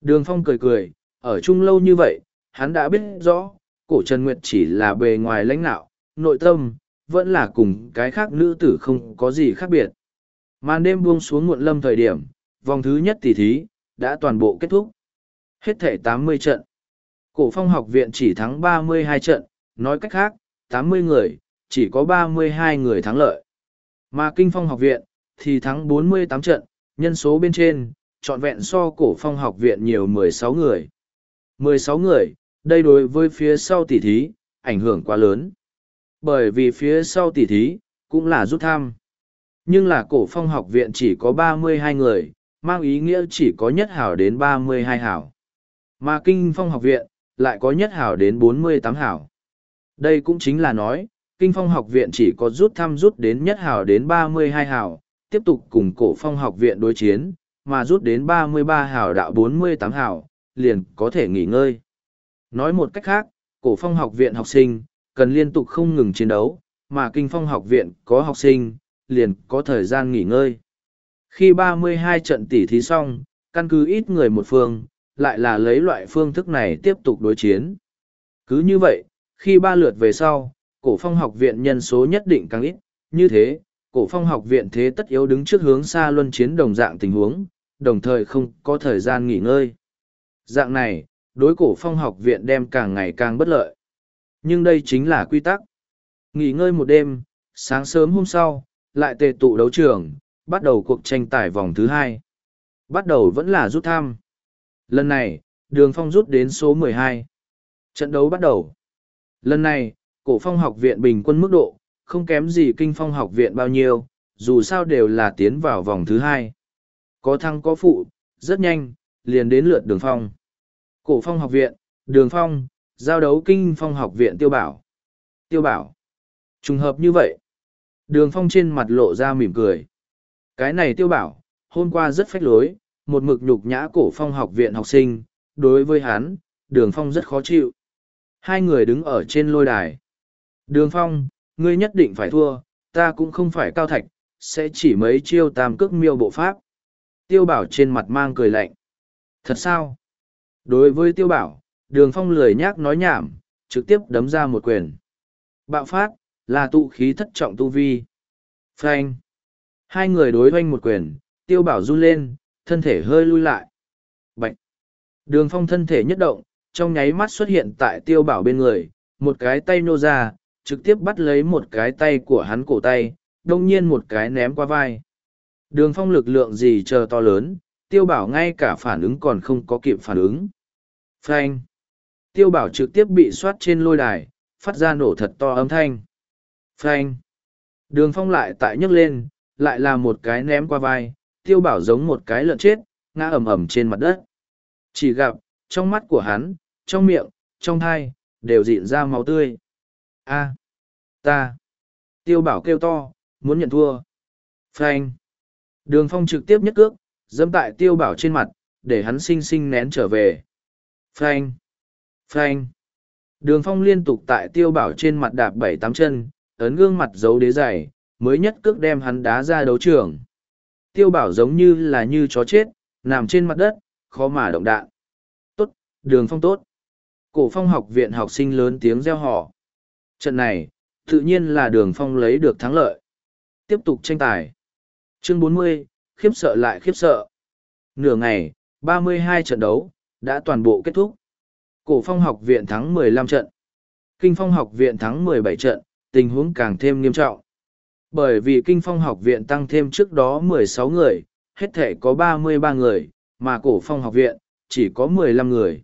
Speaker 1: Đường Phong cười cười, ở chung lâu như vậy, hắn đã biết rõ, cổ Trần Nguyệt chỉ là bề ngoài lãnh nạo, nội tâm, vẫn là cùng cái khác nữ tử không có gì khác biệt. Màn đêm buông xuống muộn lâm thời điểm, vòng thứ nhất tỷ thí, đã toàn bộ kết thúc. Hết thể tám mươi trận. Cổ phong học viện chỉ thắng ba mươi hai trận, nói cách khác, tám mươi người, chỉ có ba mươi hai người thắng lợi. Mà Kinh Phong học viện, thì thắng bốn mươi tám trận, nhân số bên trên, trọn vẹn so cổ phong học viện nhiều mười sáu người mười sáu người, đây đối với phía sau tỷ thí, ảnh hưởng quá lớn. Bởi vì phía sau tỷ thí, cũng là rút thăm. Nhưng là cổ phong học viện chỉ có ba mươi hai người, mang ý nghĩa chỉ có nhất hảo đến ba mươi hai hảo. Mà kinh phong học viện, lại có nhất hảo đến bốn mươi tám hảo. Đây cũng chính là nói, kinh phong học viện chỉ có rút thăm rút đến nhất hảo đến ba mươi hai hảo, tiếp tục cùng cổ phong học viện đối chiến, mà rút đến ba mươi ba hảo đạo bốn mươi tám hảo, liền có thể nghỉ ngơi. Nói một cách khác, cổ phong học viện học sinh, cần liên tục không ngừng chiến đấu, mà kinh phong học viện có học sinh, liền có thời gian nghỉ ngơi. Khi 32 trận tỉ thí xong, căn cứ ít người một phương, lại là lấy loại phương thức này tiếp tục đối chiến. Cứ như vậy, khi ba lượt về sau, cổ phong học viện nhân số nhất định càng ít, như thế, cổ phong học viện thế tất yếu đứng trước hướng xa luân chiến đồng dạng tình huống, đồng thời không có thời gian nghỉ ngơi. Dạng này, đối cổ phong học viện đem càng ngày càng bất lợi. Nhưng đây chính là quy tắc. Nghỉ ngơi một đêm, sáng sớm hôm sau, lại tề tụ đấu trường, bắt đầu cuộc tranh tài vòng thứ hai. Bắt đầu vẫn là rút thăm. Lần này, đường phong rút đến số 12. Trận đấu bắt đầu. Lần này, cổ phong học viện bình quân mức độ, không kém gì kinh phong học viện bao nhiêu, dù sao đều là tiến vào vòng thứ hai. Có thăng có phụ, rất nhanh, liền đến lượt đường phong. Cổ phong học viện, đường phong, giao đấu kinh phong học viện tiêu bảo. Tiêu bảo. Trùng hợp như vậy. Đường phong trên mặt lộ ra mỉm cười. Cái này tiêu bảo, hôm qua rất phách lối, một mực nhục nhã cổ phong học viện học sinh, đối với hắn, đường phong rất khó chịu. Hai người đứng ở trên lôi đài. Đường phong, ngươi nhất định phải thua, ta cũng không phải cao thạch, sẽ chỉ mấy chiêu tam cước miêu bộ pháp. Tiêu bảo trên mặt mang cười lạnh. Thật sao? Đối với tiêu bảo, đường phong lười nhác nói nhảm, trực tiếp đấm ra một quyền. Bạo phát, là tụ khí thất trọng tu vi. Phanh. Hai người đối hoanh một quyền, tiêu bảo run lên, thân thể hơi lui lại. Bạch. Đường phong thân thể nhất động, trong nháy mắt xuất hiện tại tiêu bảo bên người, một cái tay nô ra, trực tiếp bắt lấy một cái tay của hắn cổ tay, đông nhiên một cái ném qua vai. Đường phong lực lượng gì chờ to lớn, tiêu bảo ngay cả phản ứng còn không có kịp phản ứng. Phanh. Tiêu bảo trực tiếp bị soát trên lôi đài, phát ra nổ thật to âm thanh. Phanh. Đường phong lại tại nhấc lên, lại là một cái ném qua vai, tiêu bảo giống một cái lợn chết, ngã ầm ầm trên mặt đất. Chỉ gặp, trong mắt của hắn, trong miệng, trong thai, đều dịn ra máu tươi. A, ta. Tiêu bảo kêu to, muốn nhận thua. Phanh. Đường phong trực tiếp nhất cước, dẫm tại tiêu bảo trên mặt, để hắn sinh sinh nén trở về. Phanh. Phanh. Đường phong liên tục tại tiêu bảo trên mặt đạp bảy tám chân, ấn gương mặt giấu đế dày, mới nhất cước đem hắn đá ra đấu trường. Tiêu bảo giống như là như chó chết, nằm trên mặt đất, khó mà động đạn. Tốt, đường phong tốt. Cổ phong học viện học sinh lớn tiếng reo hò. Trận này, tự nhiên là đường phong lấy được thắng lợi. Tiếp tục tranh tài. Chương 40, khiếp sợ lại khiếp sợ. Nửa ngày, 32 trận đấu, đã toàn bộ kết thúc. Cổ phong học viện thắng 15 trận. Kinh phong học viện thắng 17 trận, tình huống càng thêm nghiêm trọng. Bởi vì kinh phong học viện tăng thêm trước đó 16 người, hết thể có 33 người, mà cổ phong học viện, chỉ có 15 người.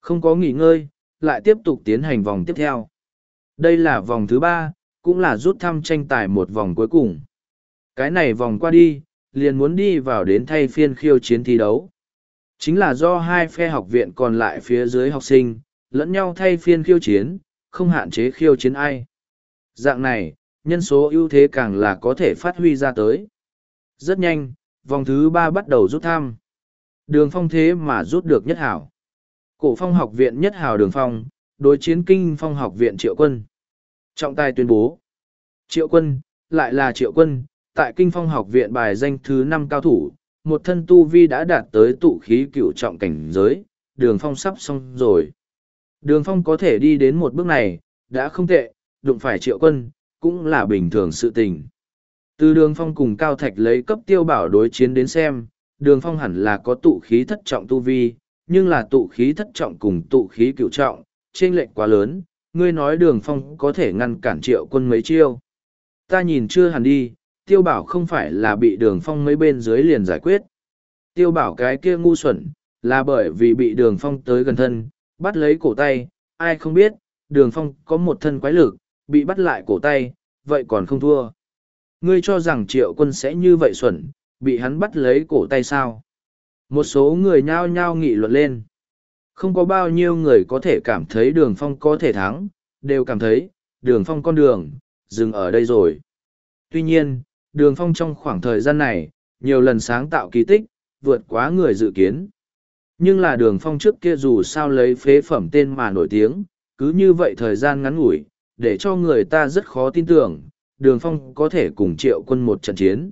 Speaker 1: Không có nghỉ ngơi, lại tiếp tục tiến hành vòng tiếp theo. Đây là vòng thứ ba, cũng là rút thăm tranh tài một vòng cuối cùng. Cái này vòng qua đi, liền muốn đi vào đến thay phiên khiêu chiến thi đấu. Chính là do hai phe học viện còn lại phía dưới học sinh, lẫn nhau thay phiên khiêu chiến, không hạn chế khiêu chiến ai. Dạng này, nhân số ưu thế càng là có thể phát huy ra tới. Rất nhanh, vòng thứ ba bắt đầu rút thăm. Đường phong thế mà rút được nhất hảo. Cổ phong học viện nhất hảo đường phong, đối chiến kinh phong học viện triệu quân. Trọng tài tuyên bố. Triệu quân, lại là triệu quân, tại kinh phong học viện bài danh thứ năm cao thủ, một thân tu vi đã đạt tới tụ khí cựu trọng cảnh giới, đường phong sắp xong rồi. Đường phong có thể đi đến một bước này, đã không tệ, đụng phải triệu quân, cũng là bình thường sự tình. Từ đường phong cùng cao thạch lấy cấp tiêu bảo đối chiến đến xem, đường phong hẳn là có tụ khí thất trọng tu vi, nhưng là tụ khí thất trọng cùng tụ khí cựu trọng, trên lệnh quá lớn, ngươi nói đường phong có thể ngăn cản triệu quân mấy chiêu. Ta nhìn chưa hẳn đi, tiêu bảo không phải là bị đường phong mấy bên dưới liền giải quyết. Tiêu bảo cái kia ngu xuẩn, là bởi vì bị đường phong tới gần thân, bắt lấy cổ tay, ai không biết, đường phong có một thân quái lực, bị bắt lại cổ tay, vậy còn không thua. Ngươi cho rằng triệu quân sẽ như vậy xuẩn, bị hắn bắt lấy cổ tay sao? Một số người nhao nhao nghị luận lên. Không có bao nhiêu người có thể cảm thấy đường phong có thể thắng, đều cảm thấy, đường phong con đường, dừng ở đây rồi. Tuy nhiên, đường phong trong khoảng thời gian này, nhiều lần sáng tạo kỳ tích, vượt quá người dự kiến. Nhưng là đường phong trước kia dù sao lấy phế phẩm tên mà nổi tiếng, cứ như vậy thời gian ngắn ngủi, để cho người ta rất khó tin tưởng, đường phong có thể cùng triệu quân một trận chiến.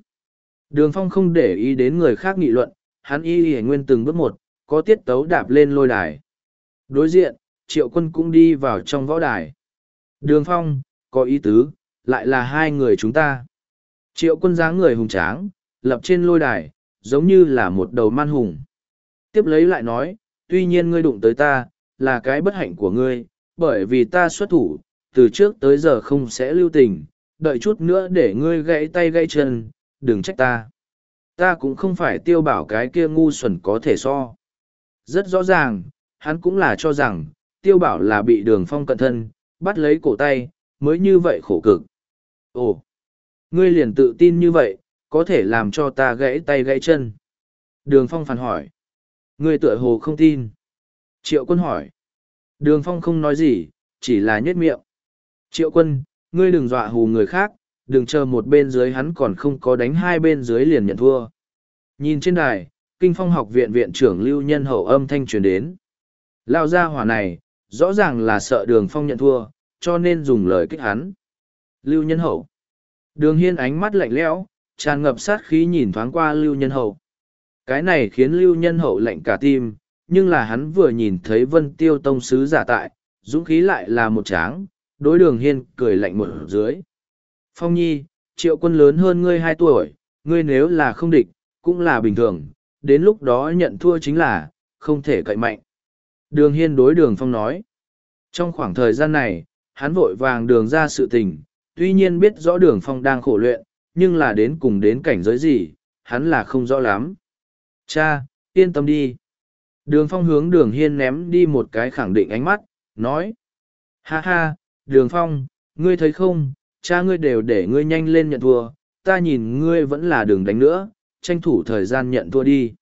Speaker 1: Đường phong không để ý đến người khác nghị luận, hắn y y nguyên từng bước một, có tiết tấu đạp lên lôi đài. Đối diện, triệu quân cũng đi vào trong võ đài. Đường phong, có ý tứ, lại là hai người chúng ta. Triệu quân dáng người hùng tráng, lập trên lôi đài, giống như là một đầu man hùng. Tiếp lấy lại nói, tuy nhiên ngươi đụng tới ta, là cái bất hạnh của ngươi, bởi vì ta xuất thủ, từ trước tới giờ không sẽ lưu tình, đợi chút nữa để ngươi gãy tay gãy chân, đừng trách ta. Ta cũng không phải tiêu bảo cái kia ngu xuẩn có thể so. Rất rõ ràng, hắn cũng là cho rằng, tiêu bảo là bị đường phong cận thân, bắt lấy cổ tay, mới như vậy khổ cực. Ồ, ngươi liền tự tin như vậy, có thể làm cho ta gãy tay gãy chân. Đường phong phản hỏi. Ngươi tựa hồ không tin. Triệu quân hỏi. Đường phong không nói gì, chỉ là nhếch miệng. Triệu quân, ngươi đừng dọa hù người khác, đừng chờ một bên dưới hắn còn không có đánh hai bên dưới liền nhận thua. Nhìn trên đài, kinh phong học viện viện trưởng lưu nhân hậu âm thanh truyền đến. Lao ra hỏa này, rõ ràng là sợ đường phong nhận thua, cho nên dùng lời kích hắn. Lưu nhân hậu. Đường hiên ánh mắt lạnh lẽo, tràn ngập sát khí nhìn thoáng qua lưu nhân hậu. Cái này khiến lưu nhân hậu lạnh cả tim, nhưng là hắn vừa nhìn thấy vân tiêu tông sứ giả tại, dũng khí lại là một tráng, đối đường hiên cười lạnh một dưới. Phong nhi, triệu quân lớn hơn ngươi hai tuổi, ngươi nếu là không địch, cũng là bình thường, đến lúc đó nhận thua chính là, không thể cậy mạnh. Đường hiên đối đường phong nói. Trong khoảng thời gian này, hắn vội vàng đường ra sự tình, tuy nhiên biết rõ đường phong đang khổ luyện, nhưng là đến cùng đến cảnh giới gì, hắn là không rõ lắm. Cha, yên tâm đi. Đường phong hướng đường hiên ném đi một cái khẳng định ánh mắt, nói. Ha ha, đường phong, ngươi thấy không, cha ngươi đều để ngươi nhanh lên nhận thua, ta nhìn ngươi vẫn là đường đánh nữa, tranh thủ thời gian nhận thua đi.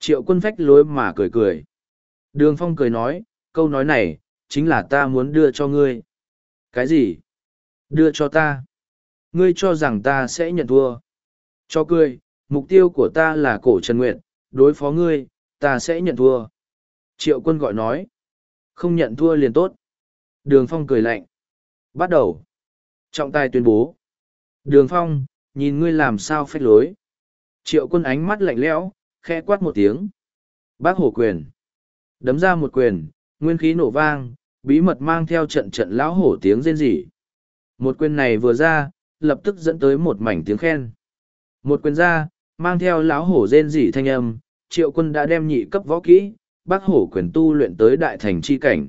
Speaker 1: Triệu quân phách lối mà cười cười. Đường phong cười nói, câu nói này, chính là ta muốn đưa cho ngươi. Cái gì? Đưa cho ta. Ngươi cho rằng ta sẽ nhận thua. Cho cười, mục tiêu của ta là cổ Trần nguyện. đối phó ngươi, ta sẽ nhận thua. Triệu quân gọi nói. Không nhận thua liền tốt. Đường phong cười lạnh. Bắt đầu. Trọng tài tuyên bố. Đường phong, nhìn ngươi làm sao phách lối. Triệu quân ánh mắt lạnh lẽo, khe quát một tiếng. Bác hổ quyền. Đấm ra một quyền, nguyên khí nổ vang, bí mật mang theo trận trận lão hổ tiếng rên rỉ. Một quyền này vừa ra, lập tức dẫn tới một mảnh tiếng khen. Một quyền ra, mang theo lão hổ rên rỉ thanh âm, triệu quân đã đem nhị cấp võ kỹ, bác hổ quyền tu luyện tới đại thành chi cảnh.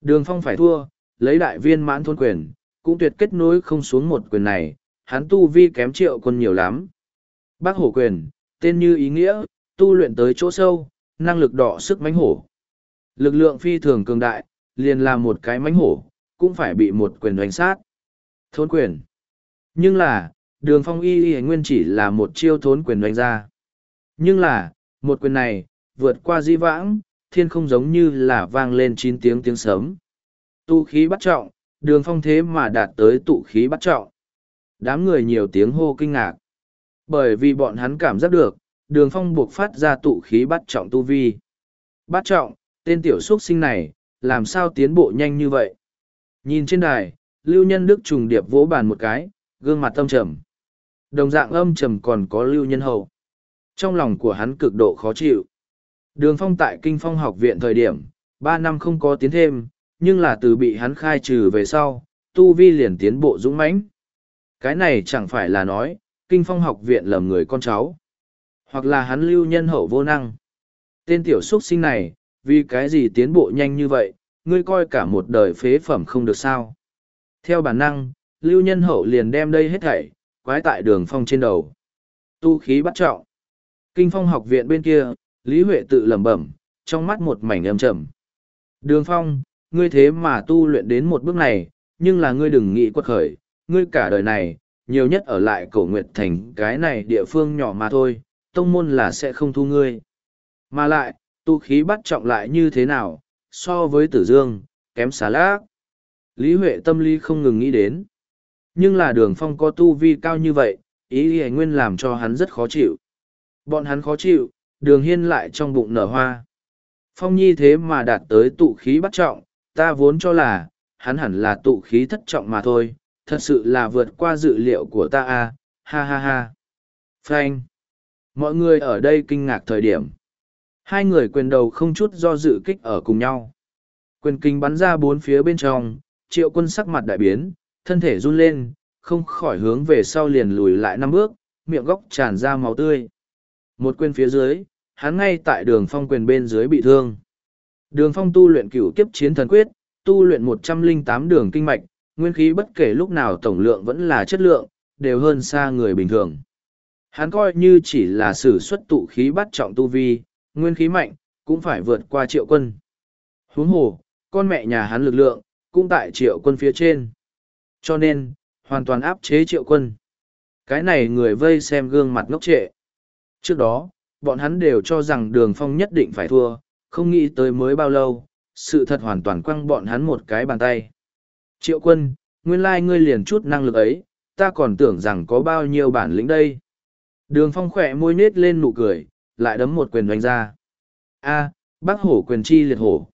Speaker 1: Đường phong phải thua, lấy đại viên mãn thôn quyền, cũng tuyệt kết nối không xuống một quyền này, hắn tu vi kém triệu quân nhiều lắm. Bác hổ quyền, tên như ý nghĩa, tu luyện tới chỗ sâu, năng lực đỏ sức mánh hổ. Lực lượng phi thường cường đại, liền là một cái mánh hổ, cũng phải bị một quyền đánh sát. Thốn quyền. Nhưng là, đường phong y y nguyên chỉ là một chiêu thốn quyền đánh ra. Nhưng là, một quyền này, vượt qua di vãng, thiên không giống như là vang lên chín tiếng tiếng sớm. tụ khí bắt trọng, đường phong thế mà đạt tới tụ khí bắt trọng. Đám người nhiều tiếng hô kinh ngạc. Bởi vì bọn hắn cảm giác được, đường phong buộc phát ra tụ khí bắt trọng tu vi. Bắt trọng, tên tiểu xuất sinh này, làm sao tiến bộ nhanh như vậy? Nhìn trên đài, Lưu Nhân Đức trùng điệp vỗ bàn một cái, gương mặt âm trầm. Đồng dạng âm trầm còn có Lưu Nhân Hậu. Trong lòng của hắn cực độ khó chịu. Đường phong tại Kinh Phong học viện thời điểm, ba năm không có tiến thêm, nhưng là từ bị hắn khai trừ về sau, tu vi liền tiến bộ dũng mãnh. Cái này chẳng phải là nói, Kinh Phong học viện lầm người con cháu, hoặc là hắn lưu nhân hậu vô năng. Tên tiểu xuất sinh này, vì cái gì tiến bộ nhanh như vậy, ngươi coi cả một đời phế phẩm không được sao. Theo bản năng, lưu nhân hậu liền đem đây hết thảy, quái tại đường phong trên đầu. Tu khí bắt trọng. Kinh phong học viện bên kia, Lý Huệ tự lẩm bẩm, trong mắt một mảnh âm trầm. Đường phong, ngươi thế mà tu luyện đến một bước này, nhưng là ngươi đừng nghĩ quật khởi, ngươi cả đời này, nhiều nhất ở lại cổ nguyệt thành cái này địa phương nhỏ mà thôi, tông môn là sẽ không thu ngươi. Mà lại, tu khí bắt trọng lại như thế nào, so với tử dương, kém xá lác. Lý Huệ tâm lý không ngừng nghĩ đến. Nhưng là đường phong có tu vi cao như vậy, ý ý nguyên làm cho hắn rất khó chịu. Bọn hắn khó chịu, đường hiên lại trong bụng nở hoa. Phong nhi thế mà đạt tới tụ khí bắt trọng, ta vốn cho là, hắn hẳn là tụ khí thất trọng mà thôi, thật sự là vượt qua dự liệu của ta a ha ha ha. Frank. Mọi người ở đây kinh ngạc thời điểm. Hai người quyền đầu không chút do dự kích ở cùng nhau. Quyền kinh bắn ra bốn phía bên trong, triệu quân sắc mặt đại biến, thân thể run lên, không khỏi hướng về sau liền lùi lại năm bước, miệng góc tràn ra máu tươi. Một quyền phía dưới, hắn ngay tại đường phong quyền bên dưới bị thương. Đường phong tu luyện cửu kiếp chiến thần quyết, tu luyện một trăm linh tám đường kinh mạch, nguyên khí bất kể lúc nào tổng lượng vẫn là chất lượng, đều hơn xa người bình thường. Hắn coi như chỉ là sử xuất tụ khí bắt trọng tu vi, nguyên khí mạnh, cũng phải vượt qua triệu quân. Huống hồ, con mẹ nhà hắn lực lượng, cũng tại triệu quân phía trên. Cho nên, hoàn toàn áp chế triệu quân. Cái này người vây xem gương mặt ngốc trệ. Trước đó, bọn hắn đều cho rằng đường phong nhất định phải thua, không nghĩ tới mới bao lâu, sự thật hoàn toàn quăng bọn hắn một cái bàn tay. Triệu quân, nguyên lai ngươi liền chút năng lực ấy, ta còn tưởng rằng có bao nhiêu bản lĩnh đây. Đường phong khỏe môi nết lên nụ cười, lại đấm một quyền đánh ra. A, bác hổ quyền chi liệt hổ.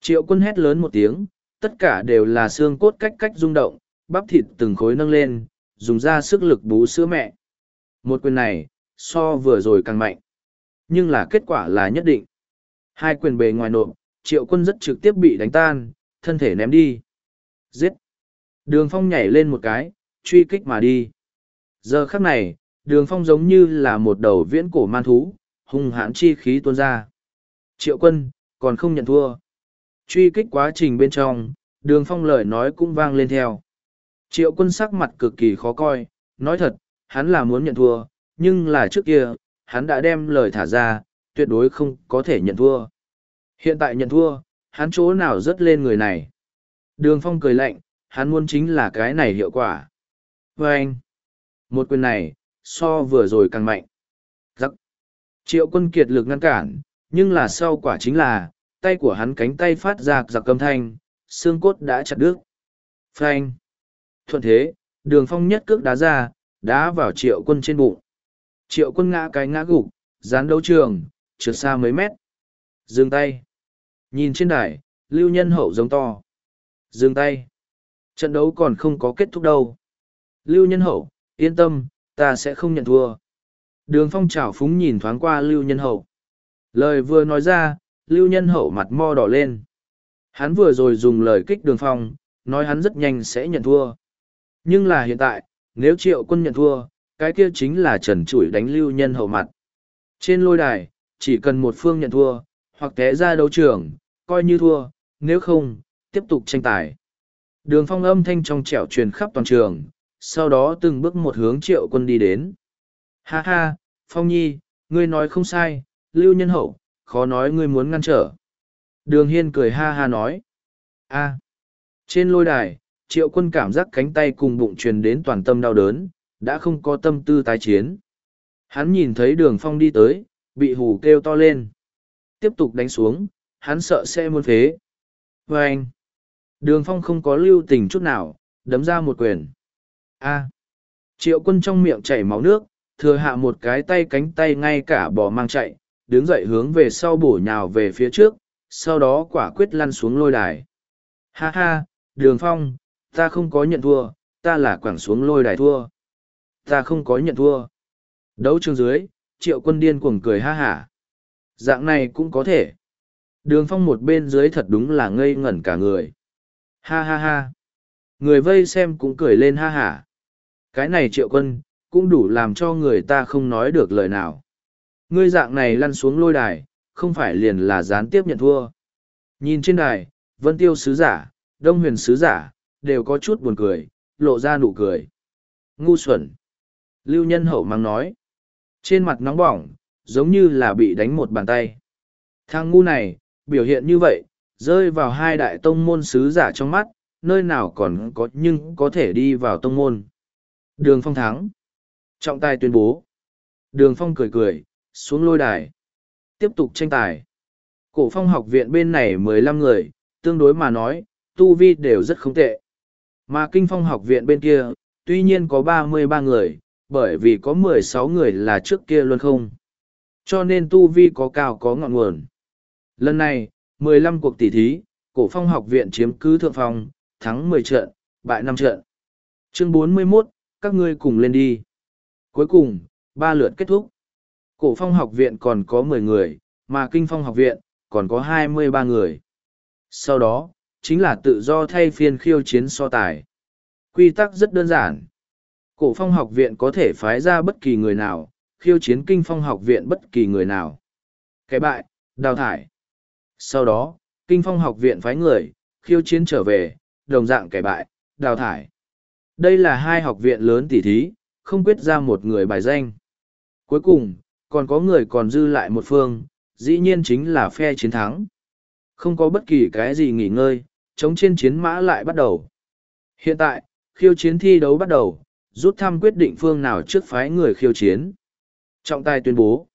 Speaker 1: Triệu quân hét lớn một tiếng, tất cả đều là xương cốt cách cách rung động, bắp thịt từng khối nâng lên, dùng ra sức lực bú sữa mẹ. Một quyền này, so vừa rồi càng mạnh. Nhưng là kết quả là nhất định. Hai quyền bề ngoài nộp, triệu quân rất trực tiếp bị đánh tan, thân thể ném đi. Giết! Đường phong nhảy lên một cái, truy kích mà đi. Giờ khắc này, đường phong giống như là một đầu viễn cổ man thú, hung hãn chi khí tuôn ra. Triệu quân, còn không nhận thua. Truy kích quá trình bên trong, đường phong lời nói cũng vang lên theo. Triệu quân sắc mặt cực kỳ khó coi, nói thật, hắn là muốn nhận thua, nhưng là trước kia, hắn đã đem lời thả ra, tuyệt đối không có thể nhận thua. Hiện tại nhận thua, hắn chỗ nào dứt lên người này. Đường phong cười lạnh, hắn muốn chính là cái này hiệu quả. vê anh, một quyền này, so vừa rồi càng mạnh. giặc Triệu quân kiệt lực ngăn cản, nhưng là sau quả chính là, tay của hắn cánh tay phát ra giặc cầm thanh, xương cốt đã chặt đứt. Phanh. Thuận thế, đường phong nhất cước đá ra, đá vào triệu quân trên bụng. Triệu quân ngã cái ngã gục, dán đấu trường, trượt xa mấy mét. Dừng tay. Nhìn trên đài, lưu nhân hậu giống to. Dừng tay. Trận đấu còn không có kết thúc đâu. Lưu nhân hậu, yên tâm, ta sẽ không nhận thua. Đường phong trào phúng nhìn thoáng qua lưu nhân hậu. Lời vừa nói ra, lưu nhân hậu mặt mo đỏ lên. Hắn vừa rồi dùng lời kích đường phong, nói hắn rất nhanh sẽ nhận thua. Nhưng là hiện tại, nếu triệu quân nhận thua, cái kia chính là trần trụi đánh lưu nhân hậu mặt. Trên lôi đài, chỉ cần một phương nhận thua, hoặc té ra đấu trường, coi như thua, nếu không, tiếp tục tranh tài. Đường phong âm thanh trong trẻo truyền khắp toàn trường, sau đó từng bước một hướng triệu quân đi đến. Ha ha, Phong Nhi, ngươi nói không sai, lưu nhân hậu, khó nói ngươi muốn ngăn trở. Đường Hiên cười ha ha nói. a trên lôi đài, triệu quân cảm giác cánh tay cùng bụng truyền đến toàn tâm đau đớn, đã không có tâm tư tái chiến. Hắn nhìn thấy đường phong đi tới, bị hù kêu to lên. Tiếp tục đánh xuống, hắn sợ sẽ muốn phế. Vâng! anh, đường phong không có lưu tình chút nào, đấm ra một quyền. A. Triệu quân trong miệng chảy máu nước, thừa hạ một cái tay cánh tay ngay cả bỏ mang chạy, đứng dậy hướng về sau bổ nhào về phía trước, sau đó quả quyết lăn xuống lôi đài. Ha ha, đường phong, ta không có nhận thua, ta là quẳng xuống lôi đài thua. Ta không có nhận thua. Đấu trường dưới, triệu quân điên cuồng cười ha hả. Dạng này cũng có thể. Đường phong một bên dưới thật đúng là ngây ngẩn cả người. Ha ha ha. Người vây xem cũng cười lên ha hả. Cái này triệu quân, cũng đủ làm cho người ta không nói được lời nào. Ngươi dạng này lăn xuống lôi đài, không phải liền là gián tiếp nhận thua. Nhìn trên đài, vân tiêu sứ giả, đông huyền sứ giả, đều có chút buồn cười, lộ ra nụ cười. Ngu xuẩn. Lưu nhân hậu mang nói. Trên mặt nóng bỏng, giống như là bị đánh một bàn tay. Thằng ngu này, biểu hiện như vậy, rơi vào hai đại tông môn sứ giả trong mắt, nơi nào còn có nhưng có thể đi vào tông môn. Đường phong thắng. Trọng tài tuyên bố. Đường phong cười cười, xuống lôi đài. Tiếp tục tranh tài. Cổ phong học viện bên này mười lăm người, tương đối mà nói, tu vi đều rất không tệ. Mà kinh phong học viện bên kia, tuy nhiên có ba mươi ba người, bởi vì có mười sáu người là trước kia luôn không. Cho nên tu vi có cao có ngọn nguồn. Lần này, mười lăm cuộc tỷ thí, cổ phong học viện chiếm cứ thượng phong, thắng mười trận, bại năm trận. Chương bốn mươi 41, các ngươi cùng lên đi. Cuối cùng, ba lượt kết thúc. Cổ phong học viện còn có mười người, mà kinh phong học viện, còn có hai mươi ba người. Sau đó, chính là tự do thay phiên khiêu chiến so tài. Quy tắc rất đơn giản. Cổ phong học viện có thể phái ra bất kỳ người nào, khiêu chiến kinh phong học viện bất kỳ người nào. Cái bại, đào thải. Sau đó, kinh phong học viện phái người, khiêu chiến trở về, đồng dạng kẻ bại, đào thải. Đây là hai học viện lớn tỉ thí, không quyết ra một người bài danh. Cuối cùng, còn có người còn dư lại một phương, dĩ nhiên chính là phe chiến thắng. Không có bất kỳ cái gì nghỉ ngơi, chống trên chiến mã lại bắt đầu. Hiện tại, khiêu chiến thi đấu bắt đầu, rút thăm quyết định phương nào trước phái người khiêu chiến. Trọng tài tuyên bố,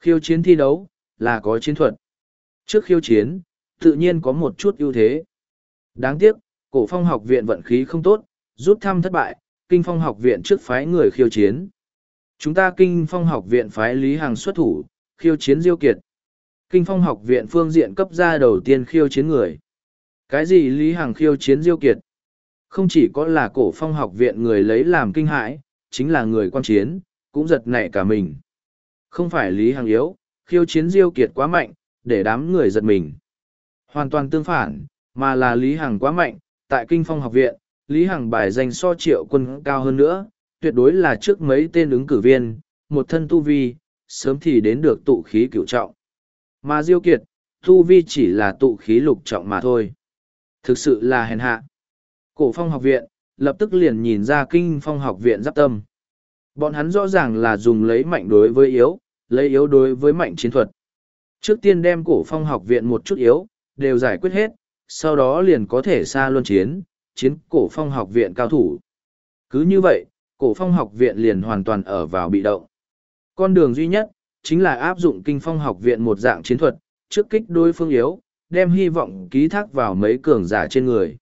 Speaker 1: khiêu chiến thi đấu, là có chiến thuật. Trước khiêu chiến, tự nhiên có một chút ưu thế. Đáng tiếc, cổ phong học viện vận khí không tốt, rút thăm thất bại, kinh phong học viện trước phái người khiêu chiến. Chúng ta kinh phong học viện phái Lý Hằng xuất thủ, khiêu chiến diêu kiệt. Kinh phong học viện phương diện cấp ra đầu tiên khiêu chiến người. Cái gì Lý Hằng khiêu chiến diêu kiệt? Không chỉ có là cổ phong học viện người lấy làm kinh hãi, chính là người quan chiến, cũng giật nảy cả mình. Không phải Lý Hằng yếu, khiêu chiến diêu kiệt quá mạnh, để đám người giật mình. Hoàn toàn tương phản, mà là Lý Hằng quá mạnh, tại kinh phong học viện, Lý Hằng bài danh so triệu quân cao hơn nữa, tuyệt đối là trước mấy tên ứng cử viên, một thân tu vi, sớm thì đến được tụ khí cửu trọng. Mà Diêu Kiệt, tu vi chỉ là tụ khí lục trọng mà thôi. Thực sự là hèn hạ. Cổ phong học viện, lập tức liền nhìn ra kinh phong học viện giáp tâm. Bọn hắn rõ ràng là dùng lấy mạnh đối với yếu, lấy yếu đối với mạnh chiến thuật. Trước tiên đem cổ phong học viện một chút yếu, đều giải quyết hết, sau đó liền có thể xa luân chiến, chiến cổ phong học viện cao thủ. Cứ như vậy, cổ phong học viện liền hoàn toàn ở vào bị động. Con đường duy nhất, chính là áp dụng kinh phong học viện một dạng chiến thuật, trước kích đối phương yếu, đem hy vọng ký thác vào mấy cường giả trên người.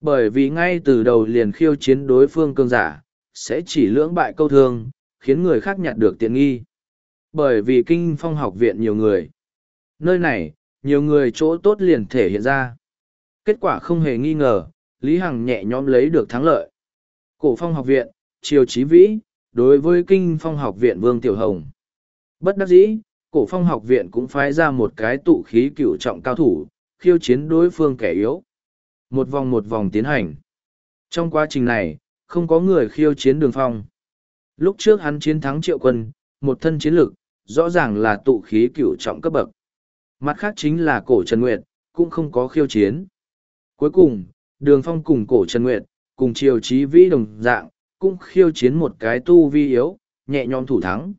Speaker 1: Bởi vì ngay từ đầu liền khiêu chiến đối phương cường giả, sẽ chỉ lưỡng bại câu thương, khiến người khác nhặt được tiện nghi. Bởi vì kinh phong học viện nhiều người. Nơi này, nhiều người chỗ tốt liền thể hiện ra. Kết quả không hề nghi ngờ, Lý Hằng nhẹ nhõm lấy được thắng lợi. Cổ phong học viện, Triều Chí Vĩ, đối với kinh phong học viện Vương Tiểu Hồng. Bất đắc dĩ, cổ phong học viện cũng phái ra một cái tụ khí cựu trọng cao thủ, khiêu chiến đối phương kẻ yếu. Một vòng một vòng tiến hành. Trong quá trình này, không có người khiêu chiến đường phong. Lúc trước hắn chiến thắng triệu quân, một thân chiến lực, rõ ràng là tụ khí cựu trọng cấp bậc. Mặt khác chính là cổ Trần Nguyệt, cũng không có khiêu chiến. Cuối cùng, đường phong cùng cổ Trần Nguyệt, cùng triều trí vĩ đồng dạng, cũng khiêu chiến một cái tu vi yếu, nhẹ nhõm thủ thắng.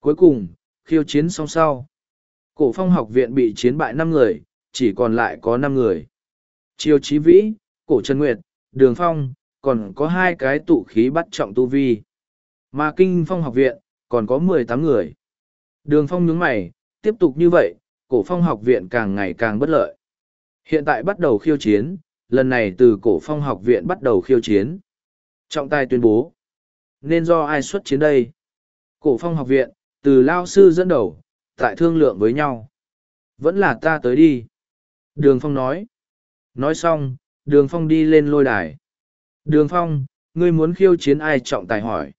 Speaker 1: Cuối cùng, khiêu chiến xong sau. Cổ phong học viện bị chiến bại năm người, chỉ còn lại có năm người. Triều trí vĩ, cổ Trần Nguyệt, đường phong, còn có hai cái tụ khí bắt trọng tu vi. Mà kinh phong học viện, còn có mười tám người. Đường phong nhướng mày, tiếp tục như vậy, cổ phong học viện càng ngày càng bất lợi. Hiện tại bắt đầu khiêu chiến, lần này từ cổ phong học viện bắt đầu khiêu chiến. Trọng tài tuyên bố. Nên do ai xuất chiến đây? Cổ phong học viện, từ lao sư dẫn đầu, tại thương lượng với nhau. Vẫn là ta tới đi. Đường phong nói. Nói xong, đường phong đi lên lôi đài. Đường phong, ngươi muốn khiêu chiến ai trọng tài hỏi.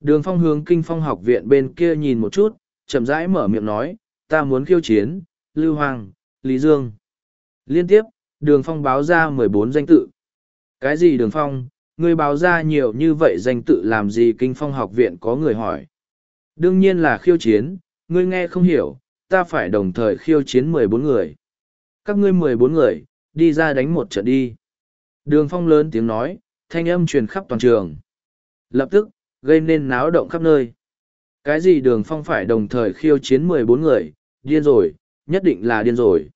Speaker 1: Đường phong hướng kinh phong học viện bên kia nhìn một chút, chậm rãi mở miệng nói, ta muốn khiêu chiến, Lưu Hoàng, Lý Dương. Liên tiếp, đường phong báo ra mười bốn danh tự. Cái gì đường phong, ngươi báo ra nhiều như vậy danh tự làm gì kinh phong học viện có người hỏi. Đương nhiên là khiêu chiến, ngươi nghe không hiểu, ta phải đồng thời khiêu chiến mười bốn người. Các ngươi mười bốn người, đi ra đánh một trận đi. Đường phong lớn tiếng nói, thanh âm truyền khắp toàn trường. Lập tức, gây nên náo động khắp nơi. Cái gì đường phong phải đồng thời khiêu chiến mười bốn người, điên rồi, nhất định là điên rồi.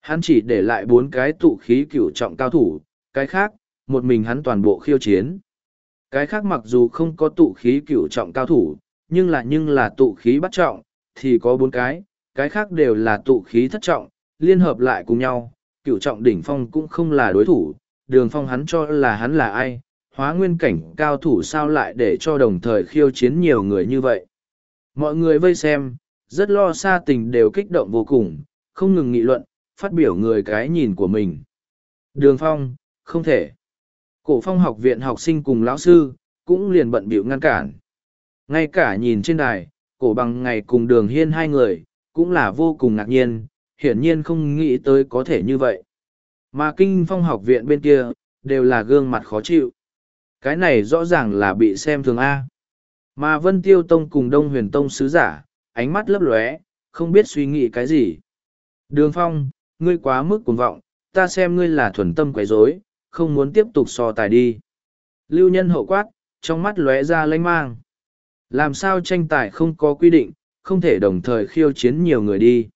Speaker 1: Hắn chỉ để lại bốn cái tụ khí cửu trọng cao thủ, cái khác, một mình hắn toàn bộ khiêu chiến. Cái khác mặc dù không có tụ khí cửu trọng cao thủ, nhưng là nhưng là tụ khí bắt trọng, thì có bốn cái, cái khác đều là tụ khí thất trọng, liên hợp lại cùng nhau, cửu trọng đỉnh phong cũng không là đối thủ, đường phong hắn cho là hắn là ai, hóa nguyên cảnh cao thủ sao lại để cho đồng thời khiêu chiến nhiều người như vậy. Mọi người vây xem, rất lo xa tình đều kích động vô cùng, không ngừng nghị luận, phát biểu người cái nhìn của mình. Đường phong, không thể. Cổ phong học viện học sinh cùng lão sư, cũng liền bận bịu ngăn cản. Ngay cả nhìn trên đài, cổ bằng ngày cùng đường hiên hai người, cũng là vô cùng ngạc nhiên, hiển nhiên không nghĩ tới có thể như vậy. Mà kinh phong học viện bên kia, đều là gương mặt khó chịu. Cái này rõ ràng là bị xem thường A. Mà Vân Tiêu Tông cùng Đông Huyền Tông sứ giả, ánh mắt lấp lóe, không biết suy nghĩ cái gì. Đường Phong, ngươi quá mức cuồng vọng, ta xem ngươi là thuần tâm quấy rối, không muốn tiếp tục so tài đi. Lưu nhân hậu quát, trong mắt lóe ra lanh mang. Làm sao tranh tài không có quy định, không thể đồng thời khiêu chiến nhiều người đi.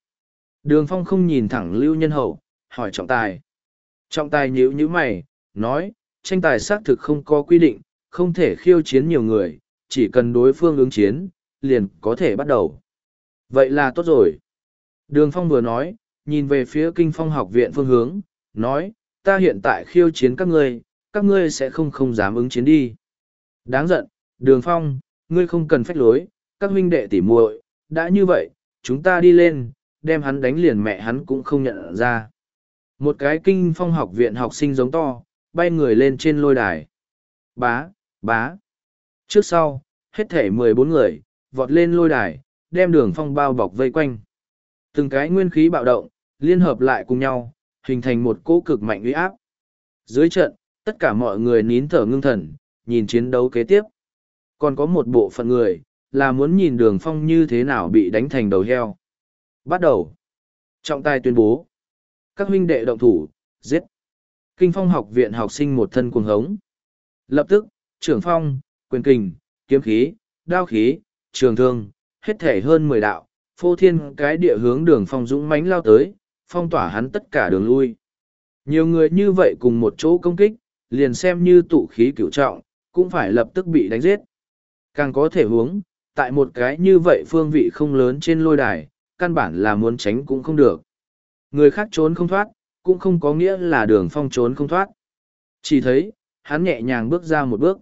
Speaker 1: Đường Phong không nhìn thẳng Lưu nhân hậu, hỏi trọng tài. Trọng tài nhíu nhíu mày, nói, tranh tài xác thực không có quy định, không thể khiêu chiến nhiều người, chỉ cần đối phương ứng chiến, liền có thể bắt đầu. Vậy là tốt rồi. Đường Phong vừa nói, nhìn về phía kinh phong học viện phương hướng, nói, ta hiện tại khiêu chiến các ngươi, các ngươi sẽ không không dám ứng chiến đi. Đáng giận, Đường Phong, ngươi không cần phách lối, các huynh đệ tỉ muội, đã như vậy, chúng ta đi lên, đem hắn đánh liền mẹ hắn cũng không nhận ra. Một cái kinh phong học viện học sinh giống to, bay người lên trên lôi đài. Bá, bá. Trước sau, hết thể mười bốn người, vọt lên lôi đài, đem đường phong bao bọc vây quanh. Từng cái nguyên khí bạo động, liên hợp lại cùng nhau, hình thành một cỗ cực mạnh uy áp. Dưới trận, tất cả mọi người nín thở ngưng thần, nhìn chiến đấu kế tiếp. Còn có một bộ phận người, là muốn nhìn đường phong như thế nào bị đánh thành đầu heo. Bắt đầu. Trọng tài tuyên bố. Các huynh đệ động thủ, giết. Kinh phong học viện học sinh một thân cuồng hống. Lập tức, trưởng phong, quyền kình, kiếm khí, đao khí, trường thương, hết thể hơn mười đạo, phô thiên cái địa hướng đường phong dũng mãnh lao tới, phong tỏa hắn tất cả đường lui. Nhiều người như vậy cùng một chỗ công kích, liền xem như tụ khí cửu trọng, cũng phải lập tức bị đánh giết. Càng có thể hướng, tại một cái như vậy phương vị không lớn trên lôi đài, căn bản là muốn tránh cũng không được. Người khác trốn không thoát, cũng không có nghĩa là đường phong trốn không thoát. Chỉ thấy, hắn nhẹ nhàng bước ra một bước.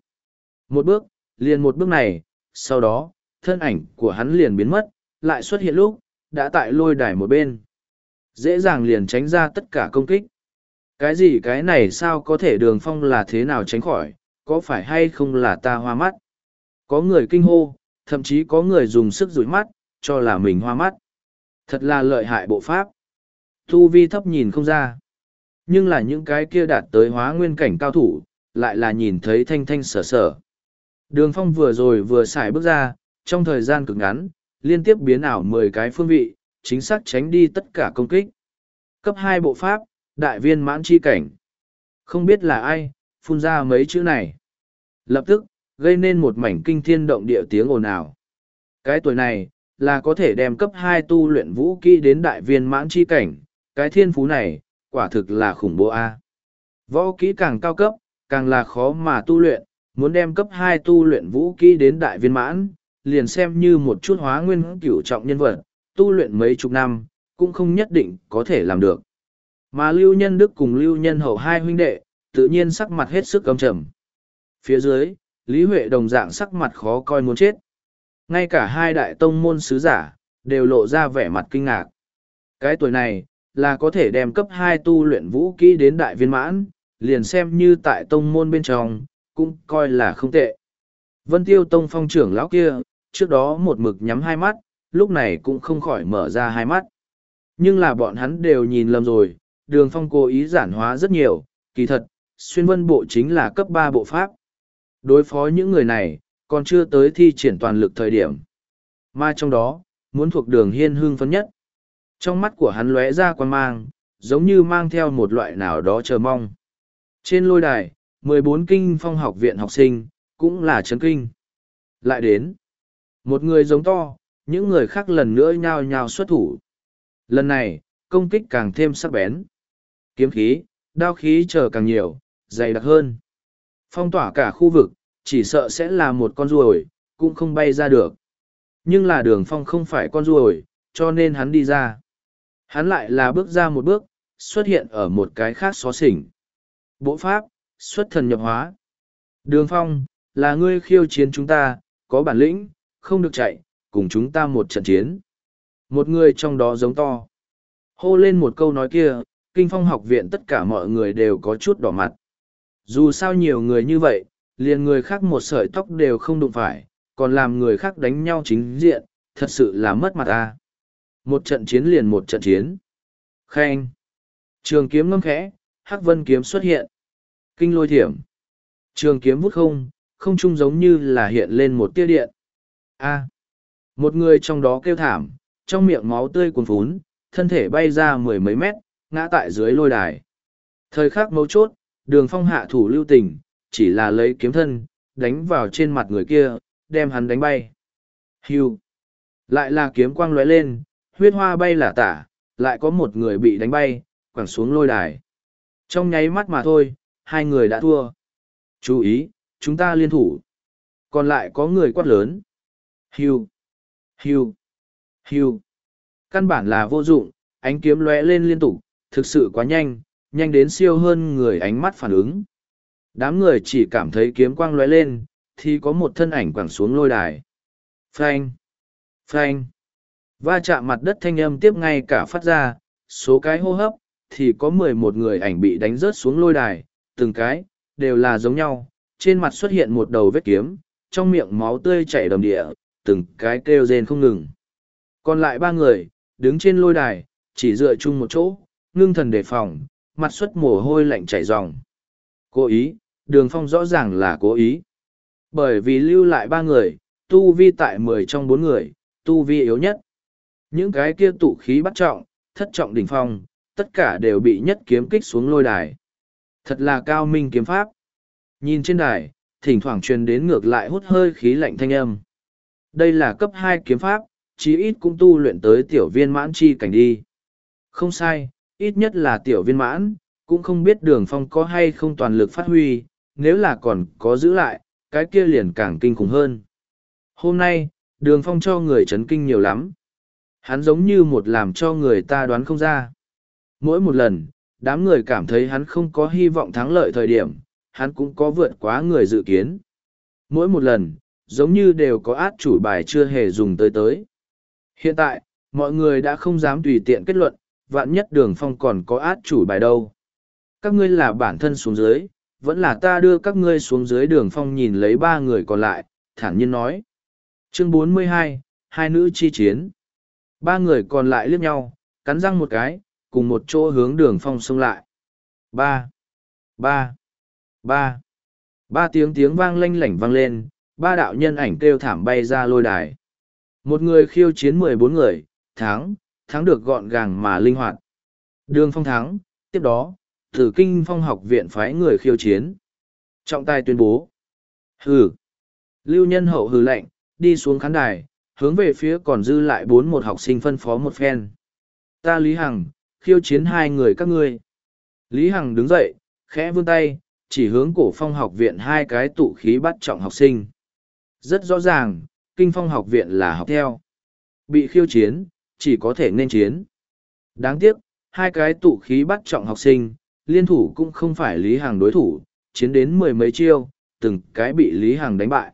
Speaker 1: Một bước, liền một bước này, sau đó, thân ảnh của hắn liền biến mất, lại xuất hiện lúc, đã tại lôi đài một bên. Dễ dàng liền tránh ra tất cả công kích. Cái gì cái này sao có thể đường phong là thế nào tránh khỏi, có phải hay không là ta hoa mắt? Có người kinh hô, thậm chí có người dùng sức rủi mắt, cho là mình hoa mắt. Thật là lợi hại bộ pháp. Thu vi thấp nhìn không ra. Nhưng là những cái kia đạt tới hóa nguyên cảnh cao thủ, lại là nhìn thấy thanh thanh sở sở. Đường phong vừa rồi vừa xài bước ra, trong thời gian cực ngắn, liên tiếp biến ảo mười cái phương vị, chính xác tránh đi tất cả công kích. Cấp hai bộ pháp, đại viên mãn chi cảnh. Không biết là ai, phun ra mấy chữ này. Lập tức, gây nên một mảnh kinh thiên động địa tiếng ồn ào. Cái tuổi này, là có thể đem cấp hai tu luyện vũ kỹ đến đại viên mãn chi cảnh, cái thiên phú này, quả thực là khủng bố A. Võ kỹ càng cao cấp, càng là khó mà tu luyện, muốn đem cấp hai tu luyện vũ kỹ đến đại viên mãn, liền xem như một chút hóa nguyên cửu trọng nhân vật, tu luyện mấy chục năm, cũng không nhất định có thể làm được. Mà Lưu Nhân Đức cùng Lưu Nhân Hậu hai huynh đệ, tự nhiên sắc mặt hết sức căm trầm. Phía dưới, Lý Huệ đồng dạng sắc mặt khó coi muốn chết. Ngay cả hai đại tông môn sứ giả, đều lộ ra vẻ mặt kinh ngạc. Cái tuổi này, là có thể đem cấp hai tu luyện vũ kỹ đến đại viên mãn, liền xem như tại tông môn bên trong, cũng coi là không tệ. Vân Tiêu Tông phong trưởng lão kia, trước đó một mực nhắm hai mắt, lúc này cũng không khỏi mở ra hai mắt. Nhưng là bọn hắn đều nhìn lầm rồi, đường phong cố ý giản hóa rất nhiều, kỳ thật, xuyên vân bộ chính là cấp ba bộ pháp. Đối phó những người này, còn chưa tới thi triển toàn lực thời điểm. Mà trong đó, muốn thuộc đường hiên hương phấn nhất. Trong mắt của hắn lóe ra quan mang, giống như mang theo một loại nào đó chờ mong. Trên lôi đài, mười bốn kinh phong học viện học sinh, cũng là chấn kinh. Lại đến, một người giống to, những người khác lần nữa nhao nhao xuất thủ. Lần này, công kích càng thêm sắc bén. Kiếm khí, đao khí chờ càng nhiều, dày đặc hơn. Phong tỏa cả khu vực, chỉ sợ sẽ là một con ruồi, cũng không bay ra được. Nhưng là đường phong không phải con ruồi, cho nên hắn đi ra. Hắn lại là bước ra một bước, xuất hiện ở một cái khác xó xỉnh. Bộ pháp, xuất thần nhập hóa. Đường phong, là ngươi khiêu chiến chúng ta, có bản lĩnh, không được chạy, cùng chúng ta một trận chiến. Một người trong đó giống to. Hô lên một câu nói kia, kinh phong học viện tất cả mọi người đều có chút đỏ mặt. Dù sao nhiều người như vậy, liền người khác một sợi tóc đều không đụng phải, còn làm người khác đánh nhau chính diện, thật sự là mất mặt ta. Một trận chiến liền một trận chiến. Khen. Trường kiếm ngâm khẽ, hắc vân kiếm xuất hiện. Kinh lôi thiểm. Trường kiếm vút không, không trung giống như là hiện lên một tia điện. A. Một người trong đó kêu thảm, trong miệng máu tươi cuồn phún, thân thể bay ra mười mấy mét, ngã tại dưới lôi đài. Thời khắc mấu chốt, đường phong hạ thủ lưu tình, chỉ là lấy kiếm thân, đánh vào trên mặt người kia, đem hắn đánh bay. Hưu. Lại là kiếm quang lóe lên, huyết hoa bay lả tả, lại có một người bị đánh bay, quẳng xuống lôi đài. Trong nháy mắt mà thôi, hai người đã thua. Chú ý, chúng ta liên thủ. Còn lại có người quát lớn. Hưu. Hiu! Hiu! Căn bản là vô dụng, ánh kiếm lóe lên liên tục, thực sự quá nhanh, nhanh đến siêu hơn người ánh mắt phản ứng. Đám người chỉ cảm thấy kiếm quang lóe lên, thì có một thân ảnh quẳng xuống lôi đài. Phanh! Phanh! Va chạm mặt đất thanh âm tiếp ngay cả phát ra, số cái hô hấp, thì có mười một người ảnh bị đánh rớt xuống lôi đài, từng cái, đều là giống nhau, trên mặt xuất hiện một đầu vết kiếm, trong miệng máu tươi chảy đầm địa, từng cái kêu rên không ngừng. Còn lại ba người, đứng trên lôi đài, chỉ dựa chung một chỗ, ngưng thần đề phòng, mặt xuất mồ hôi lạnh chảy ròng. Cố ý, đường phong rõ ràng là cố ý. Bởi vì lưu lại ba người, tu vi tại mười trong bốn người, tu vi yếu nhất. Những cái kia tụ khí bắt trọng, thất trọng đỉnh phong, tất cả đều bị nhất kiếm kích xuống lôi đài. Thật là cao minh kiếm pháp. Nhìn trên đài, thỉnh thoảng truyền đến ngược lại hút hơi khí lạnh thanh âm. Đây là cấp hai kiếm pháp, chí ít cũng tu luyện tới tiểu viên mãn chi cảnh đi. Không sai, ít nhất là tiểu viên mãn, cũng không biết đường phong có hay không toàn lực phát huy, nếu là còn có giữ lại, cái kia liền càng kinh khủng hơn. Hôm nay, đường phong cho người chấn kinh nhiều lắm. Hắn giống như một làm cho người ta đoán không ra. Mỗi một lần, đám người cảm thấy hắn không có hy vọng thắng lợi thời điểm, hắn cũng có vượt quá người dự kiến. Mỗi một lần, giống như đều có át chủ bài chưa hề dùng tới tới. Hiện tại, mọi người đã không dám tùy tiện kết luận, vạn nhất đường phong còn có át chủ bài đâu. Các ngươi là bản thân xuống dưới, vẫn là ta đưa các ngươi xuống dưới đường phong nhìn lấy ba người còn lại, thản nhiên nói. Chương 42, hai nữ chi chiến. Ba người còn lại liếc nhau, cắn răng một cái, cùng một chỗ hướng đường phong xông lại. Ba, ba, ba, ba tiếng tiếng vang lanh lảnh vang lên, ba đạo nhân ảnh kêu thảm bay ra lôi đài. Một người khiêu chiến mười bốn người, thắng, thắng được gọn gàng mà linh hoạt. Đường phong thắng, tiếp đó, tử kinh phong học viện phái người khiêu chiến. Trọng tài tuyên bố. Hừ. Lưu nhân hậu hừ lạnh, đi xuống khán đài, hướng về phía còn dư lại bốn một học sinh phân phó một phen. Ta Lý Hằng, khiêu chiến hai người các ngươi. Lý Hằng đứng dậy, khẽ vươn tay, chỉ hướng cổ phong học viện hai cái tụ khí bắt trọng học sinh. Rất rõ ràng, kinh phong học viện là học theo. Bị khiêu chiến, chỉ có thể nên chiến. Đáng tiếc, hai cái tụ khí bắt trọng học sinh, liên thủ cũng không phải Lý Hằng đối thủ, chiến đến mười mấy chiêu, từng cái bị Lý Hằng đánh bại.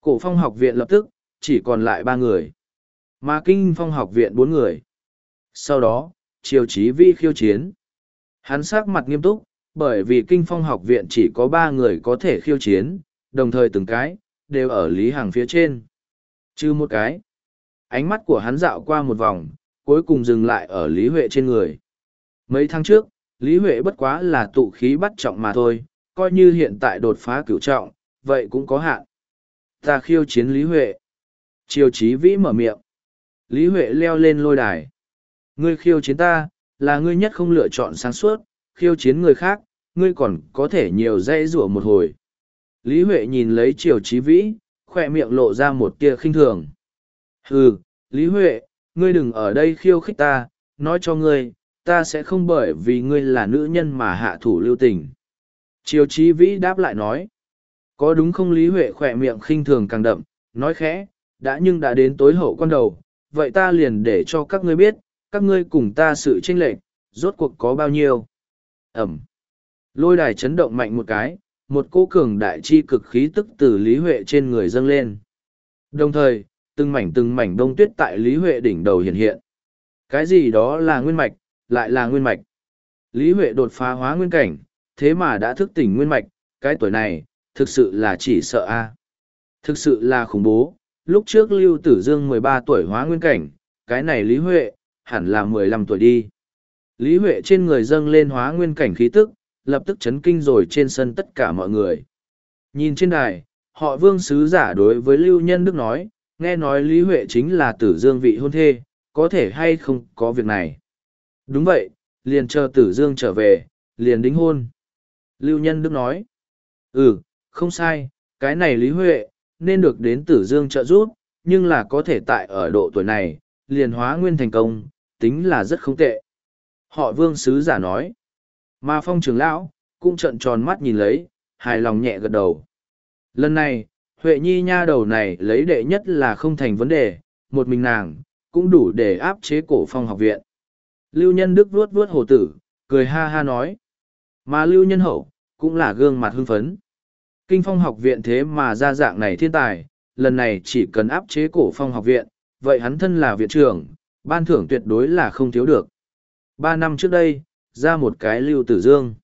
Speaker 1: Cổ phong học viện lập tức, chỉ còn lại ba người. Mà kinh phong học viện bốn người. Sau đó, triều chí vi khiêu chiến. Hắn sắc mặt nghiêm túc, bởi vì kinh phong học viện chỉ có ba người có thể khiêu chiến, đồng thời từng cái, đều ở Lý Hằng phía trên. Chứ một cái. Ánh mắt của hắn dạo qua một vòng, cuối cùng dừng lại ở Lý Huệ trên người. Mấy tháng trước, Lý Huệ bất quá là tụ khí bắt trọng mà thôi, coi như hiện tại đột phá cửu trọng, vậy cũng có hạn. Ta khiêu chiến Lý Huệ. Triều Chí Vĩ mở miệng. Lý Huệ leo lên lôi đài. Ngươi khiêu chiến ta, là ngươi nhất không lựa chọn sáng suốt, khiêu chiến người khác, ngươi còn có thể nhiều dây rủa một hồi. Lý Huệ nhìn lấy Triều Chí Vĩ, khỏe miệng lộ ra một tia khinh thường. Hừ, Lý Huệ, ngươi đừng ở đây khiêu khích ta, nói cho ngươi, ta sẽ không bởi vì ngươi là nữ nhân mà hạ thủ lưu tình. Triều Chí Vĩ đáp lại nói. Có đúng không Lý Huệ khỏe miệng khinh thường càng đậm, nói khẽ, đã nhưng đã đến tối hậu quan đầu, vậy ta liền để cho các ngươi biết, các ngươi cùng ta sự tranh lệch, rốt cuộc có bao nhiêu. Ẩm. Lôi đài chấn động mạnh một cái, một cô cường đại chi cực khí tức từ Lý Huệ trên người dâng lên. Đồng thời, từng mảnh từng mảnh đông tuyết tại Lý Huệ đỉnh đầu hiện hiện. Cái gì đó là nguyên mạch, lại là nguyên mạch. Lý Huệ đột phá hóa nguyên cảnh, thế mà đã thức tỉnh nguyên mạch, cái tuổi này, thực sự là chỉ sợ a Thực sự là khủng bố, lúc trước Lưu Tử Dương mười ba tuổi hóa nguyên cảnh, cái này Lý Huệ, hẳn là mười lăm tuổi đi. Lý Huệ trên người dâng lên hóa nguyên cảnh khí tức, lập tức chấn kinh rồi trên sân tất cả mọi người. Nhìn trên đài, họ vương sứ giả đối với Lưu Nhân Đức nói, nghe nói Lý Huệ chính là tử dương vị hôn thê, có thể hay không có việc này. Đúng vậy, liền chờ tử dương trở về, liền đính hôn. Lưu Nhân Đức nói, ừ, không sai, cái này Lý Huệ, nên được đến tử dương trợ giúp, nhưng là có thể tại ở độ tuổi này, liền hóa nguyên thành công, tính là rất không tệ. Họ vương sứ giả nói, mà phong trưởng lão, cũng trợn tròn mắt nhìn lấy, hài lòng nhẹ gật đầu. Lần này, Huệ Nhi nha đầu này lấy đệ nhất là không thành vấn đề, một mình nàng, cũng đủ để áp chế cổ phong học viện. Lưu Nhân Đức vuốt vuốt hồ tử, cười ha ha nói. Mà Lưu Nhân Hậu, cũng là gương mặt hưng phấn. Kinh phong học viện thế mà ra dạng này thiên tài, lần này chỉ cần áp chế cổ phong học viện, vậy hắn thân là viện trưởng, ban thưởng tuyệt đối là không thiếu được. Ba năm trước đây, ra một cái lưu tử dương.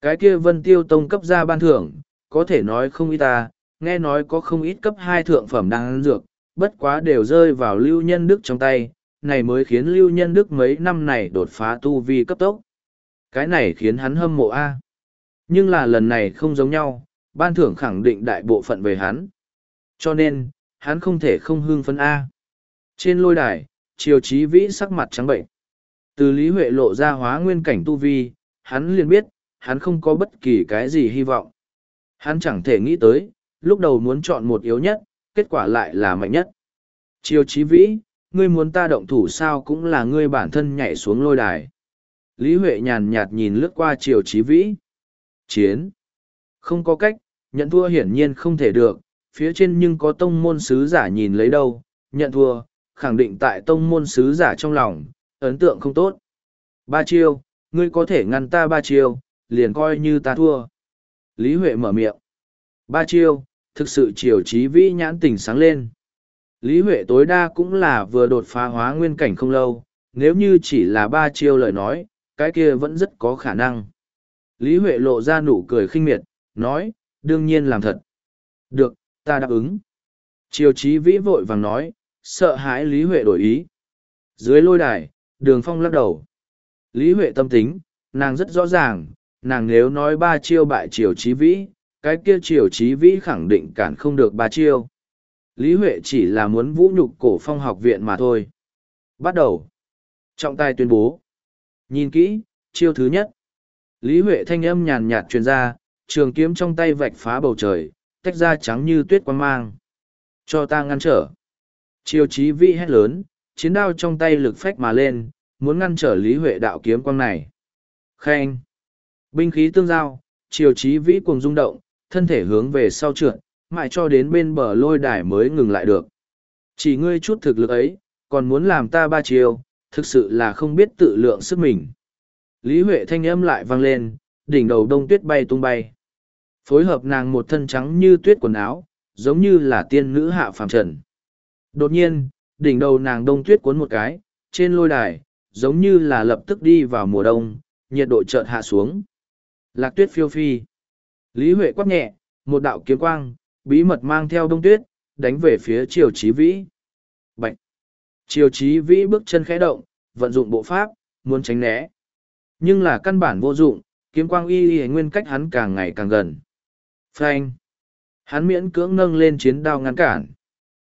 Speaker 1: Cái kia vân tiêu tông cấp ra ban thưởng, có thể nói không ít ta, nghe nói có không ít cấp hai thượng phẩm đang ăn dược, bất quá đều rơi vào lưu nhân đức trong tay, này mới khiến lưu nhân đức mấy năm này đột phá tu vi cấp tốc. Cái này khiến hắn hâm mộ A. Nhưng là lần này không giống nhau, ban thưởng khẳng định đại bộ phận về hắn. Cho nên, hắn không thể không hương phấn A. Trên lôi đài, triều trí vĩ sắc mặt trắng bệnh. Từ Lý Huệ lộ ra hóa nguyên cảnh tu vi, hắn liền biết, hắn không có bất kỳ cái gì hy vọng. Hắn chẳng thể nghĩ tới, lúc đầu muốn chọn một yếu nhất, kết quả lại là mạnh nhất. Triều Chí Vĩ, ngươi muốn ta động thủ sao cũng là ngươi bản thân nhảy xuống lôi đài. Lý Huệ nhàn nhạt nhìn lướt qua Triều Chí Vĩ. Chiến. Không có cách, nhận thua hiển nhiên không thể được, phía trên nhưng có tông môn sứ giả nhìn lấy đâu, nhận thua, khẳng định tại tông môn sứ giả trong lòng, ấn tượng không tốt. Ba chiêu, ngươi có thể ngăn ta ba chiêu, liền coi như ta thua. Lý Huệ mở miệng. Ba chiêu, thực sự chiều trí vĩ nhãn tỉnh sáng lên. Lý Huệ tối đa cũng là vừa đột phá hóa nguyên cảnh không lâu, nếu như chỉ là ba chiêu lời nói, cái kia vẫn rất có khả năng. Lý Huệ lộ ra nụ cười khinh miệt, nói, đương nhiên làm thật. Được, ta đáp ứng. Triều Chí Vĩ vội vàng nói, sợ hãi Lý Huệ đổi ý. Dưới lôi đài, đường phong lắc đầu. Lý Huệ tâm tính, nàng rất rõ ràng, nàng nếu nói ba chiêu bại Triều trí Vĩ, cái kia Triều trí Vĩ khẳng định cản không được ba chiêu. Lý Huệ chỉ là muốn vũ nhục cổ phong học viện mà thôi. Bắt đầu. Trọng tài tuyên bố. Nhìn kỹ, chiêu thứ nhất. Lý Huệ thanh âm nhàn nhạt truyền ra, trường kiếm trong tay vạch phá bầu trời, tách ra trắng như tuyết quang mang. Cho ta ngăn trở. Triều trí vĩ hét lớn, chiến đao trong tay lực phách mà lên, muốn ngăn trở Lý Huệ đạo kiếm quang này. Khen. Binh khí tương giao, triều chí vĩ cuồng rung động, thân thể hướng về sau trượt, mãi cho đến bên bờ lôi đài mới ngừng lại được. Chỉ ngươi chút thực lực ấy, còn muốn làm ta ba chiều, thực sự là không biết tự lượng sức mình. Lý Huệ thanh âm lại vang lên, đỉnh đầu đông tuyết bay tung bay. Phối hợp nàng một thân trắng như tuyết quần áo, giống như là tiên nữ hạ phàm trần. Đột nhiên, đỉnh đầu nàng đông tuyết cuốn một cái, trên lôi đài, giống như là lập tức đi vào mùa đông, nhiệt độ chợt hạ xuống. Lạc tuyết phiêu phi. Lý Huệ quát nhẹ, một đạo kiếm quang, bí mật mang theo đông tuyết, đánh về phía triều chí vĩ. Bạch! Triều chí vĩ bước chân khẽ động, vận dụng bộ pháp, muốn tránh né. Nhưng là căn bản vô dụng, kiếm quang y y nguyên cách hắn càng ngày càng gần. Phanh! Hắn miễn cưỡng nâng lên chiến đao ngăn cản.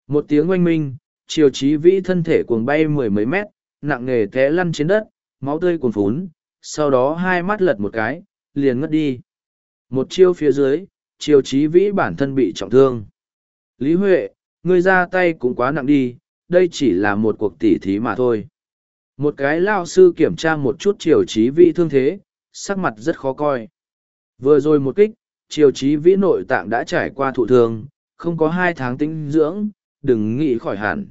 Speaker 1: Một tiếng oanh minh, triều chí vĩ thân thể cuồng bay mười mấy mét, nặng nề té lăn trên đất, máu tươi cuồn phún, sau đó hai mắt lật một cái, liền ngất đi. Một chiêu phía dưới, Triều chí vĩ bản thân bị trọng thương. Lý Huệ, ngươi ra tay cũng quá nặng đi, đây chỉ là một cuộc tỉ thí mà thôi. Một cái lao sư kiểm tra một chút Triều chí vĩ thương thế, sắc mặt rất khó coi. Vừa rồi một kích, Triều chí vĩ nội tạng đã trải qua thụ thương, không có hai tháng tinh dưỡng, đừng nghĩ khỏi hẳn.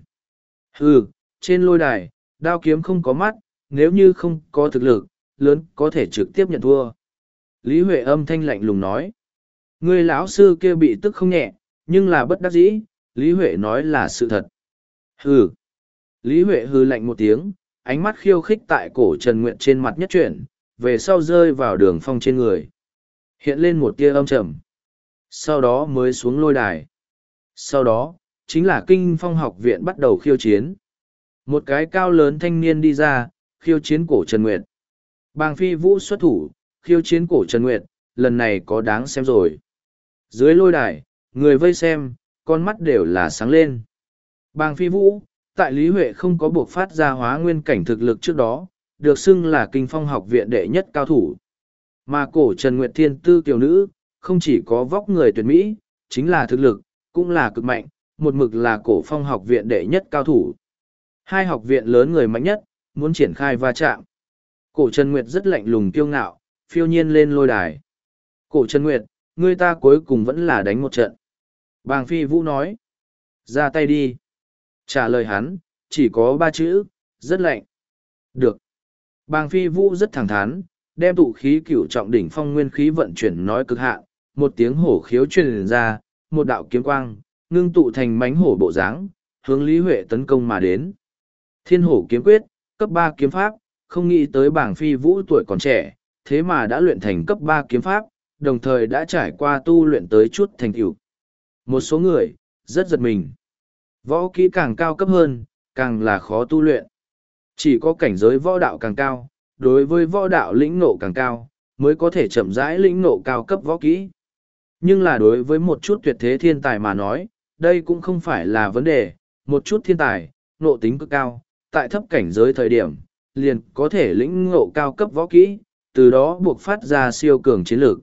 Speaker 1: Hừ, trên lôi đài, đao kiếm không có mắt, nếu như không có thực lực, lớn có thể trực tiếp nhận thua. Lý Huệ âm thanh lạnh lùng nói. Người lão sư kia bị tức không nhẹ, nhưng là bất đắc dĩ, Lý Huệ nói là sự thật. Hừ. Lý Huệ hừ lạnh một tiếng, ánh mắt khiêu khích tại cổ Trần Nguyện trên mặt nhất chuyển, về sau rơi vào đường phong trên người. Hiện lên một tia âm trầm. Sau đó mới xuống lôi đài. Sau đó, chính là kinh phong học viện bắt đầu khiêu chiến. Một cái cao lớn thanh niên đi ra, khiêu chiến cổ Trần Nguyệt. Bàng phi vũ xuất thủ, khiêu chiến cổ Trần Nguyệt, lần này có đáng xem rồi. Dưới lôi đài, người vây xem, con mắt đều là sáng lên. Bàng phi vũ, tại Lý Huệ không có buộc phát ra hóa nguyên cảnh thực lực trước đó, được xưng là kinh phong học viện đệ nhất cao thủ. Mà cổ Trần Nguyệt Thiên tư kiều nữ, không chỉ có vóc người tuyệt mỹ, chính là thực lực, cũng là cực mạnh, một mực là cổ phong học viện đệ nhất cao thủ. Hai học viện lớn người mạnh nhất, muốn triển khai va chạm. Cổ Trần Nguyệt rất lạnh lùng kiêu ngạo, phiêu nhiên lên lôi đài. Cổ Trần Nguyệt, người ta cuối cùng vẫn là đánh một trận. Bàng Phi Vũ nói. Ra tay đi. Trả lời hắn, chỉ có ba chữ, rất lạnh. Được. Bàng Phi Vũ rất thẳng thắn, đem tụ khí cửu trọng đỉnh phong nguyên khí vận chuyển nói cực hạn, một tiếng hổ khiếu truyền ra, một đạo kiếm quang, ngưng tụ thành mánh hổ bộ dáng, hướng Lý Huệ tấn công mà đến. Thiên hổ kiếm quyết, cấp ba kiếm pháp, không nghĩ tới bảng phi vũ tuổi còn trẻ, thế mà đã luyện thành cấp ba kiếm pháp, đồng thời đã trải qua tu luyện tới chút thành tựu. Một số người, rất giật mình. Võ kỹ càng cao cấp hơn, càng là khó tu luyện. Chỉ có cảnh giới võ đạo càng cao, đối với võ đạo lĩnh nộ càng cao, mới có thể chậm rãi lĩnh nộ cao cấp võ kỹ. Nhưng là đối với một chút tuyệt thế thiên tài mà nói, đây cũng không phải là vấn đề, một chút thiên tài, nộ tính cực cao, tại thấp cảnh giới thời điểm, liền có thể lĩnh ngộ cao cấp võ kỹ, từ đó buộc phát ra siêu cường chiến lược.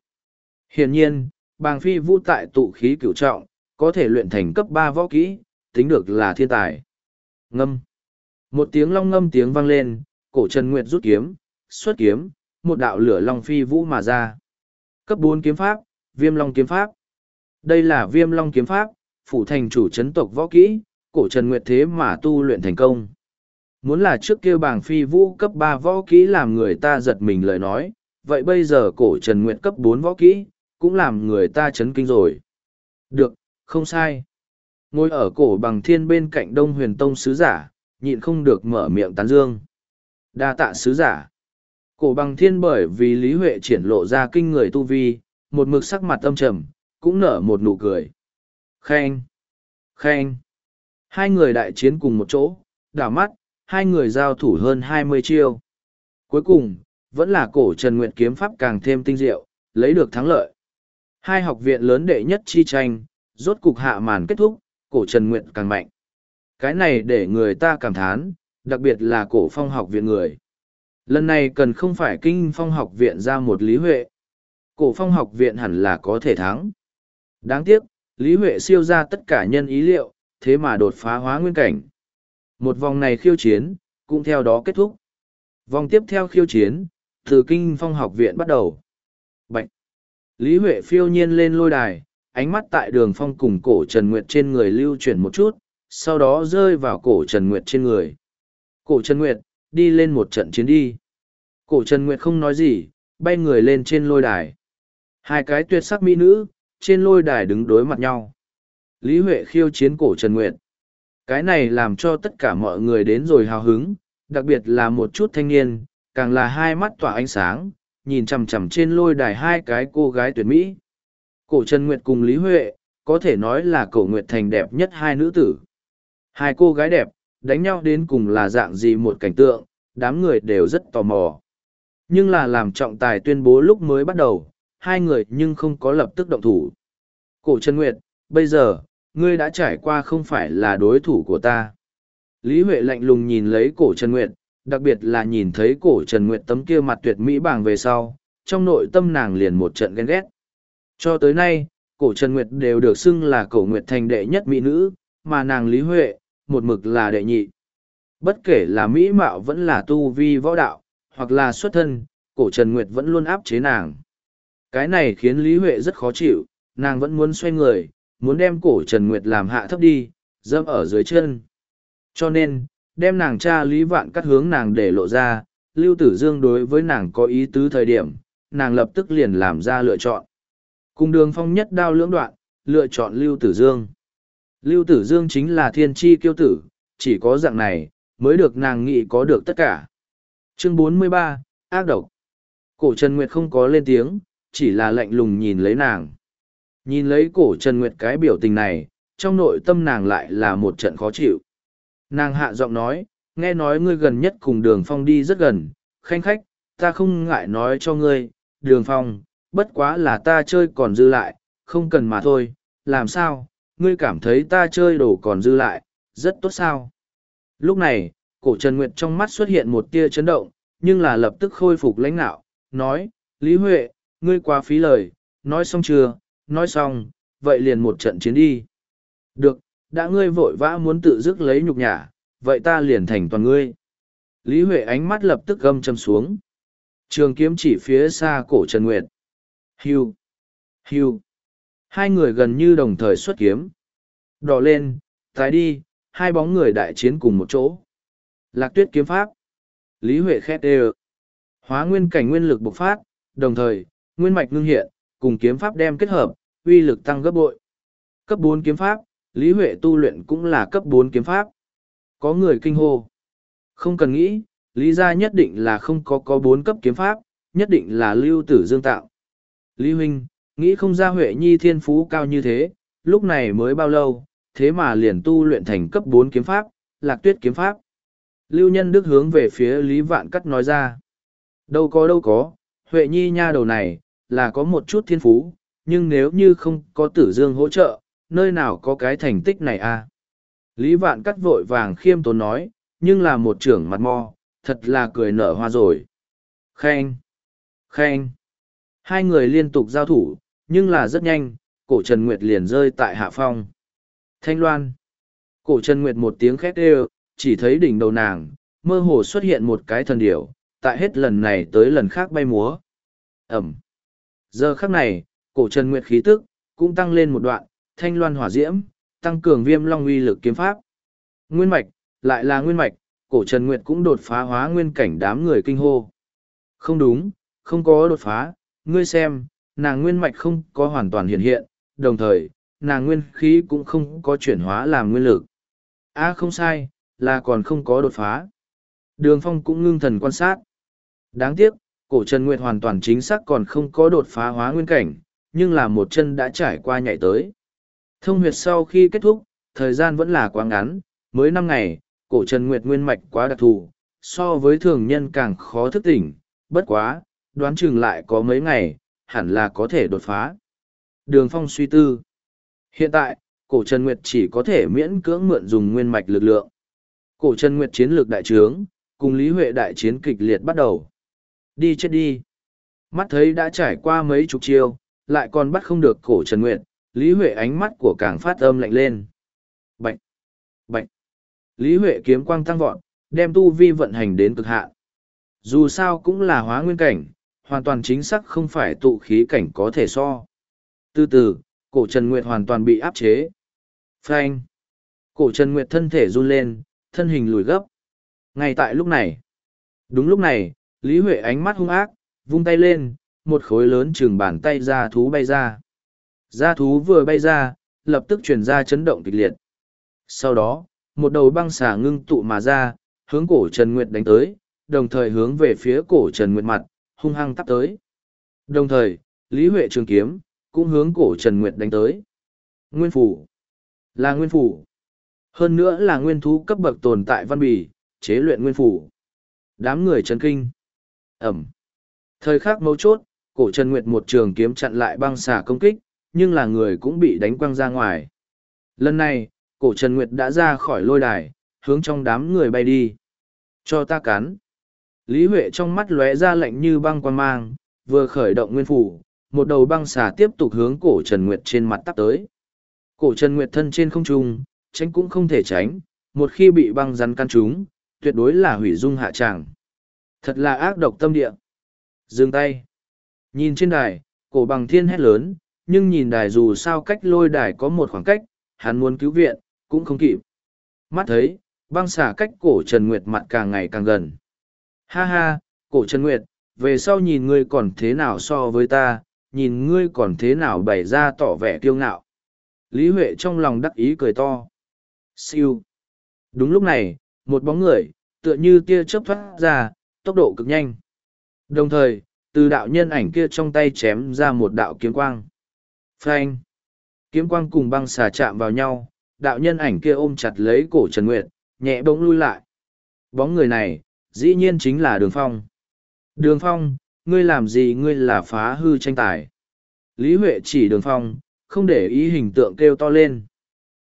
Speaker 1: Hiển nhiên, bàng phi vũ tại tụ khí cửu trọng, có thể luyện thành cấp ba võ kỹ, tính được là thiên tài. Ngâm. Một tiếng long ngâm tiếng vang lên, cổ Trần Nguyệt rút kiếm, xuất kiếm, một đạo lửa long phi vũ mà ra. Cấp bốn kiếm pháp, viêm long kiếm pháp. Đây là viêm long kiếm pháp, phủ thành chủ chấn tộc võ kỹ, cổ Trần Nguyệt thế mà tu luyện thành công. Muốn là trước kia bảng phi vũ cấp ba võ kỹ làm người ta giật mình lời nói, vậy bây giờ cổ Trần Nguyệt cấp bốn võ kỹ, cũng làm người ta chấn kinh rồi. Được, không sai. Ngồi ở cổ bằng thiên bên cạnh đông huyền tông sứ giả, nhịn không được mở miệng tán dương. đa tạ sứ giả. Cổ bằng thiên bởi vì Lý Huệ triển lộ ra kinh người tu vi, một mực sắc mặt âm trầm, cũng nở một nụ cười. Khen! Khen! Hai người đại chiến cùng một chỗ, đảo mắt, hai người giao thủ hơn hai mươi chiêu. Cuối cùng, vẫn là cổ Trần Nguyệt kiếm pháp càng thêm tinh diệu, lấy được thắng lợi. Hai học viện lớn đệ nhất chi tranh, rốt cục hạ màn kết thúc, cổ Trần Nguyệt càng mạnh. Cái này để người ta cảm thán, đặc biệt là cổ phong học viện người. Lần này cần không phải kinh phong học viện ra một lý huệ. Cổ phong học viện hẳn là có thể thắng. Đáng tiếc, Lý Huệ siêu ra tất cả nhân ý liệu, thế mà đột phá hóa nguyên cảnh. Một vòng này khiêu chiến, cũng theo đó kết thúc. Vòng tiếp theo khiêu chiến, từ kinh phong học viện bắt đầu. Bạch! Lý Huệ phiêu nhiên lên lôi đài, ánh mắt tại đường phong cùng cổ Trần Nguyệt trên người lưu chuyển một chút, sau đó rơi vào cổ Trần Nguyệt trên người. Cổ Trần Nguyệt, đi lên một trận chiến đi. Cổ Trần Nguyệt không nói gì, bay người lên trên lôi đài. Hai cái tuyệt sắc mỹ nữ, trên lôi đài đứng đối mặt nhau. Lý Huệ khiêu chiến cổ Trần Nguyệt. Cái này làm cho tất cả mọi người đến rồi hào hứng, đặc biệt là một chút thanh niên, càng là hai mắt tỏa ánh sáng, nhìn chằm chằm trên lôi đài hai cái cô gái tuyệt mỹ. Cổ Trần Nguyệt cùng Lý Huệ, có thể nói là cổ Nguyệt Thành đẹp nhất hai nữ tử. Hai cô gái đẹp, đánh nhau đến cùng là dạng gì một cảnh tượng, đám người đều rất tò mò. Nhưng là làm trọng tài tuyên bố lúc mới bắt đầu, hai người nhưng không có lập tức động thủ. Cổ Trần Nguyệt, bây giờ, ngươi đã trải qua không phải là đối thủ của ta. Lý Huệ lạnh lùng nhìn lấy cổ Trần Nguyệt, đặc biệt là nhìn thấy cổ Trần Nguyệt tấm kia mặt tuyệt mỹ bàng về sau, trong nội tâm nàng liền một trận ghen ghét. Cho tới nay, cổ Trần Nguyệt đều được xưng là cổ Nguyệt thành đệ nhất mỹ nữ, mà nàng Lý Huệ, một mực là đệ nhị. Bất kể là mỹ mạo vẫn là tu vi võ đạo, hoặc là xuất thân, cổ Trần Nguyệt vẫn luôn áp chế nàng. Cái này khiến Lý Huệ rất khó chịu, nàng vẫn muốn xoay người, muốn đem cổ Trần Nguyệt làm hạ thấp đi, dâm ở dưới chân. Cho nên, đem nàng cha Lý Vạn cắt hướng nàng để lộ ra, Lưu Tử Dương đối với nàng có ý tứ thời điểm, nàng lập tức liền làm ra lựa chọn. Cùng đường phong nhất đao lưỡng đoạn, lựa chọn Lưu Tử Dương. Lưu Tử Dương chính là thiên tri kiêu tử, chỉ có dạng này, mới được nàng nghĩ có được tất cả. Chương 43, Ác độc. Cổ Trần Nguyệt không có lên tiếng, chỉ là lạnh lùng nhìn lấy nàng. Nhìn lấy cổ Trần Nguyệt cái biểu tình này, trong nội tâm nàng lại là một trận khó chịu. Nàng hạ giọng nói, nghe nói ngươi gần nhất cùng đường phong đi rất gần, khanh khách, ta không ngại nói cho ngươi, đường phong, bất quá là ta chơi còn dư lại, không cần mà thôi, làm sao, ngươi cảm thấy ta chơi đồ còn dư lại, rất tốt sao. Lúc này, cổ Trần Nguyệt trong mắt xuất hiện một tia chấn động, nhưng là lập tức khôi phục lãnh nạo, nói, Lý Huệ, ngươi quá phí lời, nói xong chưa, nói xong, vậy liền một trận chiến đi. Được, đã ngươi vội vã muốn tự dứt lấy nhục nhã, vậy ta liền thành toàn ngươi. Lý Huệ ánh mắt lập tức gâm châm xuống. Trường kiếm chỉ phía xa cổ Trần Nguyệt. Hưu. Hưu. Hai người gần như đồng thời xuất kiếm. Đỏ lên, tái đi, hai bóng người đại chiến cùng một chỗ. Lạc tuyết kiếm pháp. Lý Huệ khét đều. Hóa nguyên cảnh nguyên lực bộc phát, đồng thời, nguyên mạch ngưng hiện, cùng kiếm pháp đem kết hợp, uy lực tăng gấp bội. Cấp bốn kiếm pháp, Lý Huệ tu luyện cũng là cấp bốn kiếm pháp. Có người kinh hô. Không cần nghĩ, Lý gia nhất định là không có có bốn cấp kiếm pháp, nhất định là lưu tử dương tạo. Lý Huynh, nghĩ không ra Huệ Nhi thiên phú cao như thế, lúc này mới bao lâu, thế mà liền tu luyện thành cấp bốn kiếm pháp, lạc tuyết kiếm pháp. Lưu Nhân Đức hướng về phía Lý Vạn Cắt nói ra. Đâu có đâu có, Huệ Nhi nha đầu này, là có một chút thiên phú, nhưng nếu như không có tử dương hỗ trợ, nơi nào có cái thành tích này à? Lý Vạn Cắt vội vàng khiêm tốn nói, nhưng là một trưởng mặt mo, thật là cười nở hoa rồi. Khen! Khen! Hai người liên tục giao thủ, nhưng là rất nhanh, cổ Trần Nguyệt liền rơi tại hạ phong. Thanh Loan! Cổ Trần Nguyệt một tiếng khét đều, chỉ thấy đỉnh đầu nàng, mơ hồ xuất hiện một cái thần điểu, tại hết lần này tới lần khác bay múa. Ẩm! Giờ khắc này, cổ Trần Nguyệt khí tức, cũng tăng lên một đoạn, thanh loan hỏa diễm, tăng cường viêm long uy lực kiếm pháp. Nguyên mạch, lại là nguyên mạch, cổ Trần Nguyệt cũng đột phá hóa nguyên cảnh đám người kinh hô. Không đúng, không có đột phá, ngươi xem, nàng nguyên mạch không có hoàn toàn hiện hiện, đồng thời, nàng nguyên khí cũng không có chuyển hóa làm nguyên lực. À không sai, là còn không có đột phá. Đường phong cũng ngưng thần quan sát. Đáng tiếc, cổ Trần Nguyệt hoàn toàn chính xác còn không có đột phá hóa nguyên cảnh, nhưng là một chân đã trải qua nhảy tới. Thông huyệt sau khi kết thúc, thời gian vẫn là quá ngắn, mới năm ngày, cổ Trần Nguyệt nguyên mạch quá đặc thù, so với thường nhân càng khó thức tỉnh, bất quá, đoán chừng lại có mấy ngày, hẳn là có thể đột phá. Đường Phong suy tư. Hiện tại, cổ Trần Nguyệt chỉ có thể miễn cưỡng mượn dùng nguyên mạch lực lượng. Cổ Trần Nguyệt chiến lược đại trướng, cùng Lý Huệ đại chiến kịch liệt bắt đầu. Đi chết đi. Mắt thấy đã trải qua mấy chục chiêu, lại còn bắt không được cổ Trần Nguyệt, Lý Huệ ánh mắt của càng phát âm lạnh lên. Bạch! Bạch! Lý Huệ kiếm quang tăng vọt, đem tu vi vận hành đến cực hạn. Dù sao cũng là hóa nguyên cảnh, hoàn toàn chính xác không phải tụ khí cảnh có thể so. Từ từ, cổ Trần Nguyệt hoàn toàn bị áp chế. Phanh! Cổ Trần Nguyệt thân thể run lên, thân hình lùi gấp. Ngay tại lúc này, đúng lúc này, Lý Huệ ánh mắt hung ác, vung tay lên, một khối lớn chừng bàn tay ra thú bay ra. Ra thú vừa bay ra, lập tức truyền ra chấn động kịch liệt. Sau đó, một đầu băng xà ngưng tụ mà ra, hướng cổ Trần Nguyệt đánh tới, đồng thời hướng về phía cổ Trần Nguyệt mặt, hung hăng tắp tới. Đồng thời, Lý Huệ trường kiếm, cũng hướng cổ Trần Nguyệt đánh tới. Nguyên phủ. Là nguyên phủ. Hơn nữa là nguyên thú cấp bậc tồn tại văn bì, chế luyện nguyên phủ. Đám người chấn kinh. Ẩm. Thời khắc mấu chốt, cổ Trần Nguyệt một trường kiếm chặn lại băng xà công kích, nhưng là người cũng bị đánh quăng ra ngoài. Lần này, cổ Trần Nguyệt đã ra khỏi lôi đài, hướng trong đám người bay đi. Cho ta cắn. Lý Huệ trong mắt lóe ra lạnh như băng quan mang, vừa khởi động nguyên phủ, một đầu băng xà tiếp tục hướng cổ Trần Nguyệt trên mặt tắp tới. Cổ Trần Nguyệt thân trên không trung, tránh cũng không thể tránh, một khi bị băng rắn căn trúng, tuyệt đối là hủy dung hạ tràng. Thật là ác độc tâm địa. Dừng tay. Nhìn trên đài, cổ bằng thiên hét lớn, nhưng nhìn đài dù sao cách lôi đài có một khoảng cách, hắn muốn cứu viện, cũng không kịp. Mắt thấy, băng xả cách cổ Trần Nguyệt mặt càng ngày càng gần. Ha ha, cổ Trần Nguyệt, về sau nhìn ngươi còn thế nào so với ta, nhìn ngươi còn thế nào bày ra tỏ vẻ kiêu ngạo. Lý Huệ trong lòng đắc ý cười to. Siêu. Đúng lúc này, một bóng người, tựa như tia chớp thoát ra, tốc độ cực nhanh. Đồng thời, từ đạo nhân ảnh kia trong tay chém ra một đạo kiếm quang. Phanh. Kiếm quang cùng băng xà chạm vào nhau, đạo nhân ảnh kia ôm chặt lấy cổ Trần Nguyệt, nhẹ bỗng lui lại. Bóng người này, dĩ nhiên chính là Đường Phong. Đường Phong, ngươi làm gì ngươi là phá hư tranh tài. Lý Huệ chỉ Đường Phong, không để ý hình tượng kêu to lên.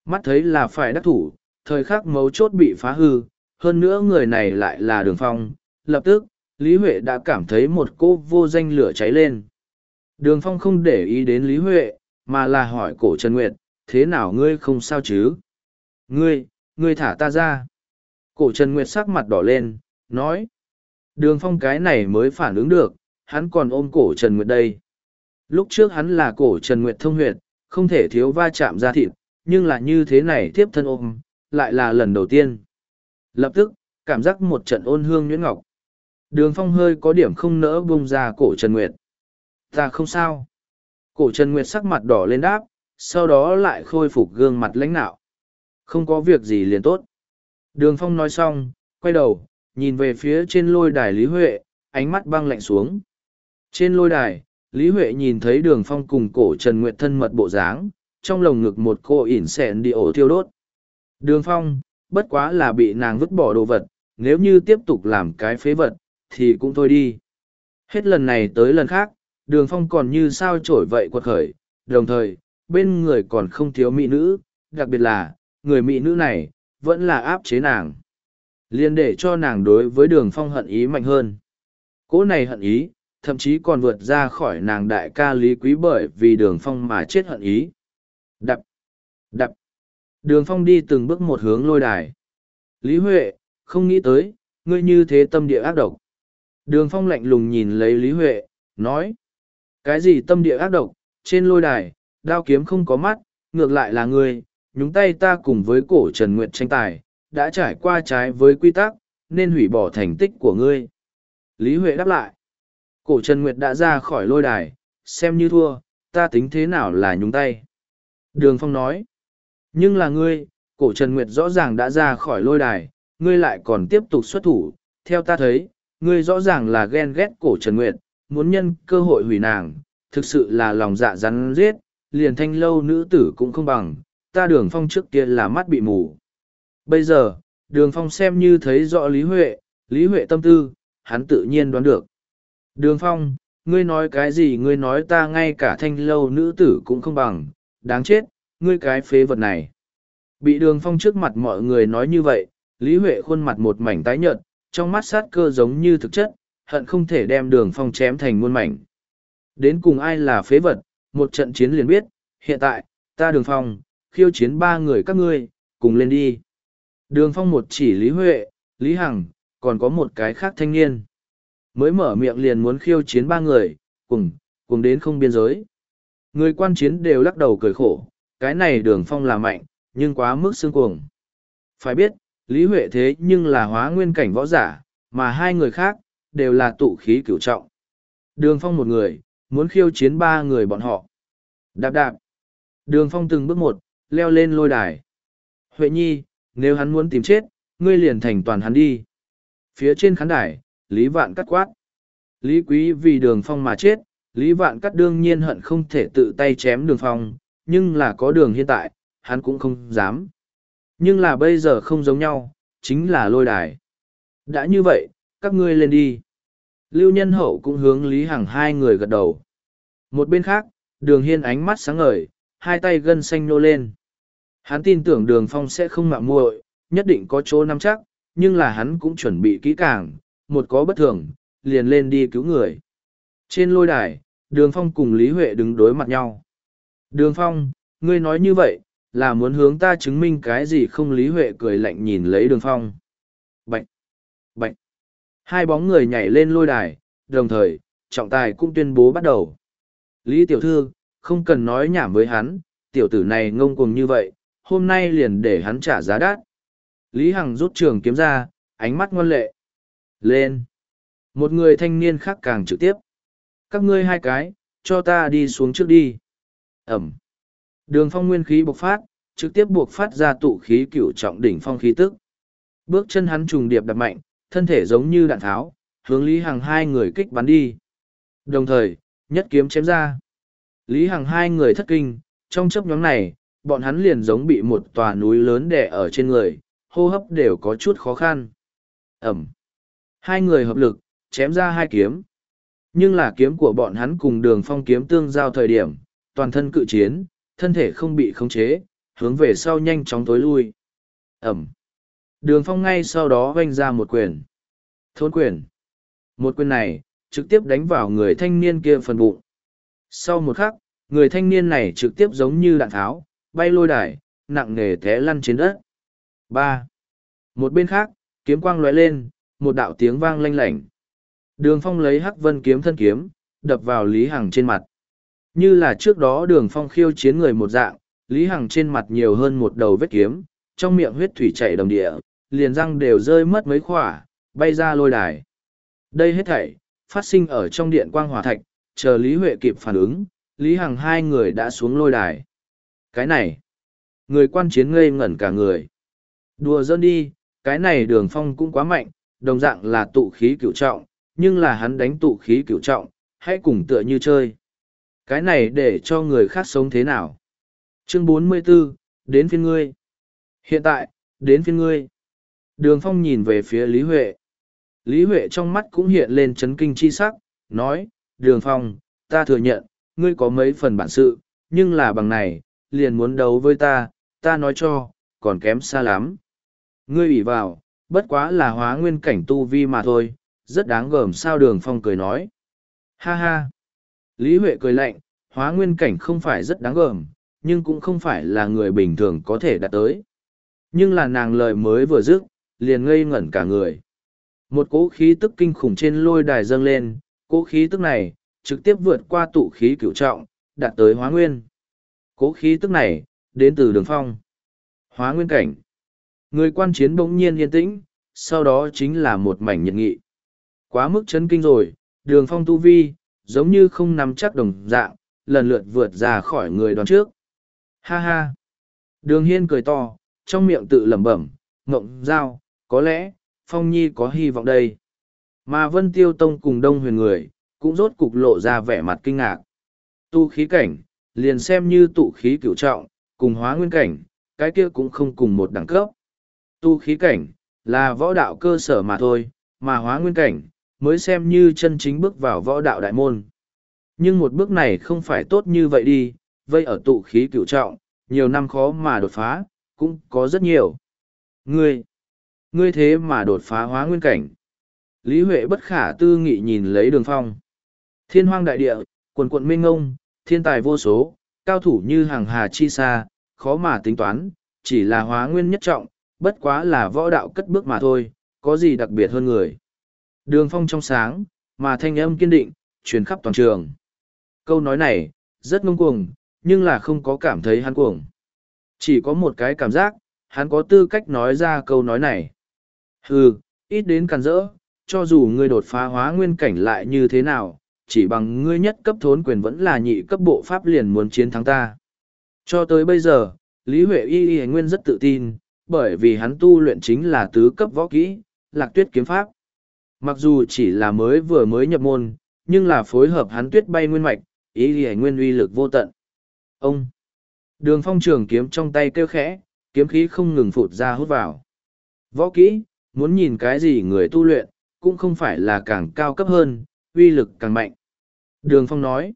Speaker 1: Mắt thấy là phải đắc thủ, thời khắc mấu chốt bị phá hư, hơn nữa người này lại là Đường Phong. Lập tức, Lý Huệ đã cảm thấy một cô vô danh lửa cháy lên. Đường Phong không để ý đến Lý Huệ, mà là hỏi cổ Trần Nguyệt, thế nào ngươi không sao chứ? Ngươi, ngươi thả ta ra. Cổ Trần Nguyệt sắc mặt đỏ lên, nói. Đường Phong cái này mới phản ứng được, hắn còn ôm cổ Trần Nguyệt đây. Lúc trước hắn là cổ Trần Nguyệt thông huyệt, không thể thiếu va chạm ra thịt, nhưng là như thế này tiếp thân ôm, lại là lần đầu tiên. Lập tức, cảm giác một trận ôn hương nhuyễn ngọc. Đường Phong hơi có điểm không nỡ bông ra cổ Trần Nguyệt. Ta không sao. Cổ Trần Nguyệt sắc mặt đỏ lên đáp, sau đó lại khôi phục gương mặt lãnh nạo. Không có việc gì liền tốt. Đường Phong nói xong, quay đầu, nhìn về phía trên lôi đài Lý Huệ, ánh mắt băng lạnh xuống. Trên lôi đài, Lý Huệ nhìn thấy đường Phong cùng cổ Trần Nguyệt thân mật bộ dáng, trong lồng ngực một cô ỉn xẹn đi ổ thiêu đốt. Đường Phong, bất quá là bị nàng vứt bỏ đồ vật, nếu như tiếp tục làm cái phế vật, thì cũng thôi đi. Hết lần này tới lần khác, đường phong còn như sao trổi vậy quật khởi. Đồng thời bên người còn không thiếu mỹ nữ. Đặc biệt là người mỹ nữ này vẫn là áp chế nàng. Liền để cho nàng đối với đường phong hận ý mạnh hơn. Cỗ này hận ý thậm chí còn vượt ra khỏi nàng đại ca lý quý bởi vì đường phong mà chết hận ý. Đập đập. Đường phong đi từng bước một hướng lôi đài. Lý huệ không nghĩ tới ngươi như thế tâm địa ác độc đường phong lạnh lùng nhìn lấy lý huệ nói cái gì tâm địa ác độc, trên lôi đài, đao kiếm không có mắt, ngược lại là ngươi, nhúng tay ta cùng với cổ Trần Nguyệt tranh tài, đã trải qua trái với quy tắc, nên hủy bỏ thành tích của ngươi. Lý Huệ đáp lại, cổ Trần Nguyệt đã ra khỏi lôi đài, xem như thua, ta tính thế nào là nhúng tay. Đường Phong nói, nhưng là ngươi, cổ Trần Nguyệt rõ ràng đã ra khỏi lôi đài, ngươi lại còn tiếp tục xuất thủ, theo ta thấy, ngươi rõ ràng là ghen ghét cổ Trần Nguyệt, muốn nhân cơ hội hủy nàng, thực sự là lòng dạ rắn giết, liền thanh lâu nữ tử cũng không bằng, ta đường phong trước kia là mắt bị mù. Bây giờ, đường phong xem như thấy rõ Lý Huệ, Lý Huệ tâm tư, hắn tự nhiên đoán được. Đường phong, ngươi nói cái gì ngươi nói ta ngay cả thanh lâu nữ tử cũng không bằng, đáng chết, ngươi cái phế vật này. Bị đường phong trước mặt mọi người nói như vậy, Lý Huệ khuôn mặt một mảnh tái nhợt, trong mắt sát cơ giống như thực chất, hận không thể đem đường phong chém thành muôn mảnh. Đến cùng ai là phế vật, một trận chiến liền biết, hiện tại, ta đường phong, khiêu chiến ba người các ngươi, cùng lên đi. Đường phong một chỉ Lý Huệ, Lý Hằng, còn có một cái khác thanh niên. Mới mở miệng liền muốn khiêu chiến ba người, cùng, cùng đến không biên giới. Người quan chiến đều lắc đầu cười khổ, cái này đường phong là mạnh, nhưng quá mức xương cuồng. Phải biết, Lý Huệ thế nhưng là hóa nguyên cảnh võ giả, mà hai người khác, đều là tụ khí cửu trọng. Đường phong một người, muốn khiêu chiến ba người bọn họ. Đạp đạp. Đường phong từng bước một, leo lên lôi đài. Huệ nhi, nếu hắn muốn tìm chết, ngươi liền thành toàn hắn đi. Phía trên khán đài, Lý Vạn cắt quát. Lý Quý vì đường phong mà chết, Lý Vạn cắt đương nhiên hận không thể tự tay chém đường phong, nhưng là có đường hiện tại, hắn cũng không dám. Nhưng là bây giờ không giống nhau, chính là lôi đài. Đã như vậy, các ngươi lên đi. Lưu Nhân Hậu cũng hướng Lý Hằng hai người gật đầu. Một bên khác, đường hiên ánh mắt sáng ngời, hai tay gân xanh nô lên. Hắn tin tưởng đường phong sẽ không mạo muội, nhất định có chỗ nắm chắc, nhưng là hắn cũng chuẩn bị kỹ càng, một có bất thường, liền lên đi cứu người. Trên lôi đài, Đường Phong cùng Lý Huệ đứng đối mặt nhau. Đường Phong, ngươi nói như vậy, là muốn hướng ta chứng minh cái gì không Lý Huệ cười lạnh nhìn lấy Đường Phong. bệnh bệnh Hai bóng người nhảy lên lôi đài, đồng thời, trọng tài cũng tuyên bố bắt đầu. Lý Tiểu Thư, không cần nói nhảm với hắn, tiểu tử này ngông cuồng như vậy, hôm nay liền để hắn trả giá đắt. Lý Hằng rút trường kiếm ra, ánh mắt ngoan lệ. Lên! Một người thanh niên khác càng trực tiếp. Các ngươi hai cái, cho ta đi xuống trước đi. Ẩm. Đường phong nguyên khí bộc phát, trực tiếp buộc phát ra tụ khí cửu trọng đỉnh phong khí tức. Bước chân hắn trùng điệp đập mạnh, thân thể giống như đạn tháo, hướng Lý Hằng hai người kích bắn đi. Đồng thời, nhất kiếm chém ra. Lý Hằng hai người thất kinh, trong chấp nhóm này, bọn hắn liền giống bị một tòa núi lớn đè ở trên người, hô hấp đều có chút khó khăn. Ẩm. Hai người hợp lực, chém ra hai kiếm. Nhưng là kiếm của bọn hắn cùng đường phong kiếm tương giao thời điểm, toàn thân cự chiến, thân thể không bị khống chế, hướng về sau nhanh chóng tối lui. Ẩm. Đường phong ngay sau đó vanh ra một quyền. Thôn quyền. Một quyền này, trực tiếp đánh vào người thanh niên kia phần bụng. Sau một khắc, người thanh niên này trực tiếp giống như đạn tháo, bay lôi đài, nặng nề té lăn trên đất. ba Một bên khác, kiếm quang lóe lên, một đạo tiếng vang lanh lảnh. Đường phong lấy hắc vân kiếm thân kiếm, đập vào Lý Hằng trên mặt. Như là trước đó đường phong khiêu chiến người một dạng, Lý Hằng trên mặt nhiều hơn một đầu vết kiếm, trong miệng huyết thủy chảy đồng địa, liền răng đều rơi mất mấy khỏa, bay ra lôi đài. Đây hết thảy, phát sinh ở trong điện quang hỏa thạch, chờ Lý Huệ kịp phản ứng, Lý Hằng hai người đã xuống lôi đài. Cái này, người quan chiến ngây ngẩn cả người. Đùa dân đi, cái này đường phong cũng quá mạnh, đồng dạng là tụ khí cựu trọng, nhưng là hắn đánh tụ khí cựu trọng, hãy cùng tựa như chơi. Cái này để cho người khác sống thế nào? Chương 44, đến phiên ngươi. Hiện tại, đến phiên ngươi. Đường Phong nhìn về phía Lý Huệ. Lý Huệ trong mắt cũng hiện lên chấn kinh chi sắc, nói, Đường Phong, ta thừa nhận, ngươi có mấy phần bản sự, nhưng là bằng này, liền muốn đấu với ta, ta nói cho, còn kém xa lắm. Ngươi ủy vào, bất quá là hóa nguyên cảnh tu vi mà thôi, rất đáng gờm sao đường phong cười nói. Ha ha! Lý Huệ cười lạnh, hóa nguyên cảnh không phải rất đáng gờm, nhưng cũng không phải là người bình thường có thể đạt tới. Nhưng là nàng lời mới vừa dứt, liền ngây ngẩn cả người. Một cỗ khí tức kinh khủng trên lôi đài dâng lên, cỗ khí tức này, trực tiếp vượt qua tụ khí cửu trọng, đạt tới hóa nguyên. Cỗ khí tức này, đến từ đường phong. Hóa nguyên cảnh. Người quan chiến bỗng nhiên yên tĩnh, sau đó chính là một mảnh nhiệt nghị. Quá mức chấn kinh rồi, đường phong tu vi, giống như không nắm chắc đồng dạng, lần lượt vượt ra khỏi người đoán trước. Ha ha! Đường hiên cười to, trong miệng tự lẩm bẩm, ngộng giao, có lẽ, phong nhi có hy vọng đây. Mà vân tiêu tông cùng đông huyền người, cũng rốt cục lộ ra vẻ mặt kinh ngạc. Tu khí cảnh, liền xem như tụ khí cửu trọng, cùng hóa nguyên cảnh, cái kia cũng không cùng một đẳng cấp. Tu khí cảnh, là võ đạo cơ sở mà thôi, mà hóa nguyên cảnh, mới xem như chân chính bước vào võ đạo đại môn. Nhưng một bước này không phải tốt như vậy đi, vây ở tụ khí cựu trọng, nhiều năm khó mà đột phá, cũng có rất nhiều. Ngươi, ngươi thế mà đột phá hóa nguyên cảnh. Lý Huệ bất khả tư nghị nhìn lấy đường phong. Thiên hoang đại địa, quần quận minh ngông, thiên tài vô số, cao thủ như hàng hà chi xa, khó mà tính toán, chỉ là hóa nguyên nhất trọng, bất quá là võ đạo cất bước mà thôi, có gì đặc biệt hơn người. Đường phong trong sáng, mà thanh âm kiên định, truyền khắp toàn trường. Câu nói này, rất ngông cuồng, nhưng là không có cảm thấy hắn cuồng. Chỉ có một cái cảm giác, hắn có tư cách nói ra câu nói này. Hừ, ít đến càn rỡ, cho dù ngươi đột phá hóa nguyên cảnh lại như thế nào, chỉ bằng ngươi nhất cấp thốn quyền vẫn là nhị cấp bộ pháp liền muốn chiến thắng ta. Cho tới bây giờ, Lý Huệ Y Y Nguyên rất tự tin, bởi vì hắn tu luyện chính là tứ cấp võ kỹ, lạc tuyết kiếm pháp. Mặc dù chỉ là mới vừa mới nhập môn, nhưng là phối hợp hắn tuyết bay nguyên mạch, ý ghi nguyên uy lực vô tận. Ông! Đường phong trường kiếm trong tay kêu khẽ, kiếm khí không ngừng phụt ra hút vào. Võ kỹ, muốn nhìn cái gì người tu luyện, cũng không phải là càng cao cấp hơn, uy lực càng mạnh. Đường phong nói,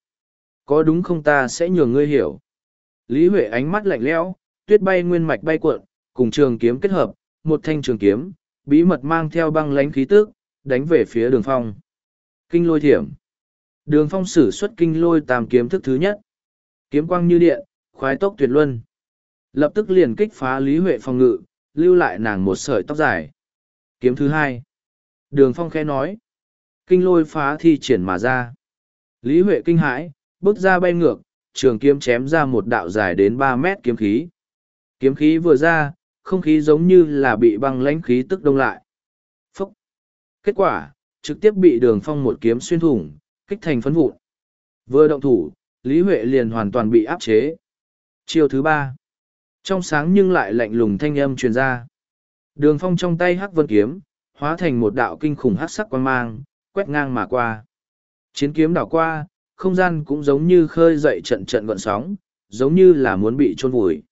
Speaker 1: có đúng không ta sẽ nhường ngươi hiểu. Lý Huệ ánh mắt lạnh lẽo, tuyết bay nguyên mạch bay cuộn, cùng trường kiếm kết hợp, một thanh trường kiếm, bí mật mang theo băng lánh khí tức, đánh về phía đường phong. Kinh lôi thiểm. Đường phong sử xuất kinh lôi tam kiếm thức thứ nhất. Kiếm quang như điện, khoái tốc tuyệt luân. Lập tức liền kích phá Lý Huệ phòng ngự, lưu lại nàng một sợi tóc dài. Kiếm thứ hai. Đường phong khẽ nói. Kinh lôi phá thi triển mà ra. Lý Huệ kinh hãi, bước ra bay ngược, trường kiếm chém ra một đạo dài đến ba mét kiếm khí. Kiếm khí vừa ra, không khí giống như là bị băng lãnh khí tức đông lại. Kết quả, trực tiếp bị đường phong một kiếm xuyên thủng, kích thành phấn vụn. Vừa động thủ, Lý Huệ liền hoàn toàn bị áp chế. Chiều thứ ba. Trong sáng nhưng lại lạnh lùng thanh âm truyền ra. Đường phong trong tay hắc vân kiếm, hóa thành một đạo kinh khủng hắc sắc quan mang, quét ngang mà qua. Chiến kiếm đảo qua, không gian cũng giống như khơi dậy trận trận gọn sóng, giống như là muốn bị trôn vùi.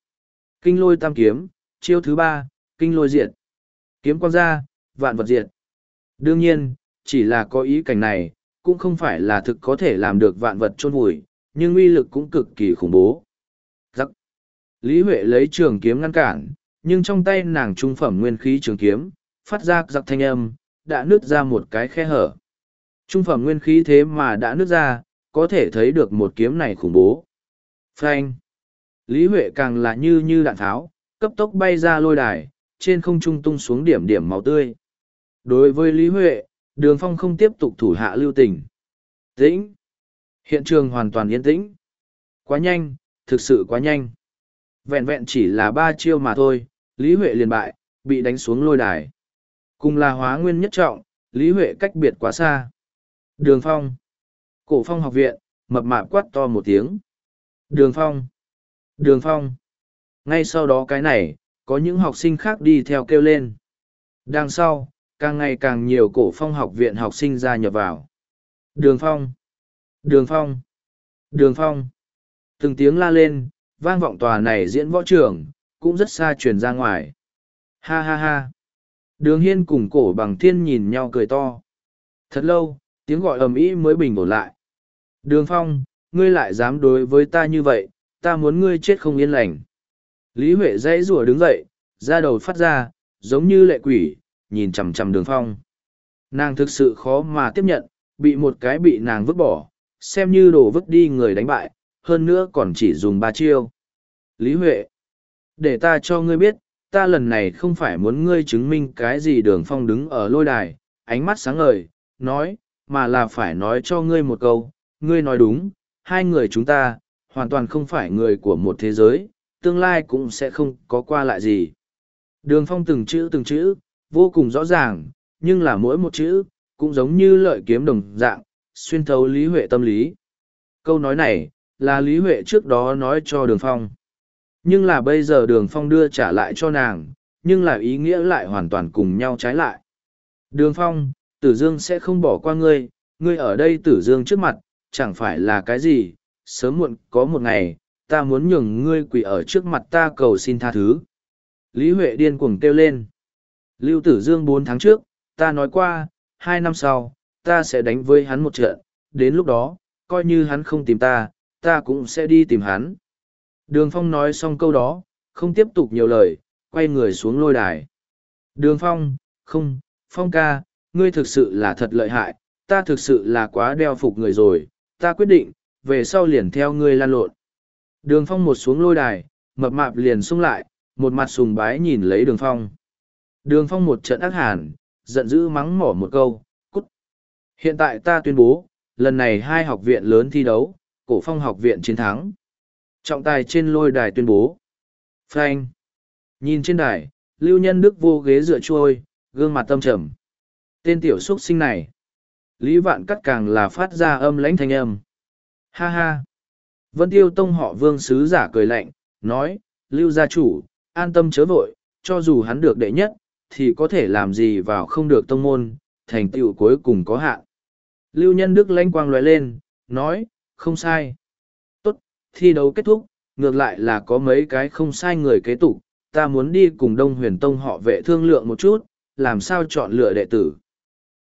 Speaker 1: Kinh lôi tam kiếm, chiêu thứ ba, kinh lôi diệt. Kiếm quang ra, vạn vật diệt. Đương nhiên, chỉ là có ý cảnh này, cũng không phải là thực có thể làm được vạn vật chôn vùi, nhưng uy lực cũng cực kỳ khủng bố. Giắc. Lý Huệ lấy trường kiếm ngăn cản, nhưng trong tay nàng trung phẩm nguyên khí trường kiếm, phát ra giặc thanh âm, đã nứt ra một cái khe hở. Trung phẩm nguyên khí thế mà đã nứt ra, có thể thấy được một kiếm này khủng bố. Phanh. Lý Huệ càng là như như đạn tháo, cấp tốc bay ra lôi đài, trên không trung tung xuống điểm điểm máu tươi. Đối với Lý Huệ, đường phong không tiếp tục thủ hạ lưu tình. Tĩnh. Hiện trường hoàn toàn yên tĩnh. Quá nhanh, thực sự quá nhanh. Vẹn vẹn chỉ là ba chiêu mà thôi, Lý Huệ liền bại, bị đánh xuống lôi đài. Cùng là hóa nguyên nhất trọng, Lý Huệ cách biệt quá xa. Đường phong. Cổ phong học viện, mập mạp quát to một tiếng. Đường phong. Đường phong. Ngay sau đó cái này, có những học sinh khác đi theo kêu lên. Đằng sau, càng ngày càng nhiều cổ phong học viện học sinh gia nhập vào. Đường phong. Đường phong. Đường phong. Từng tiếng la lên, vang vọng tòa này diễn võ trường, cũng rất xa truyền ra ngoài. Ha ha ha. Đường hiên cùng cổ bằng thiên nhìn nhau cười to. Thật lâu, tiếng gọi ầm ĩ mới bình ổn lại. Đường phong, ngươi lại dám đối với ta như vậy, ta muốn ngươi chết không yên lành. Lý Huệ dãy rủa đứng dậy, ra đầu phát ra, giống như lệ quỷ, nhìn chằm chằm đường phong. Nàng thực sự khó mà tiếp nhận, bị một cái bị nàng vứt bỏ, xem như đồ vứt đi người đánh bại, hơn nữa còn chỉ dùng ba chiêu. Lý Huệ, để ta cho ngươi biết, ta lần này không phải muốn ngươi chứng minh cái gì đường phong đứng ở lôi đài, ánh mắt sáng ngời, nói, mà là phải nói cho ngươi một câu, ngươi nói đúng, hai người chúng ta, hoàn toàn không phải người của một thế giới, tương lai cũng sẽ không có qua lại gì. Đường phong từng chữ từng chữ, vô cùng rõ ràng, nhưng là mỗi một chữ, cũng giống như lợi kiếm đồng dạng, xuyên thấu Lý Huệ tâm lý. Câu nói này, là Lý Huệ trước đó nói cho đường phong. Nhưng là bây giờ đường phong đưa trả lại cho nàng, nhưng là ý nghĩa lại hoàn toàn cùng nhau trái lại. Đường phong, tử dương sẽ không bỏ qua ngươi, ngươi ở đây tử dương trước mặt, chẳng phải là cái gì, sớm muộn có một ngày, ta muốn nhường ngươi quỳ ở trước mặt ta cầu xin tha thứ. Lý Huệ điên cuồng kêu lên. Lưu Tử Dương bốn tháng trước, ta nói qua, hai năm sau, ta sẽ đánh với hắn một trận, đến lúc đó, coi như hắn không tìm ta, ta cũng sẽ đi tìm hắn. Đường Phong nói xong câu đó, không tiếp tục nhiều lời, quay người xuống lôi đài. Đường Phong, không, Phong ca, ngươi thực sự là thật lợi hại, ta thực sự là quá đeo phục người rồi, ta quyết định, về sau liền theo ngươi lan lộn. Đường phong một xuống lôi đài, mập mạp liền xung lại, một mặt sùng bái nhìn lấy đường phong. Đường phong một trận ác hàn, giận dữ mắng mỏ một câu, cút. Hiện tại ta tuyên bố, lần này hai học viện lớn thi đấu, cổ phong học viện chiến thắng. Trọng tài trên lôi đài tuyên bố. Frank. Nhìn trên đài, lưu nhân đức vô ghế dựa trôi, gương mặt tâm trầm. Tên tiểu xuất sinh này. Lý vạn cắt càng là phát ra âm lãnh thanh âm. Ha ha. Vân Tiêu Tông họ vương sứ giả cười lạnh, nói, lưu gia chủ, an tâm chớ vội, cho dù hắn được đệ nhất, thì có thể làm gì vào không được tông môn, thành tựu cuối cùng có hạn. Lưu nhân đức lanh quang loại lên, nói, không sai. Tốt, thi đấu kết thúc, ngược lại là có mấy cái không sai người kế tục, ta muốn đi cùng Đông Huyền Tông họ vệ thương lượng một chút, làm sao chọn lựa đệ tử.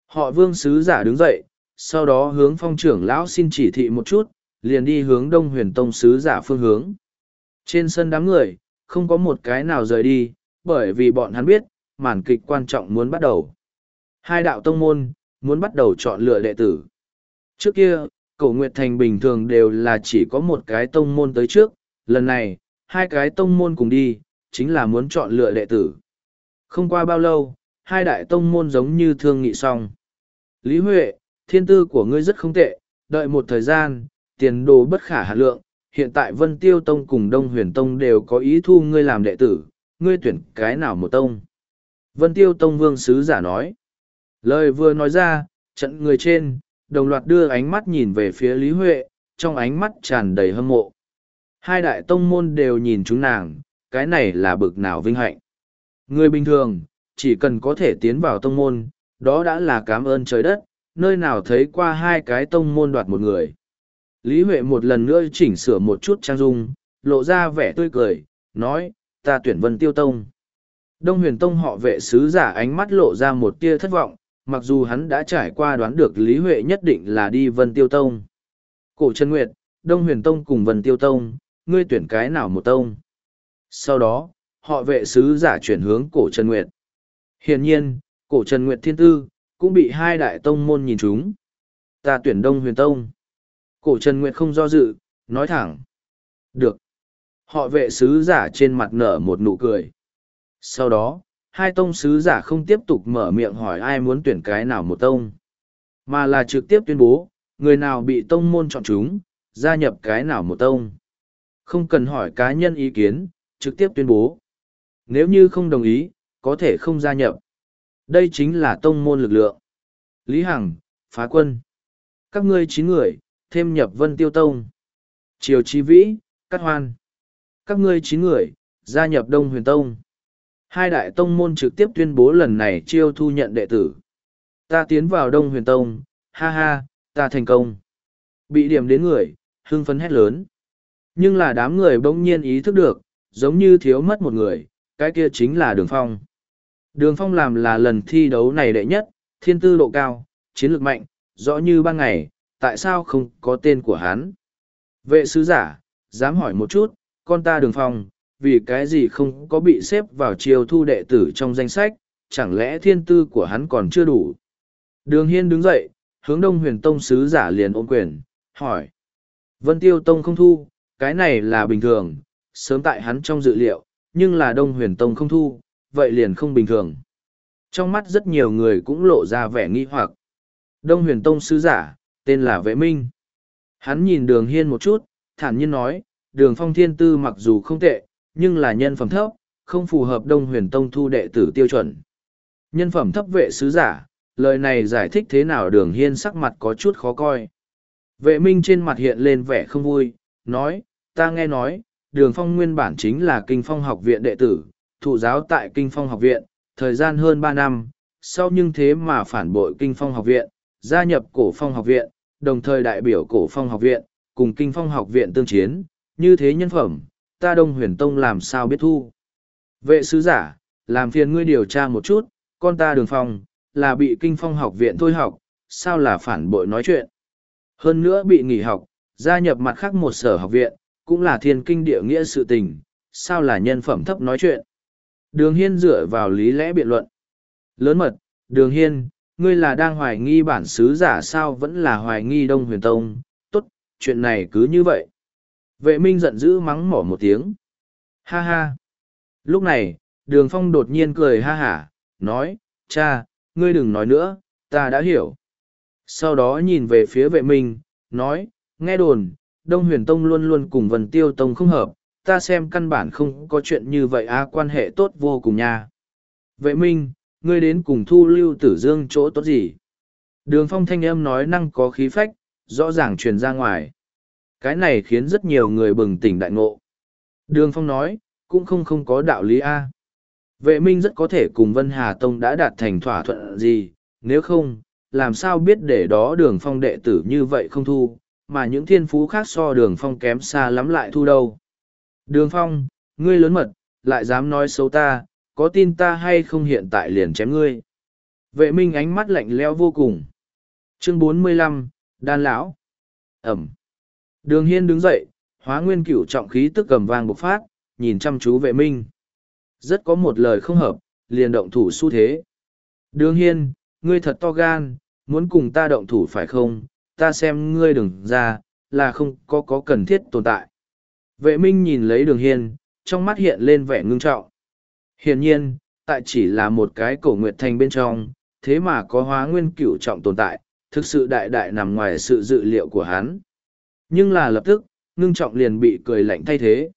Speaker 1: Họ vương sứ giả đứng dậy, sau đó hướng phong trưởng lão xin chỉ thị một chút, liền đi hướng đông huyền tông sứ giả phương hướng. Trên sân đám người, không có một cái nào rời đi, bởi vì bọn hắn biết, màn kịch quan trọng muốn bắt đầu. Hai đạo tông môn, muốn bắt đầu chọn lựa đệ tử. Trước kia, cổ Nguyệt Thành bình thường đều là chỉ có một cái tông môn tới trước, lần này, hai cái tông môn cùng đi, chính là muốn chọn lựa đệ tử. Không qua bao lâu, hai đại tông môn giống như thương nghị xong. Lý Huệ, thiên tư của ngươi rất không tệ, đợi một thời gian, tiền đồ bất khả hạ lượng, hiện tại Vân Tiêu Tông cùng Đông Huyền Tông đều có ý thu ngươi làm đệ tử, ngươi tuyển cái nào một tông. Vân Tiêu Tông Vương Sứ giả nói. Lời vừa nói ra, trận người trên, đồng loạt đưa ánh mắt nhìn về phía Lý Huệ, trong ánh mắt tràn đầy hâm mộ. Hai đại tông môn đều nhìn chúng nàng, cái này là bực nào vinh hạnh. Người bình thường, chỉ cần có thể tiến vào tông môn, đó đã là cảm ơn trời đất, nơi nào thấy qua hai cái tông môn đoạt một người. Lý Huệ một lần nữa chỉnh sửa một chút trang dung, lộ ra vẻ tươi cười, nói, ta tuyển vân tiêu tông. Đông huyền tông họ vệ sứ giả ánh mắt lộ ra một tia thất vọng, mặc dù hắn đã trải qua đoán được Lý Huệ nhất định là đi vân tiêu tông. Cổ Trần Nguyệt, Đông huyền tông cùng vân tiêu tông, ngươi tuyển cái nào một tông. Sau đó, họ vệ sứ giả chuyển hướng cổ Trần Nguyệt. Hiển nhiên, cổ Trần Nguyệt Thiên Tư, cũng bị hai đại tông môn nhìn chúng. Ta tuyển Đông Huyền Tông. Cổ Trần Nguyệt không do dự, nói thẳng. Được. Họ vệ sứ giả trên mặt nở một nụ cười. Sau đó, hai tông sứ giả không tiếp tục mở miệng hỏi ai muốn tuyển cái nào một tông, mà là trực tiếp tuyên bố, người nào bị tông môn chọn chúng, gia nhập cái nào một tông. Không cần hỏi cá nhân ý kiến, trực tiếp tuyên bố. Nếu như không đồng ý, có thể không gia nhập. Đây chính là tông môn lực lượng. Lý Hằng, phá quân. Các ngươi chín người, thêm nhập vân tiêu tông. Triều Chi Vĩ, Cát Hoan. Các ngươi chín người, gia nhập Đông Huyền Tông. Hai đại tông môn trực tiếp tuyên bố lần này chiêu thu nhận đệ tử. Ta tiến vào Đông Huyền Tông, ha ha, ta thành công. Bị điểm đến người, hưng phấn hét lớn. Nhưng là đám người bỗng nhiên ý thức được, giống như thiếu mất một người, cái kia chính là Đường Phong. Đường Phong làm là lần thi đấu này đệ nhất, thiên tư độ cao, chiến lược mạnh, rõ như ban ngày, tại sao không có tên của hắn? Vệ sứ giả, dám hỏi một chút, con ta Đường Phong, vì cái gì không có bị xếp vào chiều thu đệ tử trong danh sách, chẳng lẽ thiên tư của hắn còn chưa đủ? Đường Hiên đứng dậy, hướng Đông Huyền Tông sứ giả liền ôm quyền, hỏi. Vân Tiêu Tông không thu, cái này là bình thường, sớm tại hắn trong dự liệu, nhưng là Đông Huyền Tông không thu, vậy liền không bình thường. Trong mắt rất nhiều người cũng lộ ra vẻ nghi hoặc. Đông huyền tông sứ giả, tên là Vệ Minh. Hắn nhìn đường hiên một chút, thản nhiên nói, đường phong thiên tư mặc dù không tệ, nhưng là nhân phẩm thấp, không phù hợp đông huyền tông thu đệ tử tiêu chuẩn. Nhân phẩm thấp vệ sứ giả, lời này giải thích thế nào đường hiên sắc mặt có chút khó coi. Vệ minh trên mặt hiện lên vẻ không vui, nói, ta nghe nói, đường phong nguyên bản chính là kinh phong học viện đệ tử, thụ giáo tại Kinh Phong học viện, thời gian hơn ba năm, sau nhưng thế mà phản bội Kinh Phong học viện, gia nhập cổ phong học viện, đồng thời đại biểu cổ phong học viện, cùng Kinh Phong học viện tương chiến, như thế nhân phẩm, ta Đông Huyền Tông làm sao biết thu. Vệ sứ giả, làm phiền ngươi điều tra một chút, con ta đường phong, là bị Kinh Phong học viện thôi học, sao là phản bội nói chuyện. Hơn nữa bị nghỉ học, gia nhập mặt khác một sở học viện, cũng là thiên kinh địa nghĩa sự tình, sao là nhân phẩm thấp nói chuyện. Đường Hiên dựa vào lý lẽ biện luận. Lớn mật, Đường Hiên, ngươi là đang hoài nghi bản sứ giả sao vẫn là hoài nghi Đông Huyền Tông, tốt, chuyện này cứ như vậy. Vệ minh giận dữ mắng mỏ một tiếng. Ha ha. Lúc này, đường phong đột nhiên cười ha hả, nói, cha, ngươi đừng nói nữa, ta đã hiểu. Sau đó nhìn về phía vệ minh, nói, nghe đồn, Đông Huyền Tông luôn luôn cùng Vân Tiêu Tông không hợp, ta xem căn bản không có chuyện như vậy á, quan hệ tốt vô cùng nha. Vệ minh, ngươi đến cùng thu lưu tử dương chỗ tốt gì? Đường phong thanh âm nói năng có khí phách, rõ ràng truyền ra ngoài. Cái này khiến rất nhiều người bừng tỉnh đại ngộ. Đường phong nói, cũng không không có đạo lý a. Vệ minh rất có thể cùng Vân Hà Tông đã đạt thành thỏa thuận gì, nếu không, làm sao biết để đó đường phong đệ tử như vậy không thu, mà những thiên phú khác so đường phong kém xa lắm lại thu đâu. Đường phong, ngươi lớn mật, lại dám nói xấu ta, có tin ta hay không hiện tại liền chém ngươi. Vệ minh ánh mắt lạnh leo vô cùng. Chương bốn mươi lăm, Đan Lão. Ẩm. Đường hiên đứng dậy, hóa nguyên cửu trọng khí tức cầm vang bộc phát, nhìn chăm chú vệ minh. Rất có một lời không hợp, liền động thủ xu thế. Đường hiên, ngươi thật to gan, muốn cùng ta động thủ phải không, ta xem ngươi đừng ra, là không có có cần thiết tồn tại. Vệ minh nhìn lấy đường hiên, trong mắt hiện lên vẻ ngưng trọng. Hiển nhiên, tại chỉ là một cái cổ nguyệt thành bên trong, thế mà có hóa nguyên cửu trọng tồn tại, thực sự đại đại nằm ngoài sự dự liệu của hắn. Nhưng là lập tức, ngưng trọng liền bị cười lạnh thay thế.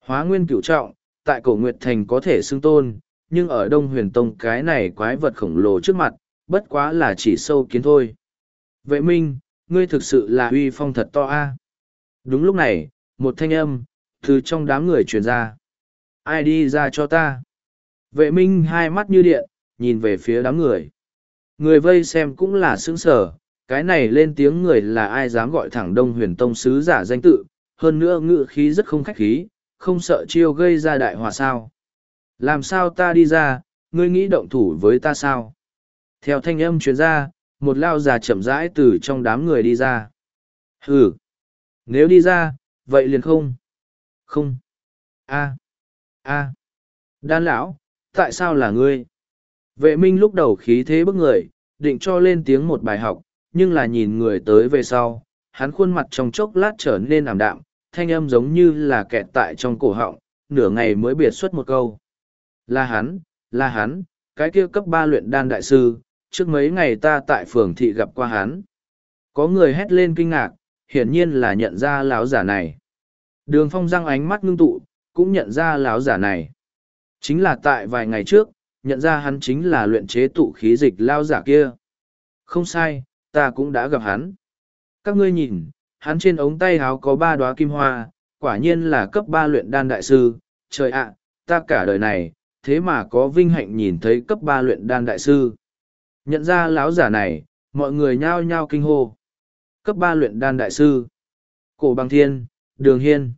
Speaker 1: Hóa nguyên cửu trọng, tại cổ nguyệt thành có thể xưng tôn, nhưng ở Đông Huyền Tông cái này quái vật khổng lồ trước mặt, bất quá là chỉ sâu kiến thôi. Vệ minh, ngươi thực sự là uy phong thật to a. Đúng lúc này, một thanh âm, từ trong đám người truyền ra. Ai đi ra cho ta? Vệ minh hai mắt như điện, nhìn về phía đám người. Người vây xem cũng là sững sờ, cái này lên tiếng người là ai dám gọi thẳng Đông Huyền Tông sứ giả danh tự, hơn nữa ngự khí rất không khách khí, không sợ chiêu gây ra đại hòa sao. Làm sao ta đi ra, ngươi nghĩ động thủ với ta sao? Theo thanh âm truyền ra, một lao già chậm rãi từ trong đám người đi ra. Hừ! Nếu đi ra, vậy liền không? Không! a a Đan lão, tại sao là ngươi? Vệ minh lúc đầu khí thế bức người, định cho lên tiếng một bài học, nhưng là nhìn người tới về sau, hắn khuôn mặt trong chốc lát trở nên ảm đạm, thanh âm giống như là kẹt tại trong cổ họng, nửa ngày mới biệt xuất một câu. Là hắn, là hắn, cái kia cấp ba luyện đan đại sư, trước mấy ngày ta tại phường thị gặp qua hắn. Có người hét lên kinh ngạc, hiển nhiên là nhận ra lão giả này. Đường phong răng ánh mắt ngưng tụ, cũng nhận ra lão giả này. Chính là tại vài ngày trước, nhận ra hắn chính là luyện chế tụ khí dịch lao giả kia. Không sai, ta cũng đã gặp hắn. Các ngươi nhìn, hắn trên ống tay háo có ba đóa kim hoa, quả nhiên là cấp ba luyện đan đại sư. Trời ạ, ta cả đời này, thế mà có vinh hạnh nhìn thấy cấp ba luyện đan đại sư. Nhận ra lão giả này, mọi người nhao nhao kinh hô. Cấp ba luyện đan đại sư. Cổ bằng thiên, đường hiên.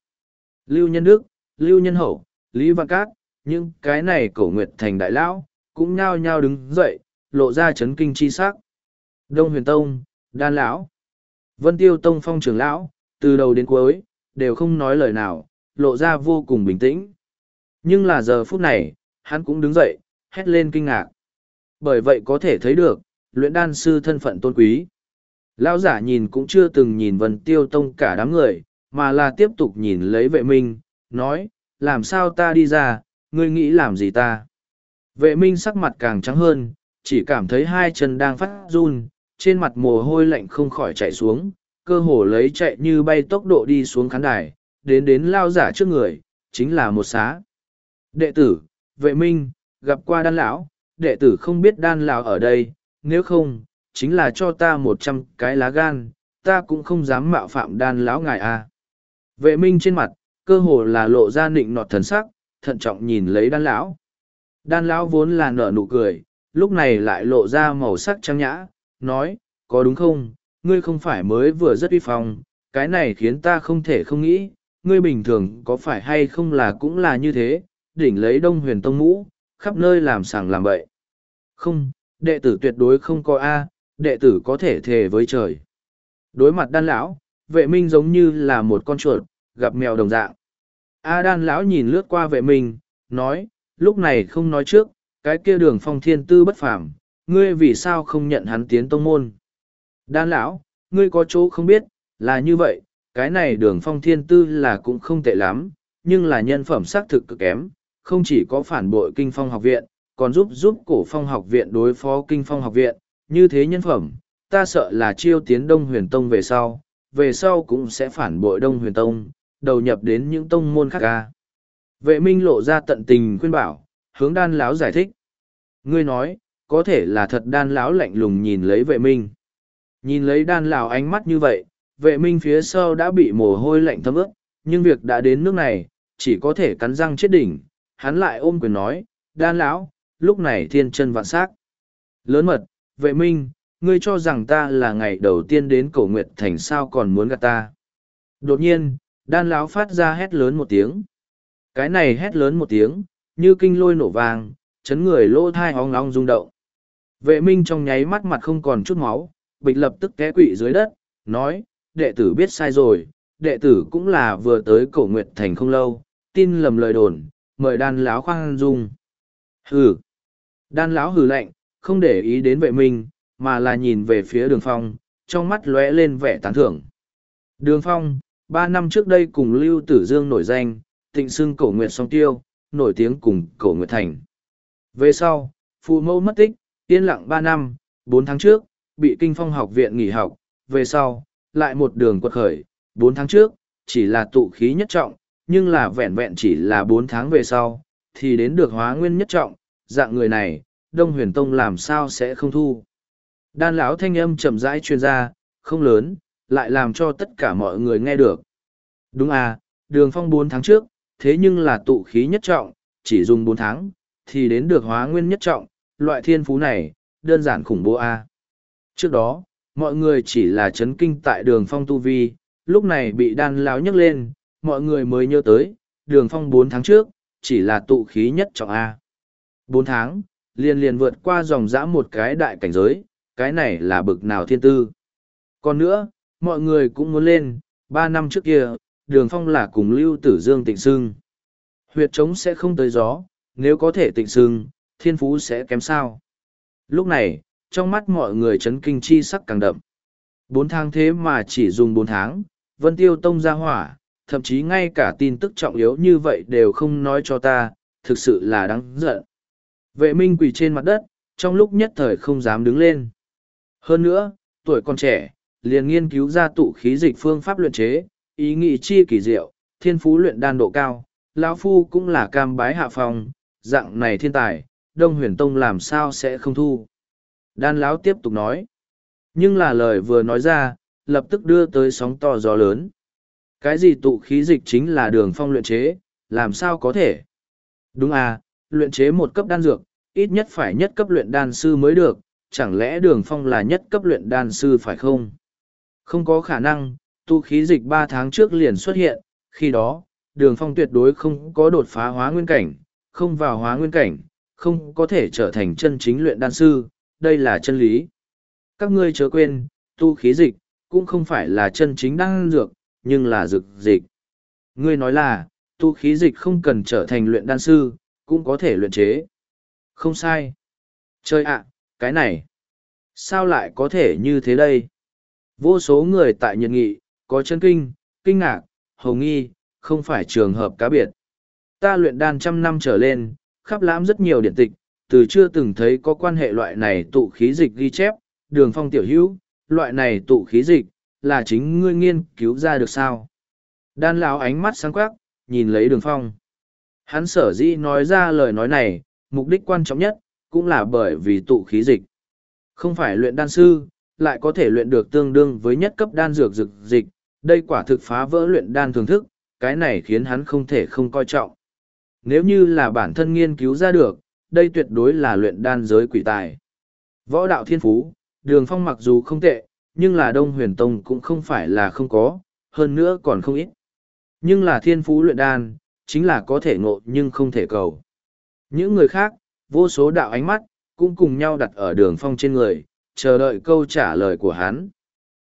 Speaker 1: Lưu nhân đức, lưu nhân hậu, lý văn cát, nhưng cái này cổ nguyệt thành đại lão, cũng nhao nhao đứng dậy, lộ ra chấn kinh chi sắc. Đông huyền tông, đan lão, vân tiêu tông phong trưởng lão, từ đầu đến cuối, đều không nói lời nào, lộ ra vô cùng bình tĩnh. Nhưng là giờ phút này, hắn cũng đứng dậy, hét lên kinh ngạc. Bởi vậy có thể thấy được, luyện đan sư thân phận tôn quý. Lão giả nhìn cũng chưa từng nhìn vân tiêu tông cả đám người, mà là tiếp tục nhìn lấy vệ minh, nói, làm sao ta đi ra, ngươi nghĩ làm gì ta? Vệ minh sắc mặt càng trắng hơn, chỉ cảm thấy hai chân đang phát run, trên mặt mồ hôi lạnh không khỏi chạy xuống, cơ hồ lấy chạy như bay tốc độ đi xuống khán đài, đến đến lao giả trước người, chính là một xá. Đệ tử, vệ minh, gặp qua đan lão, đệ tử không biết đan lão ở đây, nếu không, chính là cho ta một trăm cái lá gan, ta cũng không dám mạo phạm đan lão ngài a. À. Vệ minh trên mặt, cơ hồ là lộ ra nịnh nọt thần sắc, thận trọng nhìn lấy đan lão. Đan lão vốn là nở nụ cười, lúc này lại lộ ra màu sắc trắng nhã, nói, có đúng không, ngươi không phải mới vừa rất uy phong, cái này khiến ta không thể không nghĩ, ngươi bình thường có phải hay không là cũng là như thế, đỉnh lấy đông huyền tông mũ, khắp nơi làm sàng làm bậy. Không, đệ tử tuyệt đối không có A, đệ tử có thể thề với trời. Đối mặt đan lão, vệ minh giống như là một con chuột, gặp mèo đồng dạng. A đan lão nhìn lướt qua vệ minh, nói, lúc này không nói trước, cái kia đường phong thiên tư bất phàm, ngươi vì sao không nhận hắn tiến tông môn. Đan lão, ngươi có chỗ không biết, là như vậy, cái này đường phong thiên tư là cũng không tệ lắm, nhưng là nhân phẩm xác thực cực kém, không chỉ có phản bội kinh phong học viện, còn giúp giúp cổ phong học viện đối phó kinh phong học viện, như thế nhân phẩm, ta sợ là chiêu tiến đông huyền tông về sau, về sau cũng sẽ phản bội đông huyền tông, đầu nhập đến những tông môn khác ca. Vệ minh lộ ra tận tình khuyên bảo, hướng đan lão giải thích. Ngươi nói, có thể là thật đan lão lạnh lùng nhìn lấy vệ minh. Nhìn lấy đan lão ánh mắt như vậy, vệ minh phía sau đã bị mồ hôi lạnh thấm ướt, nhưng việc đã đến nước này, chỉ có thể cắn răng chết đỉnh, hắn lại ôm quyền nói, đan lão, lúc này thiên chân vạn sắc. Lớn mật, vệ minh, ngươi cho rằng ta là ngày đầu tiên đến cổ nguyệt thành sao còn muốn gặp ta. Đột nhiên, đan lão phát ra hét lớn một tiếng. Cái này hét lớn một tiếng, như kinh lôi nổ vàng, chấn người lỗ thai hoang long rung động. Vệ minh trong nháy mắt mặt không còn chút máu, bịch lập tức té quỵ dưới đất, nói, đệ tử biết sai rồi, đệ tử cũng là vừa tới cổ nguyệt thành không lâu, tin lầm lời đồn, mời đan láo khoan dung. Hừ, Đan lão hừ lạnh, không để ý đến vệ minh, mà là nhìn về phía đường phong, trong mắt lóe lên vẻ tán thưởng. Đường phong, ba năm trước đây cùng Lưu Tử Dương nổi danh, tịnh xưng cổ nguyệt song tiêu, nổi tiếng cùng cổ nguyệt thành. Về sau, phụ mẫu mất tích, yên lặng ba năm, bốn tháng trước, bị kinh phong học viện nghỉ học, về sau, lại một đường quật khởi, bốn tháng trước, chỉ là tụ khí nhất trọng, nhưng là vẹn vẹn chỉ là bốn tháng về sau, thì đến được hóa nguyên nhất trọng, dạng người này, Đông Huyền Tông làm sao sẽ không thu. Đan lão thanh âm chậm rãi truyền ra, không lớn, lại làm cho tất cả mọi người nghe được. Đúng à, đường phong bốn tháng trước, thế nhưng là tụ khí nhất trọng, chỉ dùng bốn tháng, thì đến được hóa nguyên nhất trọng, loại thiên phú này, đơn giản khủng bố a. À. Trước đó, mọi người chỉ là chấn kinh tại đường phong tu vi, lúc này bị đan lão nhấc lên, mọi người mới nhớ tới, đường phong bốn tháng trước, chỉ là tụ khí nhất trọng A. Bốn tháng, liền liền vượt qua dòng dã một cái đại cảnh giới, cái này là bực nào thiên tư. Còn nữa, mọi người cũng muốn lên, ba năm trước kia, đường phong là cùng lưu tử dương tịnh sưng. Huyệt trống sẽ không tới gió, nếu có thể tịnh sưng, thiên phú sẽ kém sao. Lúc này, trong mắt mọi người chấn kinh chi sắc càng đậm. Bốn tháng thế mà chỉ dùng bốn tháng, Vân Tiêu Tông ra hỏa, thậm chí ngay cả tin tức trọng yếu như vậy đều không nói cho ta, thực sự là đáng giận. Vệ minh quỳ trên mặt đất, trong lúc nhất thời không dám đứng lên. Hơn nữa, tuổi còn trẻ, liền nghiên cứu ra tụ khí dịch phương pháp luyện chế, ý nghĩ chi kỳ diệu, thiên phú luyện đan độ cao, lão phu cũng là cam bái hạ phòng, dạng này thiên tài, Đông Huyền Tông làm sao sẽ không thu. Đan lão tiếp tục nói. Nhưng là lời vừa nói ra, lập tức đưa tới sóng to gió lớn. Cái gì tụ khí dịch chính là đường phong luyện chế, làm sao có thể? Đúng à, luyện chế một cấp đan dược, ít nhất phải nhất cấp luyện đan sư mới được, chẳng lẽ đường phong là nhất cấp luyện đan sư phải không? Không có khả năng, tụ khí dịch ba tháng trước liền xuất hiện, khi đó, đường phong tuyệt đối không có đột phá hóa nguyên cảnh, không vào hóa nguyên cảnh, không có thể trở thành chân chính luyện đan sư, đây là chân lý. Các ngươi chớ quên, tu khí dịch, cũng không phải là chân chính đan dược, nhưng là dược dịch. Ngươi nói là, tu khí dịch không cần trở thành luyện đan sư, cũng có thể luyện chế. Không sai. Chơi ạ, cái này. Sao lại có thể như thế đây? Vô số người tại nhiệt nghị, có chân kinh, kinh ngạc, hồng nghi, không phải trường hợp cá biệt. Ta luyện đan trăm năm trở lên, khắp lãm rất nhiều điện tịch, từ chưa từng thấy có quan hệ loại này tụ khí dịch ghi chép, đường phong tiểu hữu, loại này tụ khí dịch, là chính ngươi nghiên cứu ra được sao? Đan lão ánh mắt sáng quắc, nhìn lấy đường phong. Hắn sở dĩ nói ra lời nói này, mục đích quan trọng nhất, cũng là bởi vì tụ khí dịch. Không phải luyện đan sư, lại có thể luyện được tương đương với nhất cấp đan dược dược dịch, đây quả thực phá vỡ luyện đan thường thức, cái này khiến hắn không thể không coi trọng. Nếu như là bản thân nghiên cứu ra được, đây tuyệt đối là luyện đan giới quỷ tài. Võ đạo thiên phú, đường phong mặc dù không tệ, nhưng là Đông Huyền Tông cũng không phải là không có, hơn nữa còn không ít. Nhưng là thiên phú luyện đan, chính là có thể ngộ nhưng không thể cầu. Những người khác, vô số đạo ánh mắt, cũng cùng nhau đặt ở đường phong trên người, chờ đợi câu trả lời của hắn.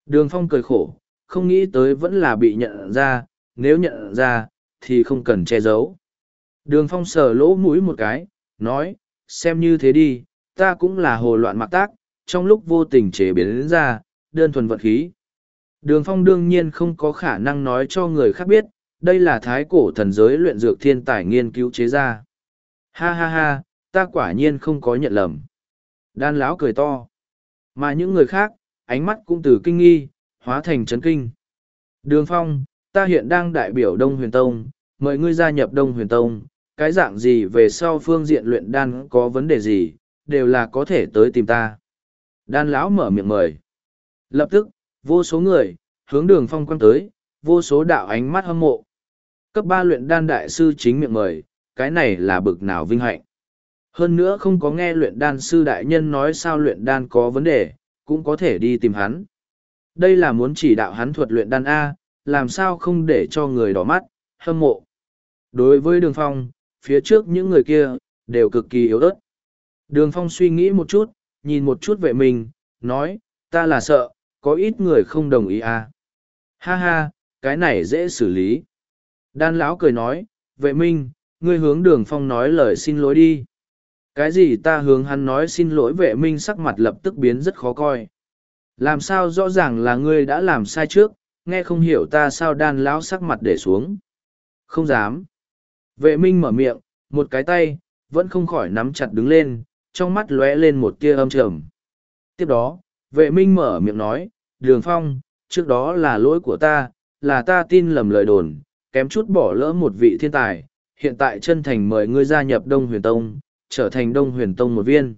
Speaker 1: Đường phong cười khổ, không nghĩ tới vẫn là bị nhận ra, nếu nhận ra, thì không cần che giấu. Đường phong sờ lỗ mũi một cái, nói, xem như thế đi, ta cũng là hồ loạn mặc tác, trong lúc vô tình chế biến ra, đơn thuần vận khí. Đường phong đương nhiên không có khả năng nói cho người khác biết, đây là thái cổ thần giới luyện dược thiên tài nghiên cứu chế ra. Ha ha ha, ta quả nhiên không có nhận lầm. Đan lão cười to. Mà những người khác, ánh mắt cũng từ kinh nghi, hóa thành chấn kinh. Đường phong, ta hiện đang đại biểu Đông Huyền Tông, mời ngươi gia nhập Đông Huyền Tông, cái dạng gì về sau phương diện luyện đan có vấn đề gì, đều là có thể tới tìm ta. Đan lão mở miệng mời. Lập tức, vô số người, hướng đường phong quăng tới, vô số đạo ánh mắt hâm mộ. Cấp ba luyện đan đại sư chính miệng mời, cái này là bực nào vinh hạnh. Hơn nữa không có nghe luyện đan sư đại nhân nói sao luyện đan có vấn đề, cũng có thể đi tìm hắn. Đây là muốn chỉ đạo hắn thuật luyện đan A, làm sao không để cho người đỏ mắt, hâm mộ. Đối với đường phong, phía trước những người kia, đều cực kỳ yếu ớt. Đường phong suy nghĩ một chút, nhìn một chút vệ mình, nói, ta là sợ, có ít người không đồng ý à. Ha ha, cái này dễ xử lý. Đan lão cười nói, vệ minh, ngươi hướng đường phong nói lời xin lỗi đi. cái gì ta hướng hắn nói xin lỗi vệ minh sắc mặt lập tức biến rất khó coi làm sao rõ ràng là ngươi đã làm sai trước nghe không hiểu ta sao đan lão sắc mặt để xuống không dám vệ minh mở miệng, một cái tay, vẫn không khỏi nắm chặt đứng lên, trong mắt lóe lên một tia âm trầm. Tiếp đó, vệ minh mở miệng nói, đường phong, trước đó là lỗi của ta, là ta tin lầm lời đồn, kém chút bỏ lỡ một vị thiên tài, hiện tại chân thành mời ngươi gia nhập đông huyền tông, trở thành đông huyền tông một viên.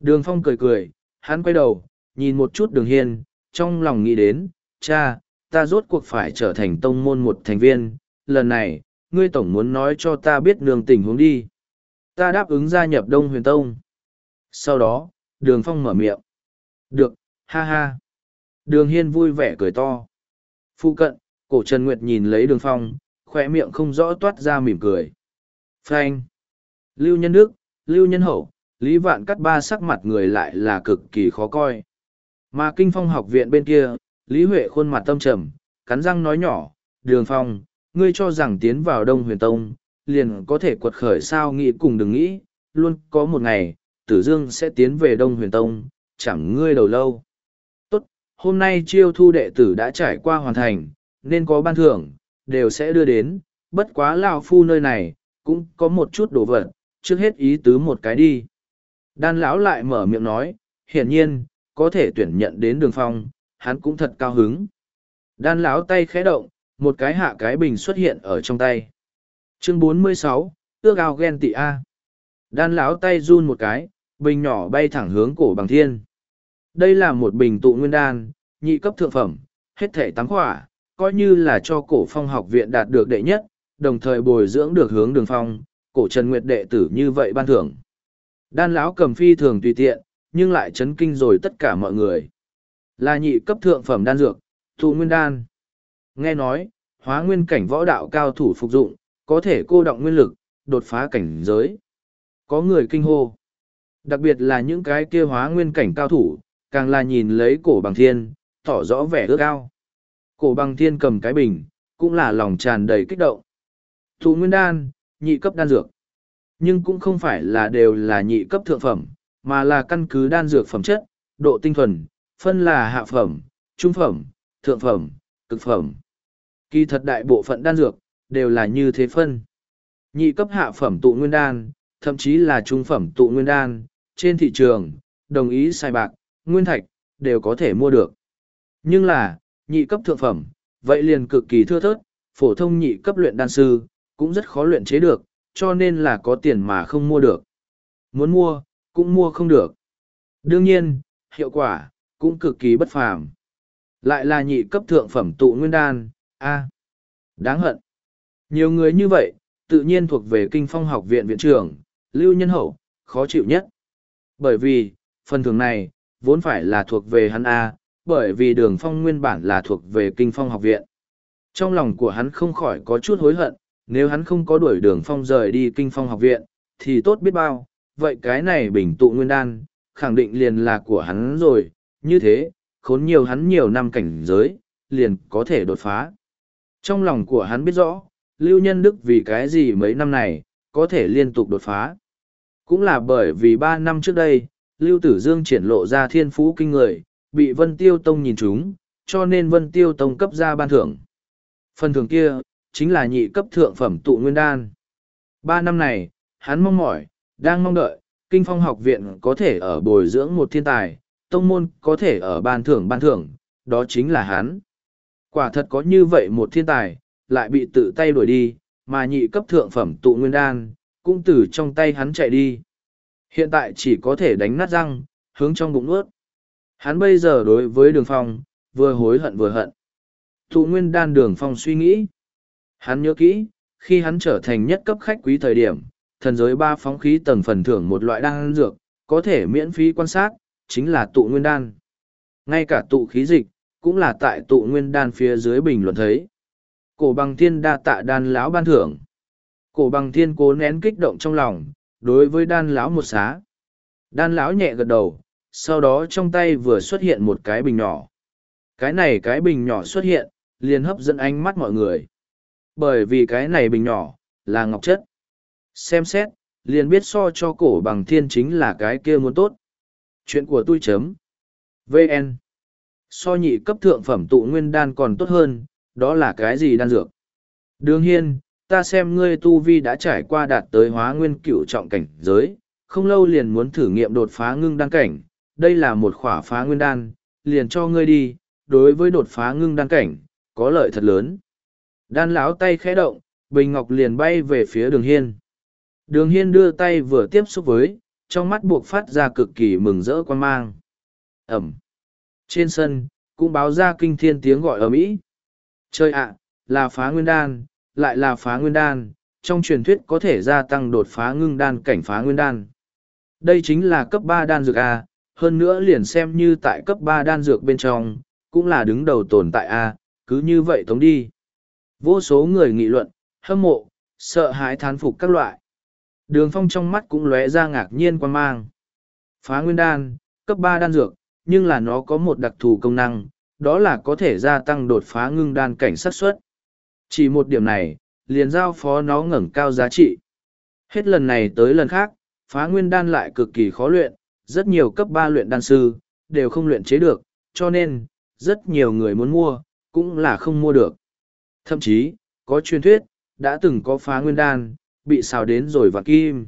Speaker 1: Đường phong cười cười, hắn quay đầu, nhìn một chút đường hiên, trong lòng nghĩ đến, cha, ta rốt cuộc phải trở thành tông môn một thành viên, lần này ngươi tổng muốn nói cho ta biết nương tình huống đi. Ta đáp ứng gia nhập đông huyền tông. Sau đó, đường phong mở miệng. Được, ha ha. Đường hiên vui vẻ cười to. Phu cận, cổ trần nguyệt nhìn lấy đường phong, khỏe miệng không rõ toát ra mỉm cười. Phanh. Lưu nhân đức, lưu nhân hậu, lý vạn cắt ba sắc mặt người lại là cực kỳ khó coi. Mà kinh phong học viện bên kia, lý huệ khuôn mặt tâm trầm, cắn răng nói nhỏ, đường phong ngươi cho rằng tiến vào đông huyền tông, liền có thể quật khởi sao nghĩ cùng đừng nghĩ, luôn có một ngày, tử dương sẽ tiến về đông huyền tông, chẳng ngươi đầu lâu. Tốt, hôm nay chiêu thu đệ tử đã trải qua hoàn thành, nên có ban thưởng, đều sẽ đưa đến, bất quá lao phu nơi này, cũng có một chút đồ vật, trước hết ý tứ một cái đi. Đan lão lại mở miệng nói, hiển nhiên, có thể tuyển nhận đến đường phong, hắn cũng thật cao hứng. Đan lão tay khẽ động một cái hạ cái bình xuất hiện ở trong tay. Chương 46, ước ao ghen tị a. Đan lão tay run một cái bình nhỏ bay thẳng hướng cổ bằng thiên. Đây là một bình tụ nguyên đan nhị cấp thượng phẩm hết thể tám khỏa coi như là cho cổ phong học viện đạt được đệ nhất đồng thời bồi dưỡng được hướng đường phong cổ trần nguyệt đệ tử như vậy ban thưởng. Đan lão cầm phi thường tùy tiện nhưng lại chấn kinh rồi tất cả mọi người. Là nhị cấp thượng phẩm đan dược thụ nguyên đan nghe nói, hóa nguyên cảnh võ đạo cao thủ phục dụng, có thể cô động nguyên lực, đột phá cảnh giới. Có người kinh hô. Đặc biệt là những cái kia hóa nguyên cảnh cao thủ, càng là nhìn lấy cổ bằng thiên, tỏ rõ vẻ ước ao. Cổ bằng thiên cầm cái bình, cũng là lòng tràn đầy kích động. Thụ nguyên đan, nhị cấp đan dược. Nhưng cũng không phải là đều là nhị cấp thượng phẩm, mà là căn cứ đan dược phẩm chất, độ tinh thuần, phân là hạ phẩm, trung phẩm, thượng phẩm, cực phẩm kỳ thật đại bộ phận đan dược đều là như thế phân nhị cấp hạ phẩm tụ nguyên đan thậm chí là trung phẩm tụ nguyên đan trên thị trường đồng ý sai bạc nguyên thạch đều có thể mua được nhưng là nhị cấp thượng phẩm vậy liền cực kỳ thưa thớt phổ thông nhị cấp luyện đan sư cũng rất khó luyện chế được cho nên là có tiền mà không mua được. Muốn mua, cũng mua không được. Đương nhiên, hiệu quả, cũng cực kỳ bất phàm. Lại là nhị cấp thượng phẩm tụ nguyên đan, a Đáng hận. Nhiều người như vậy, tự nhiên thuộc về kinh phong học viện viện trưởng, lưu nhân hậu, khó chịu nhất. Bởi vì, phần thưởng này, vốn phải là thuộc về hắn A, bởi vì đường phong nguyên bản là thuộc về kinh phong học viện. Trong lòng của hắn không khỏi có chút hối hận, nếu hắn không có đuổi đường phong rời đi kinh phong học viện thì tốt biết bao vậy cái này bình tụ nguyên đan khẳng định liền là của hắn rồi như thế khốn nhiều hắn nhiều năm cảnh giới liền có thể đột phá trong lòng của hắn biết rõ lưu nhân đức vì cái gì mấy năm này có thể liên tục đột phá cũng là bởi vì ba năm trước đây lưu tử dương triển lộ ra thiên phú kinh người bị vân tiêu tông nhìn trúng cho nên vân tiêu tông cấp ra ban thưởng phần thưởng kia chính là nhị cấp thượng phẩm tụ nguyên đan. Ba năm này, hắn mong mỏi, đang mong đợi, kinh phong học viện có thể ở bồi dưỡng một thiên tài, tông môn có thể ở ban thưởng ban thưởng, đó chính là hắn. Quả thật có như vậy một thiên tài, lại bị tự tay đuổi đi, mà nhị cấp thượng phẩm tụ nguyên đan, cũng từ trong tay hắn chạy đi. Hiện tại chỉ có thể đánh nát răng, hướng trong bụng nuốt. Hắn bây giờ đối với đường phong, vừa hối hận vừa hận. Tụ nguyên đan đường phong suy nghĩ. Hắn nhớ kỹ, khi hắn trở thành nhất cấp khách quý thời điểm, thần giới ba phóng khí tầng phần thưởng một loại đan dược, có thể miễn phí quan sát, chính là tụ nguyên đan. Ngay cả tụ khí dịch, cũng là tại tụ nguyên đan phía dưới bình luận thấy. Cổ bằng thiên đa tạ đan lão ban thưởng. Cổ bằng thiên cố nén kích động trong lòng, đối với đan lão một xá. Đan lão nhẹ gật đầu, sau đó trong tay vừa xuất hiện một cái bình nhỏ. Cái này cái bình nhỏ xuất hiện, liền hấp dẫn ánh mắt mọi người bởi vì cái này bình nhỏ là ngọc chất xem xét liền biết so cho cổ bằng thiên chính là cái kia muốn tốt. Chuyện của tôi chấm. VN. So nhị cấp thượng phẩm tụ nguyên đan còn tốt hơn, đó là cái gì đan dược? Đường hiên, ta xem ngươi tu vi đã trải qua đạt tới hóa nguyên cửu trọng cảnh giới, không lâu liền muốn thử nghiệm đột phá ngưng đan cảnh, đây là một khỏa phá nguyên đan, liền cho ngươi đi, đối với đột phá ngưng đan cảnh, có lợi thật lớn. Đan lão tay khẽ động, bình ngọc liền bay về phía đường hiên. Đường hiên đưa tay vừa tiếp xúc với, trong mắt buộc phát ra cực kỳ mừng rỡ quan mang. Ẩm. Trên sân, cũng báo ra kinh thiên tiếng gọi ở Mỹ. Chơi ạ, là phá nguyên đan, lại là phá nguyên đan, trong truyền thuyết có thể gia tăng đột phá ngưng đan cảnh phá nguyên đan. Đây chính là cấp ba đan dược A, hơn nữa liền xem như tại cấp ba đan dược bên trong, cũng là đứng đầu tồn tại A, cứ như vậy tống đi. Vô số người nghị luận, hâm mộ, sợ hãi thán phục các loại. Đường phong trong mắt cũng lóe ra ngạc nhiên quan mang. Phá nguyên đan, cấp ba đan dược, nhưng là nó có một đặc thù công năng, đó là có thể gia tăng đột phá ngưng đan cảnh sát suất. Chỉ một điểm này, liền giao phó nó ngẩng cao giá trị. Hết lần này tới lần khác, phá nguyên đan lại cực kỳ khó luyện, rất nhiều cấp ba luyện đan sư, đều không luyện chế được, cho nên, rất nhiều người muốn mua, cũng là không mua được. Thậm chí, có truyền thuyết, đã từng có phá nguyên đan, bị xào đến rồi vạn kim.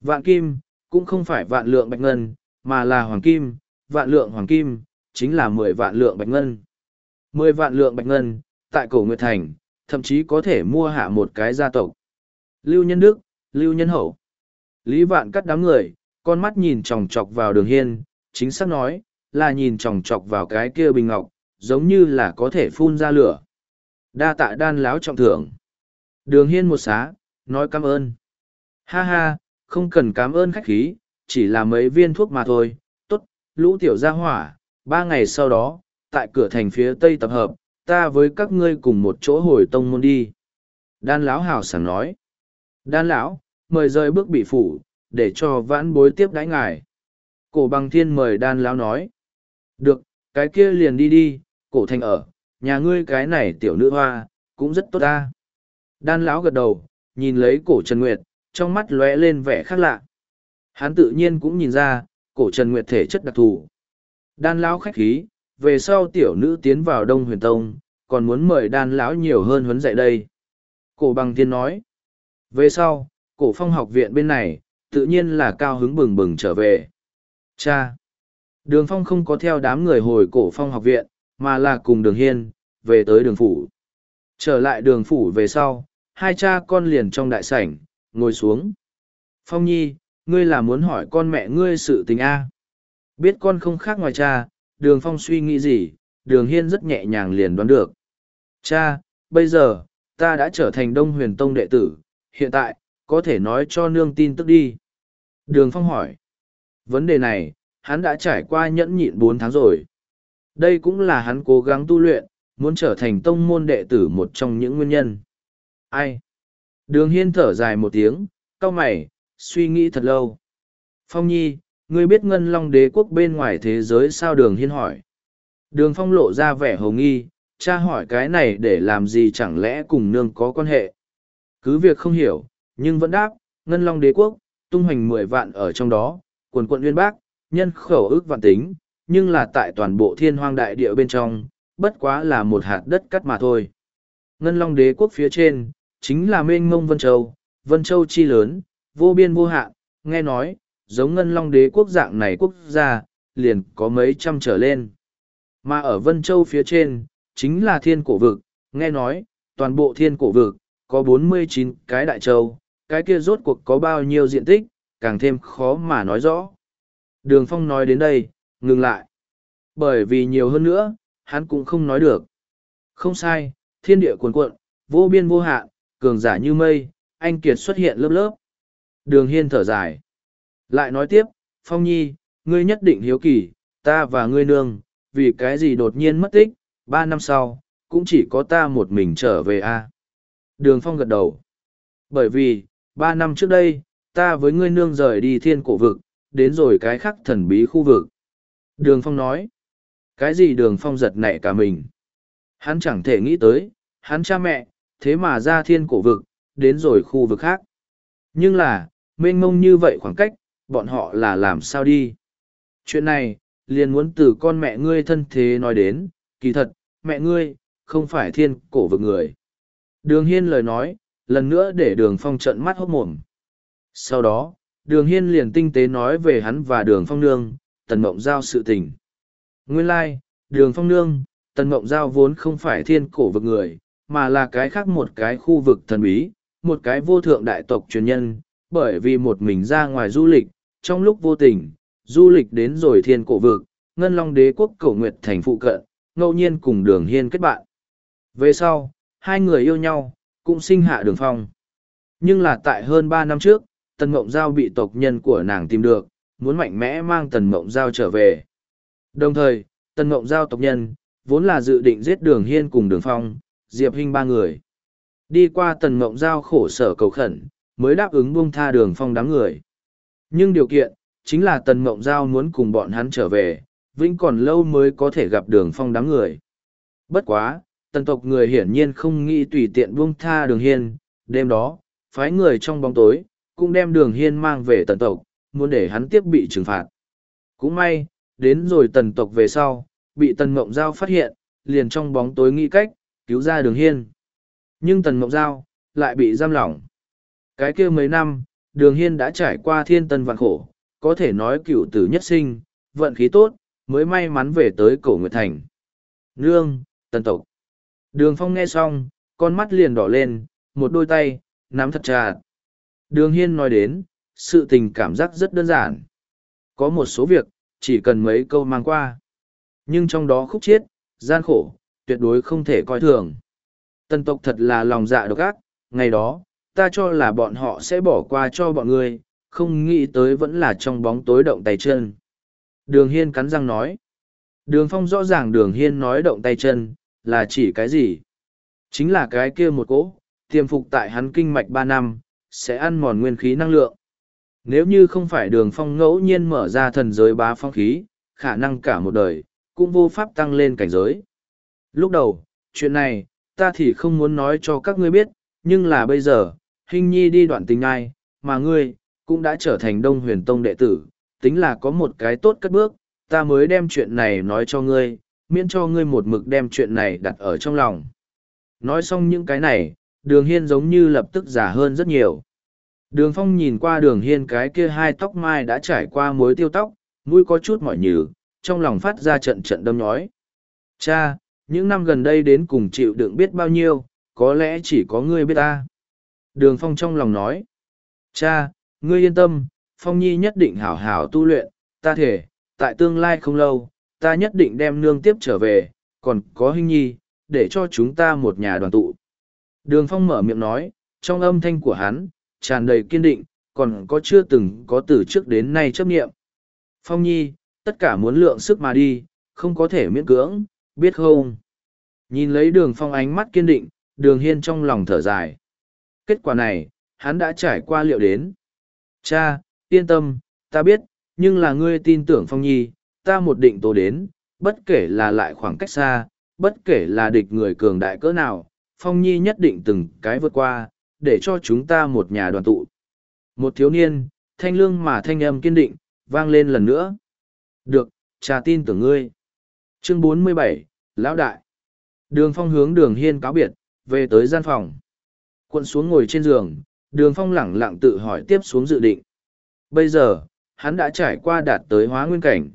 Speaker 1: Vạn kim, cũng không phải vạn lượng bạch ngân, mà là hoàng kim, vạn lượng hoàng kim, chính là mười vạn lượng bạch ngân. Mười vạn lượng bạch ngân, tại cổ Nguyệt Thành, thậm chí có thể mua hạ một cái gia tộc. Lưu Nhân Đức, Lưu Nhân Hậu. Lý Vạn cắt đám người, con mắt nhìn chòng chọc vào đường hiên, chính xác nói, là nhìn chòng chọc vào cái kia bình ngọc, giống như là có thể phun ra lửa. Đa tạ đan láo trọng thưởng. Đường hiên một xá, nói cảm ơn. Ha ha, không cần cảm ơn khách khí, chỉ là mấy viên thuốc mà thôi. Lũ tiểu gia hỏa, ba ngày sau đó, tại cửa thành phía tây tập hợp, ta với các ngươi cùng một chỗ hồi tông môn đi. Đan lão hào sảng nói. Đan lão, mời rời bước bị phủ, để cho vãn bối tiếp đãi ngài. Cổ bằng thiên mời đan lão nói. Được, cái kia liền đi đi, cổ thành ở, nhà ngươi cái này tiểu nữ hoa, cũng rất tốt ta. Đan lão gật đầu, nhìn lấy cổ Trần Nguyệt, trong mắt lóe lên vẻ khác lạ. Hắn tự nhiên cũng nhìn ra, cổ Trần Nguyệt thể chất đặc thù. Đan lão khách khí, về sau tiểu nữ tiến vào Đông Huyền Tông, còn muốn mời đan lão nhiều hơn huấn dạy đây. Cổ bằng tiên nói. Về sau, cổ phong học viện bên này, tự nhiên là cao hứng bừng bừng trở về. Cha! Đường phong không có theo đám người hồi cổ phong học viện, mà là cùng đường hiên, về tới đường phủ. Trở lại đường phủ về sau, hai cha con liền trong đại sảnh, ngồi xuống. Phong nhi, ngươi là muốn hỏi con mẹ ngươi sự tình A. Biết con không khác ngoài cha, đường phong suy nghĩ gì, đường hiên rất nhẹ nhàng liền đoán được. Cha, bây giờ, ta đã trở thành đông huyền tông đệ tử, hiện tại, có thể nói cho nương tin tức đi. Đường phong hỏi. Vấn đề này, hắn đã trải qua nhẫn nhịn bốn tháng rồi. Đây cũng là hắn cố gắng tu luyện, muốn trở thành tông môn đệ tử một trong những nguyên nhân. Ai? Đường hiên thở dài một tiếng, cau mày, suy nghĩ thật lâu. Phong nhi, ngươi biết ngân long đế quốc bên ngoài thế giới sao đường hiên hỏi. Đường phong lộ ra vẻ hồng nghi, cha hỏi cái này để làm gì chẳng lẽ cùng nương có quan hệ. Cứ việc không hiểu, nhưng vẫn đáp, ngân long đế quốc, tung hoành mười vạn ở trong đó, quần quận uyên bác, nhân khẩu ước vạn tính, nhưng là tại toàn bộ thiên hoang đại địa bên trong, bất quá là một hạt đất cắt mà thôi. Ngân long đế quốc phía trên, chính là mênh mông Vân Châu, Vân Châu chi lớn, vô biên vô hạn, nghe nói, giống ngân long đế quốc dạng này quốc gia, liền có mấy trăm trở lên. Mà ở Vân Châu phía trên, chính là thiên cổ vực, nghe nói, toàn bộ thiên cổ vực, có bốn mươi chín cái đại châu, cái kia rốt cuộc có bao nhiêu diện tích, càng thêm khó mà nói rõ. Đường Phong nói đến đây, ngừng lại. Bởi vì nhiều hơn nữa, hắn cũng không nói được. Không sai, thiên địa cuồn cuộn, vô biên vô hạn, cường giả như mây, anh kiệt xuất hiện lớp lớp. Đường Hiên thở dài. Lại nói tiếp, Phong Nhi, ngươi nhất định hiếu kỳ, ta và ngươi nương, vì cái gì đột nhiên mất tích, ba năm sau, cũng chỉ có ta một mình trở về a Đường Phong gật đầu. Bởi vì, ba năm trước đây, ta với ngươi nương rời đi thiên cổ vực, đến rồi cái khắc thần bí khu vực. Đường Phong nói, cái gì đường Phong giật nảy cả mình. Hắn chẳng thể nghĩ tới, hắn cha mẹ, thế mà ra thiên cổ vực, đến rồi khu vực khác. Nhưng là, mênh mông như vậy khoảng cách, bọn họ là làm sao đi. Chuyện này, liền muốn từ con mẹ ngươi thân thế nói đến, kỳ thật, mẹ ngươi, không phải thiên cổ vực người. Đường Hiên lời nói, lần nữa để đường phong trận mắt hốc mồm. Sau đó, đường Hiên liền tinh tế nói về hắn và đường phong nương, tần mộng giao sự tình. Nguyên lai, like, đường phong nương, tần mộng giao vốn không phải thiên cổ vực người, mà là cái khác một cái khu vực thần bí, một cái vô thượng đại tộc truyền nhân, bởi vì một mình ra ngoài du lịch, trong lúc vô tình, du lịch đến rồi thiên cổ vực, ngân long đế quốc cổ nguyệt thành phụ cận, ngẫu nhiên cùng đường hiên kết bạn. Về sau, hai người yêu nhau, cũng sinh hạ đường phong. Nhưng là tại hơn ba năm trước, tần mộng giao bị tộc nhân của nàng tìm được, muốn mạnh mẽ mang tần mộng giao trở về. Đồng thời, tần mộng giao tộc nhân, vốn là dự định giết đường hiên cùng đường phong, diệp hình ba người. Đi qua tần mộng giao khổ sở cầu khẩn, mới đáp ứng buông tha đường phong đám người. Nhưng điều kiện, chính là tần mộng giao muốn cùng bọn hắn trở về, vĩnh còn lâu mới có thể gặp đường phong đám người. Bất quá, tần tộc người hiển nhiên không nghĩ tùy tiện buông tha đường hiên, đêm đó, phái người trong bóng tối, cũng đem đường hiên mang về tần tộc, muốn để hắn tiếp bị trừng phạt. Cũng may, đến rồi tần tộc về sau, bị tần mộng giao phát hiện, liền trong bóng tối nghĩ cách, cứu ra đường hiên. Nhưng tần mộng giao, lại bị giam lỏng. Cái kia mấy năm, đường hiên đã trải qua thiên tân vạn khổ, có thể nói cựu tử nhất sinh, vận khí tốt, mới may mắn về tới cổ Nguyệt Thành. Nương, tần tộc. Đường phong nghe xong, con mắt liền đỏ lên, một đôi tay, nắm thật chặt. Đường hiên nói đến, sự tình cảm giác rất đơn giản. Có một số việc, chỉ cần mấy câu mang qua. Nhưng trong đó khúc chiết, gian khổ, tuyệt đối không thể coi thường. Tần tộc thật là lòng dạ độc ác, ngày đó, ta cho là bọn họ sẽ bỏ qua cho bọn ngươi, không nghĩ tới vẫn là trong bóng tối động tay chân. Đường Hiên cắn răng nói. Đường Phong rõ ràng Đường Hiên nói động tay chân, là chỉ cái gì? Chính là cái kia một cỗ, tiềm phục tại hắn kinh mạch ba năm, sẽ ăn mòn nguyên khí năng lượng. Nếu như không phải Đường Phong ngẫu nhiên mở ra thần giới bá phong khí, khả năng cả một đời, cũng vô pháp tăng lên cảnh giới. Lúc đầu, chuyện này, ta thì không muốn nói cho các ngươi biết, nhưng là bây giờ, hình nhi đi đoạn tình ai, mà ngươi, cũng đã trở thành đông huyền tông đệ tử, tính là có một cái tốt cất bước, ta mới đem chuyện này nói cho ngươi, miễn cho ngươi một mực đem chuyện này đặt ở trong lòng. Nói xong những cái này, đường hiên giống như lập tức giả hơn rất nhiều. Đường phong nhìn qua đường hiên cái kia hai tóc mai đã trải qua mối tiêu tóc, mũi có chút mỏi nhừ, trong lòng phát ra trận trận đâm nhói. Cha, những năm gần đây đến cùng chịu đựng biết bao nhiêu, có lẽ chỉ có ngươi biết ta. Đường Phong trong lòng nói, cha, ngươi yên tâm, Phong Nhi nhất định hảo hảo tu luyện, ta thể, tại tương lai không lâu, ta nhất định đem nương tiếp trở về, còn có Hinh Nhi, để cho chúng ta một nhà đoàn tụ. Đường Phong mở miệng nói, trong âm thanh của hắn, tràn đầy kiên định, còn có chưa từng có từ trước đến nay chấp nghiệm. Phong Nhi, tất cả muốn lượng sức mà đi, không có thể miễn cưỡng, biết không? Nhìn lấy đường phong ánh mắt kiên định, đường hiên trong lòng thở dài. Kết quả này, hắn đã trải qua liệu đến. Cha, yên tâm, ta biết, nhưng là ngươi tin tưởng phong nhi, ta một định tố đến, bất kể là lại khoảng cách xa, bất kể là địch người cường đại cỡ nào, phong nhi nhất định từng cái vượt qua, để cho chúng ta một nhà đoàn tụ. Một thiếu niên, thanh lương mà thanh âm kiên định, vang lên lần nữa. Được, cha tin tưởng ngươi. Chương 47, Lão Đại. Đường phong hướng đường hiên cáo biệt, về tới gian phòng cuộn xuống ngồi trên giường, đường phong lẳng lặng tự hỏi tiếp xuống dự định. Bây giờ, hắn đã trải qua đạt tới hóa nguyên cảnh.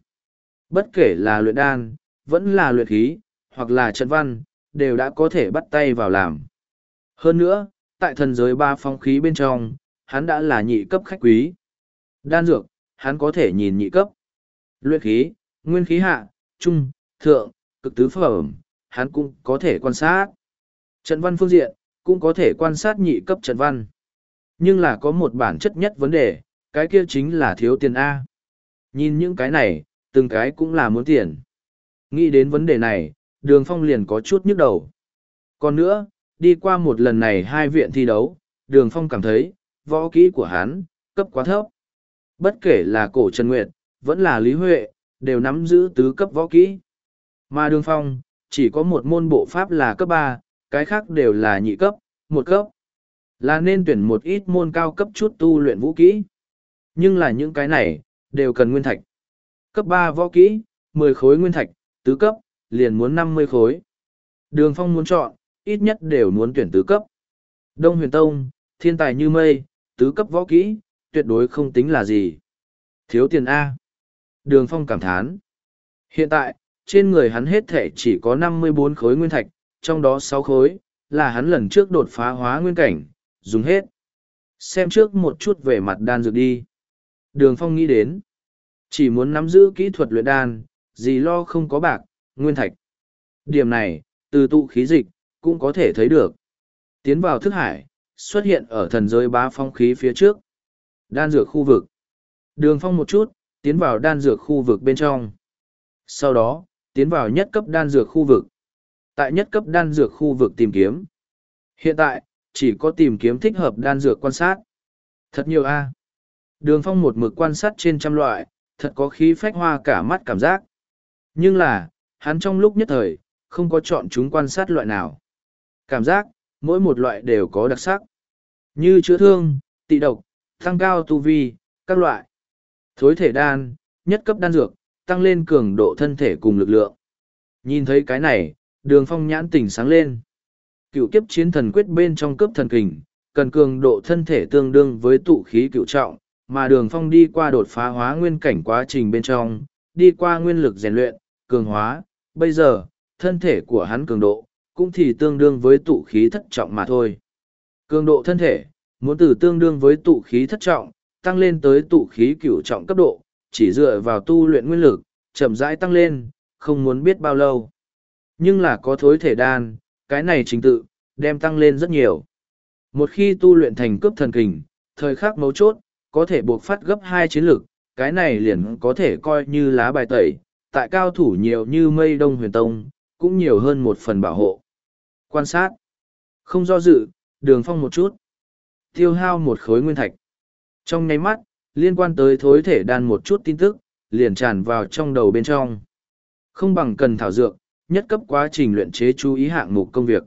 Speaker 1: Bất kể là luyện đan, vẫn là luyện khí, hoặc là trận văn, đều đã có thể bắt tay vào làm. Hơn nữa, tại thần giới ba phong khí bên trong, hắn đã là nhị cấp khách quý. Đan dược, hắn có thể nhìn nhị cấp. Luyện khí, nguyên khí hạ, trung, thượng, cực tứ phẩm, hắn cũng có thể quan sát. Trận văn phương diện, cũng có thể quan sát nhị cấp trận văn. Nhưng là có một bản chất nhất vấn đề, cái kia chính là thiếu tiền A. Nhìn những cái này, từng cái cũng là muốn tiền. Nghĩ đến vấn đề này, đường phong liền có chút nhức đầu. Còn nữa, đi qua một lần này hai viện thi đấu, đường phong cảm thấy, võ kỹ của hắn, cấp quá thấp. Bất kể là cổ Trần Nguyệt, vẫn là Lý Huệ, đều nắm giữ tứ cấp võ kỹ. Mà đường phong, chỉ có một môn bộ pháp là cấp ba, cái khác đều là nhị cấp, một cấp. Là nên tuyển một ít môn cao cấp chút tu luyện vũ kỹ. Nhưng là những cái này, đều cần nguyên thạch. Cấp ba võ kỹ, mười khối nguyên thạch, tứ cấp, liền muốn năm mươi khối. Đường Phong muốn chọn, ít nhất đều muốn tuyển tứ cấp. Đông huyền tông, thiên tài như mây, tứ cấp võ kỹ, tuyệt đối không tính là gì. Thiếu tiền A. Đường Phong cảm thán. Hiện tại, trên người hắn hết thể chỉ có năm mươi bốn khối nguyên thạch, trong đó sáu khối, là hắn lần trước đột phá hóa nguyên cảnh, dùng hết. Xem trước một chút về mặt đan dược đi. Đường Phong nghĩ đến. Chỉ muốn nắm giữ kỹ thuật luyện đan, gì lo không có bạc, nguyên thạch. Điểm này, từ tụ khí dịch, cũng có thể thấy được. Tiến vào thức hải, xuất hiện ở thần giới bá phong khí phía trước. Đan dược khu vực. Đường phong một chút, tiến vào đan dược khu vực bên trong. Sau đó, tiến vào nhất cấp đan dược khu vực. Tại nhất cấp đan dược khu vực tìm kiếm. Hiện tại, chỉ có tìm kiếm thích hợp đan dược quan sát. Thật nhiều a. Đường phong một mực quan sát trên trăm loại, thật có khí phách hoa cả mắt cảm giác. Nhưng là, hắn trong lúc nhất thời, không có chọn chúng quan sát loại nào. Cảm giác, mỗi một loại đều có đặc sắc. Như chữa thương, tị độc, tăng cao tu vi, các loại. Thối thể đan, nhất cấp đan dược, tăng lên cường độ thân thể cùng lực lượng. Nhìn thấy cái này, đường phong nhãn tỉnh sáng lên. Cựu kiếp chiến thần quyết bên trong cướp thần kình, cần cường độ thân thể tương đương với tụ khí cựu trọng, mà đường phong đi qua đột phá hóa nguyên cảnh quá trình bên trong, đi qua nguyên lực rèn luyện, cường hóa, bây giờ, thân thể của hắn cường độ, cũng thì tương đương với tụ khí thất trọng mà thôi. Cường độ thân thể, muốn từ tương đương với tụ khí thất trọng, tăng lên tới tụ khí cửu trọng cấp độ, chỉ dựa vào tu luyện nguyên lực, chậm rãi tăng lên, không muốn biết bao lâu. Nhưng là có thối thể đan, cái này trình tự, đem tăng lên rất nhiều. Một khi tu luyện thành cướp thần kình, thời khắc mấu chốt, có thể buộc phát gấp hai chiến lực, cái này liền có thể coi như lá bài tẩy, tại cao thủ nhiều như mây đông huyền tông, cũng nhiều hơn một phần bảo hộ. Quan sát. Không do dự, đường phong một chút. Tiêu hao một khối nguyên thạch. Trong nháy mắt, liên quan tới thối thể đan một chút tin tức, liền tràn vào trong đầu bên trong. Không bằng cần thảo dược, nhất cấp quá trình luyện chế chú ý hạng mục công việc.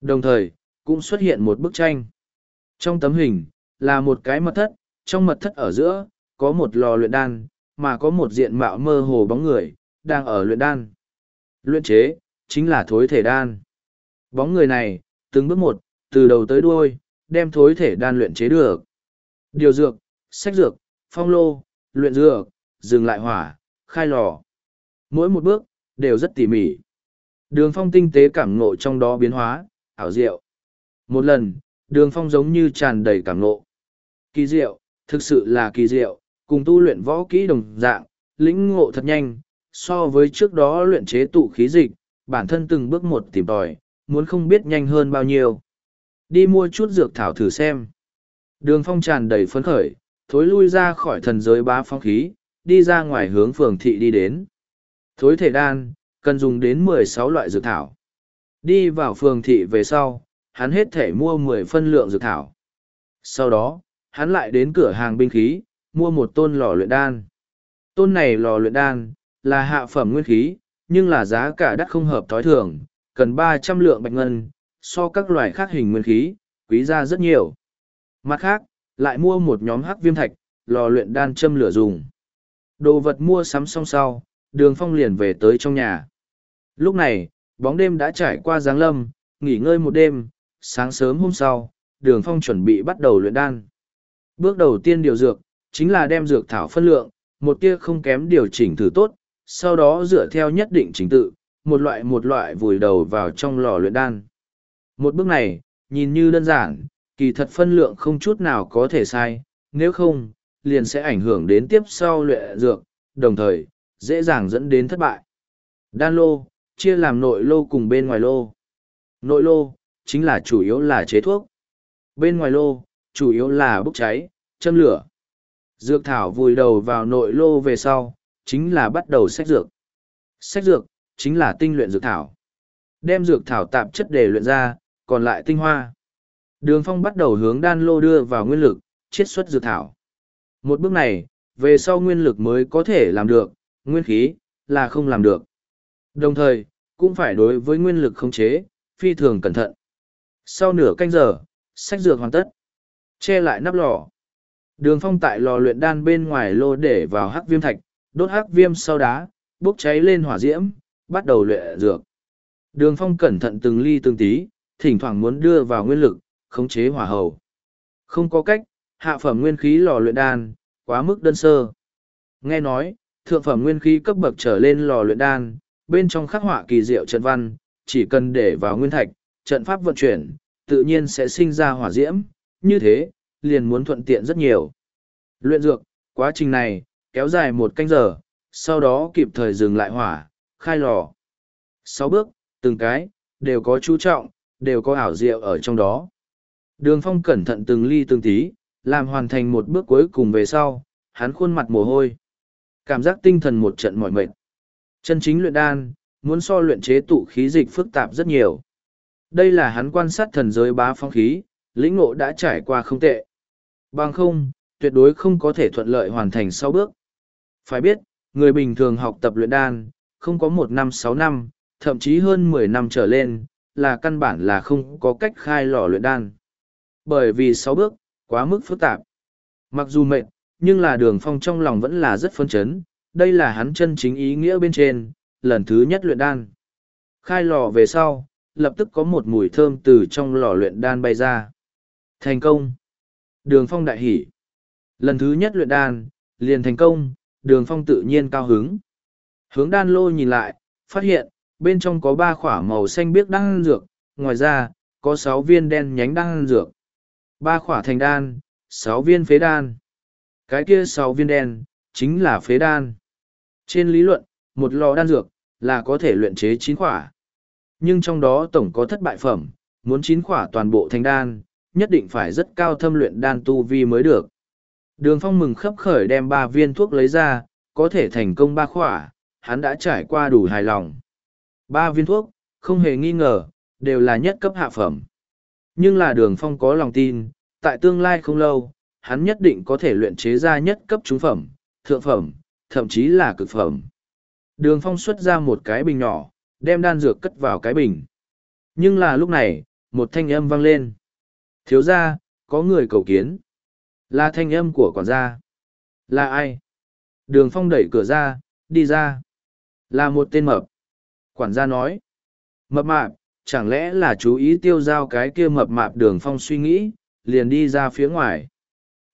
Speaker 1: Đồng thời, cũng xuất hiện một bức tranh. Trong tấm hình, là một cái mật thất, trong mật thất ở giữa, có một lò luyện đan, mà có một diện mạo mơ hồ bóng người, đang ở luyện đan. Luyện chế, chính là thối thể đan. Bóng người này, từng bước một, từ đầu tới đuôi, đem thối thể đan luyện chế được. Điều dược, sách dược, phong lô, luyện dược, dừng lại hỏa, khai lò. Mỗi một bước, đều rất tỉ mỉ. Đường phong tinh tế cảm ngộ trong đó biến hóa, ảo diệu. Một lần, đường phong giống như tràn đầy cảm ngộ. Kỳ diệu, thực sự là kỳ diệu, cùng tu luyện võ kỹ đồng dạng, lĩnh ngộ thật nhanh, so với trước đó luyện chế tụ khí dịch, bản thân từng bước một tìm tòi, muốn không biết nhanh hơn bao nhiêu. Đi mua chút dược thảo thử xem. Đường phong tràn đầy phấn khởi, thối lui ra khỏi thần giới bá phong khí, đi ra ngoài hướng phường thị đi đến. Thối thể đan, cần dùng đến mười sáu loại dược thảo. Đi vào phường thị về sau, hắn hết thể mua mười phân lượng dược thảo. Sau đó, hắn lại đến cửa hàng binh khí, mua một tôn lò luyện đan. Tôn này lò luyện đan, là hạ phẩm nguyên khí, nhưng là giá cả đắt không hợp thói thường, cần ba trăm lượng bạch ngân, so các loại khác hình nguyên khí, quý ra rất nhiều. Mặt khác, lại mua một nhóm hắc viêm thạch, lò luyện đan châm lửa dùng. Đồ vật mua sắm xong sau, đường phong liền về tới trong nhà. Lúc này, bóng đêm đã trải qua giáng lâm, nghỉ ngơi một đêm, sáng sớm hôm sau, đường phong chuẩn bị bắt đầu luyện đan. Bước đầu tiên điều dược, chính là đem dược thảo phân lượng, một tia không kém điều chỉnh thử tốt, sau đó dựa theo nhất định trình tự, một loại một loại vùi đầu vào trong lò luyện đan. Một bước này, nhìn như đơn giản, kỳ thật phân lượng không chút nào có thể sai, nếu không, liền sẽ ảnh hưởng đến tiếp sau luyện dược, đồng thời, dễ dàng dẫn đến thất bại. Đan lô, chia làm nội lô cùng bên ngoài lô. Nội lô, chính là chủ yếu là chế thuốc. Bên ngoài lô, chủ yếu là bốc cháy, châm lửa. Dược thảo vùi đầu vào nội lô về sau, chính là bắt đầu sách dược. Sách dược, chính là tinh luyện dược thảo. Đem dược thảo tạp chất để luyện ra, còn lại tinh hoa. Đường phong bắt đầu hướng đan lô đưa vào nguyên lực, chiết xuất dược thảo. Một bước này, về sau nguyên lực mới có thể làm được, nguyên khí, là không làm được. Đồng thời, cũng phải đối với nguyên lực khống chế, phi thường cẩn thận. Sau nửa canh giờ, sách dược hoàn tất. Che lại nắp lò. Đường phong tại lò luyện đan bên ngoài lô để vào hắc viêm thạch, đốt hắc viêm sau đá, bốc cháy lên hỏa diễm, bắt đầu luyện dược. Đường phong cẩn thận từng ly từng tí, thỉnh thoảng muốn đưa vào nguyên lực, khống chế hỏa hầu. Không có cách, hạ phẩm nguyên khí lò luyện đan, quá mức đơn sơ. Nghe nói, thượng phẩm nguyên khí cấp bậc trở lên lò luyện đan, bên trong khắc họa kỳ diệu trận văn, chỉ cần để vào nguyên thạch, trận pháp vận chuyển, tự nhiên sẽ sinh ra hỏa diễm, như thế, liền muốn thuận tiện rất nhiều. Luyện dược, quá trình này, kéo dài một canh giờ, sau đó kịp thời dừng lại hỏa, khai lò. Sáu bước, từng cái, đều có chú trọng, đều có ảo diệu ở trong đó. Đường phong cẩn thận từng ly từng tí, làm hoàn thành một bước cuối cùng về sau, hắn khuôn mặt mồ hôi. Cảm giác tinh thần một trận mỏi mệt. Chân chính luyện đan, muốn so luyện chế tụ khí dịch phức tạp rất nhiều. Đây là hắn quan sát thần giới bá phong khí, lĩnh ngộ đã trải qua không tệ. Bằng không, tuyệt đối không có thể thuận lợi hoàn thành sau bước. Phải biết, người bình thường học tập luyện đan, không có một năm sáu năm, thậm chí hơn mười năm trở lên, là căn bản là không có cách khai lò luyện đan. Bởi vì sáu bước, quá mức phức tạp. Mặc dù mệt, nhưng là đường phong trong lòng vẫn là rất phân chấn, đây là hắn chân chính ý nghĩa bên trên, lần thứ nhất luyện đan. Khai lò về sau, lập tức có một mùi thơm từ trong lò luyện đan bay ra. Thành công! Đường phong đại hỉ. Lần thứ nhất luyện đan, liền thành công, đường phong tự nhiên cao hứng. Hướng đan lô nhìn lại, phát hiện, bên trong có ba khỏa màu xanh biếc đan dược, ngoài ra, có sáu viên đen nhánh đan dược. Ba khỏa thành đan, sáu viên phế đan. Cái kia sáu viên đen, chính là phế đan. Trên lý luận, một lò đan dược, là có thể luyện chế chín khỏa. Nhưng trong đó tổng có thất bại phẩm, muốn chín khỏa toàn bộ thành đan, nhất định phải rất cao thâm luyện đan tu vi mới được. Đường phong mừng khấp khởi đem ba viên thuốc lấy ra, có thể thành công ba khỏa, hắn đã trải qua đủ hài lòng. Ba viên thuốc, không hề nghi ngờ, đều là nhất cấp hạ phẩm. Nhưng là đường phong có lòng tin, tại tương lai không lâu, hắn nhất định có thể luyện chế ra nhất cấp trúng phẩm, thượng phẩm, thậm chí là cực phẩm. Đường phong xuất ra một cái bình nhỏ, đem đan dược cất vào cái bình. Nhưng là lúc này, một thanh âm vang lên. Thiếu ra, có người cầu kiến. Là thanh âm của quản gia. Là ai? Đường phong đẩy cửa ra, đi ra. Là một tên mập. Quản gia nói. Mập mạp, chẳng lẽ là chú ý tiêu giao cái kia mập mạp đường phong suy nghĩ, liền đi ra phía ngoài.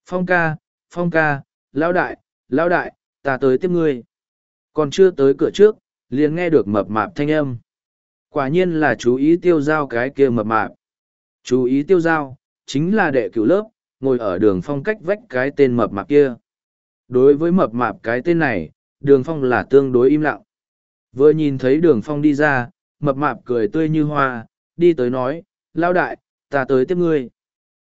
Speaker 1: Phong ca, phong ca, lão đại, lão đại, ta tới tiếp ngươi. Còn chưa tới cửa trước, liền nghe được mập mạp thanh âm. Quả nhiên là chú ý tiêu giao cái kia mập mạp. Chú ý tiêu giao, chính là đệ cửu lớp, ngồi ở đường phong cách vách cái tên mập mạp kia. Đối với mập mạp cái tên này, đường phong là tương đối im lặng. Vừa nhìn thấy đường phong đi ra, mập mạp cười tươi như hoa, đi tới nói, lao đại, ta tới tiếp ngươi.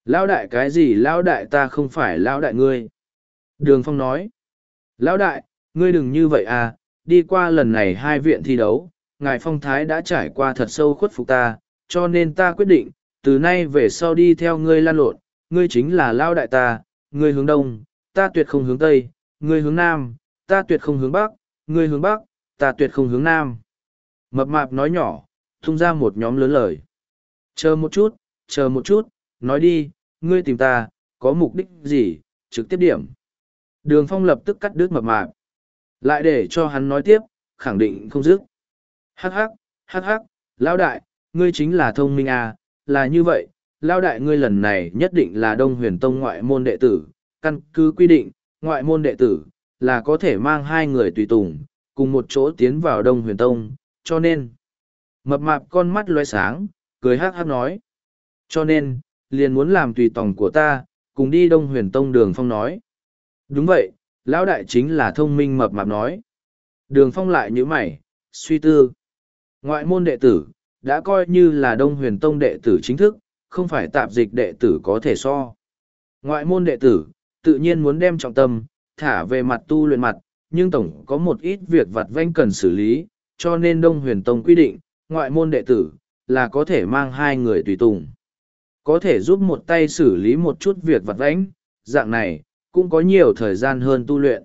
Speaker 1: Lao đại cái gì lao đại ta không phải lao đại ngươi. Đường phong nói, lão đại, ngươi đừng như vậy à, đi qua lần này hai viện thi đấu, ngài phong thái đã trải qua thật sâu khuất phục ta, cho nên ta quyết định, từ nay về sau đi theo ngươi lan lộn, ngươi chính là lao đại ta, ngươi hướng đông, ta tuyệt không hướng tây, ngươi hướng nam, ta tuyệt không hướng bắc, ngươi hướng bắc, ta tuyệt không hướng nam. Mập mạp nói nhỏ, tung ra một nhóm lớn lời. Chờ một chút, chờ một chút, nói đi, ngươi tìm ta, có mục đích gì, trực tiếp điểm. Đường phong lập tức cắt đứt mập mạp. Lại để cho hắn nói tiếp, khẳng định không dứt. Hắc hắc, hắc hắc, lão đại, ngươi chính là thông minh à, là như vậy, lão đại ngươi lần này nhất định là đông huyền tông ngoại môn đệ tử, căn cứ quy định, ngoại môn đệ tử, là có thể mang hai người tùy tùng, cùng một chỗ tiến vào đông huyền tông, cho nên, mập mạp con mắt loe sáng, cười hắc hắc nói. Cho nên, liền muốn làm tùy tòng của ta, cùng đi đông huyền tông đường phong nói. Đúng vậy, lão đại chính là thông minh mập mạp nói. Đường phong lại như mày, suy tư. Ngoại môn đệ tử, đã coi như là đông huyền tông đệ tử chính thức, không phải tạp dịch đệ tử có thể so. Ngoại môn đệ tử, tự nhiên muốn đem trọng tâm, thả về mặt tu luyện mặt, nhưng tổng có một ít việc vặt vanh cần xử lý, cho nên Đông Huyền Tông quy định, ngoại môn đệ tử, là có thể mang hai người tùy tùng. Có thể giúp một tay xử lý một chút việc vặt vãnh, dạng này, cũng có nhiều thời gian hơn tu luyện.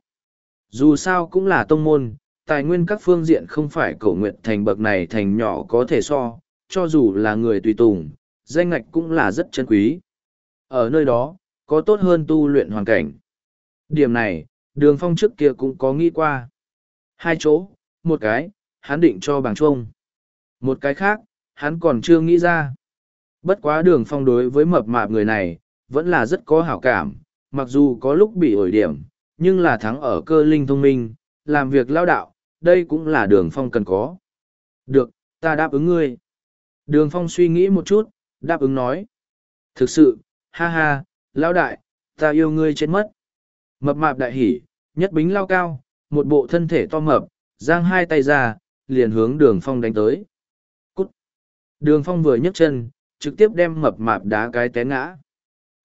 Speaker 1: Dù sao cũng là tông môn, tài nguyên các phương diện không phải cổ nguyện thành bậc này thành nhỏ có thể so, cho dù là người tùy tùng, danh ngạch cũng là rất chân quý. Ở nơi đó, có tốt hơn tu luyện hoàn cảnh. Điểm này, đường phong trước kia cũng có nghĩ qua. Hai chỗ, một cái, hắn định cho bảng chuông. Một cái khác, hắn còn chưa nghĩ ra. Bất quá đường phong đối với mập mạp người này, vẫn là rất có hảo cảm, mặc dù có lúc bị ổi điểm, nhưng là thắng ở cơ linh thông minh, làm việc lao đạo, đây cũng là đường phong cần có. Được, ta đáp ứng ngươi. Đường phong suy nghĩ một chút, đáp ứng nói. Thực sự, ha ha, lao đại, ta yêu ngươi chết mất. Mập mạp đại hỉ, nhất bính lao cao, một bộ thân thể to mập, giang hai tay ra, liền hướng đường phong đánh tới. Cút! Đường phong vừa nhấc chân, trực tiếp đem mập mạp đá cái té ngã.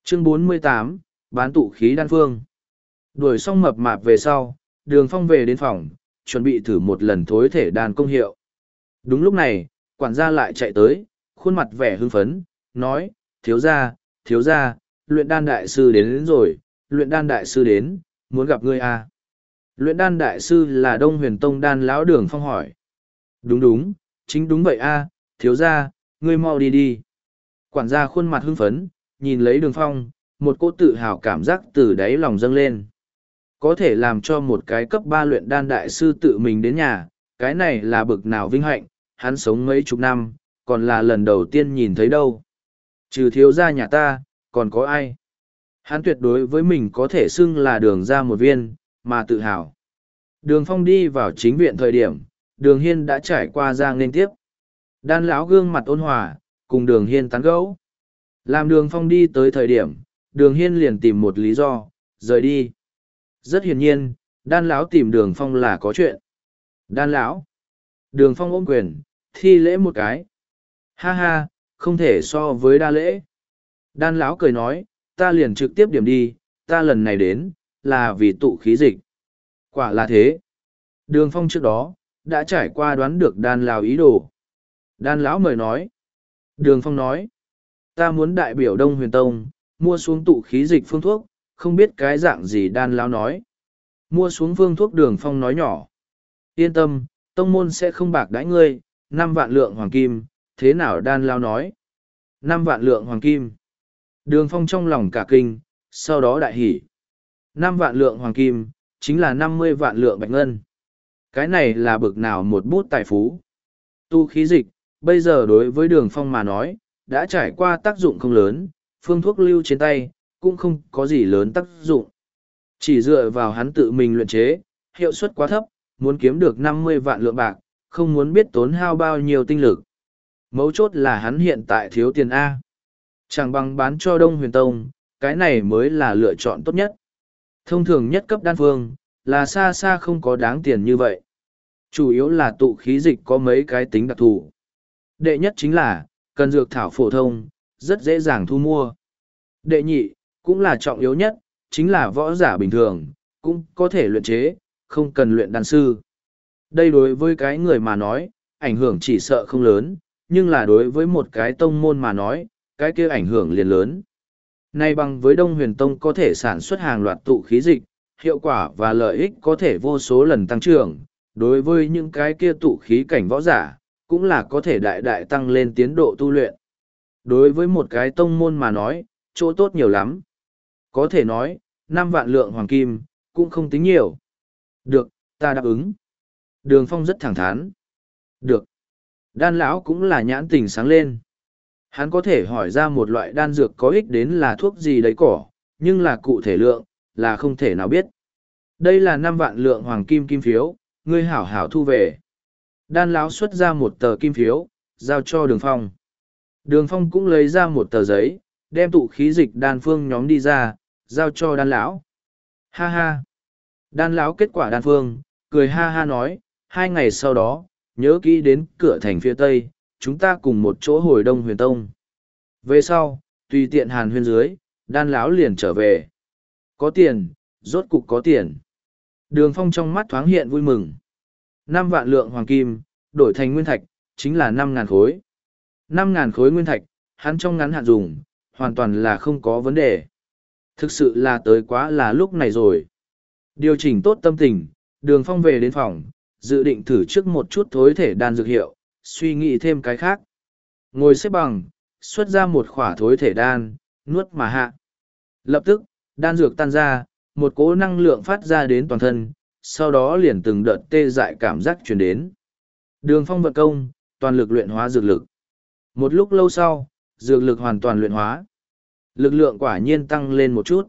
Speaker 1: Chương 48, bán tụ khí đan phương. Đuổi xong mập mạp về sau, đường phong về đến phòng, chuẩn bị thử một lần thối thể đan công hiệu. Đúng lúc này, quản gia lại chạy tới, khuôn mặt vẻ hưng phấn, nói, thiếu gia, thiếu gia, luyện đan đại sư đến, đến rồi, luyện đan đại sư đến, muốn gặp ngươi à. Luyện đan đại sư là Đông Huyền Tông đan lão đường phong hỏi. Đúng đúng, chính đúng vậy a à, thiếu gia, ngươi mau đi đi. Quản gia khuôn mặt hưng phấn, nhìn lấy đường phong, một cô tự hào cảm giác từ đáy lòng dâng lên. Có thể làm cho một cái cấp ba luyện đan đại sư tự mình đến nhà, cái này là bực nào vinh hạnh, hắn sống mấy chục năm, còn là lần đầu tiên nhìn thấy đâu. Trừ thiếu gia nhà ta, còn có ai? Hắn tuyệt đối với mình có thể xưng là đường ra một viên, mà tự hào. Đường phong đi vào chính viện thời điểm, đường hiên đã trải qua ra nên tiếp. Đan lão gương mặt ôn hòa, cùng đường hiên tán gẫu. Làm đường phong đi tới thời điểm, đường hiên liền tìm một lý do, rời đi. Rất hiển nhiên, đan lão tìm đường phong là có chuyện. Đan lão. Đường phong ôm quyền, thi lễ một cái. Ha ha, không thể so với đa lễ. Đan lão cười nói, ta liền trực tiếp điểm đi, ta lần này đến, là vì tụ khí dịch. Quả là thế. Đường phong trước đó, đã trải qua đoán được đan lão ý đồ. Đan lão mời nói. Đường phong nói, ta muốn đại biểu Đông Huyền Tông, mua xuống tụ khí dịch phương thuốc, không biết cái dạng gì đan lao nói. Mua xuống phương thuốc đường phong nói nhỏ. Yên tâm, tông môn sẽ không bạc đãi ngươi, năm vạn lượng hoàng kim, thế nào đan lao nói. năm vạn lượng hoàng kim. Đường phong trong lòng cả kinh, sau đó đại hỉ. năm vạn lượng hoàng kim, chính là năm mươi vạn lượng bạch ngân. Cái này là bực nào một bút tài phú. Tu khí dịch, bây giờ đối với đường phong mà nói, đã trải qua tác dụng không lớn, phương thuốc lưu trên tay, cũng không có gì lớn tác dụng. Chỉ dựa vào hắn tự mình luyện chế, hiệu suất quá thấp, muốn kiếm được năm mươi vạn lượng bạc, không muốn biết tốn hao bao nhiêu tinh lực. Mấu chốt là hắn hiện tại thiếu tiền A. Chẳng bằng bán cho Đông Huyền Tông, cái này mới là lựa chọn tốt nhất. Thông thường nhất cấp đan phương, là xa xa không có đáng tiền như vậy. Chủ yếu là tụ khí dịch có mấy cái tính đặc thù. Đệ nhất chính là, cần dược thảo phổ thông, rất dễ dàng thu mua. Đệ nhị, cũng là trọng yếu nhất, chính là võ giả bình thường, cũng có thể luyện chế, không cần luyện đan sư. Đây đối với cái người mà nói, ảnh hưởng chỉ sợ không lớn, nhưng là đối với một cái tông môn mà nói, cái kia ảnh hưởng liền lớn. Nay bằng với Đông Huyền Tông có thể sản xuất hàng loạt tụ khí dịch, hiệu quả và lợi ích có thể vô số lần tăng trưởng, đối với những cái kia tụ khí cảnh võ giả, cũng là có thể đại đại tăng lên tiến độ tu luyện. Đối với một cái tông môn mà nói, chỗ tốt nhiều lắm. Có thể nói, năm vạn lượng hoàng kim, cũng không tính nhiều. Được, ta đáp ứng. Đường phong rất thẳng thắn. Được. Đan lão cũng là nhãn tình sáng lên. Hắn có thể hỏi ra một loại đan dược có ích đến là thuốc gì đấy cỏ, nhưng là cụ thể lượng, là không thể nào biết. Đây là năm vạn lượng hoàng kim kim phiếu, ngươi hảo hảo thu về. Đan lão xuất ra một tờ kim phiếu, giao cho đường phong. Đường phong cũng lấy ra một tờ giấy, đem tụ khí dịch đan phương nhóm đi ra, giao cho đan lão. Ha ha! Đan lão kết quả đan phương, cười ha ha nói, hai ngày sau đó, nhớ kỹ đến cửa thành phía tây, chúng ta cùng một chỗ hồi đông huyền tông. Về sau, tùy tiện hàn huyên dưới, đan lão liền trở về. Có tiền, rốt cục có tiền. Đường phong trong mắt thoáng hiện vui mừng. năm vạn lượng hoàng kim, đổi thành nguyên thạch, chính là năm ngàn khối năm ngàn khối nguyên thạch, hắn trong ngắn hạn dùng, hoàn toàn là không có vấn đề. Thực sự là tới quá là lúc này rồi. Điều chỉnh tốt tâm tình, đường phong về đến phòng, dự định thử trước một chút thối thể đan dược hiệu, suy nghĩ thêm cái khác. Ngồi xếp bằng, xuất ra một khỏa thối thể đan, nuốt mà hạ. Lập tức, đan dược tan ra, một cỗ năng lượng phát ra đến toàn thân, sau đó liền từng đợt tê dại cảm giác truyền đến. Đường phong vận công, toàn lực luyện hóa dược lực. Một lúc lâu sau, dược lực hoàn toàn luyện hóa. Lực lượng quả nhiên tăng lên một chút.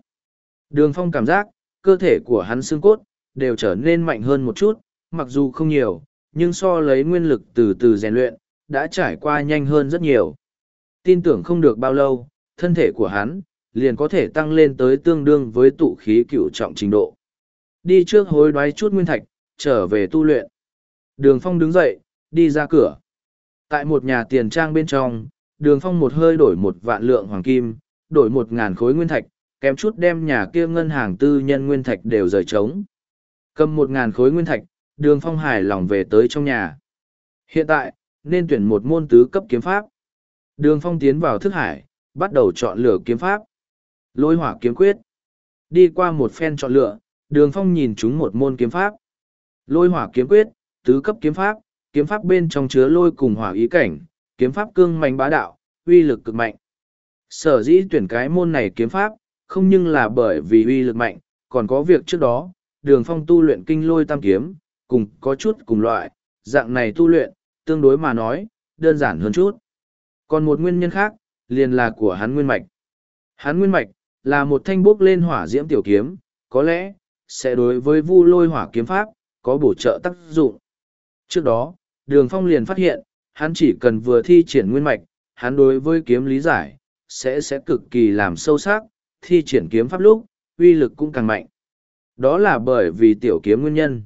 Speaker 1: Đường phong cảm giác, cơ thể của hắn xương cốt, đều trở nên mạnh hơn một chút, mặc dù không nhiều, nhưng so lấy nguyên lực từ từ rèn luyện, đã trải qua nhanh hơn rất nhiều. Tin tưởng không được bao lâu, thân thể của hắn, liền có thể tăng lên tới tương đương với tụ khí cựu trọng trình độ. Đi trước hối đoái chút nguyên thạch, trở về tu luyện. Đường phong đứng dậy, đi ra cửa. Tại một nhà tiền trang bên trong, đường phong một hơi đổi một vạn lượng hoàng kim, đổi một ngàn khối nguyên thạch, kém chút đem nhà kia ngân hàng tư nhân nguyên thạch đều rời trống. Cầm một ngàn khối nguyên thạch, đường phong hài lòng về tới trong nhà. Hiện tại, nên tuyển một môn tứ cấp kiếm pháp. Đường phong tiến vào thức hải, bắt đầu chọn lựa kiếm pháp. Lôi hỏa kiếm quyết. Đi qua một phen chọn lựa, đường phong nhìn chúng một môn kiếm pháp. Lôi hỏa kiếm quyết, tứ cấp kiếm pháp, kiếm pháp bên trong chứa lôi cùng hỏa ý cảnh, kiếm pháp cương mạnh bá đạo, uy lực cực mạnh. Sở dĩ tuyển cái môn này kiếm pháp, không nhưng là bởi vì uy lực mạnh, còn có việc trước đó, đường phong tu luyện kinh lôi tam kiếm, cùng có chút cùng loại, dạng này tu luyện, tương đối mà nói, đơn giản hơn chút. Còn một nguyên nhân khác, liền là của hắn nguyên mạch. Hắn nguyên mạch, là một thanh bốc lên hỏa diễm tiểu kiếm, có lẽ, sẽ đối với vu lôi hỏa kiếm pháp, có bổ trợ tác dụng. Trước đó, đường phong liền phát hiện, hắn chỉ cần vừa thi triển nguyên mạch, hắn đối với kiếm lý giải, sẽ sẽ cực kỳ làm sâu sắc, thi triển kiếm pháp lúc, uy lực cũng càng mạnh. Đó là bởi vì tiểu kiếm nguyên nhân.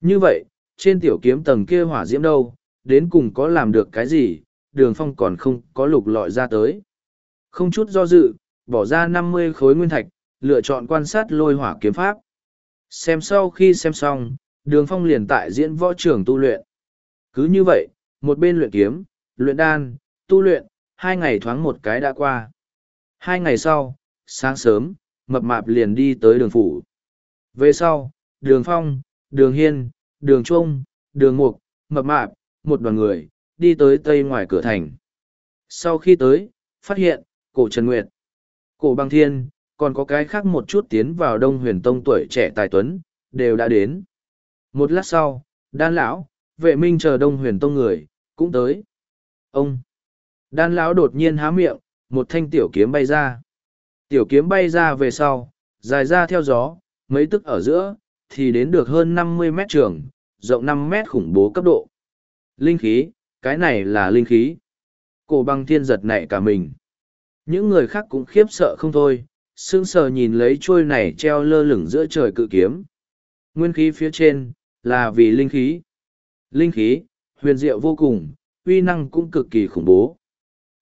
Speaker 1: Như vậy, trên tiểu kiếm tầng kia hỏa diễm đâu, đến cùng có làm được cái gì, đường phong còn không có lục lọi ra tới. Không chút do dự, bỏ ra năm mươi khối nguyên thạch, lựa chọn quan sát lôi hỏa kiếm pháp. Xem sau khi xem xong, đường phong liền tại diễn võ trường tu luyện. Cứ như vậy, một bên luyện kiếm, luyện đan, tu luyện, hai ngày thoáng một cái đã qua. Hai ngày sau, sáng sớm, mập mạp liền đi tới đường phủ. Về sau, đường phong, đường hiên, đường trung, đường mục, mập mạp, một đoàn người, đi tới tây ngoài cửa thành. Sau khi tới, phát hiện, cổ Trần Nguyệt, cổ băng thiên, còn có cái khác một chút tiến vào đông huyền tông tuổi trẻ tài tuấn, đều đã đến. Một lát sau, đan lão, vệ minh chờ đông huyền tông người, cũng tới. Ông! Đan lão đột nhiên há miệng, một thanh tiểu kiếm bay ra. Tiểu kiếm bay ra về sau, dài ra theo gió, mấy tức ở giữa, thì đến được hơn năm mươi mét trường, rộng năm mét khủng bố cấp độ. Linh khí, cái này là linh khí. Cổ băng thiên giật nảy cả mình. Những người khác cũng khiếp sợ không thôi, sững sờ nhìn lấy trôi này treo lơ lửng giữa trời cự kiếm. Nguyên khí phía trên, là vì linh khí. Linh khí, huyền diệu vô cùng, uy năng cũng cực kỳ khủng bố.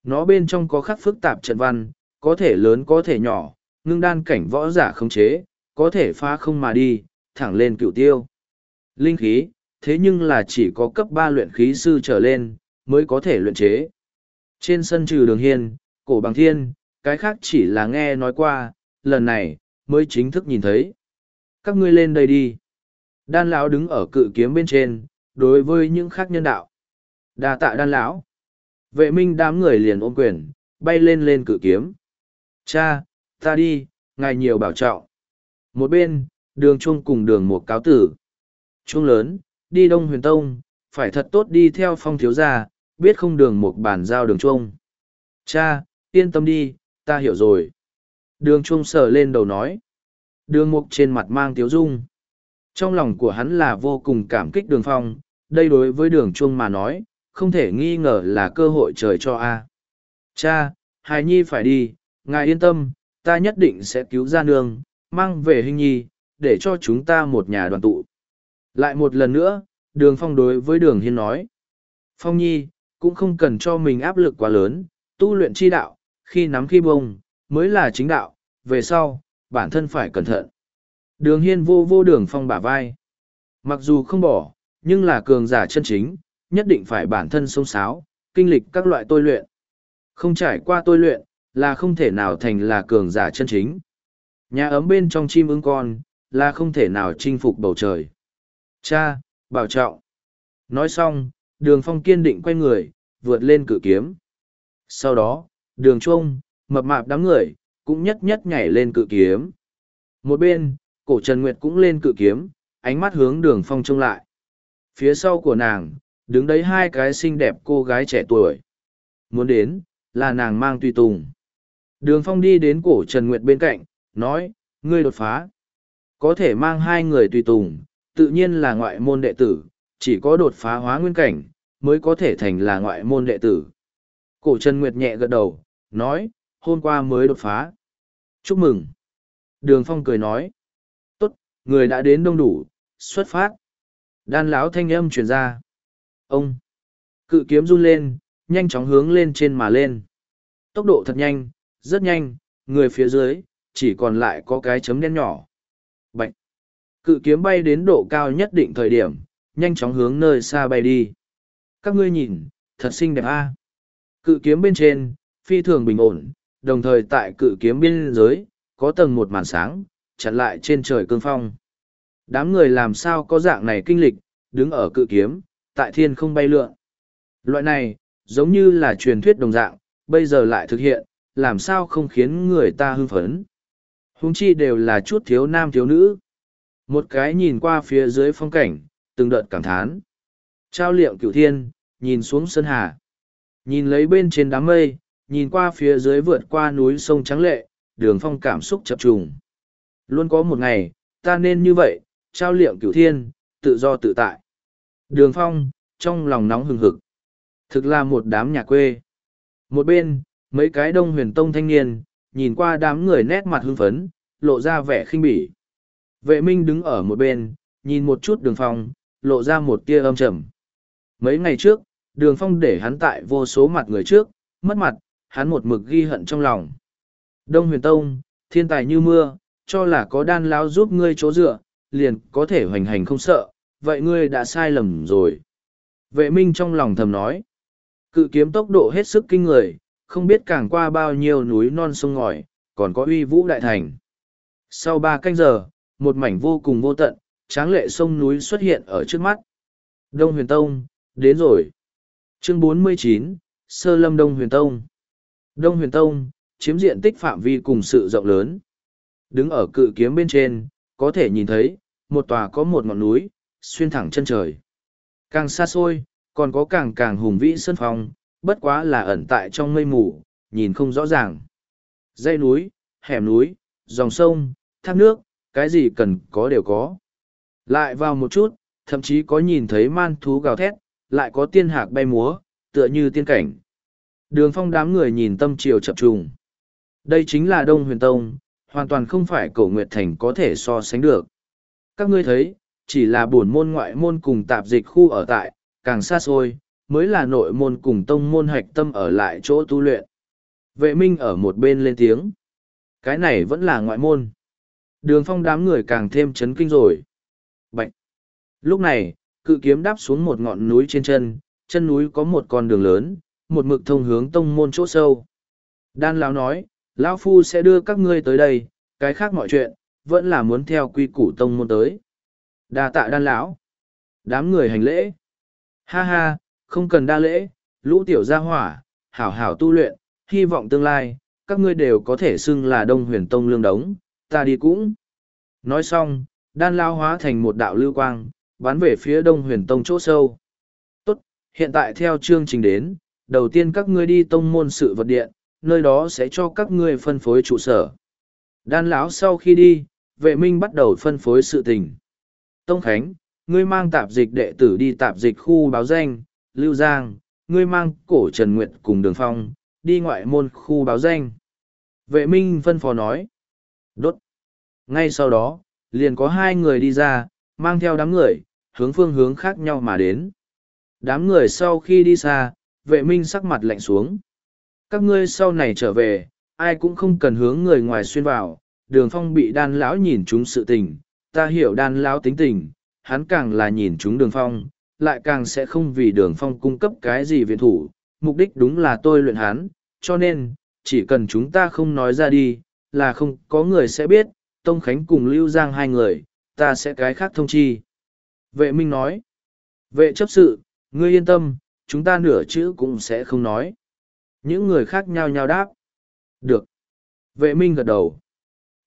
Speaker 1: Nó bên trong có khắc phức tạp trận văn, có thể lớn có thể nhỏ, ngưng đan cảnh võ giả không chế, có thể phá không mà đi, thẳng lên cựu tiêu. Linh khí, thế nhưng là chỉ có cấp ba luyện khí sư trở lên, mới có thể luyện chế. Trên sân trừ đường hiên, cổ bằng thiên, cái khác chỉ là nghe nói qua, lần này, mới chính thức nhìn thấy. Các ngươi lên đây đi. Đan lão đứng ở cự kiếm bên trên, đối với những khác nhân đạo. đa tạ đan lão. Vệ minh đám người liền ôm quyền, bay lên lên cự kiếm. Cha, ta đi, ngài nhiều bảo trọng. Một bên, đường trung cùng đường một cáo tử. Trung lớn, đi đông huyền tông, phải thật tốt đi theo phong thiếu gia, biết không đường một bản giao đường trung. Cha, yên tâm đi, ta hiểu rồi. Đường trung sờ lên đầu nói. Đường mục trên mặt mang tiếu dung. Trong lòng của hắn là vô cùng cảm kích đường phong, đây đối với đường chuông mà nói, không thể nghi ngờ là cơ hội trời cho a. Cha, hài nhi phải đi, ngài yên tâm, ta nhất định sẽ cứu ra nương, mang về hình nhi, để cho chúng ta một nhà đoàn tụ. Lại một lần nữa, đường phong đối với đường hiên nói. Phong nhi, cũng không cần cho mình áp lực quá lớn, tu luyện chi đạo, khi nắm khi bông, mới là chính đạo, về sau, bản thân phải cẩn thận. Đường hiên vô vô đường phong bả vai. Mặc dù không bỏ, nhưng là cường giả chân chính, nhất định phải bản thân sông sáo, kinh lịch các loại tôi luyện. Không trải qua tôi luyện, là không thể nào thành là cường giả chân chính. Nhà ấm bên trong chim ưng con, là không thể nào chinh phục bầu trời. Cha, bảo trọng. Nói xong, đường phong kiên định quay người, vượt lên cự kiếm. Sau đó, đường trung, mập mạp đám người, cũng nhất nhất nhảy lên cự kiếm. Một bên, cổ Trần Nguyệt cũng lên cự kiếm, ánh mắt hướng đường phong trông lại. Phía sau của nàng, đứng đấy hai cái xinh đẹp cô gái trẻ tuổi. Muốn đến, là nàng mang tùy tùng. Đường phong đi đến cổ Trần Nguyệt bên cạnh, nói, ngươi đột phá. Có thể mang hai người tùy tùng, tự nhiên là ngoại môn đệ tử, chỉ có đột phá hóa nguyên cảnh, mới có thể thành là ngoại môn đệ tử. Cổ Trần Nguyệt nhẹ gật đầu, nói, hôm qua mới đột phá. Chúc mừng. Đường Phong cười nói, tốt, người đã đến đông đủ, xuất phát. Đan lão thanh âm truyền ra. Ông. Cự kiếm run lên, nhanh chóng hướng lên trên mà lên. Tốc độ thật nhanh, rất nhanh, người phía dưới, chỉ còn lại có cái chấm đen nhỏ. Bạch. Cự kiếm bay đến độ cao nhất định thời điểm, nhanh chóng hướng nơi xa bay đi. Các ngươi nhìn, thật xinh đẹp a. Cự kiếm bên trên, phi thường bình ổn, đồng thời tại cự kiếm biên giới, có tầng một màn sáng, chặn lại trên trời cương phong. Đám người làm sao có dạng này kinh lịch, đứng ở cự kiếm, tại thiên không bay lượn. Loại này, giống như là truyền thuyết đồng dạng, bây giờ lại thực hiện, làm sao không khiến người ta hưng phấn. Húng chi đều là chút thiếu nam thiếu nữ. Một cái nhìn qua phía dưới phong cảnh, từng đợt cảm thán. Trao liệm cửu thiên, nhìn xuống sân hà. Nhìn lấy bên trên đám mây, nhìn qua phía dưới vượt qua núi sông trắng lệ, đường phong cảm xúc chập trùng. Luôn có một ngày, ta nên như vậy, trao liệm cửu thiên, tự do tự tại. Đường phong, trong lòng nóng hừng hực. Thực là một đám nhà quê. Một bên, mấy cái đông huyền tông thanh niên, nhìn qua đám người nét mặt hưng phấn, lộ ra vẻ khinh bỉ. Vệ minh đứng ở một bên, nhìn một chút đường phong, lộ ra một tia âm trầm. Mấy ngày trước, đường phong để hắn tại vô số mặt người trước, mất mặt, hắn một mực ghi hận trong lòng. Đông huyền tông, thiên tài như mưa, cho là có đan lao giúp ngươi chỗ dựa, liền có thể hoành hành không sợ, vậy ngươi đã sai lầm rồi. Vệ minh trong lòng thầm nói, cự kiếm tốc độ hết sức kinh người, không biết càng qua bao nhiêu núi non sông ngòi, còn có uy vũ đại thành. Sau ba canh giờ, một mảnh vô cùng vô tận, tráng lệ sông núi xuất hiện ở trước mắt. Đông Huyền Tông, đến rồi. Chương 49, Sơ Lâm Đông Huyền Tông. Đông Huyền Tông, chiếm diện tích phạm vi cùng sự rộng lớn. Đứng ở cự kiếm bên trên, có thể nhìn thấy, một tòa có một ngọn núi, xuyên thẳng chân trời. Càng xa xôi, còn có càng càng hùng vĩ sơn phong, bất quá là ẩn tại trong mây mù, nhìn không rõ ràng. dây núi, hẻm núi, dòng sông, thác nước, cái gì cần có đều có. Lại vào một chút, thậm chí có nhìn thấy man thú gào thét, lại có tiên hạc bay múa, tựa như tiên cảnh. Đường phong đám người nhìn tâm triều chập trùng. Đây chính là Đông Huyền Tông, hoàn toàn không phải cổ Nguyệt Thành có thể so sánh được. Các ngươi thấy, chỉ là buồn môn ngoại môn cùng tạp dịch khu ở tại, càng xa xôi, mới là nội môn cùng tông môn hạch tâm ở lại chỗ tu luyện. Vệ minh ở một bên lên tiếng. Cái này vẫn là ngoại môn. Đường phong đám người càng thêm chấn kinh rồi. Bạch! Lúc này, cự kiếm đáp xuống một ngọn núi trên chân, chân núi có một con đường lớn, một mực thông hướng tông môn chỗ sâu. Đan lão nói, lão phu sẽ đưa các ngươi tới đây, cái khác mọi chuyện, vẫn là muốn theo quy củ tông môn tới. Đa tạ đan lão. Đám người hành lễ. Ha ha, không cần đa lễ, lũ tiểu gia hỏa, hảo hảo tu luyện, hy vọng tương lai, các ngươi đều có thể xưng là đông huyền tông lương đống, ta đi cũng. Nói xong, đan lao hóa thành một đạo lưu quang, bắn về phía đông huyền tông chỗ sâu. Tốt, hiện tại theo chương trình đến, đầu tiên các ngươi đi tông môn sự vật điện, nơi đó sẽ cho các ngươi phân phối trụ sở. Đan lão sau khi đi, vệ minh bắt đầu phân phối sự tình. Tông Khánh, ngươi mang tạp dịch đệ tử đi tạp dịch khu báo danh, Lưu Giang, ngươi mang cổ Trần Nguyệt cùng Đường Phong, đi ngoại môn khu báo danh. Vệ minh phân phó nói. Đốt. Ngay sau đó, liền có hai người đi ra, mang theo đám người, hướng phương hướng khác nhau mà đến. Đám người sau khi đi xa, vệ minh sắc mặt lạnh xuống. Các ngươi sau này trở về, ai cũng không cần hướng người ngoài xuyên vào, đường phong bị đan lão nhìn chúng sự tình, ta hiểu đan lão tính tình, hắn càng là nhìn chúng đường phong, lại càng sẽ không vì đường phong cung cấp cái gì viện thủ, mục đích đúng là tôi luyện hắn, cho nên, chỉ cần chúng ta không nói ra đi, là không có người sẽ biết, Tông Khánh cùng Lưu Giang hai người, ta sẽ cái khác thông chi. Vệ Minh nói, vệ chấp sự, ngươi yên tâm, chúng ta nửa chữ cũng sẽ không nói. Những người khác nhao nhao đáp. Được. Vệ minh gật đầu.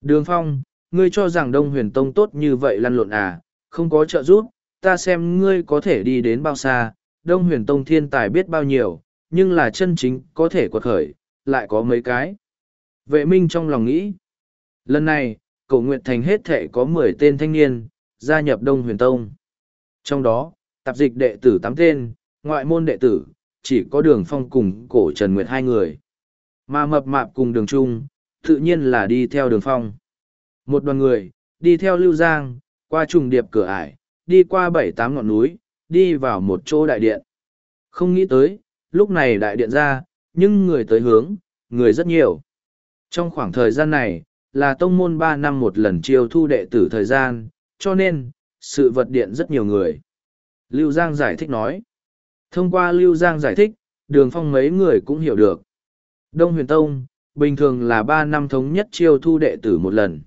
Speaker 1: Đường phong, ngươi cho rằng Đông Huyền Tông tốt như vậy lăn lộn à, không có trợ giúp, ta xem ngươi có thể đi đến bao xa, Đông Huyền Tông thiên tài biết bao nhiêu, nhưng là chân chính có thể quật khởi, lại có mấy cái. Vệ minh trong lòng nghĩ. Lần này, cổ Nguyệt Thành hết thể có mười tên thanh niên, gia nhập Đông Huyền Tông. Trong đó, tạp dịch đệ tử tám tên, ngoại môn đệ tử, chỉ có đường phong cùng cổ Trần Nguyệt hai người. Mà mập mạp cùng đường trung, tự nhiên là đi theo đường phong. Một đoàn người, đi theo Lưu Giang, qua trùng điệp cửa ải, đi qua bảy tám ngọn núi, đi vào một chỗ đại điện. Không nghĩ tới, lúc này đại điện ra, nhưng người tới hướng, người rất nhiều. Trong khoảng thời gian này, là tông môn ba năm một lần chiêu thu đệ tử thời gian, cho nên, sự vật điện rất nhiều người. Lưu Giang giải thích nói. Thông qua Lưu Giang giải thích, đường phong mấy người cũng hiểu được. Đông huyền tông, bình thường là ba năm thống nhất chiêu thu đệ tử một lần.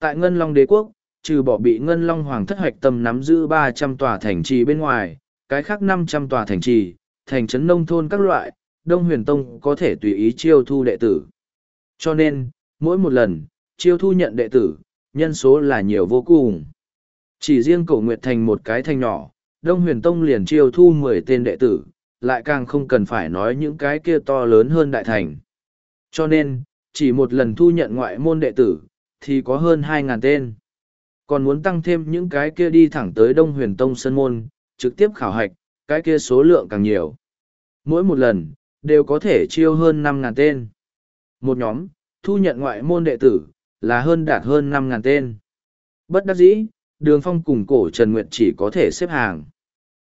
Speaker 1: Tại Ngân Long đế quốc, trừ bỏ bị Ngân Long Hoàng thất hoạch tâm nắm giữ ba trăm tòa thành trì bên ngoài, cái khác năm trăm tòa thành trì, thành trấn nông thôn các loại, Đông Huyền Tông có thể tùy ý chiêu thu đệ tử. Cho nên, mỗi một lần, chiêu thu nhận đệ tử, nhân số là nhiều vô cùng. Chỉ riêng cổ Nguyệt Thành một cái thành nhỏ, Đông Huyền Tông liền chiêu thu mười tên đệ tử, lại càng không cần phải nói những cái kia to lớn hơn đại thành. Cho nên, chỉ một lần thu nhận ngoại môn đệ tử, thì có hơn 2 ngàn tên. Còn muốn tăng thêm những cái kia đi thẳng tới Đông Huyền Tông Sơn Môn, trực tiếp khảo hạch, cái kia số lượng càng nhiều. Mỗi một lần, đều có thể chiêu hơn 5 ngàn tên. Một nhóm, thu nhận ngoại môn đệ tử, là hơn đạt hơn 5 ngàn tên. Bất đắc dĩ, đường phong cùng cổ Trần Nguyệt chỉ có thể xếp hàng.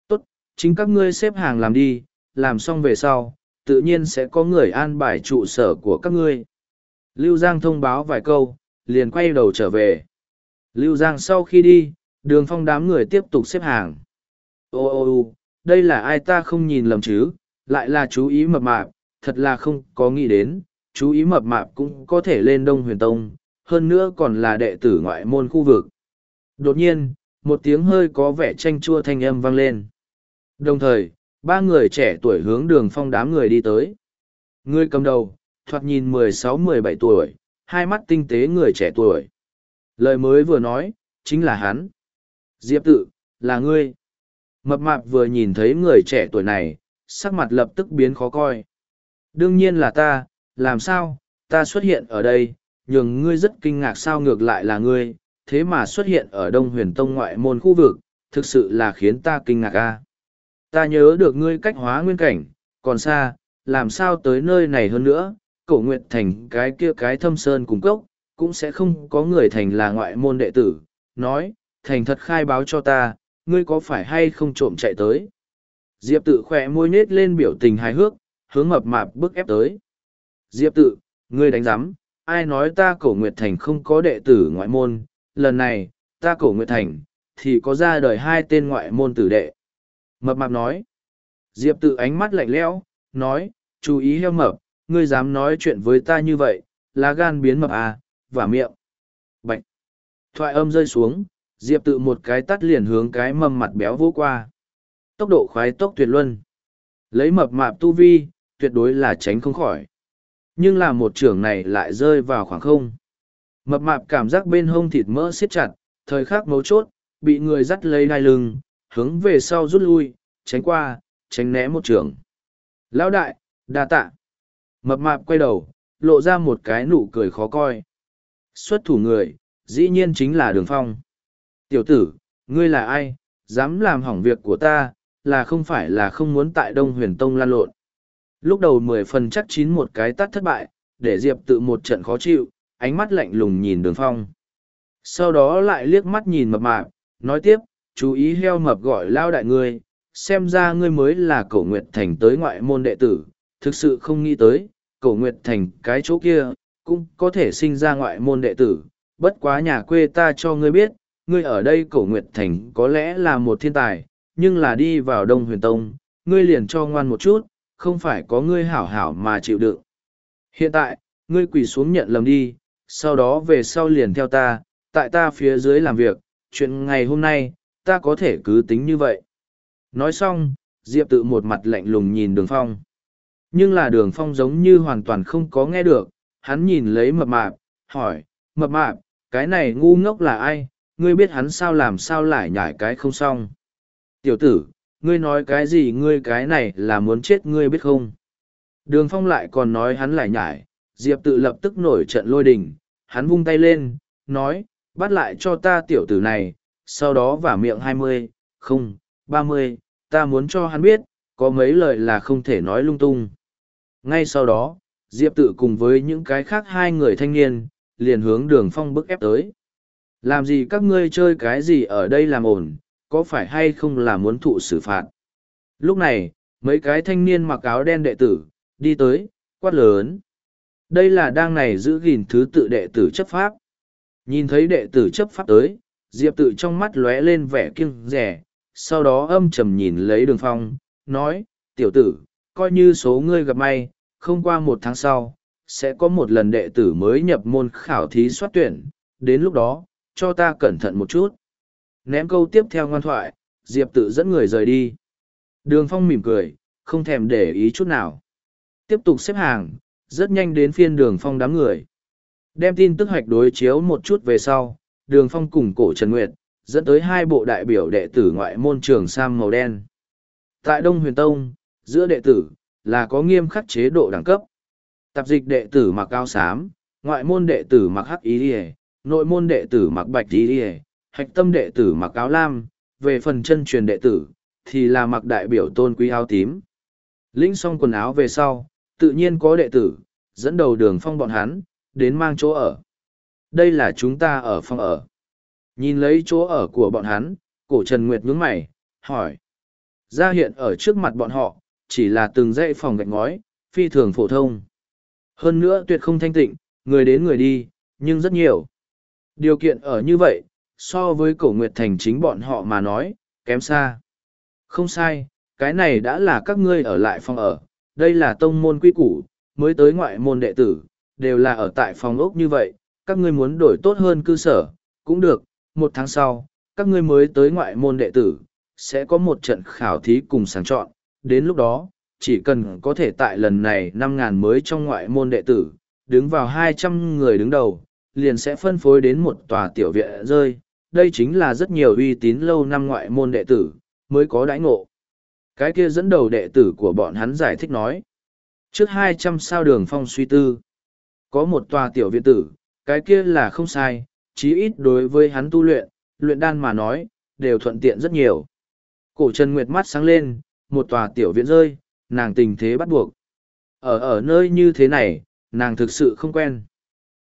Speaker 1: Tốt, chính các ngươi xếp hàng làm đi, làm xong về sau, tự nhiên sẽ có người an bài trụ sở của các ngươi. Lưu Giang thông báo vài câu, liền quay đầu trở về. Lưu Giang sau khi đi, đường phong đám người tiếp tục xếp hàng. Ô ô ô, đây là ai ta không nhìn lầm chứ, lại là chú ý mập mạp, thật là không có nghĩ đến, chú ý mập mạp cũng có thể lên Đông Huyền Tông, hơn nữa còn là đệ tử ngoại môn khu vực. Đột nhiên, một tiếng hơi có vẻ chanh chua thanh âm vang lên. Đồng thời, ba người trẻ tuổi hướng đường phong đám người đi tới. Người cầm đầu, thoạt nhìn mười sáu mười bảy tuổi, hai mắt tinh tế người trẻ tuổi. Lời mới vừa nói, chính là hắn. Diệp tự, là ngươi. Mập mạp vừa nhìn thấy người trẻ tuổi này, sắc mặt lập tức biến khó coi. Đương nhiên là ta, làm sao, ta xuất hiện ở đây, nhường ngươi rất kinh ngạc sao ngược lại là ngươi, thế mà xuất hiện ở Đông Huyền Tông ngoại môn khu vực, thực sự là khiến ta kinh ngạc a. Ta nhớ được ngươi cách hóa nguyên cảnh, còn xa, làm sao tới nơi này hơn nữa, cổ nguyện thành cái kia cái thâm sơn cùng cốc, cũng sẽ không có người thành là ngoại môn đệ tử, nói, thành thật khai báo cho ta, ngươi có phải hay không trộm chạy tới. Diệp tự khỏe môi nết lên biểu tình hài hước, hướng mập mạp bức ép tới. Diệp tự, ngươi đánh giám, ai nói ta cổ nguyệt thành không có đệ tử ngoại môn, lần này, ta cổ nguyệt thành, thì có ra đời hai tên ngoại môn tử đệ. Mập mạp nói. Diệp tự ánh mắt lạnh lẽo, nói, chú ý heo mập, ngươi dám nói chuyện với ta như vậy, lá gan biến mập à, và miệng. Bạch. Thoại âm rơi xuống, Diệp tự một cái tắt liền hướng cái mầm mặt béo vô qua. Tốc độ khoái tốc tuyệt luân. Lấy mập mạp tu vi, tuyệt đối là tránh không khỏi. Nhưng là một trưởng này lại rơi vào khoảng không. Mập mạp cảm giác bên hông thịt mỡ siết chặt, thời khắc mấu chốt, bị người dắt lấy đai lưng, hướng về sau rút lui, tránh qua, tránh né một trưởng. Lão đại, đa tạ. Mập mạp quay đầu, lộ ra một cái nụ cười khó coi. Xuất thủ người, dĩ nhiên chính là đường phong. Tiểu tử, ngươi là ai, dám làm hỏng việc của ta, là không phải là không muốn tại Đông Huyền Tông lan lộn. Lúc đầu mười phần chắc chín một cái tắt thất bại, để Diệp tự một trận khó chịu, ánh mắt lạnh lùng nhìn đường phong. Sau đó lại liếc mắt nhìn mập mạp, nói tiếp, chú ý heo mập gọi lao đại ngươi, xem ra ngươi mới là cổ nguyệt thành tới ngoại môn đệ tử, thực sự không nghĩ tới, cổ nguyệt thành cái chỗ kia, cũng có thể sinh ra ngoại môn đệ tử, bất quá nhà quê ta cho ngươi biết, ngươi ở đây cổ nguyệt thành có lẽ là một thiên tài, nhưng là đi vào đông huyền tông, ngươi liền cho ngoan một chút, không phải có ngươi hảo hảo mà chịu đựng. Hiện tại, ngươi quỳ xuống nhận lầm đi, sau đó về sau liền theo ta, tại ta phía dưới làm việc, chuyện ngày hôm nay, ta có thể cứ tính như vậy. Nói xong, Diệp tự một mặt lạnh lùng nhìn đường phong. Nhưng là đường phong giống như hoàn toàn không có nghe được, hắn nhìn lấy mập mạp, hỏi, mập mạp, cái này ngu ngốc là ai, ngươi biết hắn sao làm sao lại nhải cái không xong. Tiểu tử, ngươi nói cái gì ngươi cái này là muốn chết ngươi biết không? Đường phong lại còn nói hắn lại nhải, Diệp tự lập tức nổi trận lôi đình, hắn vung tay lên, nói, bắt lại cho ta tiểu tử này, sau đó vả miệng hai mươi, không, ba mươi, ta muốn cho hắn biết, có mấy lời là không thể nói lung tung. Ngay sau đó, Diệp tự cùng với những cái khác hai người thanh niên, liền hướng đường phong bức ép tới. Làm gì các ngươi chơi cái gì ở đây làm ổn, có phải hay không là muốn thụ xử phạt? Lúc này, mấy cái thanh niên mặc áo đen đệ tử, đi tới, quát lớn. Đây là đang này giữ gìn thứ tự đệ tử chấp pháp. Nhìn thấy đệ tử chấp pháp tới, Diệp tự trong mắt lóe lên vẻ kiêng rẻ, sau đó âm trầm nhìn lấy đường phong, nói, tiểu tử, coi như số ngươi gặp may, không qua một tháng sau, sẽ có một lần đệ tử mới nhập môn khảo thí soát tuyển, đến lúc đó, cho ta cẩn thận một chút. Ném câu tiếp theo ngoan thoại, Diệp tự dẫn người rời đi. Đường phong mỉm cười, không thèm để ý chút nào. Tiếp tục xếp hàng, rất nhanh đến phiên đường phong đám người. Đem tin tức hoạch đối chiếu một chút về sau, đường phong cùng cổ Trần Nguyệt, dẫn tới hai bộ đại biểu đệ tử ngoại môn trường Sam màu đen. Tại Đông Huyền Tông, giữa đệ tử, là có nghiêm khắc chế độ đẳng cấp. Tạp dịch đệ tử mặc áo xám, ngoại môn đệ tử mặc hắc ý ỉa nội môn đệ tử mặc bạch ý ỉa hạch tâm đệ tử mặc áo lam, về phần chân truyền đệ tử, thì là mặc đại biểu tôn quý áo tím. Lĩnh xong quần áo về sau, tự nhiên có đệ tử, dẫn đầu đường phong bọn hắn, đến mang chỗ ở. Đây là chúng ta ở phòng ở. Nhìn lấy chỗ ở của bọn hắn, cổ Trần Nguyệt nhướng mày, hỏi. Ra hiện ở trước mặt bọn họ, chỉ là từng dãy phòng gạch ngói, phi thường phổ thông. Hơn nữa tuyệt không thanh tịnh, người đến người đi, nhưng rất nhiều. Điều kiện ở như vậy, so với cổ Nguyệt Thành chính bọn họ mà nói, kém xa. Không sai, cái này đã là các ngươi ở lại phòng ở, đây là tông môn quy củ, mới tới ngoại môn đệ tử, đều là ở tại phòng ốc như vậy, các ngươi muốn đổi tốt hơn cư sở, cũng được, một tháng sau, các ngươi mới tới ngoại môn đệ tử, sẽ có một trận khảo thí cùng sáng chọn, đến lúc đó, chỉ cần có thể tại lần này năm ngàn mới trong ngoại môn đệ tử, đứng vào hai trăm người đứng đầu, liền sẽ phân phối đến một tòa tiểu viện rơi, đây chính là rất nhiều uy tín lâu năm ngoại môn đệ tử, mới có đãi ngộ. Cái kia dẫn đầu đệ tử của bọn hắn giải thích nói. Trước hai trăm sao đường phong suy tư, có một tòa tiểu viện tử, cái kia là không sai, chí ít đối với hắn tu luyện, luyện đan mà nói, đều thuận tiện rất nhiều. Cổ Trần Nguyệt mắt sáng lên, một tòa tiểu viện rơi, nàng tình thế bắt buộc. Ở ở nơi như thế này, nàng thực sự không quen.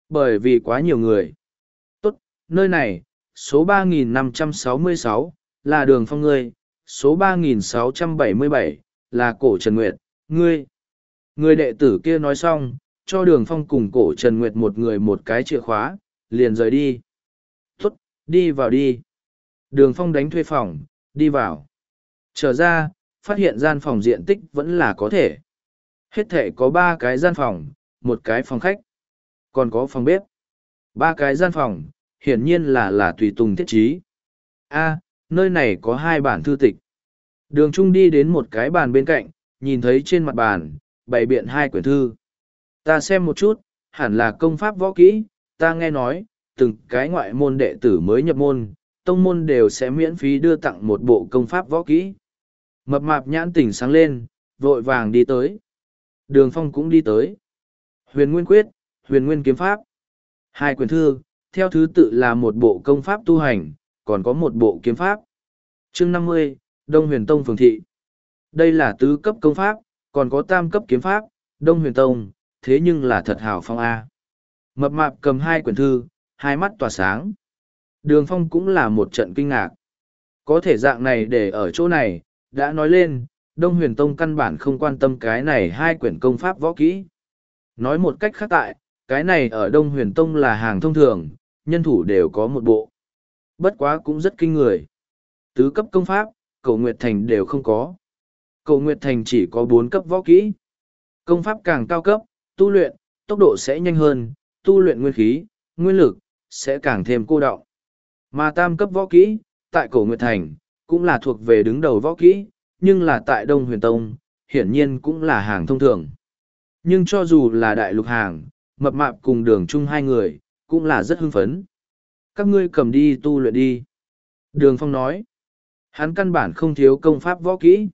Speaker 1: Bởi vì quá nhiều người. Tốt, nơi này, số 3566, là đường phong ngươi, số 3677, là cổ Trần Nguyệt, ngươi. Người đệ tử kia nói xong, cho đường phong cùng cổ Trần Nguyệt một người một cái chìa khóa, liền rời đi. tuất đi vào đi. Đường phong đánh thuê phòng, đi vào. Trở ra, phát hiện gian phòng diện tích vẫn là có thể. Hết thể có ba cái gian phòng, một cái phòng khách, còn có phòng bếp. Ba cái gian phòng, hiển nhiên là là tùy tùng thiết trí. A, nơi này có hai bản thư tịch. Đường Trung đi đến một cái bàn bên cạnh, nhìn thấy trên mặt bàn, bày biện hai quyển thư. Ta xem một chút, hẳn là công pháp võ kỹ, ta nghe nói, từng cái ngoại môn đệ tử mới nhập môn, tông môn đều sẽ miễn phí đưa tặng một bộ công pháp võ kỹ. Mập mạp nhãn tỉnh sáng lên, vội vàng đi tới. Đường phong cũng đi tới. Huyền Nguyên Quyết, Huyền Nguyên Kiếm Pháp. Hai quyển thư, theo thứ tự là một bộ công pháp tu hành, còn có một bộ kiếm pháp. chương năm mươi Đông Huyền Tông Phường Thị. Đây là tứ cấp công pháp, còn có tam cấp kiếm pháp, Đông Huyền Tông, thế nhưng là thật hào phong A. Mập mạp cầm hai quyển thư, hai mắt tỏa sáng. Đường phong cũng là một trận kinh ngạc. Có thể dạng này để ở chỗ này, đã nói lên, Đông Huyền Tông căn bản không quan tâm cái này hai quyển công pháp võ kỹ. Nói một cách khác tại, cái này ở Đông Huyền Tông là hàng thông thường, nhân thủ đều có một bộ. Bất quá cũng rất kinh người. Tứ cấp công pháp, cầu Nguyệt Thành đều không có. Cầu Nguyệt Thành chỉ có bốn cấp võ kỹ. Công pháp càng cao cấp, tu luyện, tốc độ sẽ nhanh hơn, tu luyện nguyên khí, nguyên lực, sẽ càng thêm cô đọng. Mà tam cấp võ kỹ, tại cổ Nguyệt Thành, cũng là thuộc về đứng đầu võ kỹ, nhưng là tại Đông Huyền Tông, hiển nhiên cũng là hàng thông thường. Nhưng cho dù là đại lục hàng, mập mạp cùng đường chung hai người, cũng là rất hưng phấn. Các ngươi cầm đi tu luyện đi. Đường Phong nói, hắn căn bản không thiếu công pháp võ kỹ.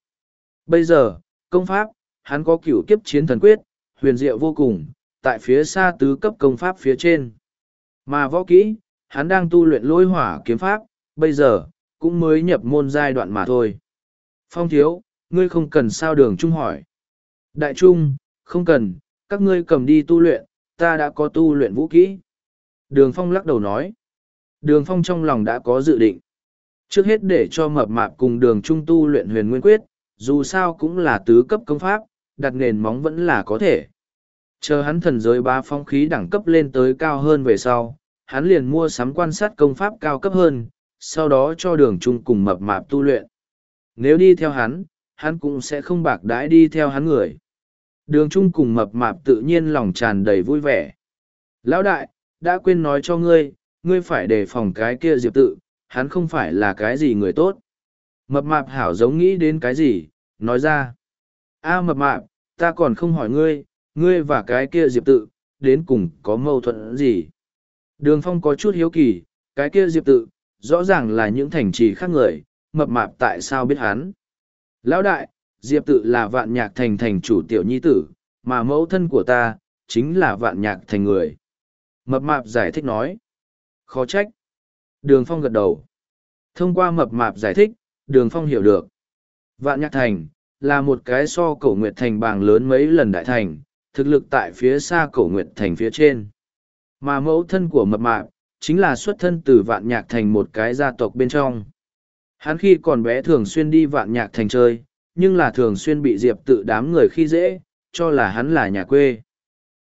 Speaker 1: Bây giờ, công pháp, hắn có cửu kiếp chiến thần quyết, huyền diệu vô cùng, tại phía xa tứ cấp công pháp phía trên. Mà võ kỹ, hắn đang tu luyện lôi hỏa kiếm pháp, bây giờ, cũng mới nhập môn giai đoạn mà thôi. Phong thiếu, ngươi không cần sao đường trung hỏi. Đại trung, không cần, các ngươi cầm đi tu luyện, ta đã có tu luyện vũ kỹ. Đường phong lắc đầu nói. Đường phong trong lòng đã có dự định. Trước hết để cho mập mạp cùng đường trung tu luyện huyền nguyên quyết, dù sao cũng là tứ cấp công pháp, đặt nền móng vẫn là có thể. Chờ hắn thần giới ba phong khí đẳng cấp lên tới cao hơn về sau, hắn liền mua sắm quan sát công pháp cao cấp hơn, sau đó cho đường trung cùng mập mạp tu luyện. Nếu đi theo hắn, hắn cũng sẽ không bạc đãi đi theo hắn người. Đường trung cùng mập mạp tự nhiên lòng tràn đầy vui vẻ. Lão đại, đã quên nói cho ngươi, ngươi phải đề phòng cái kia diệp tự, hắn không phải là cái gì người tốt. Mập mạp hảo giống nghĩ đến cái gì, nói ra a mập mạp, ta còn không hỏi ngươi, ngươi và cái kia diệp tự, đến cùng có mâu thuẫn gì. Đường phong có chút hiếu kỳ, cái kia diệp tự, rõ ràng là những thành trì khác người, mập mạp tại sao biết hắn. Lão đại, diệp tự là vạn nhạc thành thành chủ tiểu nhi tử, mà mẫu thân của ta, chính là vạn nhạc thành người. Mập mạp giải thích nói. Khó trách. Đường phong gật đầu. Thông qua mập mạp giải thích, đường phong hiểu được. Vạn nhạc thành, là một cái so cổ nguyệt thành bàng lớn mấy lần đại thành, thực lực tại phía xa cổ nguyệt thành phía trên. Mà mẫu thân của mập mạp, chính là xuất thân từ vạn nhạc thành một cái gia tộc bên trong. Hắn khi còn bé thường xuyên đi vạn nhạc thành chơi, nhưng là thường xuyên bị Diệp tự đám người khi dễ, cho là hắn là nhà quê.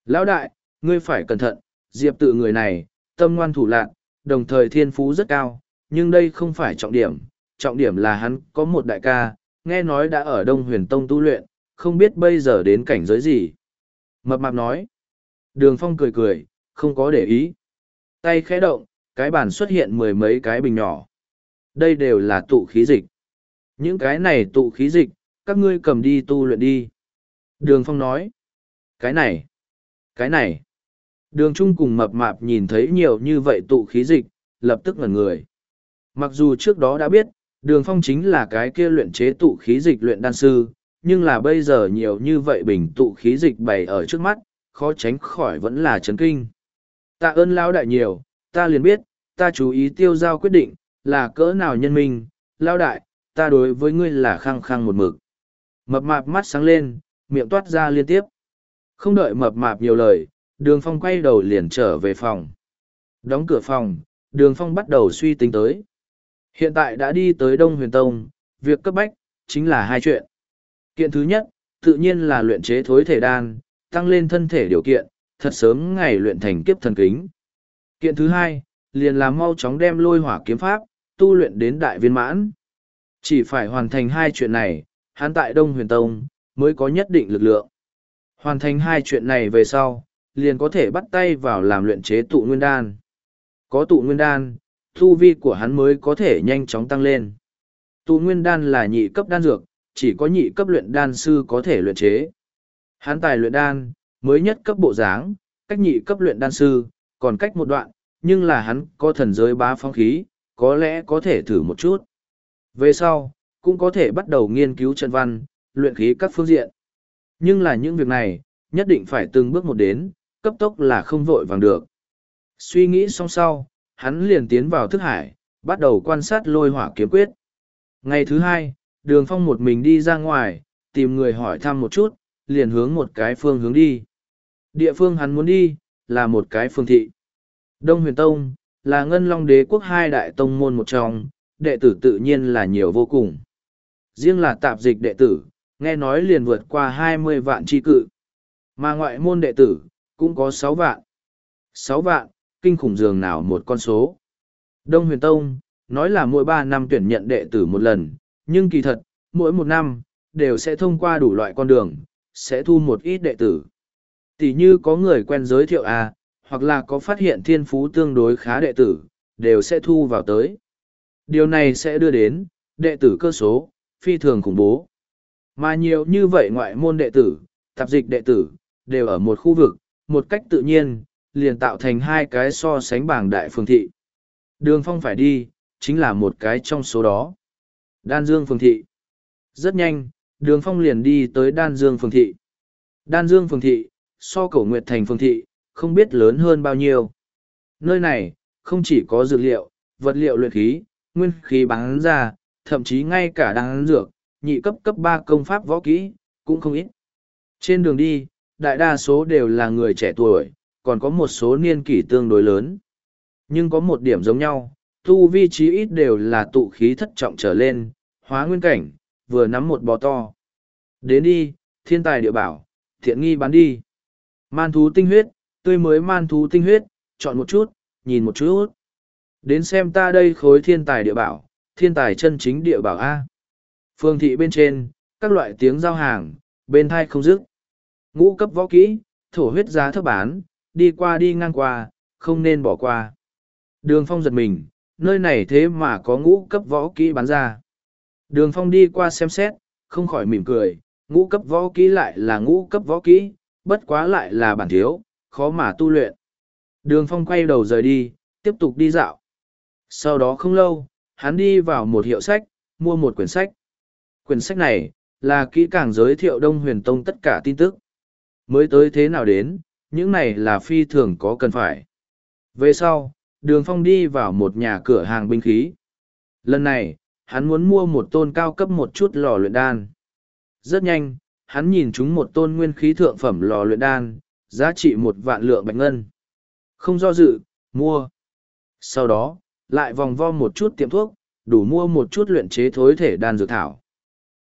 Speaker 1: Lão đại, ngươi phải cẩn thận, Diệp tự người này, tâm ngoan thủ lạc, đồng thời thiên phú rất cao, nhưng đây không phải trọng điểm, trọng điểm là hắn có một đại ca, nghe nói đã ở Đông Huyền Tông tu luyện, không biết bây giờ đến cảnh giới gì. Mập mạp nói. Đường Phong cười cười, không có để ý. Tay khẽ động, cái bàn xuất hiện mười mấy cái bình nhỏ. Đây đều là tụ khí dịch. Những cái này tụ khí dịch, các ngươi cầm đi tu luyện đi. Đường Phong nói. Cái này. Cái này. Đường Trung cùng mập mạp nhìn thấy nhiều như vậy tụ khí dịch, lập tức ngẩn người. Mặc dù trước đó đã biết, đường phong chính là cái kia luyện chế tụ khí dịch luyện đan sư, nhưng là bây giờ nhiều như vậy bình tụ khí dịch bày ở trước mắt, khó tránh khỏi vẫn là chấn kinh. Tạ ơn lão đại nhiều, ta liền biết, ta chú ý tiêu giao quyết định, là cỡ nào nhân minh, lão đại, ta đối với ngươi là khăng khăng một mực. Mập mạp mắt sáng lên, miệng toát ra liên tiếp. Không đợi mập mạp nhiều lời, đường phong quay đầu liền trở về phòng. Đóng cửa phòng, đường phong bắt đầu suy tính tới. Hiện tại đã đi tới Đông Huyền Tông, việc cấp bách, chính là hai chuyện. Kiện thứ nhất, tự nhiên là luyện chế thối thể đan, tăng lên thân thể điều kiện, thật sớm ngày luyện thành kiếp thần kính. Kiện thứ hai, liền là mau chóng đem lôi hỏa kiếm pháp, tu luyện đến đại viên mãn. Chỉ phải hoàn thành hai chuyện này, hắn tại Đông Huyền Tông, mới có nhất định lực lượng. Hoàn thành hai chuyện này về sau, liền có thể bắt tay vào làm luyện chế tụ nguyên đan. Có tụ nguyên đan, thu vi của hắn mới có thể nhanh chóng tăng lên. Tụ nguyên đan là nhị cấp đan dược, chỉ có nhị cấp luyện đan sư có thể luyện chế. Hắn tài luyện đan, mới nhất cấp bộ dáng, cách nhị cấp luyện đan sư, còn cách một đoạn, nhưng là hắn có thần giới bá phong khí, có lẽ có thể thử một chút. Về sau, cũng có thể bắt đầu nghiên cứu trận văn, luyện khí các phương diện. Nhưng là những việc này, nhất định phải từng bước một đến, cấp tốc là không vội vàng được. Suy nghĩ xong sau, hắn liền tiến vào thức hải, bắt đầu quan sát lôi hỏa kiếm quyết. Ngày thứ hai, đường phong một mình đi ra ngoài, tìm người hỏi thăm một chút, liền hướng một cái phương hướng đi. Địa phương hắn muốn đi, là một cái phương thị. Đông huyền tông, là ngân long đế quốc hai đại tông môn một trong, đệ tử tự nhiên là nhiều vô cùng. Riêng là tạp dịch đệ tử, nghe nói liền vượt qua hai mươi vạn tri cự. Mà ngoại môn đệ tử, cũng có sáu vạn. sáu vạn, kinh khủng dường nào một con số. Đông huyền tông, nói là mỗi ba năm tuyển nhận đệ tử một lần, nhưng kỳ thật, mỗi một năm, đều sẽ thông qua đủ loại con đường, sẽ thu một ít đệ tử. Tỷ như có người quen giới thiệu à, hoặc là có phát hiện thiên phú tương đối khá đệ tử, đều sẽ thu vào tới. Điều này sẽ đưa đến, đệ tử cơ số, phi thường khủng bố. Mà nhiều như vậy ngoại môn đệ tử, tạp dịch đệ tử, đều ở một khu vực, một cách tự nhiên, liền tạo thành hai cái so sánh bảng đại phương thị. Đường phong phải đi, chính là một cái trong số đó. Đan Dương phương Thị. Rất nhanh, đường phong liền đi tới Đan Dương phương Thị. Đan Dương phương Thị, so cổ Nguyệt Thành phương Thị, không biết lớn hơn bao nhiêu. Nơi này, không chỉ có dược liệu, vật liệu luyện khí, nguyên khí bán ra, thậm chí ngay cả đan dược, nhị cấp cấp ba công pháp võ kỹ, cũng không ít. Trên đường đi, đại đa số đều là người trẻ tuổi, còn có một số niên kỷ tương đối lớn. Nhưng có một điểm giống nhau, tu vi trí ít đều là tụ khí thất trọng trở lên, hóa nguyên cảnh, vừa nắm một bò to. Đến đi, thiên tài địa bảo, thiện nghi bán đi. Man thú tinh huyết, tươi mới man thú tinh huyết, chọn một chút, nhìn một chút. Đến xem ta đây khối thiên tài địa bảo, thiên tài chân chính địa bảo A. Phương thị bên trên, các loại tiếng giao hàng, bên thai không dứt. Ngũ cấp võ kỹ, thổ huyết giá thấp bán, đi qua đi ngang qua, không nên bỏ qua. Đường phong giật mình, nơi này thế mà có ngũ cấp võ kỹ bán ra. Đường phong đi qua xem xét, không khỏi mỉm cười, ngũ cấp võ kỹ lại là ngũ cấp võ kỹ, bất quá lại là bản thiếu, khó mà tu luyện. Đường phong quay đầu rời đi, tiếp tục đi dạo. Sau đó không lâu, hắn đi vào một hiệu sách, mua một quyển sách. Quyển sách này, là kỹ càng giới thiệu Đông Huyền Tông tất cả tin tức. Mới tới thế nào đến, những này là phi thường có cần phải. Về sau, đường phong đi vào một nhà cửa hàng binh khí. Lần này, hắn muốn mua một tôn cao cấp một chút lò luyện đan. Rất nhanh, hắn nhìn chúng một tôn nguyên khí thượng phẩm lò luyện đan, giá trị một vạn lượng bạch ngân. Không do dự, mua. Sau đó, lại vòng vo một chút tiệm thuốc, đủ mua một chút luyện chế thối thể đan dược thảo.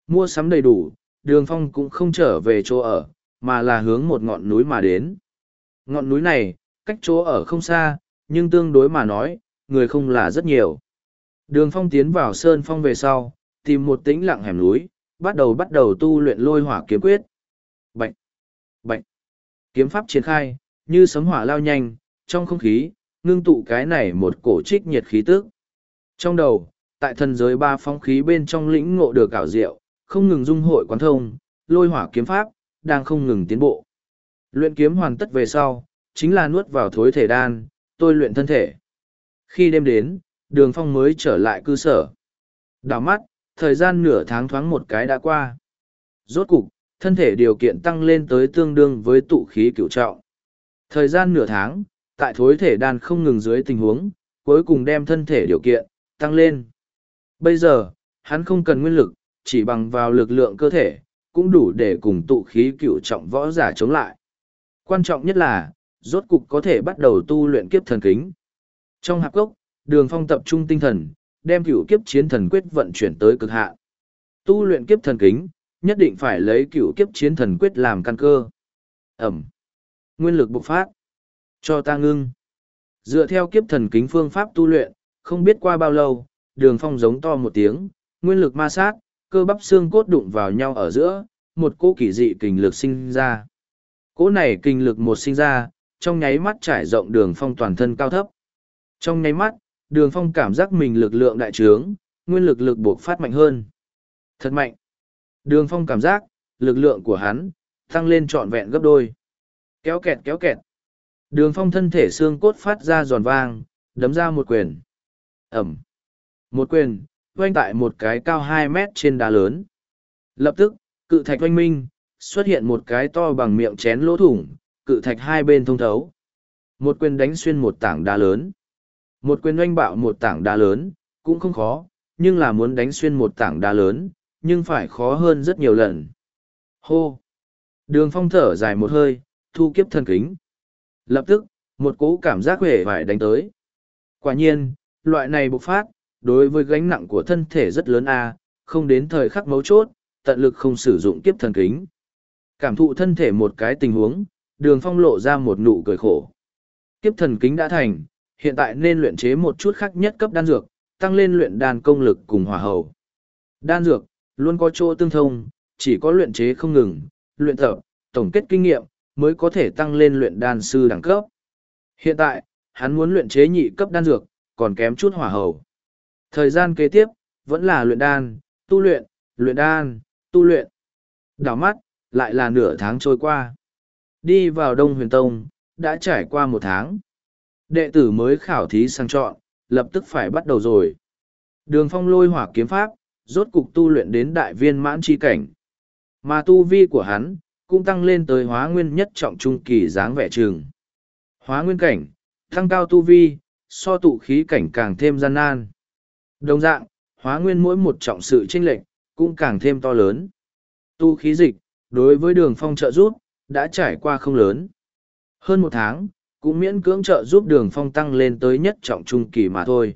Speaker 1: Mua sắm đầy đủ, đường phong cũng không trở về chỗ ở, mà là hướng một ngọn núi mà đến. Ngọn núi này, cách chỗ ở không xa, nhưng tương đối mà nói, người không là rất nhiều. Đường phong tiến vào sơn phong về sau, tìm một tĩnh lặng hẻm núi, bắt đầu bắt đầu tu luyện lôi hỏa kiếm quyết. Bạch! Bạch! Kiếm pháp triển khai, như sấm hỏa lao nhanh, trong không khí, ngưng tụ cái này một cổ trích nhiệt khí tức. Trong đầu, tại thần giới ba phong khí bên trong lĩnh ngộ được ảo diệu, không ngừng dung hội quán thông, lôi hỏa kiếm pháp, đang không ngừng tiến bộ. Luyện kiếm hoàn tất về sau, chính là nuốt vào thối thể đan, tôi luyện thân thể. Khi đêm đến, đường phong mới trở lại cư sở. Đào mắt, thời gian nửa tháng thoáng một cái đã qua. Rốt cục, thân thể điều kiện tăng lên tới tương đương với tụ khí cửu trọng. Thời gian nửa tháng, tại thối thể đan không ngừng dưới tình huống, cuối cùng đem thân thể điều kiện, tăng lên. Bây giờ, hắn không cần nguyên lực, chỉ bằng vào lực lượng cơ thể, cũng đủ để cùng tụ khí cửu trọng võ giả chống lại. Quan trọng nhất là, rốt cục có thể bắt đầu tu luyện kiếp thần kính. Trong hạp gốc, đường phong tập trung tinh thần, đem cửu kiếp chiến thần quyết vận chuyển tới cực hạn. Tu luyện kiếp thần kính, nhất định phải lấy cửu kiếp chiến thần quyết làm căn cơ. Ẩm. Nguyên lực bộc phát. Cho ta ngưng. Dựa theo kiếp thần kính phương pháp tu luyện, không biết qua bao lâu, đường phong giống to một tiếng, nguyên lực ma sát, cơ bắp xương cốt đụng vào nhau ở giữa, một cỗ kỳ dị kình lực sinh ra. Cỗ này kinh lực một sinh ra, trong nháy mắt trải rộng đường phong toàn thân cao thấp. Trong nháy mắt, đường phong cảm giác mình lực lượng đại trướng, nguyên lực lực buộc phát mạnh hơn. Thật mạnh. Đường phong cảm giác, lực lượng của hắn, tăng lên trọn vẹn gấp đôi. Kéo kẹt kéo kẹt. Đường phong thân thể xương cốt phát ra giòn vang, đấm ra một quyền. Ẩm. Một quyền, oanh tại một cái cao hai mét trên đá lớn. Lập tức, cự thạch oanh minh, xuất hiện một cái to bằng miệng chén lỗ thủng, cự thạch hai bên thông thấu. Một quyền đánh xuyên một tảng đá lớn. Một quyền oanh bạo một tảng đá lớn, cũng không khó, nhưng là muốn đánh xuyên một tảng đá lớn, nhưng phải khó hơn rất nhiều lần. Hô! Đường phong thở dài một hơi, thu kiếp thần kính. Lập tức, một cỗ cảm giác huệ vải đánh tới. Quả nhiên, loại này bộc phát, đối với gánh nặng của thân thể rất lớn a không đến thời khắc mấu chốt, tận lực không sử dụng kiếp thần kính. Cảm thụ thân thể một cái tình huống, đường phong lộ ra một nụ cười khổ. Kiếp thần kính đã thành, hiện tại nên luyện chế một chút khác nhất cấp đan dược, tăng lên luyện đan công lực cùng hỏa hầu. Đan dược, luôn có chỗ tương thông, chỉ có luyện chế không ngừng, luyện tập, tổng kết kinh nghiệm, mới có thể tăng lên luyện đan sư đẳng cấp. Hiện tại, hắn muốn luyện chế nhị cấp đan dược, còn kém chút hỏa hầu. Thời gian kế tiếp, vẫn là luyện đan, tu luyện, luyện đan, tu luyện. Đảo mắt, lại là nửa tháng trôi qua. Đi vào Đông Huyền Tông, đã trải qua một tháng. Đệ tử mới khảo thí sang chọn, lập tức phải bắt đầu rồi. Đường phong lôi hỏa kiếm pháp, rốt cục tu luyện đến đại viên mãn chi cảnh. Mà tu vi của hắn, cũng tăng lên tới hóa nguyên nhất trọng trung kỳ dáng vẻ trường. Hóa nguyên cảnh, tăng cao tu vi, so tụ khí cảnh càng thêm gian nan. Đồng dạng, hóa nguyên mỗi một trọng sự chênh lệch, cũng càng thêm to lớn. Tu khí dịch, đối với đường phong trợ giúp, đã trải qua không lớn. Hơn một tháng, cũng miễn cưỡng trợ giúp đường phong tăng lên tới nhất trọng trung kỳ mà thôi.